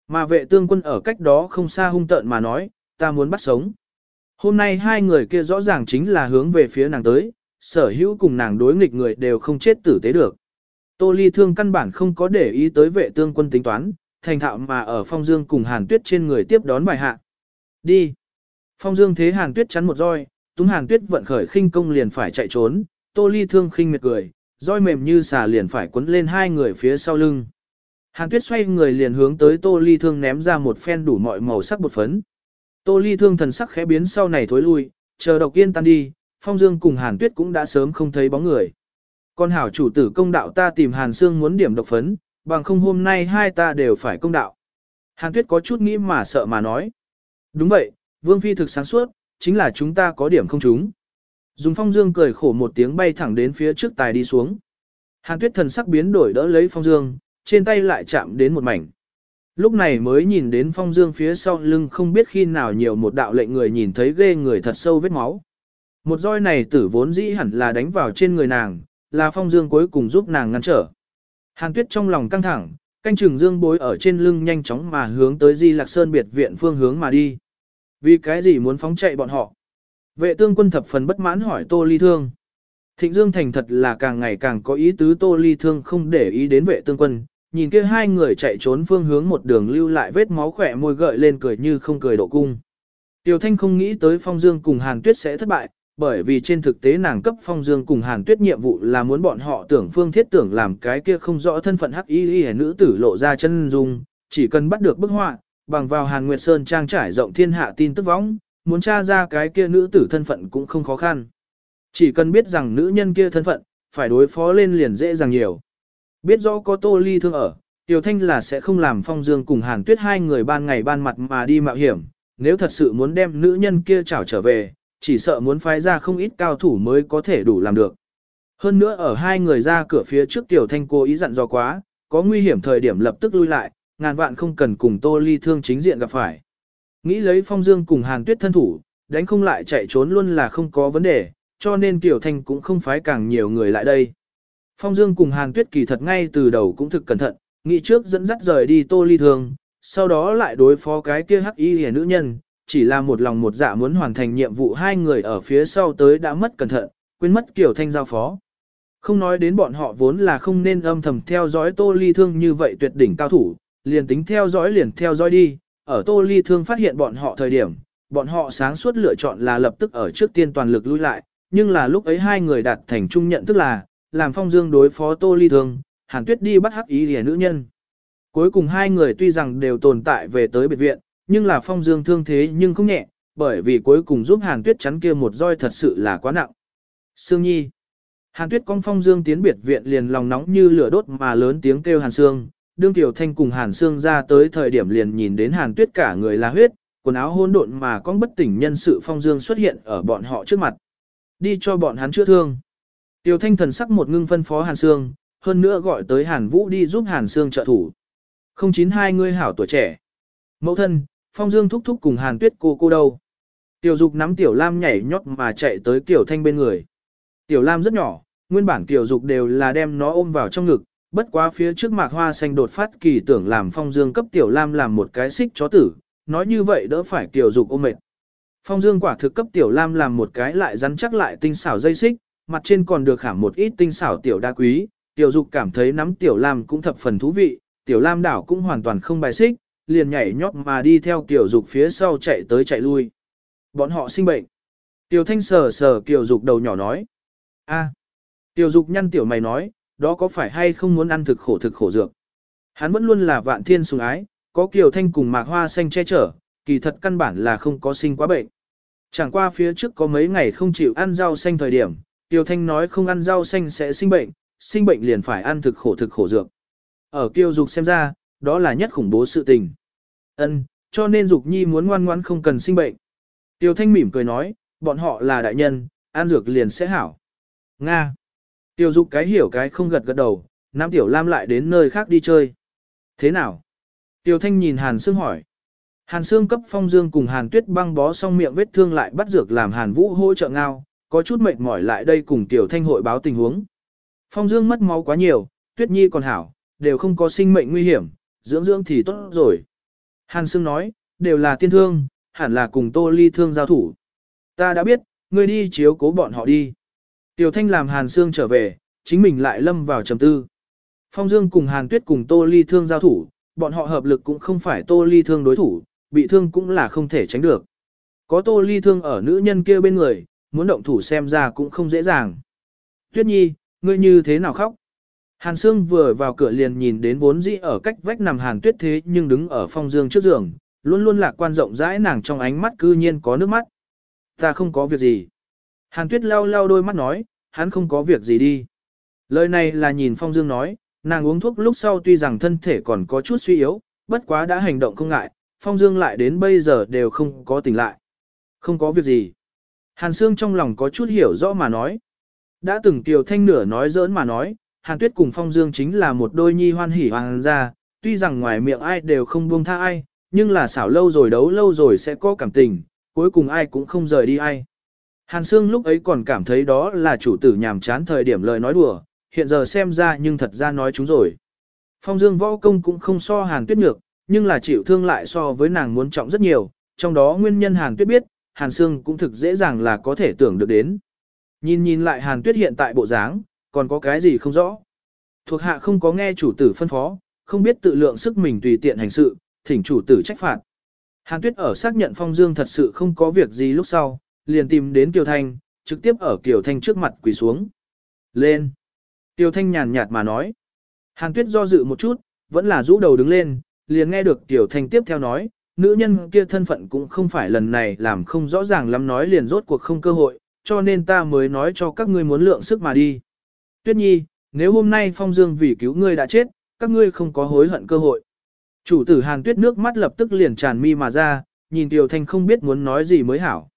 Mà vệ tương quân ở cách đó không xa hung tợn mà nói, ta muốn bắt sống. Hôm nay hai người kia rõ ràng chính là hướng về phía nàng tới, sở hữu cùng nàng đối nghịch người đều không chết tử tế được. Tô Ly Thương căn bản không có để ý tới vệ tương quân tính toán, thành thạo mà ở Phong Dương cùng Hàn Tuyết trên người tiếp đón bài hạ. Đi. Phong Dương thế Hàn Tuyết chắn một roi, túm Hàn Tuyết vận khởi khinh công liền phải chạy trốn, Tô Ly Thương khinh miệt cười, roi mềm như xà liền phải quấn lên hai người phía sau lưng. Hàn Tuyết xoay người liền hướng tới Tô Ly Thương ném ra một phen đủ mọi màu sắc bột phấn. Tô Ly Thương thần sắc khẽ biến sau này thối lui, chờ độc yên tan đi, Phong Dương cùng Hàn Tuyết cũng đã sớm không thấy bóng người. Con hảo chủ tử công đạo ta tìm Hàn Sương muốn điểm độc phấn, bằng không hôm nay hai ta đều phải công đạo. Hàn Tuyết có chút nghĩ mà sợ mà nói. Đúng vậy, Vương Phi thực sáng suốt, chính là chúng ta có điểm không chúng. Dùng phong dương cười khổ một tiếng bay thẳng đến phía trước tài đi xuống. Hàn Tuyết thần sắc biến đổi đỡ lấy phong dương, trên tay lại chạm đến một mảnh. Lúc này mới nhìn đến phong dương phía sau lưng không biết khi nào nhiều một đạo lệnh người nhìn thấy ghê người thật sâu vết máu. Một roi này tử vốn dĩ hẳn là đánh vào trên người nàng, là phong dương cuối cùng giúp nàng ngăn trở. Hàn tuyết trong lòng căng thẳng, canh chừng dương bối ở trên lưng nhanh chóng mà hướng tới Di Lạc Sơn biệt viện phương hướng mà đi. Vì cái gì muốn phóng chạy bọn họ? Vệ tương quân thập phần bất mãn hỏi Tô Ly Thương. Thịnh Dương Thành thật là càng ngày càng có ý tứ Tô Ly Thương không để ý đến vệ tương quân, nhìn kia hai người chạy trốn phương hướng một đường lưu lại vết máu khỏe môi gợi lên cười như không cười độ cung. Tiểu Thanh không nghĩ tới Phong Dương cùng Hàn Tuyết sẽ thất bại, bởi vì trên thực tế nàng cấp phong dương cùng hàn tuyết nhiệm vụ là muốn bọn họ tưởng phương thiết tưởng làm cái kia không rõ thân phận hắc y y nữ tử lộ ra chân dung, chỉ cần bắt được bức họa, bằng vào hàn nguyệt sơn trang trải rộng thiên hạ tin tức võng, muốn tra ra cái kia nữ tử thân phận cũng không khó khăn. Chỉ cần biết rằng nữ nhân kia thân phận, phải đối phó lên liền dễ dàng nhiều. Biết rõ có tô ly thương ở, Tiểu Thanh là sẽ không làm phong dương cùng hàn tuyết hai người ban ngày ban mặt mà đi mạo hiểm, nếu thật sự muốn đem nữ nhân kia trảo trở về, chỉ sợ muốn phái ra không ít cao thủ mới có thể đủ làm được. Hơn nữa ở hai người ra cửa phía trước Tiểu Thanh cố ý dặn dò quá, có nguy hiểm thời điểm lập tức lui lại, ngàn vạn không cần cùng Tô Ly thương chính diện gặp phải. Nghĩ lấy Phong Dương cùng Hàn Tuyết thân thủ, đánh không lại chạy trốn luôn là không có vấn đề, cho nên Tiểu Thanh cũng không phái càng nhiều người lại đây. Phong Dương cùng Hàn Tuyết kỳ thật ngay từ đầu cũng thực cẩn thận, nghĩ trước dẫn dắt rời đi Tô Ly thương, sau đó lại đối phó cái kia hắc y hề nữ nhân, chỉ là một lòng một dạ muốn hoàn thành nhiệm vụ hai người ở phía sau tới đã mất cẩn thận, quên mất Kiều Thanh giao phó. Không nói đến bọn họ vốn là không nên âm thầm theo dõi Tô Ly Thương như vậy tuyệt đỉnh cao thủ, liền tính theo dõi liền theo dõi đi, ở Tô Ly Thương phát hiện bọn họ thời điểm, bọn họ sáng suốt lựa chọn là lập tức ở trước tiên toàn lực lui lại, nhưng là lúc ấy hai người đạt thành chung nhận thức là, làm phong dương đối phó Tô Ly Thương, Hàn Tuyết đi bắt hắc ý rìa nữ nhân. Cuối cùng hai người tuy rằng đều tồn tại về tới biệt viện, nhưng là phong dương thương thế nhưng không nhẹ, bởi vì cuối cùng giúp Hàn Tuyết chắn kia một roi thật sự là quá nặng. Sương Nhi Hàn Tuyết con phong dương tiến biệt viện liền lòng nóng như lửa đốt mà lớn tiếng kêu Hàn Sương, đương Tiểu Thanh cùng Hàn Sương ra tới thời điểm liền nhìn đến Hàn Tuyết cả người là huyết, quần áo hỗn độn mà con bất tỉnh nhân sự phong dương xuất hiện ở bọn họ trước mặt. Đi cho bọn hắn chữa thương. Tiểu Thanh thần sắc một ngưng phân phó Hàn Sương, hơn nữa gọi tới Hàn Vũ đi giúp Hàn Sương trợ thủ. Không chín hai ngươi hảo tuổi trẻ. Mẫu thân, Phong Dương thúc thúc cùng Hàn Tuyết cô cô đâu. Tiểu Dục nắm Tiểu Lam nhảy nhót mà chạy tới Tiểu Thanh bên người. Tiểu Lam rất nhỏ, nguyên bản Tiểu Dục đều là đem nó ôm vào trong ngực, bất quá phía trước mạc hoa xanh đột phát kỳ tưởng làm Phong Dương cấp Tiểu Lam làm một cái xích chó tử, nói như vậy đỡ phải Tiểu Dục ôm mệt. Phong Dương quả thực cấp Tiểu Lam làm một cái lại rắn chắc lại tinh xảo dây xích, mặt trên còn được khảm một ít tinh xảo tiểu đa quý, Tiểu Dục cảm thấy nắm Tiểu Lam cũng thập phần thú vị, Tiểu Lam đảo cũng hoàn toàn không bài xích, liền nhảy nhót mà đi theo Tiểu Dục phía sau chạy tới chạy lui. Bọn họ sinh bệnh. Tiểu Thanh sờ sờ Tiểu Dục đầu nhỏ nói. a Tiểu Dục nhăn Tiểu mày nói, đó có phải hay không muốn ăn thực khổ thực khổ dược. Hắn vẫn luôn là vạn thiên sùng ái, có Kiều Thanh cùng mạc hoa xanh che chở, kỳ thật căn bản là không có sinh quá bệnh. Chẳng qua phía trước có mấy ngày không chịu ăn rau xanh thời điểm, Kiều Thanh nói không ăn rau xanh sẽ sinh bệnh, sinh bệnh liền phải ăn thực khổ thực khổ dược. Ở Kiều Dục xem ra, đó là nhất khủng bố sự tình. Ân, cho nên Dục Nhi muốn ngoan ngoãn không cần sinh bệnh. Tiêu Thanh mỉm cười nói, bọn họ là đại nhân, ăn dược liền sẽ hảo. Nga. Tiêu Dục cái hiểu cái không gật gật đầu, Nam Tiểu Lam lại đến nơi khác đi chơi. Thế nào? Tiêu Thanh nhìn Hàn Sương hỏi. Hàn Sương cấp phong dương cùng Hàn Tuyết băng bó xong miệng vết thương lại bắt dược làm Hàn Vũ hỗ trợ ngao, có chút mệt mỏi lại đây cùng Tiểu Thanh hội báo tình huống. Phong dương mất máu quá nhiều, Tuyết Nhi còn hảo, đều không có sinh mệnh nguy hiểm, dưỡng dưỡng thì tốt rồi. Hàn Sương nói, đều là tiên thương, hẳn là cùng Tô Ly thương giao thủ. Ta đã biết, ngươi đi chiếu cố bọn họ đi. Tiểu Thanh làm Hàn Sương trở về, chính mình lại lâm vào trầm tư. Phong Dương cùng Hàn Tuyết cùng Tô Ly thương giao thủ, bọn họ hợp lực cũng không phải Tô Ly thương đối thủ, bị thương cũng là không thể tránh được. Có Tô Ly thương ở nữ nhân kia bên người, muốn động thủ xem ra cũng không dễ dàng. Tuyết Nhi, ngươi như thế nào khóc? Hàn Sương vừa vào cửa liền nhìn đến vốn dĩ ở cách vách nằm Hàn Tuyết thế nhưng đứng ở phong dương trước giường, luôn luôn lạc quan rộng rãi nàng trong ánh mắt cư nhiên có nước mắt. Ta không có việc gì. Hàn Tuyết lau lau đôi mắt nói, hắn không có việc gì đi. Lời này là nhìn phong dương nói, nàng uống thuốc lúc sau tuy rằng thân thể còn có chút suy yếu, bất quá đã hành động không ngại, phong dương lại đến bây giờ đều không có tỉnh lại. Không có việc gì. Hàn Sương trong lòng có chút hiểu rõ mà nói. Đã từng Kiều Thanh nửa nói giỡn mà nói, Hàn Tuyết cùng Phong Dương chính là một đôi nhi hoan hỉ hoàng gia, tuy rằng ngoài miệng ai đều không buông tha ai, nhưng là xảo lâu rồi đấu lâu rồi sẽ có cảm tình, cuối cùng ai cũng không rời đi ai. Hàn Sương lúc ấy còn cảm thấy đó là chủ tử nhàm chán thời điểm lời nói đùa, hiện giờ xem ra nhưng thật ra nói chúng rồi. Phong Dương võ công cũng không so Hàn Tuyết nhược, nhưng là chịu thương lại so với nàng muốn trọng rất nhiều, trong đó nguyên nhân Hàn Tuyết biết, Hàn Sương cũng thực dễ dàng là có thể tưởng được đến. Nhìn nhìn lại Hàn Tuyết hiện tại bộ dáng, còn có cái gì không rõ. Thuộc hạ không có nghe chủ tử phân phó, không biết tự lượng sức mình tùy tiện hành sự, thỉnh chủ tử trách phạt. Hàn Tuyết ở xác nhận Phong Dương thật sự không có việc gì lúc sau, liền tìm đến Kiều Thanh, trực tiếp ở Kiều Thanh trước mặt quỳ xuống. Lên. Kiều Thanh nhàn nhạt mà nói. Hàn Tuyết do dự một chút, vẫn là rũ đầu đứng lên, liền nghe được Kiều Thanh tiếp theo nói, nữ nhân kia thân phận cũng không phải lần này làm không rõ ràng lắm nói liền rốt cuộc không cơ hội, cho nên ta mới nói cho các ngươi muốn lượng sức mà đi. Tuyết Nhi, nếu hôm nay Phong Dương vì cứu ngươi đã chết, các ngươi không có hối hận cơ hội. Chủ tử Hàn Tuyết nước mắt lập tức liền tràn mi mà ra, nhìn Tiểu Thanh không biết muốn nói gì mới hảo.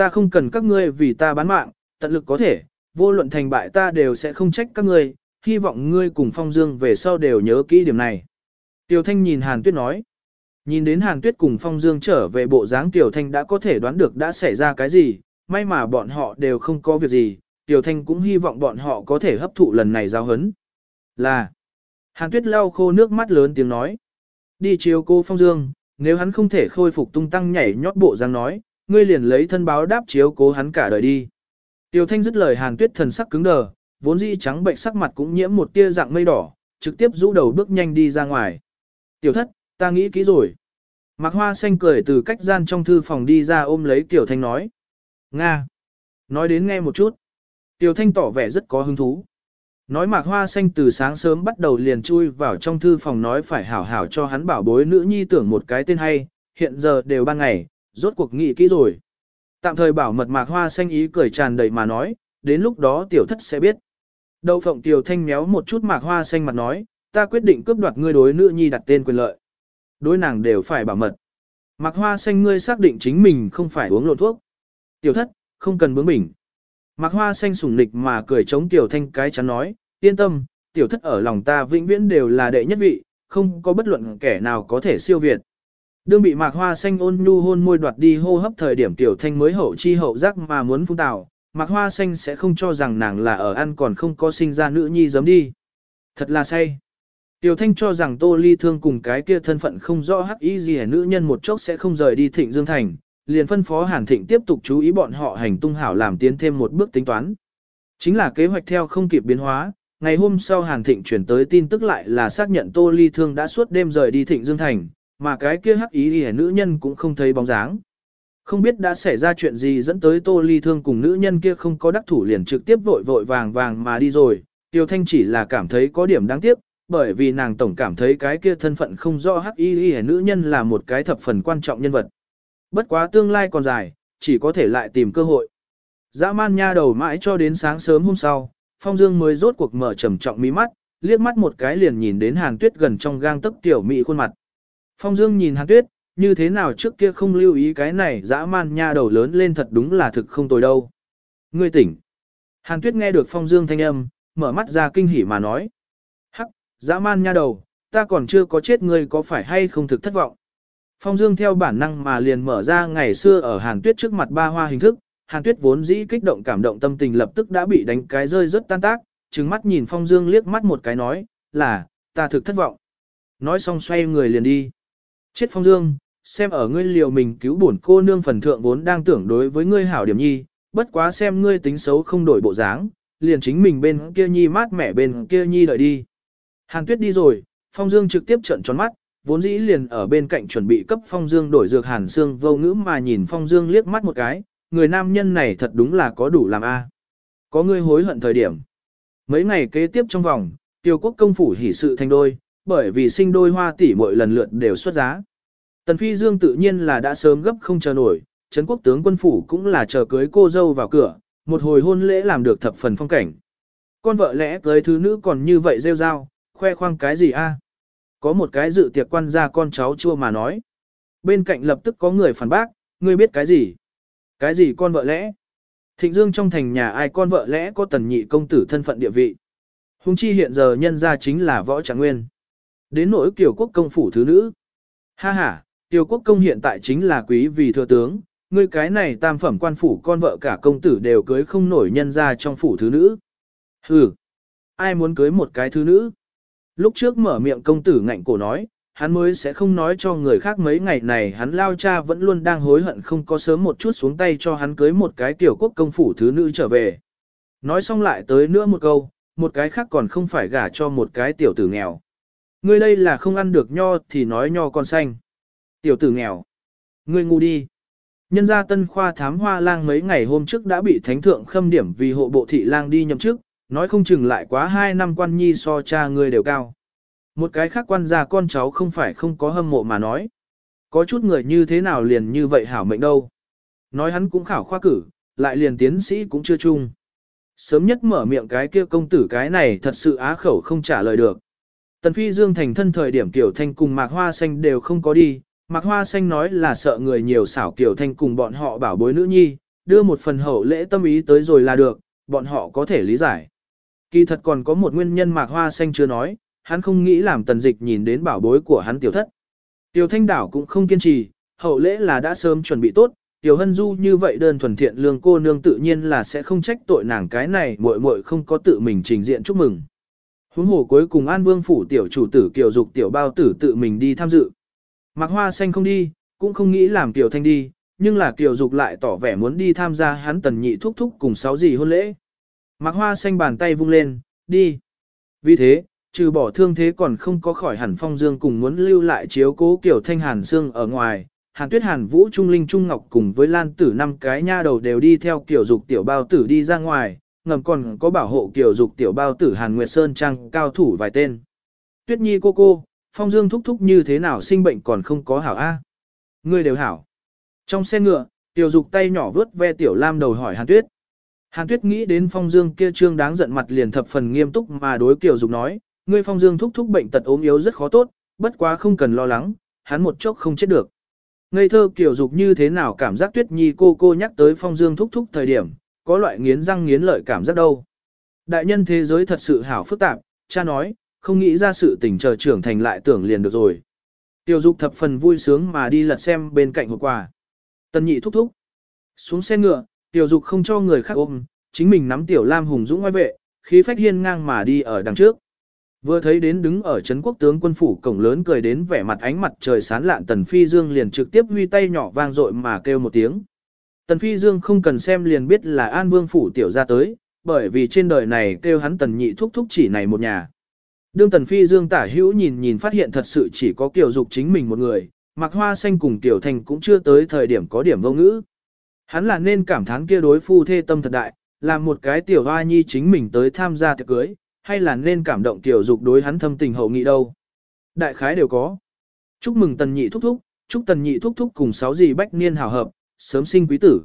Ta không cần các ngươi vì ta bán mạng, tận lực có thể, vô luận thành bại ta đều sẽ không trách các ngươi, hy vọng ngươi cùng Phong Dương về sau đều nhớ kỹ điểm này. Tiểu Thanh nhìn Hàn Tuyết nói. Nhìn đến Hàn Tuyết cùng Phong Dương trở về bộ dáng Tiểu Thanh đã có thể đoán được đã xảy ra cái gì, may mà bọn họ đều không có việc gì, Tiểu Thanh cũng hy vọng bọn họ có thể hấp thụ lần này giao hấn. Là, Hàn Tuyết lau khô nước mắt lớn tiếng nói. Đi chiếu cô Phong Dương, nếu hắn không thể khôi phục tung tăng nhảy nhót bộ dáng nói, ngươi liền lấy thân báo đáp chiếu cố hắn cả đời đi. Tiêu Thanh dứt lời Hàn Tuyết thần sắc cứng đờ, vốn dĩ trắng bệnh sắc mặt cũng nhiễm một tia dạng mây đỏ, trực tiếp rũ đầu bước nhanh đi ra ngoài. Tiểu thất, ta nghĩ kỹ rồi. Mạc Hoa Xanh cười từ cách gian trong thư phòng đi ra ôm lấy Tiểu Thanh nói. Nga. Nói đến nghe một chút. Tiểu Thanh tỏ vẻ rất có hứng thú. Nói Mạc Hoa Xanh từ sáng sớm bắt đầu liền chui vào trong thư phòng nói phải hảo hảo cho hắn bảo bối nữ nhi tưởng một cái tên hay, hiện giờ đều ban ngày, rốt cuộc nghị kỹ rồi. Tạm thời bảo mật Mạc Hoa Xanh ý cười tràn đầy mà nói, đến lúc đó Tiểu Thất sẽ biết. Đậu phộng Tiểu Thanh méo một chút Mạc Hoa Xanh mặt nói, ta quyết định cướp đoạt ngươi đối nữ nhi đặt tên quyền lợi. Đối nàng đều phải bảo mật. Mạc Hoa Xanh ngươi xác định chính mình không phải uống lộn thuốc. Tiểu thất, không cần bướng bỉnh. Mạc Hoa Xanh sủng nịch mà cười chống Tiểu Thanh cái chắn nói, yên tâm, tiểu thất ở lòng ta vĩnh viễn đều là đệ nhất vị, không có bất luận kẻ nào có thể siêu việt. Đương bị Mạc Hoa Xanh ôn nhu hôn môi đoạt đi hô hấp thời điểm Tiểu Thanh mới hậu chi hậu giác mà muốn phun tào, Mạc Hoa Xanh sẽ không cho rằng nàng là ở ăn còn không có sinh ra nữ nhi giống đi. Thật là say. Tiểu Thanh cho rằng Tô Ly Thương cùng cái kia thân phận không rõ hắc ý gì nữ nhân một chốc sẽ không rời đi Thịnh Dương Thành, liền phân phó Hàn Thịnh tiếp tục chú ý bọn họ hành tung hảo làm tiến thêm một bước tính toán. Chính là kế hoạch theo không kịp biến hóa, ngày hôm sau Hàn Thịnh chuyển tới tin tức lại là xác nhận Tô Ly Thương đã suốt đêm rời đi Thịnh Dương Thành, mà cái kia hắc ý hề nữ nhân cũng không thấy bóng dáng. Không biết đã xảy ra chuyện gì dẫn tới Tô Ly Thương cùng nữ nhân kia không có đắc thủ liền trực tiếp vội vội vàng vàng mà đi rồi, Tiêu Thanh chỉ là cảm thấy có điểm đáng tiếc, bởi vì nàng tổng cảm thấy cái kia thân phận không rõ hắc y y nữ nhân là một cái thập phần quan trọng nhân vật. Bất quá tương lai còn dài, chỉ có thể lại tìm cơ hội. Dã man nha đầu mãi cho đến sáng sớm hôm sau, Phong Dương mới rốt cuộc mở trầm trọng mí mắt, liếc mắt một cái liền nhìn đến Hàn Tuyết gần trong gang tấc tiểu mỹ khuôn mặt. Phong Dương nhìn Hàn Tuyết, như thế nào trước kia không lưu ý cái này dã man nha đầu lớn lên thật đúng là thực không tồi đâu. Ngươi tỉnh. Hàn Tuyết nghe được Phong Dương thanh âm, mở mắt ra kinh hỉ mà nói. Dã man nha đầu, ta còn chưa có chết ngươi có phải hay không thực thất vọng. Phong Dương theo bản năng mà liền mở ra ngày xưa ở Hàn Tuyết trước mặt ba hoa hình thức, Hàn Tuyết vốn dĩ kích động cảm động tâm tình lập tức đã bị đánh cái rơi rất tan tác, trừng mắt nhìn Phong Dương liếc mắt một cái nói, là, ta thực thất vọng. Nói xong xoay người liền đi. Chết Phong Dương, xem ở ngươi liều mình cứu bổn cô nương phần thượng vốn đang tưởng đối với ngươi hảo điểm nhi, bất quá xem ngươi tính xấu không đổi bộ dáng, liền chính mình bên kia nhi mát mẻ bên kia nhi đợi đi. Hàn Tuyết đi rồi, Phong Dương trực tiếp trợn tròn mắt, vốn dĩ liền ở bên cạnh chuẩn bị cấp Phong Dương đổi dược Hàn xương vô ngữ mà nhìn Phong Dương liếc mắt một cái, người nam nhân này thật đúng là có đủ làm a. Có người hối hận thời điểm. Mấy ngày kế tiếp trong vòng, tiêu quốc công phủ hỉ sự thành đôi, bởi vì sinh đôi hoa tỷ mỗi lần lượt đều xuất giá. Tần Phi Dương tự nhiên là đã sớm gấp không chờ nổi, Trấn quốc tướng quân phủ cũng là chờ cưới cô dâu vào cửa, một hồi hôn lễ làm được thập phần phong cảnh. Con vợ lẽ cưới thứ nữ còn như vậy rêu rao, khoe khoang cái gì a? Có một cái dự tiệc quan gia con cháu chua mà nói. Bên cạnh lập tức có người phản bác, ngươi biết cái gì? Cái gì con vợ lẽ? Thịnh Dương trong thành nhà ai con vợ lẽ có tần nhị công tử thân phận địa vị. Hùng chi hiện giờ nhân gia chính là võ trạng nguyên. Đến nỗi Kiều quốc công phủ thứ nữ. Ha ha, tiểu quốc công hiện tại chính là quý vì thừa tướng, ngươi cái này tam phẩm quan phủ con vợ cả công tử đều cưới không nổi nhân gia trong phủ thứ nữ. Hừ, ai muốn cưới một cái thứ nữ? Lúc trước mở miệng công tử ngạnh cổ nói, hắn mới sẽ không nói cho người khác mấy ngày này hắn lao cha vẫn luôn đang hối hận không có sớm một chút xuống tay cho hắn cưới một cái tiểu quốc công phủ thứ nữ trở về. Nói xong lại tới nữa một câu, một cái khác còn không phải gả cho một cái tiểu tử nghèo. Ngươi đây là không ăn được nho thì nói nho con xanh. Tiểu tử nghèo. Ngươi ngu đi. Nhân gia tân khoa thám hoa lang mấy ngày hôm trước đã bị thánh thượng khâm điểm vì hộ bộ thị lang đi nhậm chức, nói không chừng lại quá 2 năm quan nhi so cha ngươi đều cao. Một cái khác quan gia con cháu không phải không có hâm mộ mà nói. Có chút người như thế nào liền như vậy hảo mệnh đâu. Nói hắn cũng khảo khoa cử, lại liền tiến sĩ cũng chưa chung. Sớm nhất mở miệng cái kia công tử cái này thật sự á khẩu không trả lời được. Tần Phi Dương thành thân thời điểm Kiều Thanh cùng Mạc Hoa Xanh đều không có đi. Mạc Hoa Xanh nói là sợ người nhiều xảo Kiều Thanh cùng bọn họ bảo bối nữ nhi, đưa một phần hậu lễ tâm ý tới rồi là được, bọn họ có thể lý giải. Kỳ thật còn có một nguyên nhân mạc hoa xanh chưa nói, hắn không nghĩ làm tần dịch nhìn đến bảo bối của hắn tiểu thất. Tiểu thanh đảo cũng không kiên trì, hậu lễ là đã sớm chuẩn bị tốt, tiểu hân du như vậy đơn thuần thiện lương cô nương tự nhiên là sẽ không trách tội nàng cái này muội muội không có tự mình trình diện chúc mừng. Huống hồ cuối cùng An Vương phủ tiểu chủ tử Kiều Dục tiểu bao tử tự mình đi tham dự. Mạc Hoa Xanh không đi, cũng không nghĩ làm Kiều Thanh đi, nhưng là Kiều Dục lại tỏ vẻ muốn đi tham gia hắn tần nhị thúc thúc cùng sáu gì hôn lễ. Mạc Hoa Xanh bàn tay vung lên, đi. Vì thế, trừ bỏ thương thế còn không có khỏi hẳn phong dương cùng muốn lưu lại chiếu cố Kiều Thanh Hàn Sương ở ngoài. Hàn Tuyết Hàn Vũ Trung Linh Trung Ngọc cùng với Lan Tử năm cái nha đầu đều đi theo kiểu Dục tiểu bao tử đi ra ngoài, ngầm còn có bảo hộ Kiều Dục tiểu bao tử Hàn Nguyệt Sơn Trang cao thủ vài tên. Tuyết Nhi cô cô, Phong Dương thúc thúc như thế nào sinh bệnh còn không có hảo A. Ngươi đều hảo. Trong xe ngựa, Tiểu Dục tay nhỏ vướt ve Tiểu Lam đầu hỏi Hàn Tuyết. Hàn Tuyết nghĩ đến Phong Dương kia trương đáng giận mặt liền thập phần nghiêm túc mà đối Kiều Dục nói, ngươi Phong Dương thúc thúc bệnh tật ốm yếu rất khó tốt, bất quá không cần lo lắng, hắn một chốc không chết được. Ngây thơ Kiều Dục như thế nào cảm giác Tuyết Nhi cô cô nhắc tới Phong Dương thúc thúc thời điểm, có loại nghiến răng nghiến lợi cảm giác đâu. Đại nhân thế giới thật sự hảo phức tạp, cha nói, không nghĩ ra sự tình chờ trưởng thành lại tưởng liền được rồi. Tiêu dục thập phần vui sướng mà đi lật xem bên cạnh hộp quà. Tần nhị thúc thúc. Xuống xe ngựa, tiểu dục không cho người khác ôm, chính mình nắm tiểu lam hùng dũng ngoài vệ, khí phách hiên ngang mà đi ở đằng trước. Vừa thấy đến đứng ở Trấn quốc tướng quân phủ cổng lớn cười đến vẻ mặt ánh mặt trời sán lạn Tần Phi Dương liền trực tiếp huy tay nhỏ vang dội mà kêu một tiếng. Tần Phi Dương không cần xem liền biết là An Vương phủ tiểu ra tới, bởi vì trên đời này kêu hắn Tần nhị thúc thúc chỉ này một nhà. Đương Tần Phi Dương tả hữu nhìn nhìn phát hiện thật sự chỉ có Kiều Dục chính mình một người, mặc hoa xanh cùng Tiểu Thành cũng chưa tới thời điểm có điểm vô ngữ. Hắn là nên cảm thán kia đối phu thê tâm thật đại, làm một cái tiểu hoa nhi chính mình tới tham gia tiệc cưới, hay là nên cảm động Tiểu Dục đối hắn thâm tình hậu nghị đâu. Đại khái đều có. Chúc mừng Tần Nhị thúc thúc, chúc Tần Nhị thúc thúc cùng sáu dì bách niên hảo hợp, sớm sinh quý tử.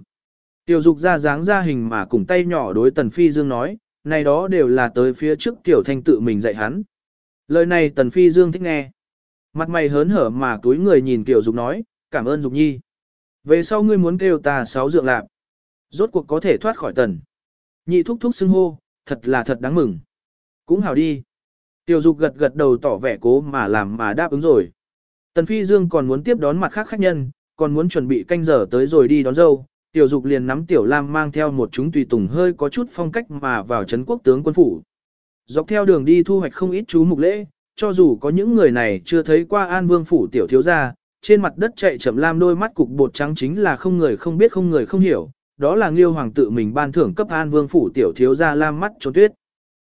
Tiểu Dục ra dáng ra hình mà cùng tay nhỏ đối Tần Phi Dương nói, này đó đều là tới phía trước Tiểu Thanh tự mình dạy hắn. Lời này Tần Phi Dương thích nghe. Mặt mày hớn hở mà túi người nhìn tiểu Dục nói, cảm ơn Dục Nhi. Về sau ngươi muốn kêu ta sáu dượng lạp. Rốt cuộc có thể thoát khỏi tần. Nhị thúc thúc xưng hô, thật là thật đáng mừng. Cũng hào đi. Tiểu Dục gật gật đầu tỏ vẻ cố mà làm mà đáp ứng rồi. Tần Phi Dương còn muốn tiếp đón mặt khác khách nhân, còn muốn chuẩn bị canh giờ tới rồi đi đón dâu. Tiểu Dục liền nắm Tiểu Lam mang theo một chúng tùy tùng hơi có chút phong cách mà vào trấn quốc tướng quân phủ. Dọc theo đường đi thu hoạch không ít chú mục lễ, cho dù có những người này chưa thấy qua An Vương phủ tiểu thiếu gia, trên mặt đất chạy chậm lam đôi mắt cục bột trắng chính là không người không biết không người không hiểu, đó là nghiêu Hoàng tự mình ban thưởng cấp An Vương phủ tiểu thiếu gia lam mắt trốn tuyết.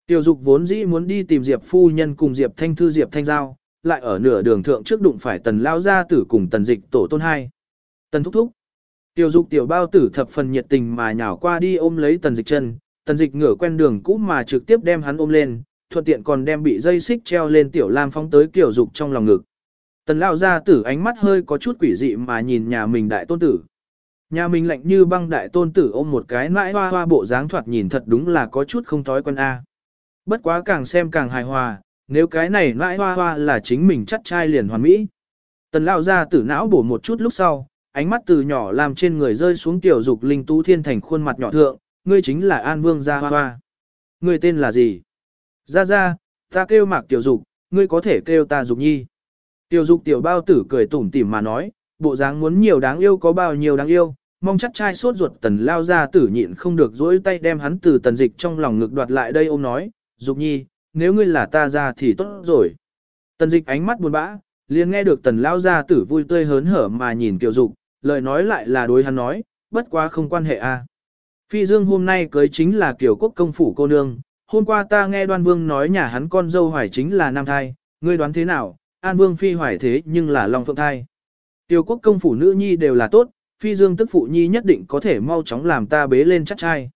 Tiểu Dục vốn dĩ muốn đi tìm Diệp phu nhân cùng Diệp Thanh thư Diệp Thanh giao, lại ở nửa đường thượng trước đụng phải Tần lao gia tử cùng Tần Dịch tổ tôn hai. Tần thúc thúc. Tiểu Dục tiểu bao tử thập phần nhiệt tình mà nhào qua đi ôm lấy Tần Dịch chân, tần dịch ngửa quen đường cũ mà trực tiếp đem hắn ôm lên, thuận tiện còn đem bị dây xích treo lên tiểu lam phóng tới kiểu dục trong lòng ngực. Tần lao ra tử ánh mắt hơi có chút quỷ dị mà nhìn nhà mình đại tôn tử. Nhà mình lạnh như băng đại tôn tử ôm một cái nãi hoa hoa bộ dáng thoạt nhìn thật đúng là có chút không thói quen a. Bất quá càng xem càng hài hòa, nếu cái này nãi hoa hoa là chính mình chắc trai liền hoàn mỹ. Tần lao ra tử não bổ một chút lúc sau, ánh mắt từ nhỏ làm trên người rơi xuống tiểu dục linh tú thiên thành khuôn mặt nhỏ thượng, ngươi chính là An Vương Gia Hoa Hoa. Ngươi tên là gì? Gia Gia, ta kêu Mạc Tiểu Dục, ngươi có thể kêu ta Dục Nhi. Tiểu Dục tiểu bao tử cười tủm tỉm mà nói, bộ dáng muốn nhiều đáng yêu có bao nhiêu đáng yêu, mong chắc trai sốt ruột tần lao ra tử nhịn không được dỗi tay đem hắn từ tần dịch trong lòng ngực đoạt lại đây ôm nói, Dục Nhi, nếu ngươi là ta ra thì tốt rồi. Tần dịch ánh mắt buồn bã, liền nghe được tần lao ra tử vui tươi hớn hở mà nhìn Tiểu Dục, lời nói lại là đối hắn nói, bất quá không quan hệ a. Phi Dương hôm nay cưới chính là kiểu quốc công phủ cô nương, hôm qua ta nghe đoan vương nói nhà hắn con dâu hoài chính là nam thai, ngươi đoán thế nào, an vương phi hoài thế nhưng là long phượng thai. Tiểu quốc công phủ nữ nhi đều là tốt, phi dương tức phụ nhi nhất định có thể mau chóng làm ta bế lên chắc trai.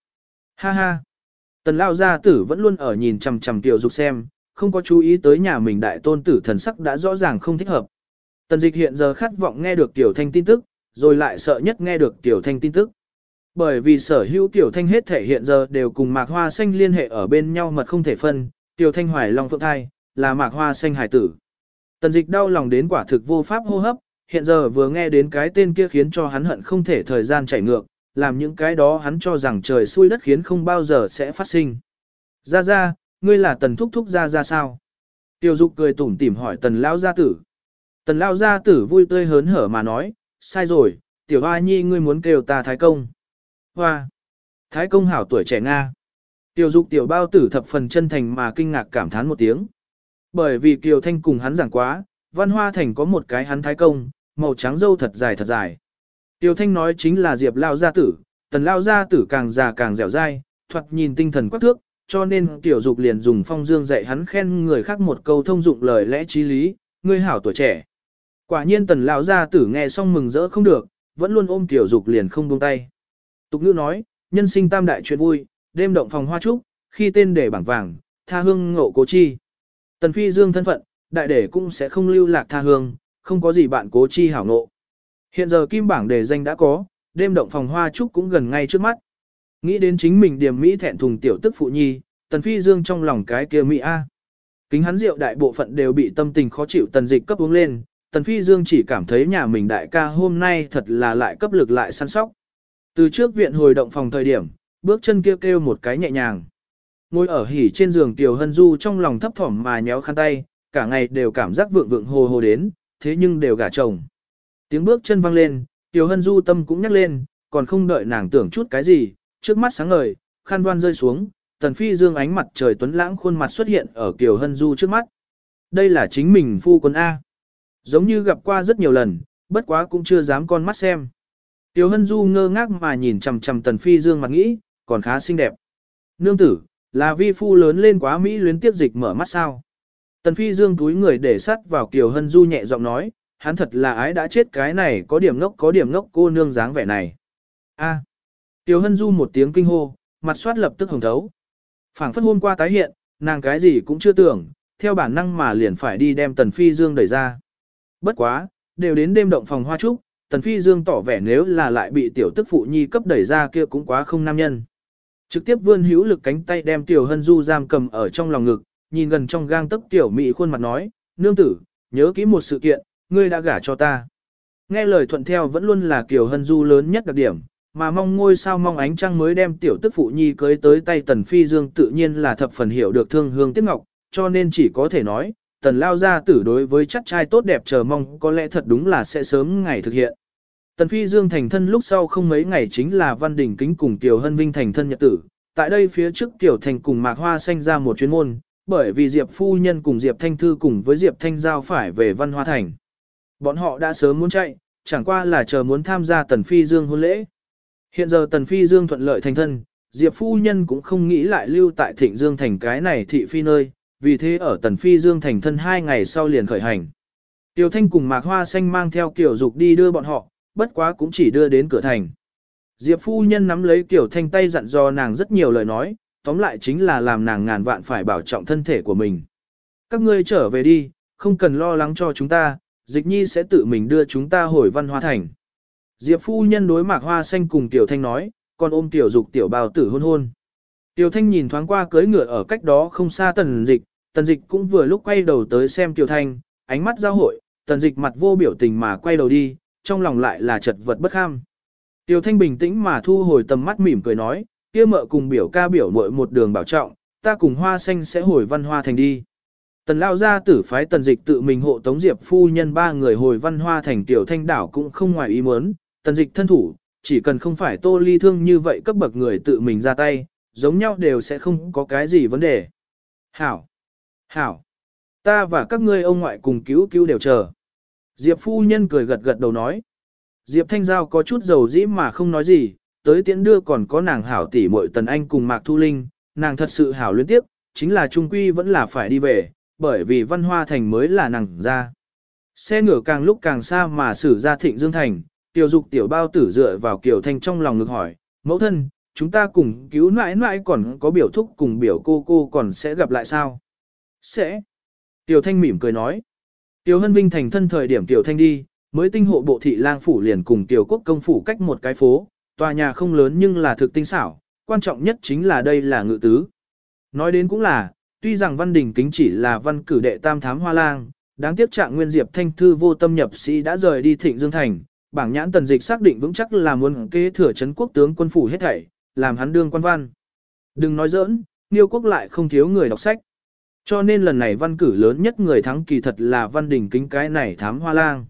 Ha ha. Tần lao gia tử vẫn luôn ở nhìn chằm chằm tiểu dục xem, không có chú ý tới nhà mình đại tôn tử thần sắc đã rõ ràng không thích hợp. Tần dịch hiện giờ khát vọng nghe được tiểu thanh tin tức, rồi lại sợ nhất nghe được tiểu thanh tin tức. Bởi vì sở hữu tiểu thanh hết thể hiện giờ đều cùng mạc hoa xanh liên hệ ở bên nhau mật không thể phân, tiểu thanh hoài long phượng thai, là mạc hoa xanh hải tử. Tần dịch đau lòng đến quả thực vô pháp hô hấp, hiện giờ vừa nghe đến cái tên kia khiến cho hắn hận không thể thời gian chảy ngược, làm những cái đó hắn cho rằng trời xui đất khiến không bao giờ sẽ phát sinh. Ra ra, ngươi là tần thúc thúc ra ra sao? Tiêu dục cười tủm tỉm hỏi tần lao gia tử. Tần lao gia tử vui tươi hớn hở mà nói, sai rồi, tiểu hoa nhi ngươi muốn kêu ta thái công. Hoa! Thái công hảo tuổi trẻ Nga. Tiểu dục tiểu bao tử thập phần chân thành mà kinh ngạc cảm thán một tiếng. Bởi vì Kiều Thanh cùng hắn giảng quá, văn hoa thành có một cái hắn thái công, màu trắng dâu thật dài thật dài. Tiểu Thanh nói chính là Diệp Lao Gia Tử, tần Lao Gia Tử càng già càng dẻo dai, thoạt nhìn tinh thần quắc thước, cho nên tiểu dục liền dùng phong dương dạy hắn khen người khác một câu thông dụng lời lẽ trí lý, ngươi hảo tuổi trẻ. Quả nhiên tần Lão Gia Tử nghe xong mừng rỡ không được, vẫn luôn ôm tiểu dục liền không buông tay. Tục ngữ nói, nhân sinh tam đại chuyện vui, đêm động phòng hoa trúc, khi tên để bảng vàng, tha hương ngộ cố chi. Tần phi dương thân phận, đại đệ cũng sẽ không lưu lạc tha hương, không có gì bạn cố chi hảo ngộ. Hiện giờ kim bảng đề danh đã có, đêm động phòng hoa trúc cũng gần ngay trước mắt. Nghĩ đến chính mình điểm Mỹ thẹn thùng tiểu tức phụ nhi, tần phi dương trong lòng cái kia Mỹ A. Kính hắn rượu đại bộ phận đều bị tâm tình khó chịu tần dịch cấp uống lên, tần phi dương chỉ cảm thấy nhà mình đại ca hôm nay thật là lại cấp lực lại săn sóc. Từ trước viện hồi động phòng thời điểm, bước chân kêu kêu một cái nhẹ nhàng. Ngồi ở hỉ trên giường Tiểu Hân Du trong lòng thấp thỏm mà nhéo khăn tay, cả ngày đều cảm giác vượng vượng hồ hồ đến, thế nhưng đều gả chồng. Tiếng bước chân vang lên, Tiểu Hân Du tâm cũng nhắc lên, còn không đợi nàng tưởng chút cái gì, trước mắt sáng ngời, khăn đoan rơi xuống, tần phi dương ánh mặt trời tuấn lãng khuôn mặt xuất hiện ở Tiểu Hân Du trước mắt. Đây là chính mình phu quân A. Giống như gặp qua rất nhiều lần, bất quá cũng chưa dám con mắt xem. Tiểu Hân Du ngơ ngác mà nhìn chằm chằm tần phi dương mặt nghĩ, còn khá xinh đẹp. Nương tử, là vi phu lớn lên quá Mỹ luyến tiếp dịch mở mắt sao. Tần phi dương túi người để sắt vào Kiều Hân Du nhẹ giọng nói, hắn thật là ái đã chết cái này có điểm ngốc có điểm ngốc cô nương dáng vẻ này. A. À. Hân Du một tiếng kinh hô, mặt soát lập tức hồng thấu. phảng phất hôm qua tái hiện, nàng cái gì cũng chưa tưởng, theo bản năng mà liền phải đi đem Tần Phi Dương đẩy ra. Bất quá, đều đến đêm động phòng hoa trúc, Tần Phi Dương tỏ vẻ nếu là lại bị tiểu tức phụ nhi cấp đẩy ra kia cũng quá không nam nhân. Trực tiếp vươn hữu lực cánh tay đem Tiểu Hân Du giam cầm ở trong lòng ngực, nhìn gần trong gang tấc Tiểu Mỹ khuôn mặt nói, nương tử, nhớ kỹ một sự kiện, ngươi đã gả cho ta. Nghe lời thuận theo vẫn luôn là Kiều Hân Du lớn nhất đặc điểm, mà mong ngôi sao mong ánh trăng mới đem tiểu tức phụ nhi cưới tới tay Tần Phi Dương tự nhiên là thập phần hiểu được thương hương tiếc ngọc, cho nên chỉ có thể nói, Tần Lao gia tử đối với chắc trai tốt đẹp chờ mong có lẽ thật đúng là sẽ sớm ngày thực hiện. Tần Phi Dương thành thân lúc sau không mấy ngày chính là Văn Đình Kính cùng tiểu Hân Vinh thành thân nhật tử. Tại đây phía trước tiểu Thành cùng Mạc Hoa Xanh ra một chuyến môn, bởi vì Diệp Phu Nhân cùng Diệp Thanh Thư cùng với Diệp Thanh Giao phải về Văn Hoa Thành. Bọn họ đã sớm muốn chạy, chẳng qua là chờ muốn tham gia Tần Phi Dương hôn lễ. Hiện giờ Tần Phi Dương thuận lợi thành thân, Diệp Phu Nhân cũng không nghĩ lại lưu tại Thịnh Dương thành cái này thị phi nơi, vì thế ở Tần Phi Dương thành thân hai ngày sau liền khởi hành. Tiêu Thanh cùng Mạc Hoa Xanh mang theo Kiều Dục đi đưa bọn họ, bất quá cũng chỉ đưa đến cửa thành. Diệp phu nhân nắm lấy Kiều Thanh tay dặn dò nàng rất nhiều lời nói, tóm lại chính là làm nàng ngàn vạn phải bảo trọng thân thể của mình. Các ngươi trở về đi, không cần lo lắng cho chúng ta, dịch nhi sẽ tự mình đưa chúng ta hồi văn hoa thành. Diệp phu nhân đối mạc hoa xanh cùng Tiểu Thanh nói, còn ôm Tiểu Dục Tiểu bào tử hôn hôn. Tiểu Thanh nhìn thoáng qua cưới ngựa ở cách đó không xa tần dịch, tần dịch cũng vừa lúc quay đầu tới xem Tiểu Thanh, ánh mắt giao hội, tần dịch mặt vô biểu tình mà quay đầu đi, trong lòng lại là chật vật bất ham. Tiêu Thanh bình tĩnh mà thu hồi tầm mắt mỉm cười nói, kia mợ cùng biểu ca biểu muội một đường bảo trọng, ta cùng hoa xanh sẽ hồi văn hoa thành đi. Tần lao gia tử phái tần dịch tự mình hộ tống diệp phu nhân ba người hồi văn hoa thành tiểu thanh đảo cũng không ngoài ý muốn, tần dịch thân thủ, chỉ cần không phải tô ly thương như vậy cấp bậc người tự mình ra tay, giống nhau đều sẽ không có cái gì vấn đề. Hảo! Hảo! Ta và các ngươi ông ngoại cùng cứu cứu đều chờ. Diệp phu nhân cười gật gật đầu nói. Diệp Thanh Giao có chút dầu dĩ mà không nói gì, tới tiễn đưa còn có nàng hảo tỷ muội Tần Anh cùng Mạc Thu Linh, nàng thật sự hảo liên tiếp, chính là trung quy vẫn là phải đi về, bởi vì văn hoa thành mới là nàng ra. Xe ngựa càng lúc càng xa mà xử ra thịnh dương thành, tiểu dục tiểu bao tử dựa vào kiểu thanh trong lòng ngực hỏi, mẫu thân, chúng ta cùng cứu nãi nãi còn có biểu thúc cùng biểu cô cô còn sẽ gặp lại sao? Sẽ. Tiểu thanh mỉm cười nói. Tiểu Hân Vinh thành thân thời điểm Tiểu Thanh đi, mới tinh hộ bộ thị lang phủ liền cùng Tiểu Quốc công phủ cách một cái phố, tòa nhà không lớn nhưng là thực tinh xảo, quan trọng nhất chính là đây là ngự tứ. Nói đến cũng là, tuy rằng Văn Đình Kính chỉ là văn cử đệ tam thám hoa lang, đáng tiếc trạng Nguyên Diệp Thanh Thư vô tâm nhập sĩ đã rời đi Thịnh Dương Thành, bảng nhãn tần dịch xác định vững chắc là muốn kế thừa chấn quốc tướng quân phủ hết thảy, làm hắn đương quan văn. Đừng nói giỡn, Niêu quốc lại không thiếu người đọc sách. Cho nên lần này văn cử lớn nhất người thắng kỳ thật là văn đình kính cái này thám hoa lang.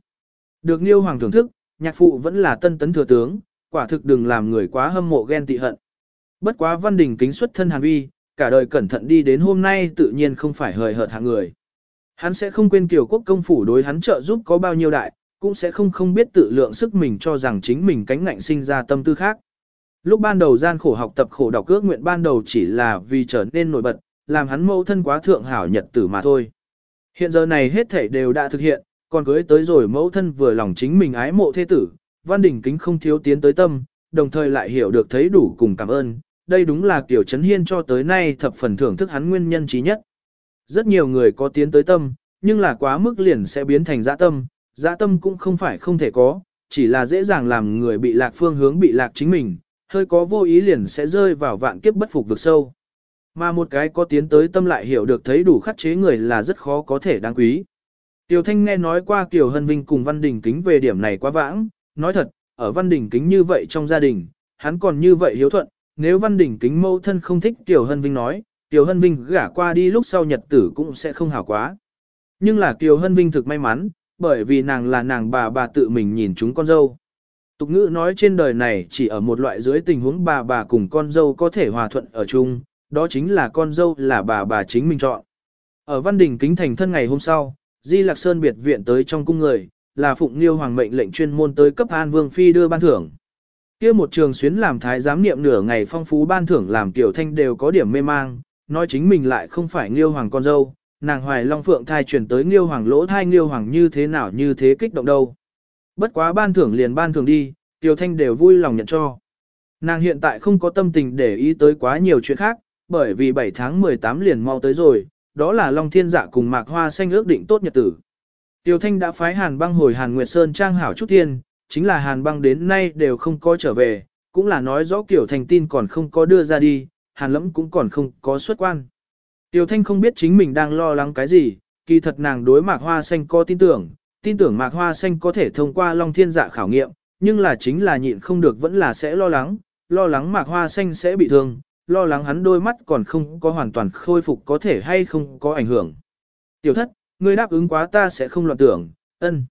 Được Niêu Hoàng thưởng thức, nhạc phụ vẫn là tân tấn thừa tướng, quả thực đừng làm người quá hâm mộ ghen tị hận. Bất quá văn đình kính xuất thân hàn vi, cả đời cẩn thận đi đến hôm nay tự nhiên không phải hời hợt hạng người. Hắn sẽ không quên kiểu quốc công phủ đối hắn trợ giúp có bao nhiêu đại, cũng sẽ không không biết tự lượng sức mình cho rằng chính mình cánh ngạnh sinh ra tâm tư khác. Lúc ban đầu gian khổ học tập khổ đọc ước nguyện ban đầu chỉ là vì trở nên nổi bật, làm hắn mẫu thân quá thượng hảo nhật tử mà thôi. Hiện giờ này hết thảy đều đã thực hiện, còn cưới tới rồi mẫu thân vừa lòng chính mình ái mộ thế tử, văn đỉnh kính không thiếu tiến tới tâm, đồng thời lại hiểu được thấy đủ cùng cảm ơn, đây đúng là kiểu chấn hiên cho tới nay thập phần thưởng thức hắn nguyên nhân trí nhất. Rất nhiều người có tiến tới tâm, nhưng là quá mức liền sẽ biến thành dã tâm, dã tâm cũng không phải không thể có, chỉ là dễ dàng làm người bị lạc phương hướng bị lạc chính mình, hơi có vô ý liền sẽ rơi vào vạn kiếp bất phục vực sâu. Mà một cái có tiến tới tâm lại hiểu được thấy đủ khắc chế người là rất khó có thể đáng quý. Tiểu Thanh nghe nói qua Kiều Hân Vinh cùng Văn Đình Kính về điểm này quá vãng, nói thật, ở Văn Đình Kính như vậy trong gia đình, hắn còn như vậy hiếu thuận, nếu Văn Đình Kính mâu thân không thích Tiểu Hân Vinh nói, Tiểu Hân Vinh gả qua đi lúc sau nhật tử cũng sẽ không hảo quá. Nhưng là Kiều Hân Vinh thực may mắn, bởi vì nàng là nàng bà bà tự mình nhìn chúng con dâu. Tục ngữ nói trên đời này chỉ ở một loại dưới tình huống bà bà cùng con dâu có thể hòa thuận ở chung, đó chính là con dâu là bà bà chính mình chọn. Ở Văn Đình Kính Thành thân ngày hôm sau, Di Lạc Sơn biệt viện tới trong cung người, là Phụng Liêu Hoàng mệnh lệnh chuyên môn tới cấp An Vương Phi đưa ban thưởng. kia một trường xuyến làm thái giám niệm nửa ngày phong phú ban thưởng làm tiểu thanh đều có điểm mê mang, nói chính mình lại không phải Liêu Hoàng con dâu, nàng hoài long phượng thai chuyển tới Liêu Hoàng lỗ thai Liêu Hoàng như thế nào như thế kích động đâu. Bất quá ban thưởng liền ban thưởng đi, tiểu thanh đều vui lòng nhận cho. Nàng hiện tại không có tâm tình để ý tới quá nhiều chuyện khác, bởi vì 7 tháng 18 liền mau tới rồi, đó là Long Thiên Dạ cùng Mạc Hoa Xanh ước định tốt nhật tử. Tiêu Thanh đã phái Hàn băng hồi Hàn Nguyệt Sơn trang hảo chút thiên, chính là Hàn băng đến nay đều không có trở về, cũng là nói rõ kiểu thành tin còn không có đưa ra đi, Hàn lẫm cũng còn không có xuất quan. Tiêu Thanh không biết chính mình đang lo lắng cái gì, kỳ thật nàng đối Mạc Hoa Xanh có tin tưởng, tin tưởng Mạc Hoa Xanh có thể thông qua Long Thiên Dạ khảo nghiệm, nhưng là chính là nhịn không được vẫn là sẽ lo lắng, lo lắng Mạc Hoa Xanh sẽ bị thương, lo lắng hắn đôi mắt còn không có hoàn toàn khôi phục có thể hay không có ảnh hưởng. Tiểu thất, ngươi đáp ứng quá ta sẽ không loạn tưởng, ân.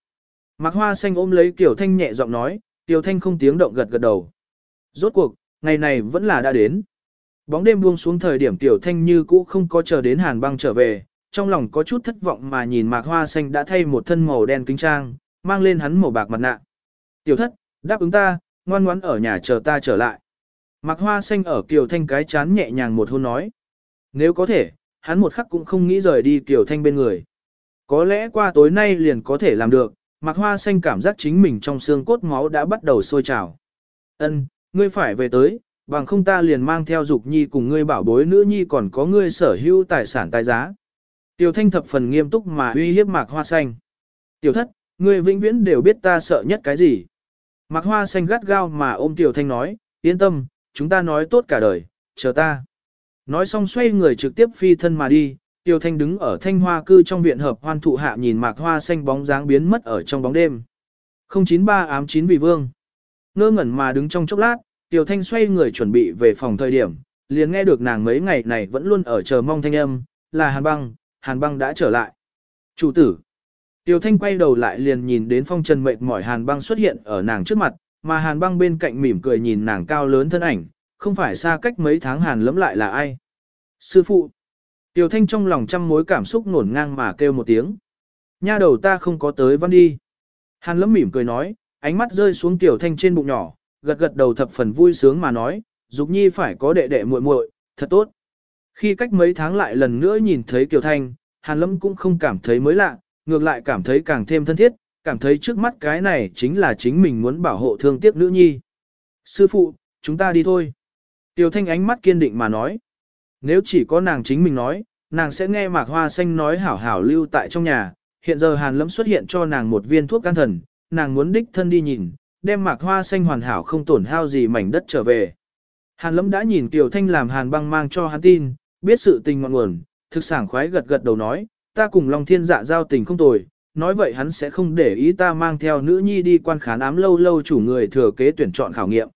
Mạc Hoa Xanh ôm lấy Tiểu Thanh nhẹ giọng nói, Tiểu Thanh không tiếng động gật gật đầu. Rốt cuộc, ngày này vẫn là đã đến. Bóng đêm buông xuống thời điểm Tiểu Thanh như cũ không có chờ đến Hàn băng trở về, trong lòng có chút thất vọng mà nhìn Mạc Hoa Xanh đã thay một thân màu đen kính trang, mang lên hắn màu bạc mặt nạ. Tiểu thất, đáp ứng ta, ngoan ngoãn ở nhà chờ ta trở lại. Mạc Hoa Xanh ở Kiều Thanh cái chán nhẹ nhàng một hôn nói. Nếu có thể, hắn một khắc cũng không nghĩ rời đi Kiều Thanh bên người. Có lẽ qua tối nay liền có thể làm được, Mạc Hoa Xanh cảm giác chính mình trong xương cốt máu đã bắt đầu sôi trào. Ân, ngươi phải về tới, bằng không ta liền mang theo Dục Nhi cùng ngươi bảo bối nữ nhi còn có ngươi sở hữu tài sản tài giá. Tiểu Thanh thập phần nghiêm túc mà uy hiếp Mạc Hoa Xanh. Tiểu thất, ngươi vĩnh viễn đều biết ta sợ nhất cái gì. Mạc Hoa Xanh gắt gao mà ôm Tiểu Thanh nói, yên tâm, chúng ta nói tốt cả đời, chờ ta. Nói xong xoay người trực tiếp phi thân mà đi, Tiêu Thanh đứng ở thanh hoa cư trong viện hợp hoan thụ hạ nhìn mạc hoa xanh bóng dáng biến mất ở trong bóng đêm. 093 ám chín vị vương. Ngơ ngẩn mà đứng trong chốc lát, Tiêu Thanh xoay người chuẩn bị về phòng thời điểm, liền nghe được nàng mấy ngày này vẫn luôn ở chờ mong thanh âm, là Hàn Băng, Hàn Băng đã trở lại. Chủ tử. Tiêu Thanh quay đầu lại liền nhìn đến phong trần mệt mỏi Hàn Băng xuất hiện ở nàng trước mặt, mà hàn băng bên cạnh mỉm cười nhìn nàng cao lớn thân ảnh, không phải xa cách mấy tháng hàn lẫm lại là ai. Sư phụ. Tiểu thanh trong lòng trăm mối cảm xúc nổn ngang mà kêu một tiếng. Nha đầu ta không có tới văn đi. Hàn lẫm mỉm cười nói, ánh mắt rơi xuống tiểu thanh trên bụng nhỏ, gật gật đầu thập phần vui sướng mà nói, dục nhi phải có đệ đệ muội muội, thật tốt. Khi cách mấy tháng lại lần nữa nhìn thấy Kiều Thanh, Hàn Lâm cũng không cảm thấy mới lạ, ngược lại cảm thấy càng thêm thân thiết, cảm thấy trước mắt cái này chính là chính mình muốn bảo hộ thương tiếc nữ nhi. Sư phụ, chúng ta đi thôi. Tiểu thanh ánh mắt kiên định mà nói. Nếu chỉ có nàng chính mình nói, nàng sẽ nghe mạc hoa xanh nói hảo hảo lưu tại trong nhà. Hiện giờ hàn lâm xuất hiện cho nàng một viên thuốc can thần, nàng muốn đích thân đi nhìn, đem mạc hoa xanh hoàn hảo không tổn hao gì mảnh đất trở về. Hàn lâm đã nhìn tiểu thanh làm hàn băng mang cho hắn tin, biết sự tình ngọn nguồn, thực sảng khoái gật gật đầu nói, ta cùng Long Thiên dạ giao tình không tồi, nói vậy hắn sẽ không để ý ta mang theo nữ nhi đi quan khán ám lâu lâu chủ người thừa kế tuyển chọn khảo nghiệm.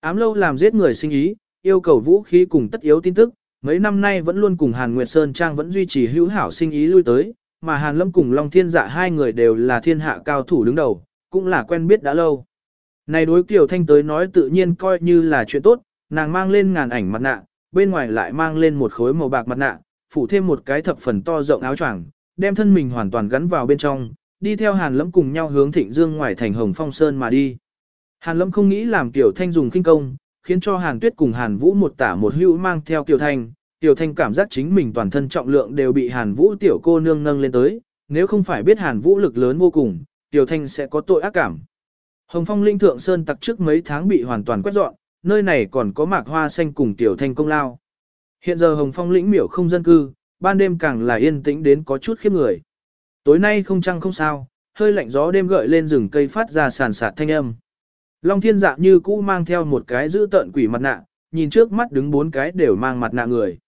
Ám lâu làm giết người sinh ý, yêu cầu vũ khí cùng tất yếu tin tức, mấy năm nay vẫn luôn cùng Hàn Nguyệt Sơn Trang vẫn duy trì hữu hảo sinh ý lui tới, mà Hàn Lâm cùng Long Thiên Dạ hai người đều là thiên hạ cao thủ đứng đầu, cũng là quen biết đã lâu. Này đối Kiều Thanh tới nói tự nhiên coi như là chuyện tốt, nàng mang lên ngàn ảnh mặt nạ, bên ngoài lại mang lên một khối màu bạc mặt nạ, phủ thêm một cái thập phần to rộng áo choàng, đem thân mình hoàn toàn gắn vào bên trong, đi theo Hàn Lâm cùng nhau hướng Thịnh Dương ngoài thành Hồng Phong Sơn mà đi. Hàn Lâm không nghĩ làm tiểu Thanh dùng kinh công, khiến cho Hàn Tuyết cùng Hàn Vũ một tả một hữu mang theo tiểu Thanh, Tiểu Thanh cảm giác chính mình toàn thân trọng lượng đều bị Hàn Vũ tiểu cô nương nâng lên tới, nếu không phải biết Hàn Vũ lực lớn vô cùng, tiểu Thanh sẽ có tội ác cảm. Hồng Phong Linh Thượng Sơn tặc trước mấy tháng bị hoàn toàn quét dọn, nơi này còn có mạc hoa xanh cùng Tiểu Thanh công lao. Hiện giờ Hồng Phong lĩnh miểu không dân cư, ban đêm càng là yên tĩnh đến có chút khiếp người. Tối nay không trăng không sao, hơi lạnh gió đêm gợi lên rừng cây phát ra sàn sạt thanh âm. Long thiên dạ như cũ mang theo một cái giữ tợn quỷ mặt nạ, nhìn trước mắt đứng bốn cái đều mang mặt nạ người.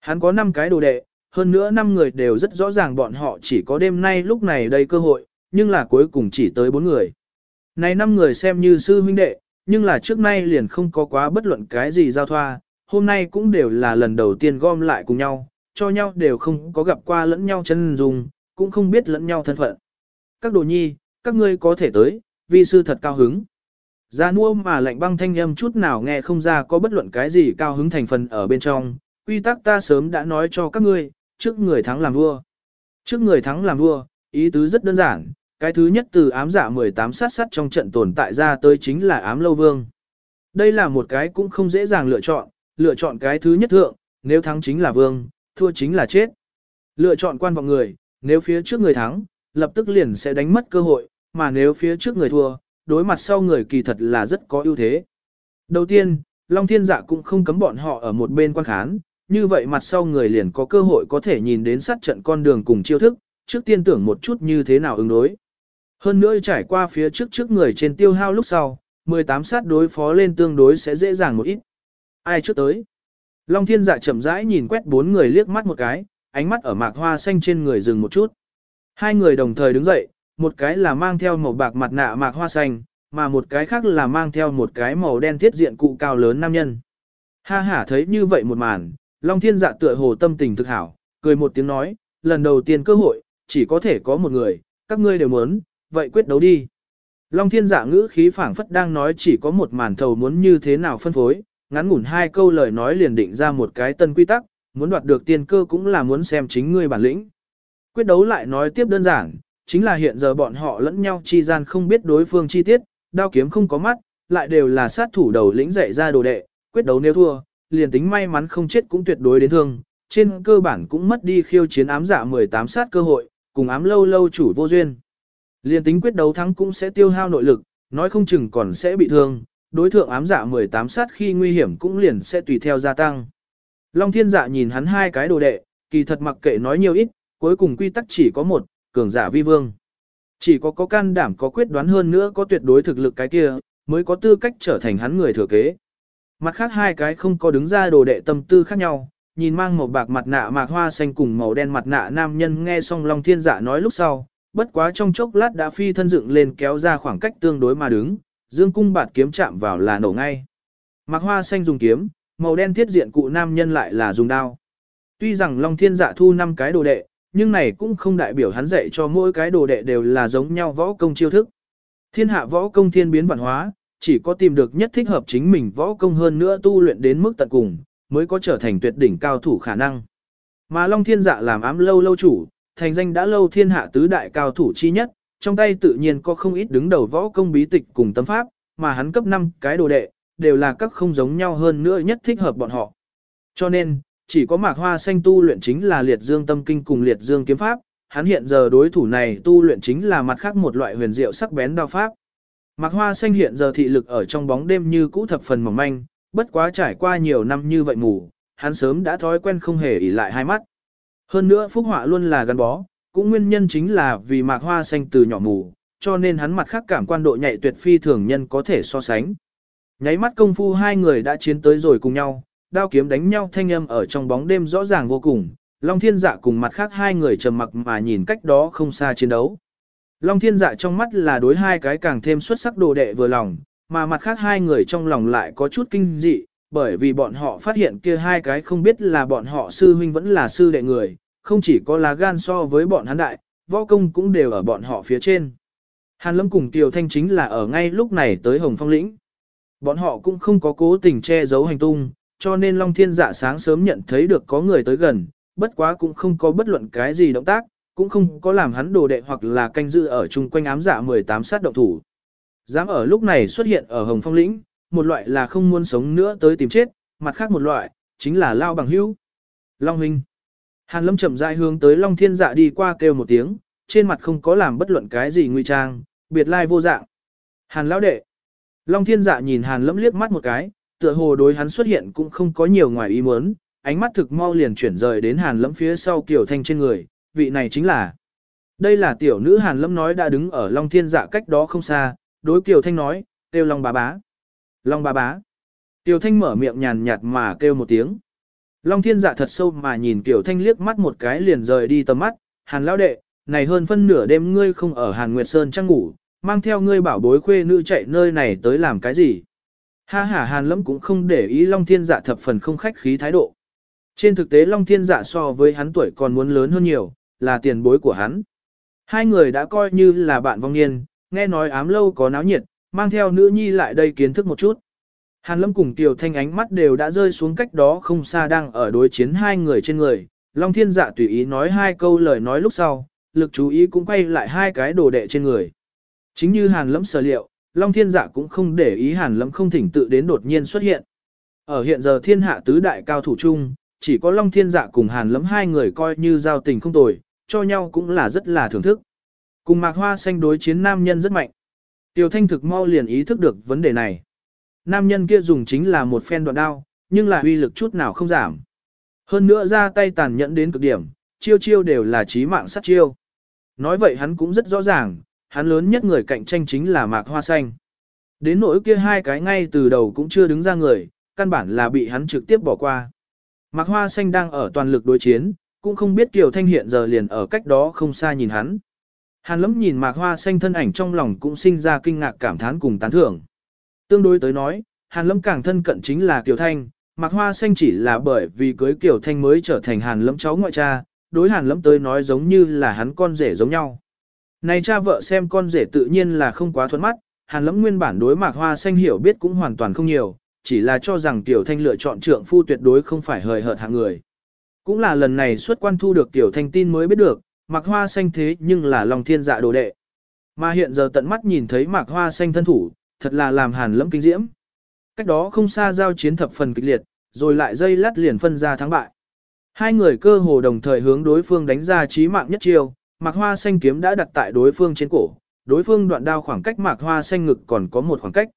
Hắn có năm cái đồ đệ, hơn nữa năm người đều rất rõ ràng bọn họ chỉ có đêm nay lúc này đây cơ hội, nhưng là cuối cùng chỉ tới bốn người. Này năm người xem như sư huynh đệ, nhưng là trước nay liền không có quá bất luận cái gì giao thoa, hôm nay cũng đều là lần đầu tiên gom lại cùng nhau, cho nhau đều không có gặp qua lẫn nhau chân dùng, cũng không biết lẫn nhau thân phận. Các đồ nhi, các ngươi có thể tới, vi sư thật cao hứng. Gia nua mà lạnh băng thanh âm chút nào nghe không ra có bất luận cái gì cao hứng thành phần ở bên trong, quy tắc ta sớm đã nói cho các ngươi, trước người thắng làm vua. Trước người thắng làm vua, ý tứ rất đơn giản, cái thứ nhất từ ám dạ giả 18 sát sát trong trận tồn tại ra tới chính là ám lâu vương. Đây là một cái cũng không dễ dàng lựa chọn, lựa chọn cái thứ nhất thượng, nếu thắng chính là vương, thua chính là chết. Lựa chọn quan vọng người, nếu phía trước người thắng, lập tức liền sẽ đánh mất cơ hội, mà nếu phía trước người thua, đối mặt sau người kỳ thật là rất có ưu thế. Đầu tiên, Long Thiên Dạ cũng không cấm bọn họ ở một bên quan khán, như vậy mặt sau người liền có cơ hội có thể nhìn đến sát trận con đường cùng chiêu thức, trước tiên tưởng một chút như thế nào ứng đối. Hơn nữa trải qua phía trước trước người trên tiêu hao lúc sau, 18 sát đối phó lên tương đối sẽ dễ dàng một ít. Ai trước tới? Long thiên dạ chậm rãi nhìn quét bốn người liếc mắt một cái, ánh mắt ở mạc hoa xanh trên người dừng một chút. Hai người đồng thời đứng dậy, một cái là mang theo màu bạc mặt nạ mạc hoa xanh, mà một cái khác là mang theo một cái màu đen thiết diện cụ cao lớn nam nhân. Ha ha thấy như vậy một màn, Long thiên dạ tựa hồ tâm tình thực hảo, cười một tiếng nói, lần đầu tiên cơ hội, chỉ có thể có một người, các ngươi đều muốn, vậy quyết đấu đi. Long thiên dạ ngữ khí phảng phất đang nói chỉ có một màn thầu muốn như thế nào phân phối, ngắn ngủn hai câu lời nói liền định ra một cái tân quy tắc, muốn đoạt được tiên cơ cũng là muốn xem chính ngươi bản lĩnh. Quyết đấu lại nói tiếp đơn giản, chính là hiện giờ bọn họ lẫn nhau chi gian không biết đối phương chi tiết, đao kiếm không có mắt, lại đều là sát thủ đầu lĩnh dạy ra đồ đệ, quyết đấu nếu thua, liền tính may mắn không chết cũng tuyệt đối đến thương, trên cơ bản cũng mất đi khiêu chiến ám dạ giả 18 sát cơ hội, cùng ám lâu lâu chủ vô duyên. Liên tính quyết đấu thắng cũng sẽ tiêu hao nội lực, nói không chừng còn sẽ bị thương, đối thượng ám dạ 18 sát khi nguy hiểm cũng liền sẽ tùy theo gia tăng. Long thiên dạ nhìn hắn hai cái đồ đệ, kỳ thật mặc kệ nói nhiều ít, cuối cùng quy tắc chỉ có một, cường giả vi vương. Chỉ có có can đảm có quyết đoán hơn nữa có tuyệt đối thực lực cái kia, mới có tư cách trở thành hắn người thừa kế. Mặt khác hai cái không có đứng ra đồ đệ tâm tư khác nhau, nhìn mang màu bạc mặt nạ mạc hoa xanh cùng màu đen mặt nạ nam nhân nghe xong Long Thiên Dạ nói lúc sau, bất quá trong chốc lát đã phi thân dựng lên kéo ra khoảng cách tương đối mà đứng, dương cung bạt kiếm chạm vào là nổ ngay. Mạc hoa xanh dùng kiếm, màu đen thiết diện cụ nam nhân lại là dùng đao. Tuy rằng Long Thiên Dạ thu 5 cái đồ đệ, nhưng này cũng không đại biểu hắn dạy cho mỗi cái đồ đệ đều là giống nhau võ công chiêu thức. Thiên hạ võ công thiên biến văn hóa, chỉ có tìm được nhất thích hợp chính mình võ công hơn nữa tu luyện đến mức tận cùng, mới có trở thành tuyệt đỉnh cao thủ khả năng. Mà Long Thiên Dạ làm ám lâu lâu chủ, thành danh đã lâu thiên hạ tứ đại cao thủ chi nhất, trong tay tự nhiên có không ít đứng đầu võ công bí tịch cùng tâm pháp, mà hắn cấp 5 cái đồ đệ, đều là các không giống nhau hơn nữa nhất thích hợp bọn họ. Cho nên, chỉ có mạc hoa xanh tu luyện chính là liệt dương tâm kinh cùng liệt dương kiếm pháp, hắn hiện giờ đối thủ này tu luyện chính là mặt khác một loại huyền diệu sắc bén đao pháp. Mạc hoa xanh hiện giờ thị lực ở trong bóng đêm như cũ thập phần mỏng manh, bất quá trải qua nhiều năm như vậy mù, hắn sớm đã thói quen không hề ỉ lại hai mắt. Hơn nữa phúc họa luôn là gắn bó, cũng nguyên nhân chính là vì mạc hoa xanh từ nhỏ mù, cho nên hắn mặt khác cảm quan độ nhạy tuyệt phi thường nhân có thể so sánh. Nháy mắt công phu hai người đã chiến tới rồi cùng nhau, đao kiếm đánh nhau thanh âm ở trong bóng đêm rõ ràng vô cùng, Long Thiên Dạ cùng mặt khác hai người trầm mặc mà nhìn cách đó không xa chiến đấu. Long thiên dạ trong mắt là đối hai cái càng thêm xuất sắc đồ đệ vừa lòng, mà mặt khác hai người trong lòng lại có chút kinh dị, bởi vì bọn họ phát hiện kia hai cái không biết là bọn họ sư huynh vẫn là sư đệ người, không chỉ có lá gan so với bọn hắn đại, võ công cũng đều ở bọn họ phía trên. Hàn Lâm cùng Tiểu Thanh chính là ở ngay lúc này tới Hồng Phong lĩnh. Bọn họ cũng không có cố tình che giấu hành tung, cho nên Long Thiên Dạ sáng sớm nhận thấy được có người tới gần, bất quá cũng không có bất luận cái gì động tác, cũng không có làm hắn đồ đệ hoặc là canh giữ ở chung quanh ám dạ 18 sát động thủ. Dám ở lúc này xuất hiện ở Hồng Phong lĩnh, một loại là không muốn sống nữa tới tìm chết, mặt khác một loại, chính là lao bằng hữu. Long huynh. Hàn Lâm chậm rãi hướng tới Long Thiên Dạ đi qua kêu một tiếng, trên mặt không có làm bất luận cái gì nguy trang, biệt lai vô dạng. Hàn lão đệ. Long Thiên Dạ nhìn Hàn Lâm liếc mắt một cái, tựa hồ đối hắn xuất hiện cũng không có nhiều ngoài ý muốn, ánh mắt thực mau liền chuyển rời đến Hàn Lâm phía sau Kiều Thanh trên người, vị này chính là. Đây là tiểu nữ Hàn Lâm nói đã đứng ở Long Thiên Dạ cách đó không xa, đối Kiều Thanh nói, kêu Long bà bá. Long bà bá. Tiểu Thanh mở miệng nhàn nhạt mà kêu một tiếng. Long Thiên Dạ thật sâu mà nhìn Kiều Thanh liếc mắt một cái liền rời đi tầm mắt, Hàn lão đệ, này hơn phân nửa đêm ngươi không ở Hàn Nguyệt Sơn trăng ngủ, mang theo ngươi bảo bối khuê nữ chạy nơi này tới làm cái gì. Ha ha Hàn Lâm cũng không để ý Long Thiên Dạ thập phần không khách khí thái độ. Trên thực tế Long Thiên Dạ so với hắn tuổi còn muốn lớn hơn nhiều, là tiền bối của hắn. Hai người đã coi như là bạn vong niên, nghe nói ám lâu có náo nhiệt, mang theo nữ nhi lại đây kiến thức một chút. Hàn Lâm cùng Tiểu Thanh ánh mắt đều đã rơi xuống cách đó không xa đang ở đối chiến hai người trên người. Long Thiên Dạ tùy ý nói hai câu lời nói lúc sau, lực chú ý cũng quay lại hai cái đồ đệ trên người. Chính như Hàn Lâm sở liệu, Long Thiên Dạ cũng không để ý Hàn Lâm không thỉnh tự đến đột nhiên xuất hiện. Ở hiện giờ thiên hạ tứ đại cao thủ chung, chỉ có Long Thiên Dạ cùng Hàn Lâm hai người coi như giao tình không tồi, cho nhau cũng là rất là thưởng thức. Cùng Mạc Hoa xanh đối chiến nam nhân rất mạnh. Tiểu Thanh thực mau liền ý thức được vấn đề này. Nam nhân kia dùng chính là một phen đoạn đao, nhưng là uy lực chút nào không giảm. Hơn nữa ra tay tàn nhẫn đến cực điểm, chiêu chiêu đều là chí mạng sát chiêu. Nói vậy hắn cũng rất rõ ràng, hắn lớn nhất người cạnh tranh chính là Mạc Hoa Xanh. Đến nỗi kia hai cái ngay từ đầu cũng chưa đứng ra người, căn bản là bị hắn trực tiếp bỏ qua. Mạc Hoa Xanh đang ở toàn lực đối chiến, cũng không biết Kiều Thanh hiện giờ liền ở cách đó không xa nhìn hắn. Hàn lấm nhìn Mạc Hoa Xanh thân ảnh trong lòng cũng sinh ra kinh ngạc cảm thán cùng tán thưởng. Tương đối tới nói, Hàn Lâm càng thân cận chính là Kiều Thanh, Mạc Hoa Xanh chỉ là bởi vì cưới Kiều Thanh mới trở thành Hàn Lâm cháu ngoại cha, đối Hàn Lâm tới nói giống như là hắn con rể giống nhau. Này cha vợ xem con rể tự nhiên là không quá thuận mắt, Hàn Lâm nguyên bản đối Mạc Hoa Xanh hiểu biết cũng hoàn toàn không nhiều, chỉ là cho rằng Tiểu Thanh lựa chọn trượng phu tuyệt đối không phải hời hợt hạng người. Cũng là lần này xuất quan thu được Tiểu Thanh tin mới biết được, Mạc Hoa Xanh thế nhưng là lòng thiên dạ đồ đệ. Mà hiện giờ tận mắt nhìn thấy Mạc Hoa Xanh thân thủ, thật là làm Hàn Lâm kinh diễm. Cách đó không xa giao chiến thập phần kịch liệt, rồi lại dây lát liền phân ra thắng bại. Hai người cơ hồ đồng thời hướng đối phương đánh ra chí mạng nhất chiêu, Mạc Hoa xanh kiếm đã đặt tại đối phương trên cổ, đối phương đoạn đao khoảng cách Mạc Hoa xanh ngực còn có một khoảng cách.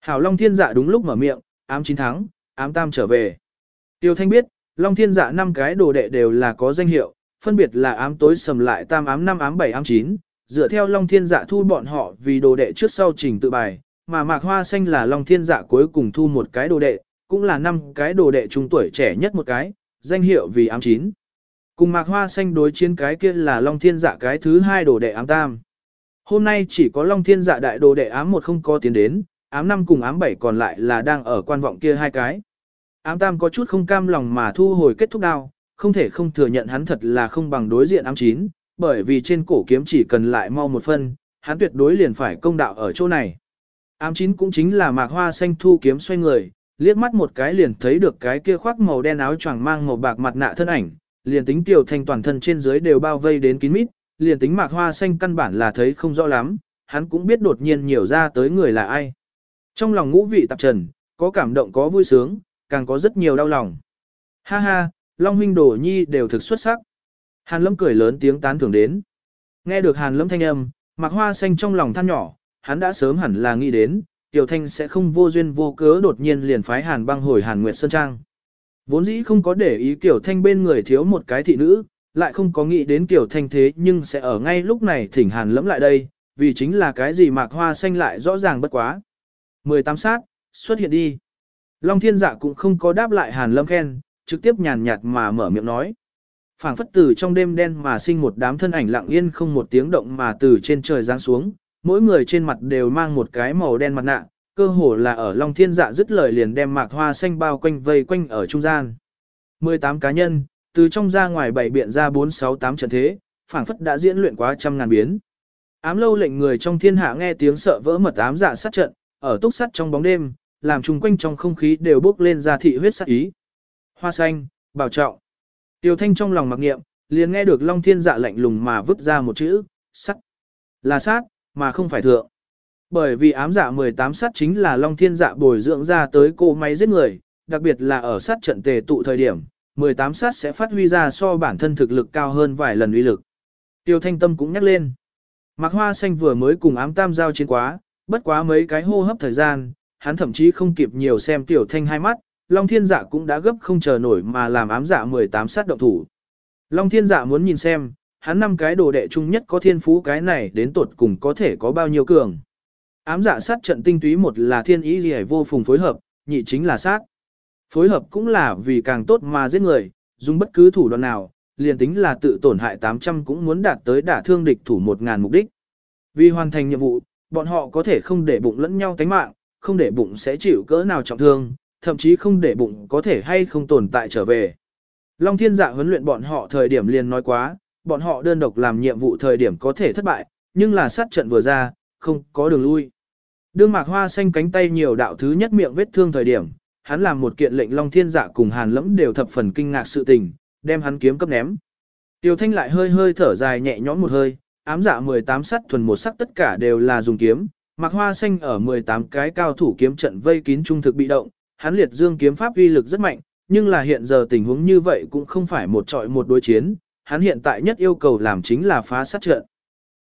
Hảo Long Thiên Dạ đúng lúc mở miệng, ám chín thắng, ám tam trở về. Tiêu Thanh biết, Long Thiên Dạ năm cái đồ đệ đều là có danh hiệu, phân biệt là ám tối sầm lại tam ám năm ám bảy ám chín, dựa theo Long Thiên Dạ thu bọn họ vì đồ đệ trước sau trình tự bài, mà Mạc Hoa xanh là Long Thiên Dạ cuối cùng thu một cái đồ đệ, cũng là năm cái đồ đệ trung tuổi trẻ nhất một cái, danh hiệu vì ám chín. Cùng Mạc Hoa xanh đối chiến cái kia là Long Thiên Dạ cái thứ hai đồ đệ ám tam. Hôm nay chỉ có Long Thiên Dạ đại đồ đệ ám một không có tiến đến, ám năm cùng ám bảy còn lại là đang ở quan vọng kia hai cái. Ám tam có chút không cam lòng mà thu hồi kết thúc đao, không thể không thừa nhận hắn thật là không bằng đối diện ám chín, bởi vì trên cổ kiếm chỉ cần lại mau một phân, hắn tuyệt đối liền phải công đạo ở chỗ này. Ám chín cũng chính là mạc hoa xanh thu kiếm xoay người, liếc mắt một cái liền thấy được cái kia khoác màu đen áo choàng mang màu bạc mặt nạ thân ảnh, liền tính tiểu thanh toàn thân trên dưới đều bao vây đến kín mít, liền tính mạc hoa xanh căn bản là thấy không rõ lắm, hắn cũng biết đột nhiên nhiều ra tới người là ai. Trong lòng ngũ vị tạp trần, có cảm động có vui sướng, càng có rất nhiều đau lòng. Ha ha, Long huynh đổ nhi đều thực xuất sắc. Hàn lâm cười lớn tiếng tán thưởng đến. Nghe được hàn lâm thanh âm, mạc hoa xanh trong lòng than nhỏ, hắn đã sớm hẳn là nghĩ đến, Tiểu Thanh sẽ không vô duyên vô cớ đột nhiên liền phái Hàn băng hồi Hàn Nguyệt Sơn Trang. Vốn dĩ không có để ý Tiểu Thanh bên người thiếu một cái thị nữ, lại không có nghĩ đến Tiểu Thanh thế nhưng sẽ ở ngay lúc này thỉnh Hàn lẫm lại đây, vì chính là cái gì mạc hoa xanh lại rõ ràng bất quá. 18 sát, xuất hiện đi. Long thiên dạ cũng không có đáp lại Hàn lâm khen, trực tiếp nhàn nhạt mà mở miệng nói. phảng phất từ trong đêm đen mà sinh một đám thân ảnh lặng yên không một tiếng động mà từ trên trời giáng xuống, mỗi người trên mặt đều mang một cái màu đen mặt nạ, cơ hồ là ở Long Thiên Dạ dứt lời liền đem mạc hoa xanh bao quanh vây quanh ở trung gian. 18 cá nhân, từ trong ra ngoài bảy biện ra 468 trận thế, phảng phất đã diễn luyện quá trăm ngàn biến. Ám lâu lệnh người trong thiên hạ nghe tiếng sợ vỡ mật ám dạ sát trận, ở túc sắt trong bóng đêm, làm chung quanh trong không khí đều bốc lên ra thị huyết sát ý. Hoa xanh, bảo trọng. Tiêu thanh trong lòng mặc nghiệm, liền nghe được Long Thiên dạ lạnh lùng mà vứt ra một chữ, sắt. Là sát, mà không phải thượng. Bởi vì ám dạ 18 sát chính là Long Thiên dạ bồi dưỡng ra tới cô máy giết người, đặc biệt là ở sát trận tề tụ thời điểm, 18 sát sẽ phát huy ra so bản thân thực lực cao hơn vài lần uy lực. Tiêu thanh tâm cũng nhắc lên. Mạc Hoa Xanh vừa mới cùng ám tam giao chiến quá, bất quá mấy cái hô hấp thời gian, hắn thậm chí không kịp nhiều xem tiểu thanh hai mắt, Long Thiên Dạ cũng đã gấp không chờ nổi mà làm ám dạ 18 sát động thủ. Long Thiên Dạ muốn nhìn xem, hắn năm cái đồ đệ chung nhất có thiên phú cái này đến tột cùng có thể có bao nhiêu cường. Ám dạ sát trận tinh túy một là thiên ý gì vô phùng phối hợp, nhị chính là sát. Phối hợp cũng là vì càng tốt mà giết người, dùng bất cứ thủ đoạn nào, liền tính là tự tổn hại 800 cũng muốn đạt tới đả thương địch thủ 1.000 mục đích. Vì hoàn thành nhiệm vụ, bọn họ có thể không để bụng lẫn nhau tánh mạng, không để bụng sẽ chịu cỡ nào trọng thương, thậm chí không để bụng có thể hay không tồn tại trở về. Long thiên dạ huấn luyện bọn họ thời điểm liền nói quá, bọn họ đơn độc làm nhiệm vụ thời điểm có thể thất bại, nhưng là sát trận vừa ra, không có đường lui. Đương mạc hoa xanh cánh tay nhiều đạo thứ nhất miệng vết thương thời điểm, hắn làm một kiện lệnh Long Thiên Dạ cùng Hàn Lẫm đều thập phần kinh ngạc sự tình, đem hắn kiếm cấp ném. Tiêu Thanh lại hơi hơi thở dài nhẹ nhõm một hơi, ám dạ 18 sắt thuần một sắc tất cả đều là dùng kiếm, Mạc Hoa xanh ở 18 cái cao thủ kiếm trận vây kín trung thực bị động, hắn liệt dương kiếm pháp uy lực rất mạnh, nhưng là hiện giờ tình huống như vậy cũng không phải một trọi một đối chiến, hắn hiện tại nhất yêu cầu làm chính là phá sát trận.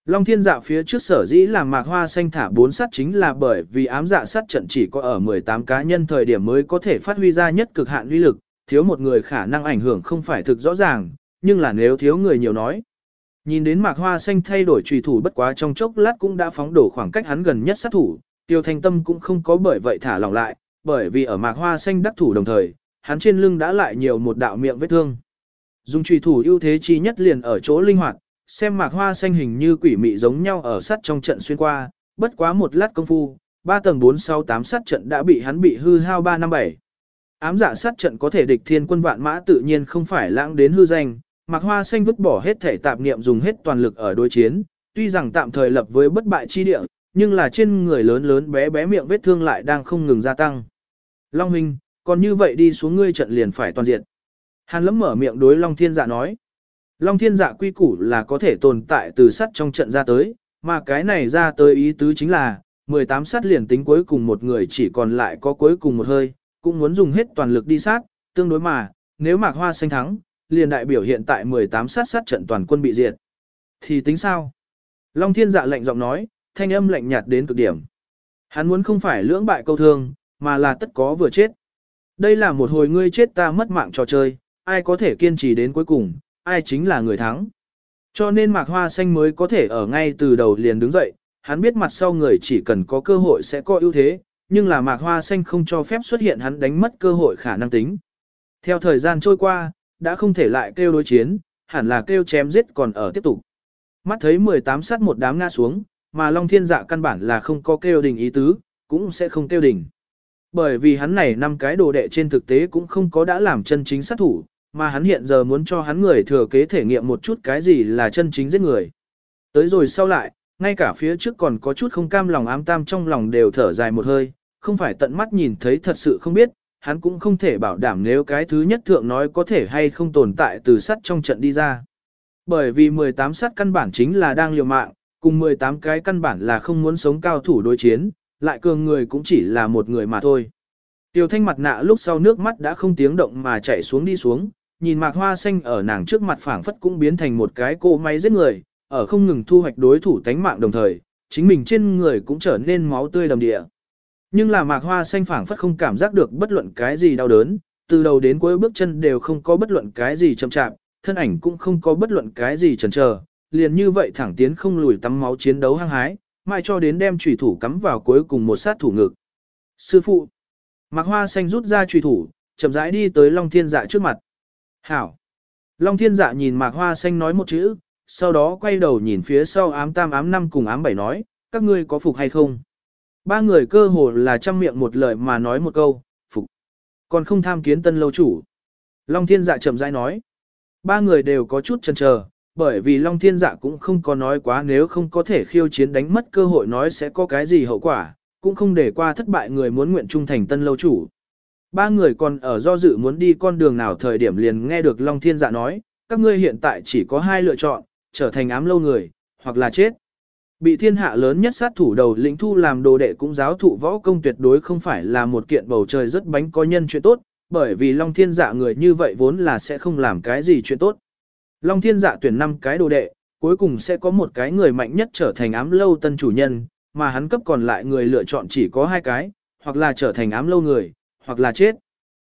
Long thiên dạ phía trước sở dĩ làm mạc hoa xanh thả bốn sát chính là bởi vì ám dạ sát trận chỉ có ở 18 cá nhân thời điểm mới có thể phát huy ra nhất cực hạn uy lực, thiếu một người khả năng ảnh hưởng không phải thực rõ ràng, nhưng là nếu thiếu người nhiều nói. Nhìn đến mạc hoa xanh thay đổi trùy thủ bất quá trong chốc lát cũng đã phóng đổ khoảng cách hắn gần nhất sát thủ, tiêu thanh tâm cũng không có bởi vậy thả lỏng lại, bởi vì ở mạc hoa xanh đắc thủ đồng thời, hắn trên lưng đã lại nhiều một đạo miệng vết thương. Dùng trùy thủ ưu thế chi nhất liền ở chỗ linh hoạt, xem mạc hoa xanh hình như quỷ mị giống nhau ở sắt trong trận xuyên qua, bất quá một lát công phu, 3 tầng 4 6 8 sắt trận đã bị hắn bị hư hao ba năm bảy. Ám dạ sát trận có thể địch thiên quân vạn mã tự nhiên không phải lãng đến hư danh, Mạc Hoa Xanh vứt bỏ hết thể tạp niệm dùng hết toàn lực ở đối chiến, tuy rằng tạm thời lập với bất bại chi địa, nhưng là trên người lớn lớn bé bé miệng vết thương lại đang không ngừng gia tăng. Long Minh, còn như vậy đi xuống ngươi trận liền phải toàn diện. Hàn lấm mở miệng đối Long Thiên Dạ nói. Long Thiên Dạ quy củ là có thể tồn tại từ sắt trong trận ra tới, mà cái này ra tới ý tứ chính là, 18 sắt liền tính cuối cùng một người chỉ còn lại có cuối cùng một hơi, cũng muốn dùng hết toàn lực đi sát, tương đối mà, nếu Mạc Hoa xanh thắng, liền đại biểu hiện tại 18 sát sát trận toàn quân bị diệt. Thì tính sao? Long Thiên Dạ lạnh giọng nói, thanh âm lạnh nhạt đến cực điểm. Hắn muốn không phải lưỡng bại câu thương, mà là tất có vừa chết. Đây là một hồi ngươi chết ta mất mạng trò chơi, ai có thể kiên trì đến cuối cùng, ai chính là người thắng. Cho nên Mạc Hoa Xanh mới có thể ở ngay từ đầu liền đứng dậy, hắn biết mặt sau người chỉ cần có cơ hội sẽ có ưu thế, nhưng là Mạc Hoa Xanh không cho phép xuất hiện hắn đánh mất cơ hội khả năng tính. Theo thời gian trôi qua, đã không thể lại kêu đối chiến, hẳn là kêu chém giết còn ở tiếp tục. Mắt thấy 18 sát một đám ngã xuống, mà Long Thiên Dạ căn bản là không có kêu đình ý tứ, cũng sẽ không kêu đình. Bởi vì hắn này năm cái đồ đệ trên thực tế cũng không có đã làm chân chính sát thủ, mà hắn hiện giờ muốn cho hắn người thừa kế thể nghiệm một chút cái gì là chân chính giết người. Tới rồi sau lại, ngay cả phía trước còn có chút không cam lòng ám tam trong lòng đều thở dài một hơi, không phải tận mắt nhìn thấy thật sự không biết, hắn cũng không thể bảo đảm nếu cái thứ nhất thượng nói có thể hay không tồn tại từ sắt trong trận đi ra. Bởi vì 18 sắt căn bản chính là đang liều mạng, cùng 18 cái căn bản là không muốn sống cao thủ đối chiến, lại cường người cũng chỉ là một người mà thôi. Tiêu thanh mặt nạ lúc sau nước mắt đã không tiếng động mà chảy xuống đi xuống, nhìn mạc hoa xanh ở nàng trước mặt phảng phất cũng biến thành một cái cô máy giết người, ở không ngừng thu hoạch đối thủ tánh mạng đồng thời, chính mình trên người cũng trở nên máu tươi đầm địa. Nhưng là mạc hoa xanh phảng phất không cảm giác được bất luận cái gì đau đớn, từ đầu đến cuối bước chân đều không có bất luận cái gì chậm chạp, thân ảnh cũng không có bất luận cái gì chần chờ, liền như vậy thẳng tiến không lùi tắm máu chiến đấu hăng hái, mai cho đến đem chủy thủ cắm vào cuối cùng một sát thủ ngực. Sư phụ, mạc hoa xanh rút ra chủy thủ, chậm rãi đi tới Long Thiên Dạ trước mặt. Hảo! Long thiên dạ nhìn mạc hoa xanh nói một chữ, sau đó quay đầu nhìn phía sau ám tam ám năm cùng ám bảy nói, các ngươi có phục hay không? Ba người cơ hồ là trăm miệng một lời mà nói một câu, phục. Còn không tham kiến tân lâu chủ. Long thiên dạ chậm rãi nói. Ba người đều có chút chần chờ, bởi vì Long thiên dạ cũng không có nói quá nếu không có thể khiêu chiến đánh mất cơ hội nói sẽ có cái gì hậu quả, cũng không để qua thất bại người muốn nguyện trung thành tân lâu chủ. Ba người còn ở do dự muốn đi con đường nào thời điểm liền nghe được Long Thiên Dạ nói, các ngươi hiện tại chỉ có hai lựa chọn, trở thành ám lâu người, hoặc là chết. Bị thiên hạ lớn nhất sát thủ đầu lĩnh thu làm đồ đệ cũng giáo thụ võ công tuyệt đối không phải là một kiện bầu trời rất bánh có nhân chuyện tốt, bởi vì Long Thiên Dạ người như vậy vốn là sẽ không làm cái gì chuyện tốt. Long Thiên Dạ tuyển năm cái đồ đệ, cuối cùng sẽ có một cái người mạnh nhất trở thành ám lâu tân chủ nhân, mà hắn cấp còn lại người lựa chọn chỉ có hai cái, hoặc là trở thành ám lâu người, hoặc là chết.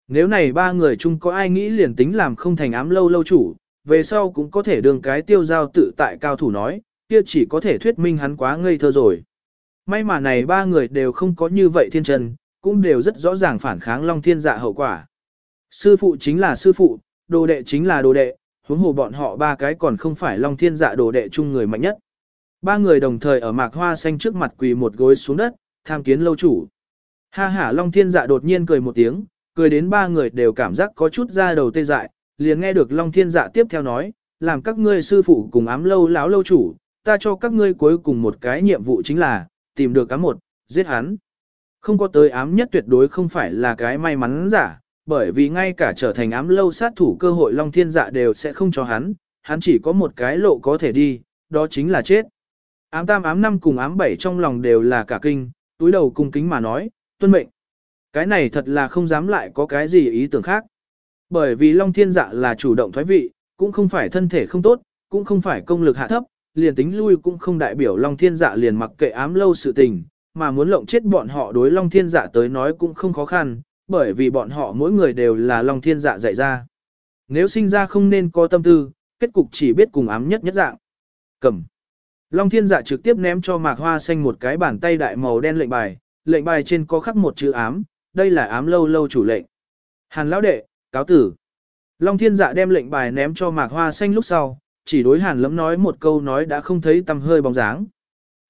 Nếu này ba người chung có ai nghĩ liền tính làm không thành ám lâu lâu chủ, về sau cũng có thể đường cái tiêu giao tự tại cao thủ nói, kia chỉ có thể thuyết minh hắn quá ngây thơ rồi. May mà này ba người đều không có như vậy thiên trần, cũng đều rất rõ ràng phản kháng Long Thiên Dạ hậu quả. Sư phụ chính là sư phụ, đồ đệ chính là đồ đệ, huống hồ bọn họ ba cái còn không phải Long Thiên Dạ đồ đệ chung người mạnh nhất. Ba người đồng thời ở mạc hoa xanh trước mặt quỳ một gối xuống đất, tham kiến lâu chủ. Ha ha Long Thiên Dạ đột nhiên cười một tiếng, cười đến ba người đều cảm giác có chút da đầu tê dại, liền nghe được Long Thiên Dạ tiếp theo nói, làm các ngươi sư phụ cùng ám lâu láo lâu chủ, ta cho các ngươi cuối cùng một cái nhiệm vụ chính là, tìm được ám một, giết hắn. Không có tới ám nhất tuyệt đối không phải là cái may mắn giả, bởi vì ngay cả trở thành ám lâu sát thủ cơ hội Long Thiên Dạ đều sẽ không cho hắn, hắn chỉ có một cái lộ có thể đi, đó chính là chết. Ám tam ám năm cùng ám bảy trong lòng đều là cả kinh, túi đầu cung kính mà nói, tuân mệnh. Cái này thật là không dám lại có cái gì ý tưởng khác. Bởi vì Long Thiên Dạ là chủ động thoái vị, cũng không phải thân thể không tốt, cũng không phải công lực hạ thấp, liền tính lui cũng không đại biểu Long Thiên Dạ liền mặc kệ ám lâu sự tình, mà muốn lộng chết bọn họ đối Long Thiên Dạ tới nói cũng không khó khăn, bởi vì bọn họ mỗi người đều là Long Thiên Dạ dạy ra. Nếu sinh ra không nên có tâm tư, kết cục chỉ biết cùng ám nhất nhất dạng. Cầm. Long Thiên Dạ trực tiếp ném cho Mạc Hoa Xanh một cái bàn tay đại màu đen lệnh bài, lệnh bài trên có khắc một chữ ám, đây là ám lâu lâu chủ lệnh. Hàn lão đệ, cáo tử. Long Thiên Dạ đem lệnh bài ném cho Mạc Hoa Xanh lúc sau, chỉ đối Hàn lấm nói một câu nói đã không thấy tầm hơi bóng dáng.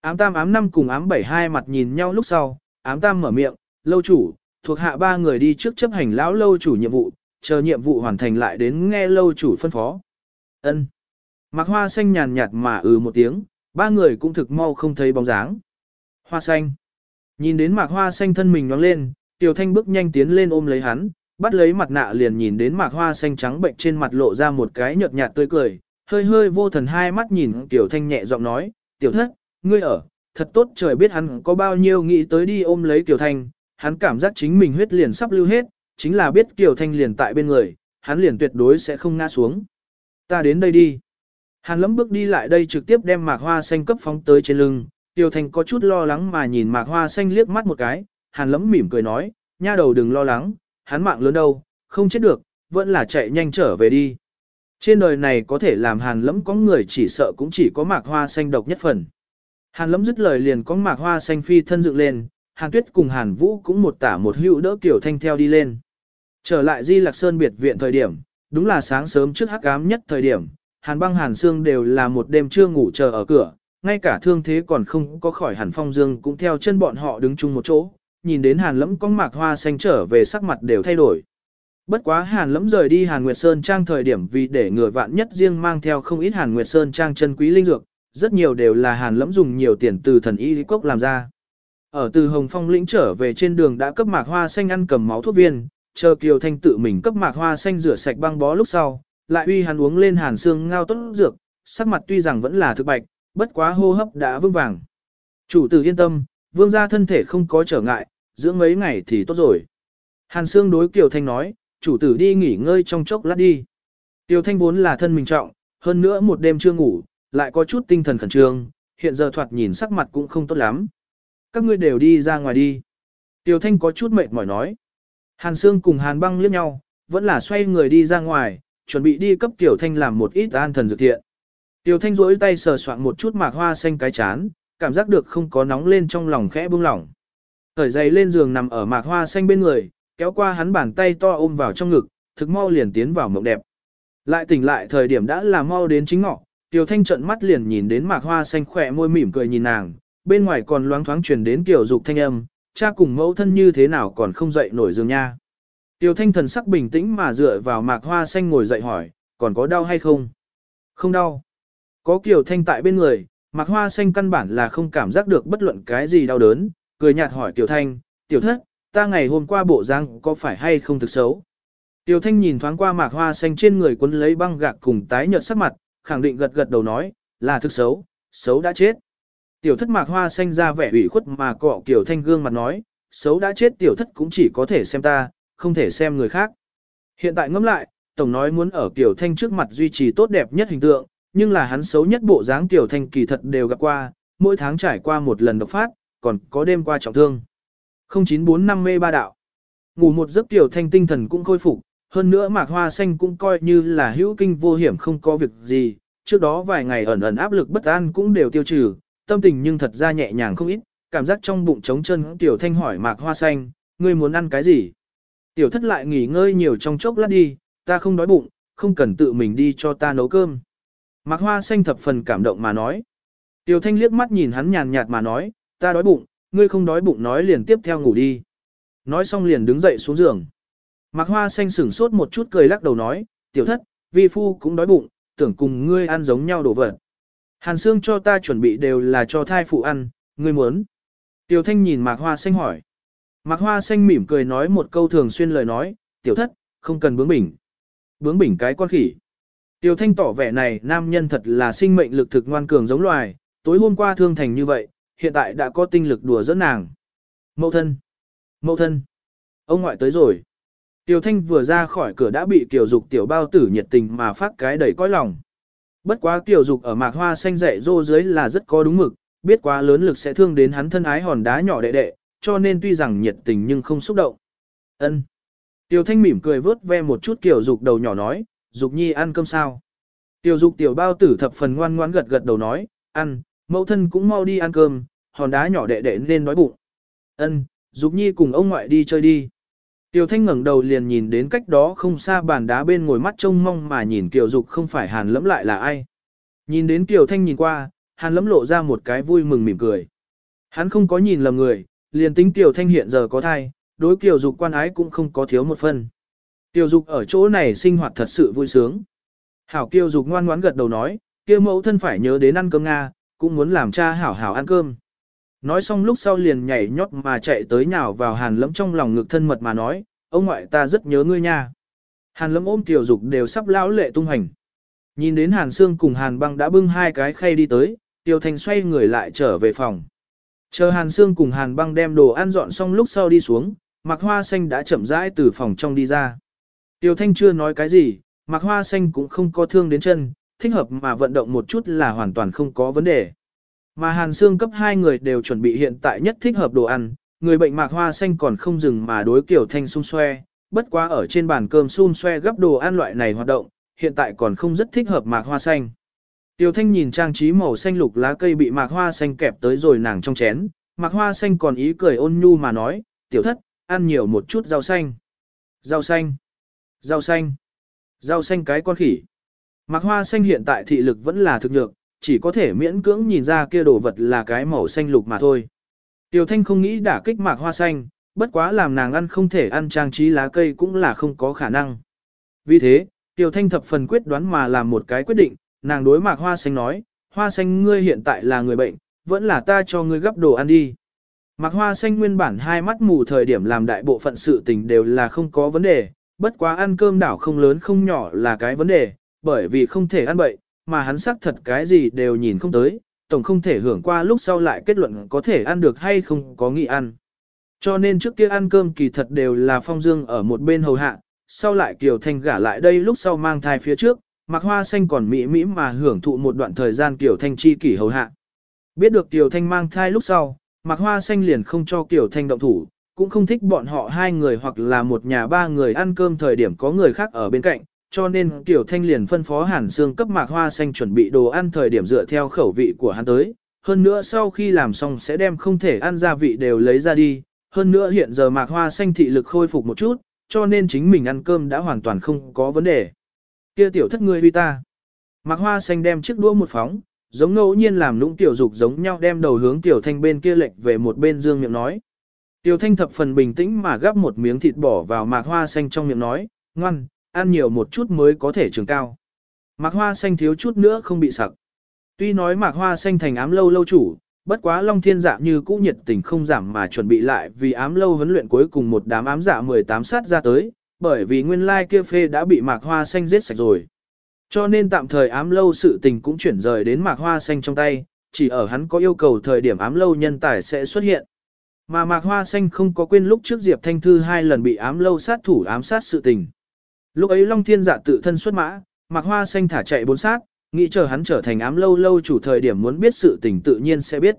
Ám Tam ám năm cùng ám bảy hai mặt nhìn nhau lúc sau, ám Tam mở miệng, lâu chủ, thuộc hạ ba người đi trước chấp hành lão lâu chủ nhiệm vụ, chờ nhiệm vụ hoàn thành lại đến nghe lâu chủ phân phó. Ân. Mạc Hoa Xanh nhàn nhạt mà ừ một tiếng, ba người cũng thực mau không thấy bóng dáng. Hoa Xanh. Nhìn đến Mạc Hoa Xanh thân mình nhoáng lên, Tiểu Thanh bước nhanh tiến lên ôm lấy hắn, bắt lấy mặt nạ liền nhìn đến Mạc Hoa Xanh trắng bệnh trên mặt lộ ra một cái nhợt nhạt tươi cười, hơi hơi vô thần hai mắt nhìn Tiểu Thanh nhẹ giọng nói, Tiểu Thất, ngươi ở, thật tốt trời biết hắn có bao nhiêu nghĩ tới đi ôm lấy Tiểu Thanh, hắn cảm giác chính mình huyết liền sắp lưu hết, chính là biết Tiểu Thanh liền tại bên người, hắn liền tuyệt đối sẽ không ngã xuống. Ta đến đây đi. Hàn lấm bước đi lại đây trực tiếp đem Mạc Hoa Xanh cấp phóng tới trên lưng, Tiểu Thanh có chút lo lắng mà nhìn Mạc Hoa Xanh liếc mắt một cái, Hàn lấm mỉm cười nói, nha đầu đừng lo lắng, hắn mạng lớn đâu, không chết được, vẫn là chạy nhanh trở về đi. Trên đời này có thể làm hàn lẫm có người chỉ sợ cũng chỉ có mạc hoa xanh độc nhất phần. Hàn lẫm dứt lời liền có mạc hoa xanh phi thân dựng lên, hàn tuyết cùng hàn vũ cũng một tả một hữu đỡ Tiểu thanh theo đi lên. Trở lại di lạc sơn biệt viện thời điểm, đúng là sáng sớm trước hắc ám nhất thời điểm, hàn băng hàn xương đều là một đêm chưa ngủ chờ ở cửa, ngay cả thương thế còn không có khỏi hàn phong dương cũng theo chân bọn họ đứng chung một chỗ, nhìn đến hàn lẫm có mạc hoa xanh trở về sắc mặt đều thay đổi. Bất quá hàn lẫm rời đi hàn Nguyệt Sơn Trang thời điểm vì để ngừa vạn nhất riêng mang theo không ít hàn Nguyệt Sơn Trang chân quý linh dược, rất nhiều đều là hàn lẫm dùng nhiều tiền từ thần y cốc làm ra. Ở từ Hồng Phong lĩnh trở về trên đường đã cấp mạc hoa xanh ăn cầm máu thuốc viên, chờ Kiều Thanh tự mình cấp mạc hoa xanh rửa sạch băng bó lúc sau, lại uy hàn uống lên hàn xương ngao tốt dược, sắc mặt tuy rằng vẫn là thực bạch, bất quá hô hấp đã vững vàng. Chủ tử yên tâm, vương gia thân thể không có trở ngại, dưỡng mấy ngày thì tốt rồi. Hàn Sương đối Kiều Thanh nói, chủ tử đi nghỉ ngơi trong chốc lát đi. Kiều Thanh vốn là thân mình trọng, hơn nữa một đêm chưa ngủ, lại có chút tinh thần khẩn trương, hiện giờ thoạt nhìn sắc mặt cũng không tốt lắm. Các ngươi đều đi ra ngoài đi. Kiều Thanh có chút mệt mỏi nói. Hàn Sương cùng Hàn Băng liếc nhau, vẫn là xoay người đi ra ngoài, chuẩn bị đi cấp Kiều Thanh làm một ít an thần dược thiện. Tiểu Thanh rỗi tay sờ soạn một chút mạc hoa xanh cái chán, cảm giác được không có nóng lên trong lòng khẽ buông lỏng. Thởi giày lên giường nằm ở mạc hoa xanh bên người, kéo qua hắn bàn tay to ôm vào trong ngực, thực mau liền tiến vào mộng đẹp. Lại tỉnh lại thời điểm đã là mau đến chính ngọ, Tiểu Thanh trận mắt liền nhìn đến mạc hoa xanh khỏe môi mỉm cười nhìn nàng, bên ngoài còn loáng thoáng truyền đến kiểu dục thanh âm, cha cùng mẫu thân như thế nào còn không dậy nổi giường nha. Tiểu Thanh thần sắc bình tĩnh mà dựa vào mạc hoa xanh ngồi dậy hỏi, còn có đau hay không? Không đau. Có Kiều Thanh tại bên người, mặc hoa xanh căn bản là không cảm giác được bất luận cái gì đau đớn, cười nhạt hỏi Tiểu Thanh, Tiểu Thất, ta ngày hôm qua bộ răng có phải hay không thực xấu? Tiểu Thanh nhìn thoáng qua mạc hoa xanh trên người quấn lấy băng gạc cùng tái nhợt sắc mặt, khẳng định gật gật đầu nói, là thực xấu, xấu đã chết. Tiểu thất mạc hoa xanh ra vẻ ủy khuất mà cọ Tiểu Thanh gương mặt nói, xấu đã chết tiểu thất cũng chỉ có thể xem ta, không thể xem người khác. Hiện tại ngẫm lại, Tổng nói muốn ở Tiểu Thanh trước mặt duy trì tốt đẹp nhất hình tượng, nhưng là hắn xấu nhất bộ dáng Tiểu Thanh kỳ thật đều gặp qua, mỗi tháng trải qua một lần độc phát, còn có đêm qua trọng thương. 0945 mê ba đạo. Ngủ một giấc Tiểu Thanh tinh thần cũng khôi phục, hơn nữa mạc hoa xanh cũng coi như là hữu kinh vô hiểm không có việc gì, trước đó vài ngày ẩn ẩn áp lực bất an cũng đều tiêu trừ, tâm tình nhưng thật ra nhẹ nhàng không ít, cảm giác trong bụng trống chân tiểu thanh hỏi mạc hoa xanh, ngươi muốn ăn cái gì? Tiểu thất lại nghỉ ngơi nhiều trong chốc lát đi, ta không đói bụng, không cần tự mình đi cho ta nấu cơm. Mạc hoa xanh thập phần cảm động mà nói. Tiểu thanh liếc mắt nhìn hắn nhàn nhạt mà nói, ta đói bụng, ngươi không đói bụng nói liền tiếp theo ngủ đi. Nói xong liền đứng dậy xuống giường. Mạc hoa xanh sửng sốt một chút cười lắc đầu nói, tiểu thất, vi phu cũng đói bụng, tưởng cùng ngươi ăn giống nhau đồ vật. Hàn xương cho ta chuẩn bị đều là cho thai phụ ăn, ngươi muốn. Tiểu thanh nhìn mạc hoa xanh hỏi. Mạc hoa xanh mỉm cười nói một câu thường xuyên lời nói, tiểu thất, không cần bướng bỉnh. Bướng bỉnh cái con khỉ. Tiểu thanh tỏ vẻ này nam nhân thật là sinh mệnh lực thực ngoan cường giống loài, tối hôm qua thương thành như vậy, hiện tại đã có tinh lực đùa dẫn nàng. Mậu thân. Mậu thân. Ông ngoại tới rồi. Tiểu Thanh vừa ra khỏi cửa đã bị Tiểu Dục tiểu bao tử nhiệt tình mà phát cái đầy cõi lòng. Bất quá Tiểu Dục ở mạc hoa xanh dạy rô dưới là rất có đúng mực, biết quá lớn lực sẽ thương đến hắn thân ái hòn đá nhỏ đệ đệ, cho nên tuy rằng nhiệt tình nhưng không xúc động. Ân. Tiểu Thanh mỉm cười vớt ve một chút Tiểu Dục đầu nhỏ nói, Dục Nhi ăn cơm sao? Tiểu Dục tiểu bao tử thập phần ngoan ngoãn gật gật đầu nói, ăn, mẫu thân cũng mau đi ăn cơm, hòn đá nhỏ đệ đệ nên đói bụng. Ân, Dục Nhi cùng ông ngoại đi chơi đi. Tiểu Thanh ngẩng đầu liền nhìn đến cách đó không xa bàn đá bên ngồi mắt trông mong mà nhìn Tiểu Dục không phải Hàn Lẫm lại là ai. Nhìn đến Tiểu Thanh nhìn qua, Hàn Lẫm lộ ra một cái vui mừng mỉm cười. Hắn không có nhìn lầm người, liền tính Tiểu Thanh hiện giờ có thai, đối Tiểu Dục quan ái cũng không có thiếu một phần. Tiêu Dục ở chỗ này sinh hoạt thật sự vui sướng. Hảo kiêu Dục ngoan ngoãn gật đầu nói, kia mẫu thân phải nhớ đến ăn cơm Nga, cũng muốn làm cha hảo hảo ăn cơm. Nói xong lúc sau liền nhảy nhót mà chạy tới nhào vào hàn lẫm trong lòng ngực thân mật mà nói, ông ngoại ta rất nhớ ngươi nha. Hàn lẫm ôm tiểu dục đều sắp lão lệ tung hành. Nhìn đến hàn xương cùng hàn băng đã bưng hai cái khay đi tới, tiêu thành xoay người lại trở về phòng. Chờ hàn xương cùng hàn băng đem đồ ăn dọn xong lúc sau đi xuống, mặc hoa xanh đã chậm rãi từ phòng trong đi ra. Tiêu thanh chưa nói cái gì, mặc hoa xanh cũng không có thương đến chân, thích hợp mà vận động một chút là hoàn toàn không có vấn đề. Mà Hàn Sương cấp hai người đều chuẩn bị hiện tại nhất thích hợp đồ ăn, người bệnh mạc hoa xanh còn không dừng mà đối kiểu thanh xung xoe, bất quá ở trên bàn cơm xung xoe gấp đồ ăn loại này hoạt động, hiện tại còn không rất thích hợp mạc hoa xanh. Tiểu thanh nhìn trang trí màu xanh lục lá cây bị mạc hoa xanh kẹp tới rồi nàng trong chén, mạc hoa xanh còn ý cười ôn nhu mà nói, tiểu thất, ăn nhiều một chút rau xanh. Rau xanh, rau xanh, rau xanh cái con khỉ. Mạc hoa xanh hiện tại thị lực vẫn là thực nhược, chỉ có thể miễn cưỡng nhìn ra kia đồ vật là cái màu xanh lục mà thôi. Tiểu Thanh không nghĩ đả kích mạc hoa xanh, bất quá làm nàng ăn không thể ăn trang trí lá cây cũng là không có khả năng. Vì thế, Tiểu Thanh thập phần quyết đoán mà làm một cái quyết định, nàng đối mạc hoa xanh nói, hoa xanh ngươi hiện tại là người bệnh, vẫn là ta cho ngươi gấp đồ ăn đi. Mạc hoa xanh nguyên bản hai mắt mù thời điểm làm đại bộ phận sự tình đều là không có vấn đề, bất quá ăn cơm đảo không lớn không nhỏ là cái vấn đề, bởi vì không thể ăn bậy, mà hắn xác thật cái gì đều nhìn không tới, tổng không thể hưởng qua lúc sau lại kết luận có thể ăn được hay không có nghị ăn. Cho nên trước kia ăn cơm kỳ thật đều là phong dương ở một bên hầu hạ, sau lại Kiều Thanh gả lại đây lúc sau mang thai phía trước, mặc hoa xanh còn mỹ mỹ mà hưởng thụ một đoạn thời gian Kiều Thanh chi kỷ hầu hạ. Biết được Kiều Thanh mang thai lúc sau, mặc hoa xanh liền không cho Kiều Thanh động thủ, cũng không thích bọn họ hai người hoặc là một nhà ba người ăn cơm thời điểm có người khác ở bên cạnh, cho nên Tiểu Thanh liền phân phó Hàn Sương cấp mạc hoa xanh chuẩn bị đồ ăn thời điểm dựa theo khẩu vị của hắn tới. Hơn nữa sau khi làm xong sẽ đem không thể ăn gia vị đều lấy ra đi. Hơn nữa hiện giờ mạc hoa xanh thị lực khôi phục một chút, cho nên chính mình ăn cơm đã hoàn toàn không có vấn đề. Kia tiểu thất ngươi huy ta. Mạc Hoa Xanh đem chiếc đũa một phóng, giống ngẫu nhiên làm lũng tiểu dục giống nhau đem đầu hướng tiểu thanh bên kia lệch về một bên dương miệng nói. Tiểu thanh thập phần bình tĩnh mà gắp một miếng thịt bỏ vào Mạc Hoa Xanh trong miệng nói, ngoan, ăn nhiều một chút mới có thể trường cao. Mạc Hoa Xanh thiếu chút nữa không bị sặc. Tuy nói Mạc Hoa Xanh thành ám lâu lâu chủ, bất quá Long Thiên Dạ như cũ nhiệt tình không giảm mà chuẩn bị lại vì ám lâu huấn luyện cuối cùng một đám ám dạ 18 sát ra tới, bởi vì nguyên lai kia phê đã bị Mạc Hoa Xanh giết sạch rồi. Cho nên tạm thời ám lâu sự tình cũng chuyển rời đến Mạc Hoa Xanh trong tay, chỉ ở hắn có yêu cầu thời điểm ám lâu nhân tài sẽ xuất hiện. Mà Mạc Hoa Xanh không có quên lúc trước Diệp Thanh Thư hai lần bị ám lâu sát thủ ám sát sự tình. Lúc ấy Long Thiên Dạ tự thân xuất mã, Mạc Hoa Xanh thả chạy bốn sát, nghĩ chờ hắn trở thành ám lâu lâu chủ thời điểm muốn biết sự tình tự nhiên sẽ biết.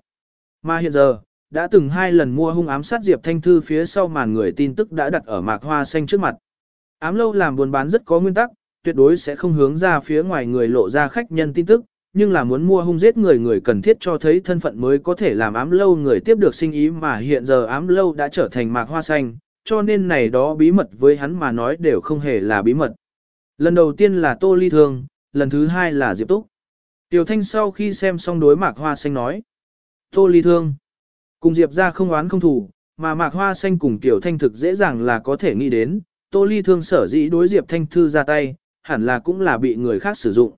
Mà hiện giờ, đã từng hai lần mua hung ám sát Diệp Thanh Thư phía sau màn người tin tức đã đặt ở Mạc Hoa Xanh trước mặt. Ám lâu làm buôn bán rất có nguyên tắc, tuyệt đối sẽ không hướng ra phía ngoài người lộ ra khách nhân tin tức, nhưng là muốn mua hung giết người người cần thiết cho thấy thân phận mới có thể làm ám lâu người tiếp được sinh ý mà hiện giờ ám lâu đã trở thành mạc hoa xanh, cho nên này đó bí mật với hắn mà nói đều không hề là bí mật. Lần đầu tiên là Tô Ly Thương, lần thứ hai là Diệp Túc. Tiểu Thanh sau khi xem xong đối mạc hoa xanh nói. Tô Ly Thương. Cùng Diệp ra không oán không thủ, mà mạc hoa xanh cùng Tiểu Thanh thực dễ dàng là có thể nghĩ đến. Tô Ly Thương sở dĩ đối Diệp Thanh Thư ra tay, hẳn là cũng là bị người khác sử dụng.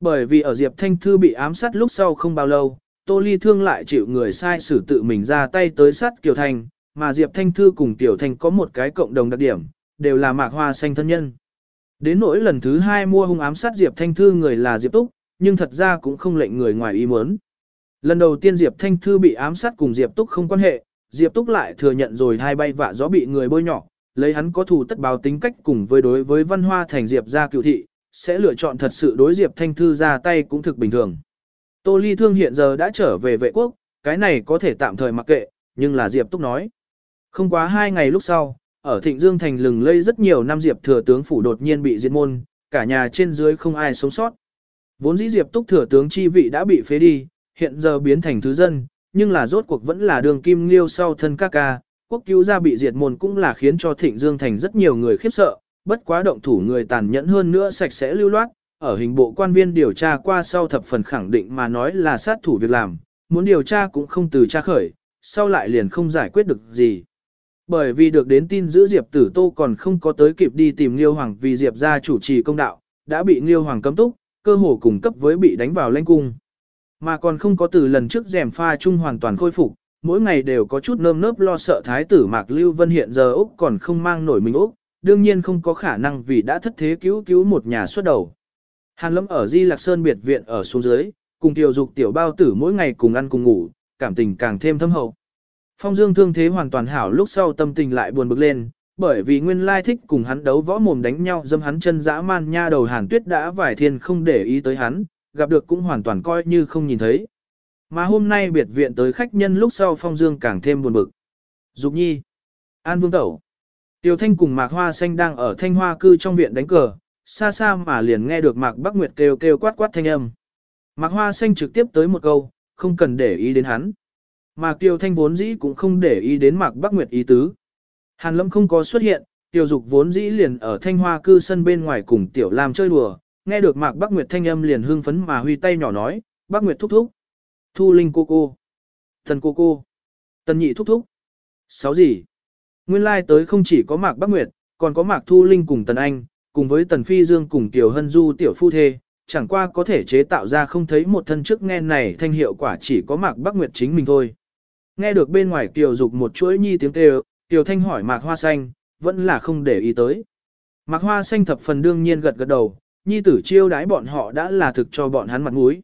Bởi vì ở Diệp Thanh Thư bị ám sát lúc sau không bao lâu, Tô Ly Thương lại chịu người sai xử tự mình ra tay tới sát Kiều Thành, mà Diệp Thanh Thư cùng Tiểu Thành có một cái cộng đồng đặc điểm, đều là mạc hoa xanh thân nhân. Đến nỗi lần thứ hai mua hung ám sát Diệp Thanh Thư người là Diệp Túc, nhưng thật ra cũng không lệnh người ngoài ý muốn. Lần đầu tiên Diệp Thanh Thư bị ám sát cùng Diệp Túc không quan hệ, Diệp Túc lại thừa nhận rồi hai bay vạ gió bị người bôi nhỏ, lấy hắn có thù tất báo tính cách cùng với đối với văn hoa thành Diệp gia cựu thị, sẽ lựa chọn thật sự đối Diệp Thanh Thư ra tay cũng thực bình thường. Tô Ly Thương hiện giờ đã trở về vệ quốc, cái này có thể tạm thời mặc kệ, nhưng là Diệp Túc nói. Không quá hai ngày lúc sau, ở Thịnh Dương Thành lừng lây rất nhiều năm Diệp thừa tướng phủ đột nhiên bị diệt môn, cả nhà trên dưới không ai sống sót. Vốn dĩ Diệp Túc thừa tướng chi vị đã bị phế đi, hiện giờ biến thành thứ dân, nhưng là rốt cuộc vẫn là đường kim liêu sau thân ca ca, quốc cứu gia bị diệt môn cũng là khiến cho Thịnh Dương Thành rất nhiều người khiếp sợ, bất quá động thủ người tàn nhẫn hơn nữa sạch sẽ lưu loát, ở hình bộ quan viên điều tra qua sau thập phần khẳng định mà nói là sát thủ việc làm, muốn điều tra cũng không từ tra khởi, sau lại liền không giải quyết được gì. Bởi vì được đến tin giữ Diệp Tử Tô còn không có tới kịp đi tìm Liêu Hoàng vì Diệp gia chủ trì công đạo, đã bị Liêu Hoàng cấm túc, cơ hồ cùng cấp với bị đánh vào lãnh cung. Mà còn không có từ lần trước rèm pha chung hoàn toàn khôi phục, mỗi ngày đều có chút nơm nớp lo sợ thái tử Mạc Lưu Vân hiện giờ Úc còn không mang nổi mình Úc, đương nhiên không có khả năng vì đã thất thế cứu cứu một nhà xuất đầu. Hàn lâm ở Di Lạc Sơn biệt viện ở xuống dưới, cùng tiểu dục tiểu bao tử mỗi ngày cùng ăn cùng ngủ, cảm tình càng thêm thâm hậu. Phong Dương thương thế hoàn toàn hảo lúc sau tâm tình lại buồn bực lên, bởi vì nguyên lai thích cùng hắn đấu võ mồm đánh nhau dâm hắn chân dã man nha đầu Hàn Tuyết đã vải thiên không để ý tới hắn, gặp được cũng hoàn toàn coi như không nhìn thấy. Mà hôm nay biệt viện tới khách nhân lúc sau Phong Dương càng thêm buồn bực. Dục Nhi, An Vương Tẩu, Tiêu Thanh cùng Mạc Hoa Xanh đang ở Thanh Hoa cư trong viện đánh cờ, xa xa mà liền nghe được Mạc Bắc Nguyệt kêu kêu quát quát thanh âm. Mạc Hoa Xanh trực tiếp tới một câu, không cần để ý đến hắn. Mạc Tiêu Thanh vốn dĩ cũng không để ý đến Mạc Bắc Nguyệt ý tứ. Hàn Lâm không có xuất hiện, Tiêu Dục vốn dĩ liền ở Thanh Hoa cư sân bên ngoài cùng Tiểu Lam chơi đùa, nghe được Mạc Bắc Nguyệt thanh âm liền hưng phấn mà huy tay nhỏ nói, Bắc Nguyệt thúc thúc. Thu Linh cô cô. Thần cô cô. Tần nhị thúc thúc. Sáu gì? Nguyên lai like tới không chỉ có Mạc Bắc Nguyệt, còn có Mạc Thu Linh cùng Tần Anh, cùng với Tần Phi Dương cùng Tiểu Hân Du tiểu phu thê, chẳng qua có thể chế tạo ra không thấy một thân trước nghe này thanh hiệu quả chỉ có Mạc Bắc Nguyệt chính mình thôi. Nghe được bên ngoài Kiều Dục một chuỗi nhi tiếng kêu, Kiều Thanh hỏi Mạc Hoa Xanh, vẫn là không để ý tới. Mạc Hoa Xanh thập phần đương nhiên gật gật đầu, nhi tử chiêu đái bọn họ đã là thực cho bọn hắn mặt mũi.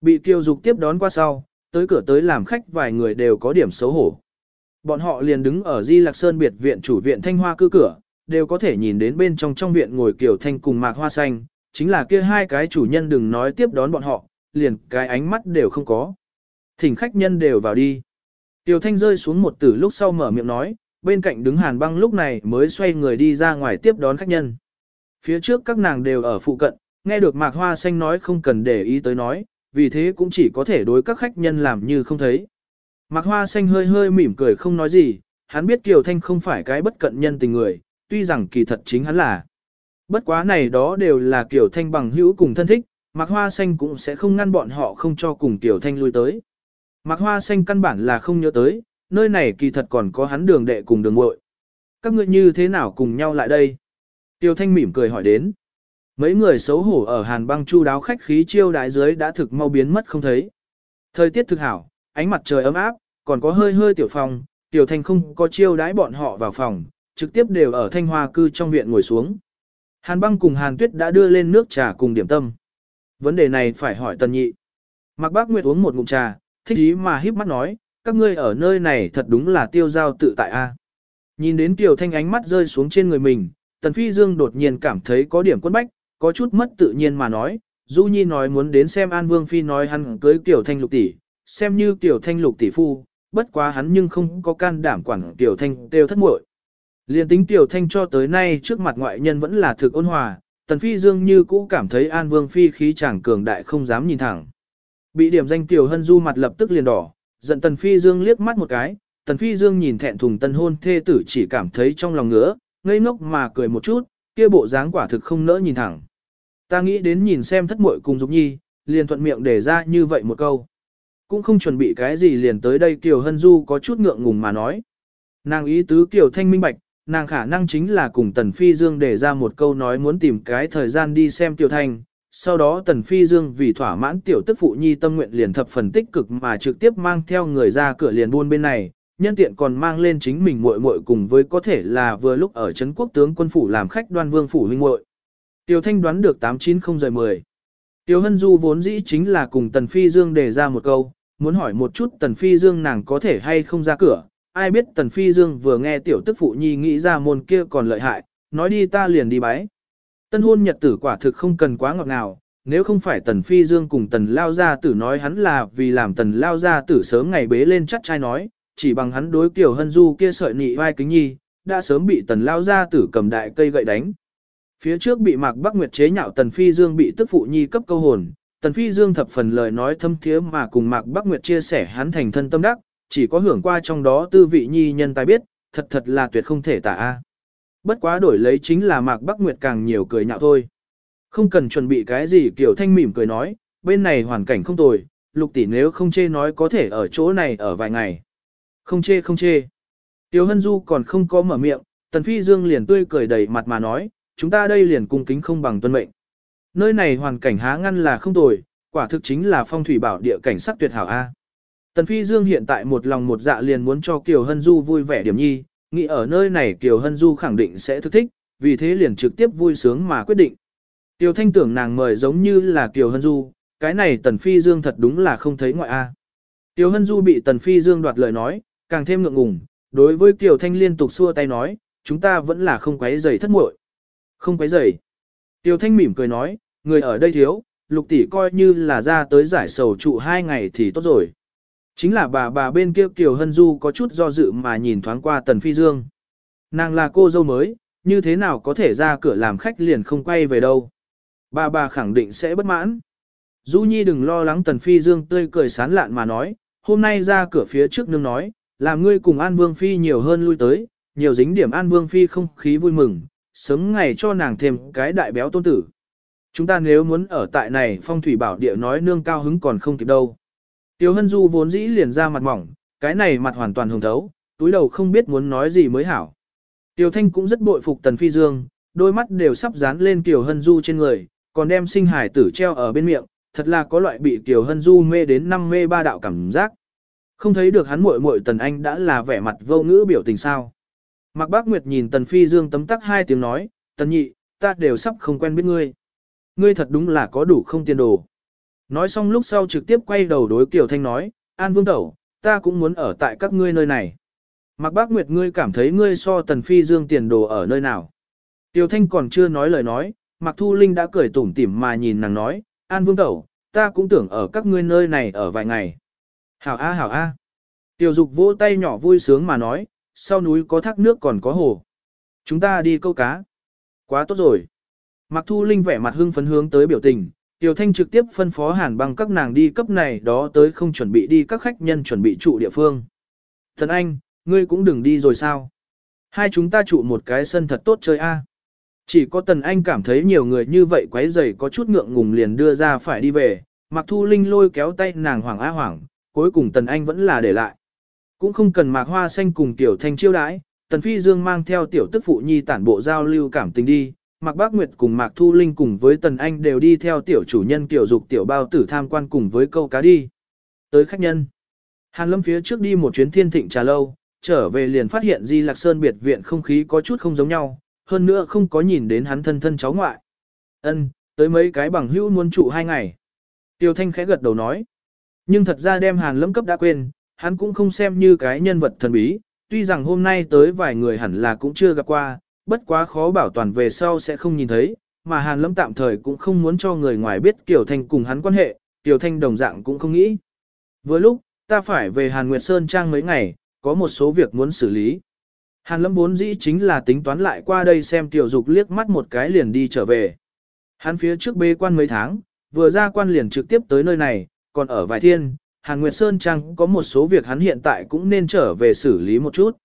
Bị Kiều Dục tiếp đón qua sau, tới cửa tới làm khách vài người đều có điểm xấu hổ. Bọn họ liền đứng ở Di Lạc Sơn biệt viện chủ viện Thanh Hoa cư cửa, đều có thể nhìn đến bên trong trong viện ngồi Kiều Thanh cùng Mạc Hoa Xanh, chính là kia hai cái chủ nhân đừng nói tiếp đón bọn họ, liền cái ánh mắt đều không có. Thỉnh khách nhân đều vào đi. Kiều Thanh rơi xuống một tử lúc sau mở miệng nói, bên cạnh đứng hàn băng lúc này mới xoay người đi ra ngoài tiếp đón khách nhân. Phía trước các nàng đều ở phụ cận, nghe được Mạc Hoa Xanh nói không cần để ý tới nói, vì thế cũng chỉ có thể đối các khách nhân làm như không thấy. Mạc Hoa Xanh hơi hơi mỉm cười không nói gì, hắn biết Kiều Thanh không phải cái bất cận nhân tình người, tuy rằng kỳ thật chính hắn là. Bất quá này đó đều là Kiều thanh bằng hữu cùng thân thích, Mạc Hoa Xanh cũng sẽ không ngăn bọn họ không cho cùng Kiều Thanh lui tới. Mạc Hoa Xanh căn bản là không nhớ tới, nơi này kỳ thật còn có hắn đường đệ cùng đường muội. Các ngươi như thế nào cùng nhau lại đây? Kiều Thanh mỉm cười hỏi đến. Mấy người xấu hổ ở hàn băng chu đáo khách khí chiêu đại dưới đã thực mau biến mất không thấy. Thời tiết thực hảo, ánh mặt trời ấm áp, còn có hơi hơi tiểu phòng, Tiểu Thanh không có chiêu đãi bọn họ vào phòng, trực tiếp đều ở Thanh Hoa cư trong viện ngồi xuống. Hàn băng cùng Hàn Tuyết đã đưa lên nước trà cùng điểm tâm. Vấn đề này phải hỏi Tần Nhị. Mạc Bác Nguyệt uống một ngụm trà, thích ý mà híp mắt nói, các ngươi ở nơi này thật đúng là tiêu giao tự tại a. Nhìn đến Tiểu Thanh ánh mắt rơi xuống trên người mình, Tần Phi Dương đột nhiên cảm thấy có điểm quân bách, có chút mất tự nhiên mà nói, Du Nhi nói muốn đến xem An Vương Phi nói hắn cưới Tiểu Thanh lục tỷ, xem như tiểu Thanh lục tỷ phu, bất quá hắn nhưng không có can đảm quản tiểu Thanh đều thất muội. Liên tính tiểu Thanh cho tới nay trước mặt ngoại nhân vẫn là thực ôn hòa, Tần Phi Dương như cũ cảm thấy An Vương Phi khí chẳng cường đại không dám nhìn thẳng. Bị điểm danh Tiểu Hân Du mặt lập tức liền đỏ, giận Tần Phi Dương liếc mắt một cái, Tần Phi Dương nhìn thẹn thùng tân hôn thê tử chỉ cảm thấy trong lòng ngứa, ngây ngốc mà cười một chút, kia bộ dáng quả thực không nỡ nhìn thẳng. Ta nghĩ đến nhìn xem thất muội cùng Dục Nhi, liền thuận miệng để ra như vậy một câu. Cũng không chuẩn bị cái gì liền tới đây Kiều Hân Du có chút ngượng ngùng mà nói. Nàng ý tứ Kiều Thanh minh bạch, nàng khả năng chính là cùng Tần Phi Dương để ra một câu nói muốn tìm cái thời gian đi xem Tiểu Thanh. Sau đó Tần Phi Dương vì thỏa mãn tiểu tức phụ nhi tâm nguyện liền thập phần tích cực mà trực tiếp mang theo người ra cửa liền buôn bên này, nhân tiện còn mang lên chính mình muội muội cùng với có thể là vừa lúc ở Trấn quốc tướng quân phủ làm khách đoan vương phủ huynh muội. Tiểu Thanh đoán được 890 giờ 10. Tiểu Hân Du vốn dĩ chính là cùng Tần Phi Dương đề ra một câu, muốn hỏi một chút Tần Phi Dương nàng có thể hay không ra cửa, ai biết Tần Phi Dương vừa nghe tiểu tức phụ nhi nghĩ ra môn kia còn lợi hại, nói đi ta liền đi bái. Tân hôn nhật tử quả thực không cần quá ngọt ngào, nếu không phải Tần Phi Dương cùng Tần Lao Gia Tử nói hắn là vì làm Tần Lao Gia Tử sớm ngày bế lên chắc trai nói, chỉ bằng hắn đối Tiểu hân du kia sợi nị vai kính nhi, đã sớm bị Tần Lao Gia Tử cầm đại cây gậy đánh. Phía trước bị Mạc Bắc Nguyệt chế nhạo Tần Phi Dương bị tức phụ nhi cấp câu hồn, Tần Phi Dương thập phần lời nói thâm thiế mà cùng Mạc Bắc Nguyệt chia sẻ hắn thành thân tâm đắc, chỉ có hưởng qua trong đó tư vị nhi nhân tài biết, thật thật là tuyệt không thể tả a. Bất quá đổi lấy chính là Mạc Bắc Nguyệt càng nhiều cười nhạo thôi. Không cần chuẩn bị cái gì kiểu thanh mỉm cười nói, bên này hoàn cảnh không tồi, lục tỷ nếu không chê nói có thể ở chỗ này ở vài ngày. Không chê không chê. Tiêu Hân Du còn không có mở miệng, Tần Phi Dương liền tươi cười đầy mặt mà nói, chúng ta đây liền cung kính không bằng tuân mệnh. Nơi này hoàn cảnh há ngăn là không tồi, quả thực chính là phong thủy bảo địa cảnh sắc tuyệt hảo A. Tần Phi Dương hiện tại một lòng một dạ liền muốn cho Kiều Hân Du vui vẻ điểm nhi, nghĩ ở nơi này Kiều Hân Du khẳng định sẽ thức thích, vì thế liền trực tiếp vui sướng mà quyết định. Tiêu Thanh tưởng nàng mời giống như là Kiều Hân Du, cái này Tần Phi Dương thật đúng là không thấy ngoại a. Tiêu Hân Du bị Tần Phi Dương đoạt lời nói, càng thêm ngượng ngùng, đối với Kiều Thanh liên tục xua tay nói, chúng ta vẫn là không quấy rầy thất muội. Không quấy rầy. Tiêu Thanh mỉm cười nói, người ở đây thiếu, lục tỷ coi như là ra tới giải sầu trụ hai ngày thì tốt rồi. Chính là bà bà bên kia Kiều Hân Du có chút do dự mà nhìn thoáng qua Tần Phi Dương. Nàng là cô dâu mới, như thế nào có thể ra cửa làm khách liền không quay về đâu. Bà bà khẳng định sẽ bất mãn. Du Nhi đừng lo lắng Tần Phi Dương tươi cười sán lạn mà nói, hôm nay ra cửa phía trước nương nói, làm ngươi cùng An Vương Phi nhiều hơn lui tới, nhiều dính điểm An Vương Phi không khí vui mừng, sớm ngày cho nàng thêm cái đại béo tôn tử. Chúng ta nếu muốn ở tại này phong thủy bảo địa nói nương cao hứng còn không kịp đâu. Tiêu Hân Du vốn dĩ liền ra mặt mỏng, cái này mặt hoàn toàn hồng thấu, túi đầu không biết muốn nói gì mới hảo. Tiêu Thanh cũng rất bội phục Tần Phi Dương, đôi mắt đều sắp dán lên Tiêu Hân Du trên người, còn đem sinh hải tử treo ở bên miệng, thật là có loại bị Tiêu Hân Du mê đến năm mê ba đạo cảm giác. Không thấy được hắn muội muội Tần Anh đã là vẻ mặt vô ngữ biểu tình sao. Mạc Bác Nguyệt nhìn Tần Phi Dương tấm tắc hai tiếng nói, Tần Nhị, ta đều sắp không quen biết ngươi. Ngươi thật đúng là có đủ không tiền đồ. Nói xong lúc sau trực tiếp quay đầu đối Kiều Thanh nói, An Vương Tẩu, ta cũng muốn ở tại các ngươi nơi này. Mạc Bác Nguyệt ngươi cảm thấy ngươi so Tần Phi Dương tiền đồ ở nơi nào. Kiều Thanh còn chưa nói lời nói, Mạc Thu Linh đã cười tủm tỉm mà nhìn nàng nói, An Vương Tẩu, ta cũng tưởng ở các ngươi nơi này ở vài ngày. Hảo A hảo A. Tiểu Dục vỗ tay nhỏ vui sướng mà nói, sau núi có thác nước còn có hồ. Chúng ta đi câu cá. Quá tốt rồi. Mặc Thu Linh vẻ mặt hưng phấn hướng tới biểu tình, Tiểu Thanh trực tiếp phân phó hàn băng các nàng đi cấp này đó tới không chuẩn bị đi các khách nhân chuẩn bị trụ địa phương. Thần Anh, ngươi cũng đừng đi rồi sao? Hai chúng ta trụ một cái sân thật tốt chơi a. Chỉ có Tần Anh cảm thấy nhiều người như vậy quấy rầy có chút ngượng ngùng liền đưa ra phải đi về, Mặc Thu Linh lôi kéo tay nàng hoảng á hoảng, cuối cùng Tần Anh vẫn là để lại. Cũng không cần Mạc Hoa Xanh cùng Tiểu Thanh chiêu đãi, Tần Phi Dương mang theo Tiểu Tức Phụ Nhi tản bộ giao lưu cảm tình đi, Mạc Bác Nguyệt cùng Mạc Thu Linh cùng với Tần Anh đều đi theo Tiểu chủ nhân Tiểu Dục Tiểu Bao Tử tham quan cùng với câu cá đi. Tới khách nhân. Hàn Lâm phía trước đi một chuyến thiên thịnh trà lâu, trở về liền phát hiện Di Lạc Sơn biệt viện không khí có chút không giống nhau, hơn nữa không có nhìn đến hắn thân thân cháu ngoại. Ân, tới mấy cái bằng hữu muốn trụ hai ngày. Tiêu Thanh khẽ gật đầu nói. Nhưng thật ra đem Hàn Lâm cấp đã quên, hắn cũng không xem như cái nhân vật thần bí, tuy rằng hôm nay tới vài người hẳn là cũng chưa gặp qua, bất quá khó bảo toàn về sau sẽ không nhìn thấy, mà Hàn Lâm tạm thời cũng không muốn cho người ngoài biết Kiều Thanh cùng hắn quan hệ, Kiều Thanh đồng dạng cũng không nghĩ. Vừa lúc, ta phải về Hàn Nguyệt Sơn Trang mấy ngày, có một số việc muốn xử lý. Hàn lâm vốn dĩ chính là tính toán lại qua đây xem tiểu dục liếc mắt một cái liền đi trở về. Hắn phía trước bê quan mấy tháng, vừa ra quan liền trực tiếp tới nơi này, còn ở vài thiên, Hàn Nguyệt Sơn Trang có một số việc hắn hiện tại cũng nên trở về xử lý một chút.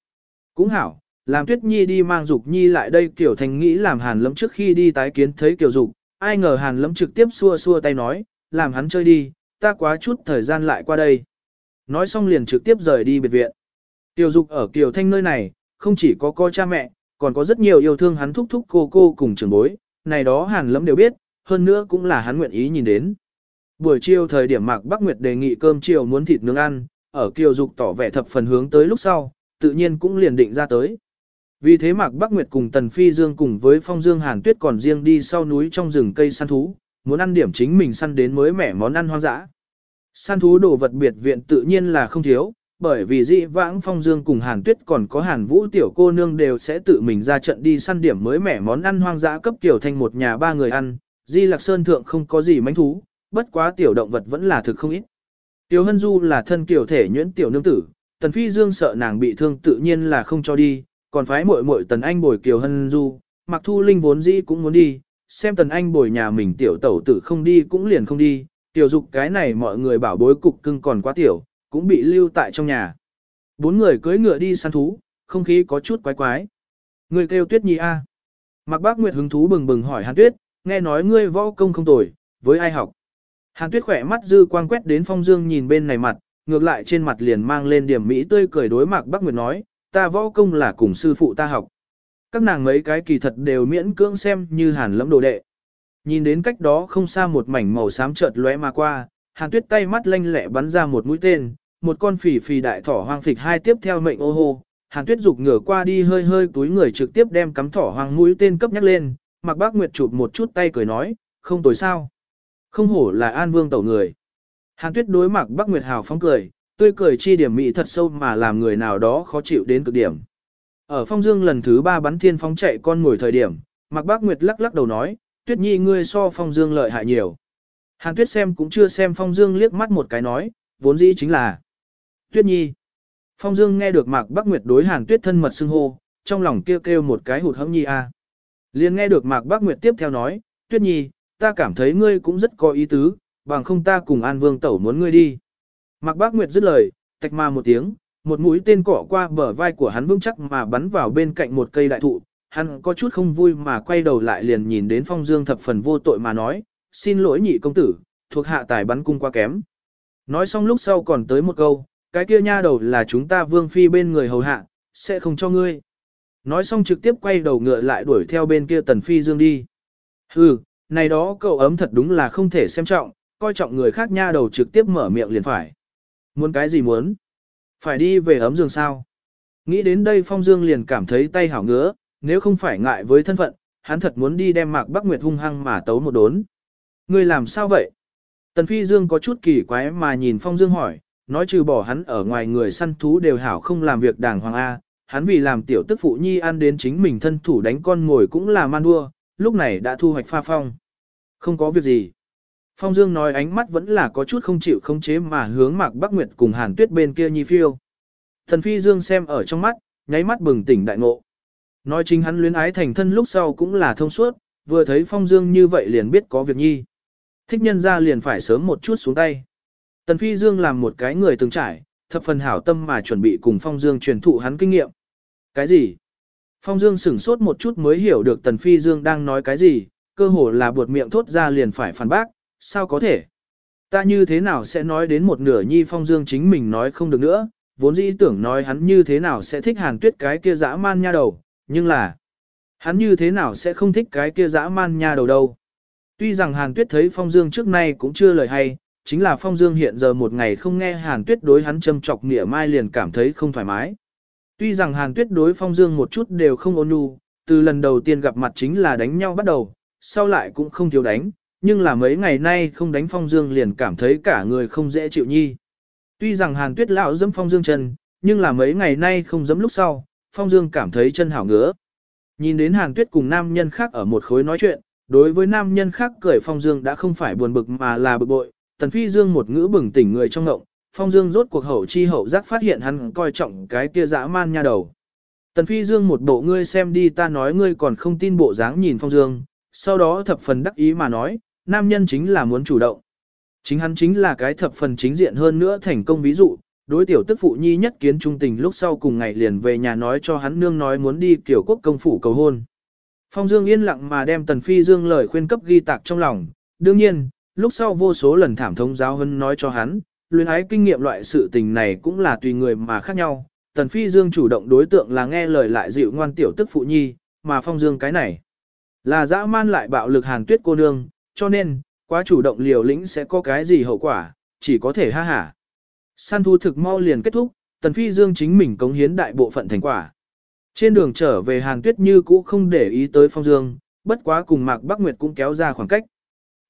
Cũng hảo, làm Tuyết Nhi đi mang Dục Nhi lại đây Kiều Thành nghĩ làm Hàn Lâm trước khi đi tái kiến thấy Kiều Dục, ai ngờ Hàn Lâm trực tiếp xua xua tay nói, làm hắn chơi đi, ta quá chút thời gian lại qua đây. Nói xong liền trực tiếp rời đi biệt viện. Kiều Dục ở Kiều Thanh nơi này, không chỉ có co cha mẹ, còn có rất nhiều yêu thương hắn thúc thúc cô cô cùng trưởng bối, này đó Hàn Lâm đều biết, hơn nữa cũng là hắn nguyện ý nhìn đến. Buổi chiều thời điểm Mạc Bắc Nguyệt đề nghị cơm chiều muốn thịt nướng ăn, ở Kiều Dục tỏ vẻ thập phần hướng tới lúc sau, tự nhiên cũng liền định ra tới. Vì thế Mạc Bắc Nguyệt cùng Tần Phi Dương cùng với Phong Dương Hàn Tuyết còn riêng đi sau núi trong rừng cây săn thú, muốn ăn điểm chính mình săn đến mới mẻ món ăn hoang dã. Săn thú đồ vật biệt viện tự nhiên là không thiếu, bởi vì dị vãng Phong Dương cùng Hàn Tuyết còn có Hàn Vũ tiểu cô nương đều sẽ tự mình ra trận đi săn điểm mới mẻ món ăn hoang dã cấp tiểu thành một nhà ba người ăn, Di Lạc Sơn thượng không có gì mánh thú, bất quá tiểu động vật vẫn là thực không ít. Tiểu Hân Du là thân kiểu thể nhuyễn tiểu nương tử, Tần Phi Dương sợ nàng bị thương tự nhiên là không cho đi, còn phái muội muội Tần Anh bồi Kiều Hân Du, Mặc Thu Linh vốn dĩ cũng muốn đi, xem Tần Anh bồi nhà mình tiểu tẩu tử không đi cũng liền không đi, tiểu dục cái này mọi người bảo bối cục cưng còn quá tiểu, cũng bị lưu tại trong nhà. Bốn người cưỡi ngựa đi săn thú, không khí có chút quái quái. Người kêu Tuyết Nhi a. Mạc Bác Nguyệt hứng thú bừng bừng hỏi Hàn Tuyết, nghe nói ngươi võ công không tồi, với ai học? Hàn Tuyết khỏe mắt dư quang quét đến Phong Dương nhìn bên này mặt, ngược lại trên mặt liền mang lên điểm mỹ tươi cười đối Mạc Bắc Nguyệt nói, ta võ công là cùng sư phụ ta học. Các nàng mấy cái kỳ thật đều miễn cưỡng xem như Hàn lẫm đồ đệ. Nhìn đến cách đó không xa một mảnh màu xám chợt lóe mà qua, Hàn Tuyết tay mắt lanh lẹ bắn ra một mũi tên, một con phỉ phì đại thỏ hoang phịch hai tiếp theo mệnh ô hô. Hàn Tuyết dục ngửa qua đi hơi hơi túi người trực tiếp đem cắm thỏ hoang mũi tên cấp nhắc lên, Mạc Bác Nguyệt chụp một chút tay cười nói, không tồi sao. Không hổ là An Vương tẩu người. Hàn Tuyết đối mặt Bắc Nguyệt hào phóng cười, tươi cười chi điểm mỹ thật sâu mà làm người nào đó khó chịu đến cực điểm. Ở phong dương lần thứ ba bắn thiên phóng chạy con ngồi thời điểm, Mạc Bác Nguyệt lắc lắc đầu nói, Tuyết Nhi ngươi so phong dương lợi hại nhiều. Hàn Tuyết xem cũng chưa xem phong dương liếc mắt một cái nói, vốn dĩ chính là Tuyết Nhi. Phong Dương nghe được Mạc Bắc Nguyệt đối Hàn Tuyết thân mật xưng hô, trong lòng kêu kêu một cái hụt hẫng nhi a. Liền nghe được Mạc Bắc Nguyệt tiếp theo nói, Tuyết Nhi, ta cảm thấy ngươi cũng rất có ý tứ, bằng không ta cùng An Vương Tẩu muốn ngươi đi. Mạc bác Nguyệt dứt lời, tạch ma một tiếng, một mũi tên cỏ qua bờ vai của hắn vững chắc mà bắn vào bên cạnh một cây đại thụ. Hắn có chút không vui mà quay đầu lại liền nhìn đến Phong Dương thập phần vô tội mà nói, xin lỗi nhị công tử, thuộc hạ tài bắn cung quá kém. Nói xong lúc sau còn tới một câu, cái kia nha đầu là chúng ta vương phi bên người hầu hạ, sẽ không cho ngươi. Nói xong trực tiếp quay đầu ngựa lại đuổi theo bên kia tần phi dương đi. Hừ, này đó cậu ấm thật đúng là không thể xem trọng, coi trọng người khác nha đầu trực tiếp mở miệng liền phải. Muốn cái gì muốn? Phải đi về ấm giường sao? Nghĩ đến đây Phong Dương liền cảm thấy tay hảo ngứa, nếu không phải ngại với thân phận, hắn thật muốn đi đem Mạc Bắc Nguyệt hung hăng mà tấu một đốn. Ngươi làm sao vậy? Tần Phi Dương có chút kỳ quái mà nhìn Phong Dương hỏi, nói trừ bỏ hắn ở ngoài người săn thú đều hảo không làm việc đàng hoàng A, hắn vì làm tiểu tức phụ nhi ăn đến chính mình thân thủ đánh con ngồi cũng là man đua, lúc này đã thu hoạch pha phong. Không có việc gì. Phong Dương nói ánh mắt vẫn là có chút không chịu không chế mà hướng Mạc Bắc Nguyệt cùng Hàn Tuyết bên kia nhi phiêu. Thần Phi Dương xem ở trong mắt, nháy mắt bừng tỉnh đại ngộ. Nói chính hắn luyến ái thành thân lúc sau cũng là thông suốt, vừa thấy Phong Dương như vậy liền biết có việc nhi. Thích nhân ra liền phải sớm một chút xuống tay. Tần Phi Dương làm một cái người từng trải, thập phần hảo tâm mà chuẩn bị cùng Phong Dương truyền thụ hắn kinh nghiệm. Cái gì? Phong Dương sửng sốt một chút mới hiểu được Tần Phi Dương đang nói cái gì, cơ hồ là buột miệng thốt ra liền phải phản bác, sao có thể? Ta như thế nào sẽ nói đến một nửa nhi Phong Dương chính mình nói không được nữa, vốn dĩ tưởng nói hắn như thế nào sẽ thích hàn tuyết cái kia dã man nha đầu, nhưng là, hắn như thế nào sẽ không thích cái kia dã man nha đầu đâu. Tuy rằng hàn tuyết thấy Phong Dương trước nay cũng chưa lời hay, chính là Phong Dương hiện giờ một ngày không nghe hàn tuyết đối hắn châm chọc nghĩa mai liền cảm thấy không thoải mái. Tuy rằng hàn tuyết đối Phong Dương một chút đều không ôn nhu, từ lần đầu tiên gặp mặt chính là đánh nhau bắt đầu, sau lại cũng không thiếu đánh, nhưng là mấy ngày nay không đánh Phong Dương liền cảm thấy cả người không dễ chịu nhi. Tuy rằng Hàn Tuyết lão dẫm Phong Dương chân, nhưng là mấy ngày nay không dẫm lúc sau, Phong Dương cảm thấy chân hảo ngứa. Nhìn đến Hàn Tuyết cùng nam nhân khác ở một khối nói chuyện, đối với nam nhân khác cười Phong Dương đã không phải buồn bực mà là bực bội, Tần Phi Dương một ngữ bừng tỉnh người trong ngộng, Phong Dương rốt cuộc hậu chi hậu giác phát hiện hắn coi trọng cái kia dã man nha đầu. Tần Phi Dương một bộ ngươi xem đi ta nói ngươi còn không tin bộ dáng nhìn Phong Dương, sau đó thập phần đắc ý mà nói, nam nhân chính là muốn chủ động. Chính hắn chính là cái thập phần chính diện hơn nữa thành công ví dụ, đối tiểu tức phụ nhi nhất kiến trung tình lúc sau cùng ngày liền về nhà nói cho hắn nương nói muốn đi kiểu quốc công phủ cầu hôn. Phong Dương yên lặng mà đem Tần Phi Dương lời khuyên cấp ghi tạc trong lòng, đương nhiên, lúc sau vô số lần thảm thống giáo hân nói cho hắn, luyến ái kinh nghiệm loại sự tình này cũng là tùy người mà khác nhau. Tần Phi Dương chủ động đối tượng là nghe lời lại dịu ngoan tiểu tức phụ nhi, mà Phong Dương cái này là dã man lại bạo lực hàn tuyết cô nương, cho nên, quá chủ động liều lĩnh sẽ có cái gì hậu quả, chỉ có thể ha hả. Săn thu thực mau liền kết thúc, Tần Phi Dương chính mình cống hiến đại bộ phận thành quả. Trên đường trở về Hàn Tuyết Như cũ không để ý tới Phong Dương, bất quá cùng Mạc Bắc Nguyệt cũng kéo ra khoảng cách.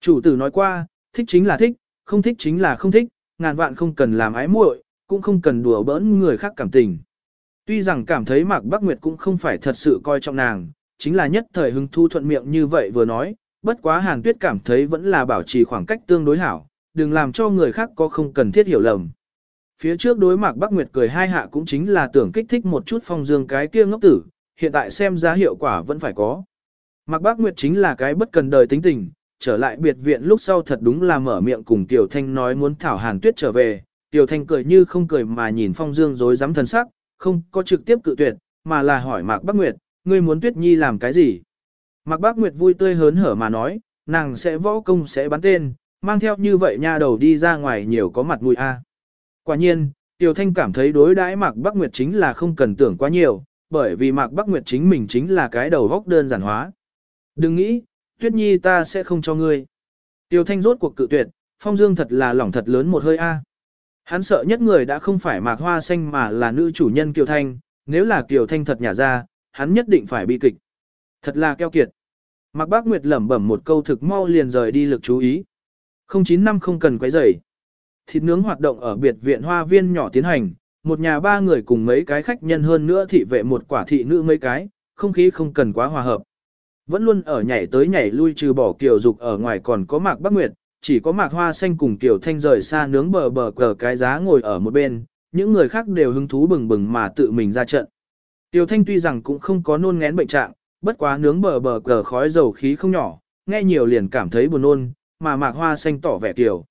Chủ tử nói qua, thích chính là thích, không thích chính là không thích, ngàn vạn không cần làm ái muội, cũng không cần đùa bỡn người khác cảm tình. Tuy rằng cảm thấy Mạc Bắc Nguyệt cũng không phải thật sự coi trọng nàng, chính là nhất thời hứng thu thuận miệng như vậy vừa nói, bất quá Hàn Tuyết cảm thấy vẫn là bảo trì khoảng cách tương đối hảo, đừng làm cho người khác có không cần thiết hiểu lầm. Phía trước đối Mạc Bắc Nguyệt cười hai hạ cũng chính là tưởng kích thích một chút phong dương cái kia ngốc tử, hiện tại xem ra hiệu quả vẫn phải có. Mạc Bắc Nguyệt chính là cái bất cần đời tính tình, trở lại biệt viện lúc sau thật đúng là mở miệng cùng Tiểu Thanh nói muốn thảo Hàn Tuyết trở về, Tiểu Thanh cười như không cười mà nhìn phong dương dối dám thần sắc, không có trực tiếp cự tuyệt, mà là hỏi Mạc Bắc Nguyệt, ngươi muốn Tuyết Nhi làm cái gì? Mạc Bác Nguyệt vui tươi hớn hở mà nói, nàng sẽ võ công sẽ bắn tên, mang theo như vậy nha đầu đi ra ngoài nhiều có mặt mũi a. Quả nhiên, Tiểu Thanh cảm thấy đối đãi Mạc Bác Nguyệt chính là không cần tưởng quá nhiều, bởi vì Mạc Bác Nguyệt chính mình chính là cái đầu góc đơn giản hóa. Đừng nghĩ, Tuyết Nhi ta sẽ không cho ngươi. Tiêu Thanh rốt cuộc cự tuyệt, Phong Dương thật là lỏng thật lớn một hơi a. Hắn sợ nhất người đã không phải Mạc Hoa Xanh mà là nữ chủ nhân Kiều Thanh, nếu là Kiều Thanh thật nhả ra, hắn nhất định phải bị kịch. Thật là keo kiệt. Mạc Bác Nguyệt lẩm bẩm một câu thực mau liền rời đi lực chú ý. 09 năm không cần quấy rầy. Thịt nướng hoạt động ở biệt viện hoa viên nhỏ tiến hành, một nhà ba người cùng mấy cái khách nhân hơn nữa thị vệ một quả thị nữ mấy cái, không khí không cần quá hòa hợp. Vẫn luôn ở nhảy tới nhảy lui trừ bỏ kiều dục ở ngoài còn có Mạc bắc Nguyệt, chỉ có Mạc Hoa Xanh cùng Kiều Thanh rời xa nướng bờ bờ cờ cái giá ngồi ở một bên, những người khác đều hứng thú bừng bừng mà tự mình ra trận. Kiều Thanh tuy rằng cũng không có nôn ngén bệnh trạng, bất quá nướng bờ bờ cờ khói dầu khí không nhỏ, nghe nhiều liền cảm thấy buồn nôn, mà mạc hoa xanh tỏ vẻ kiểu.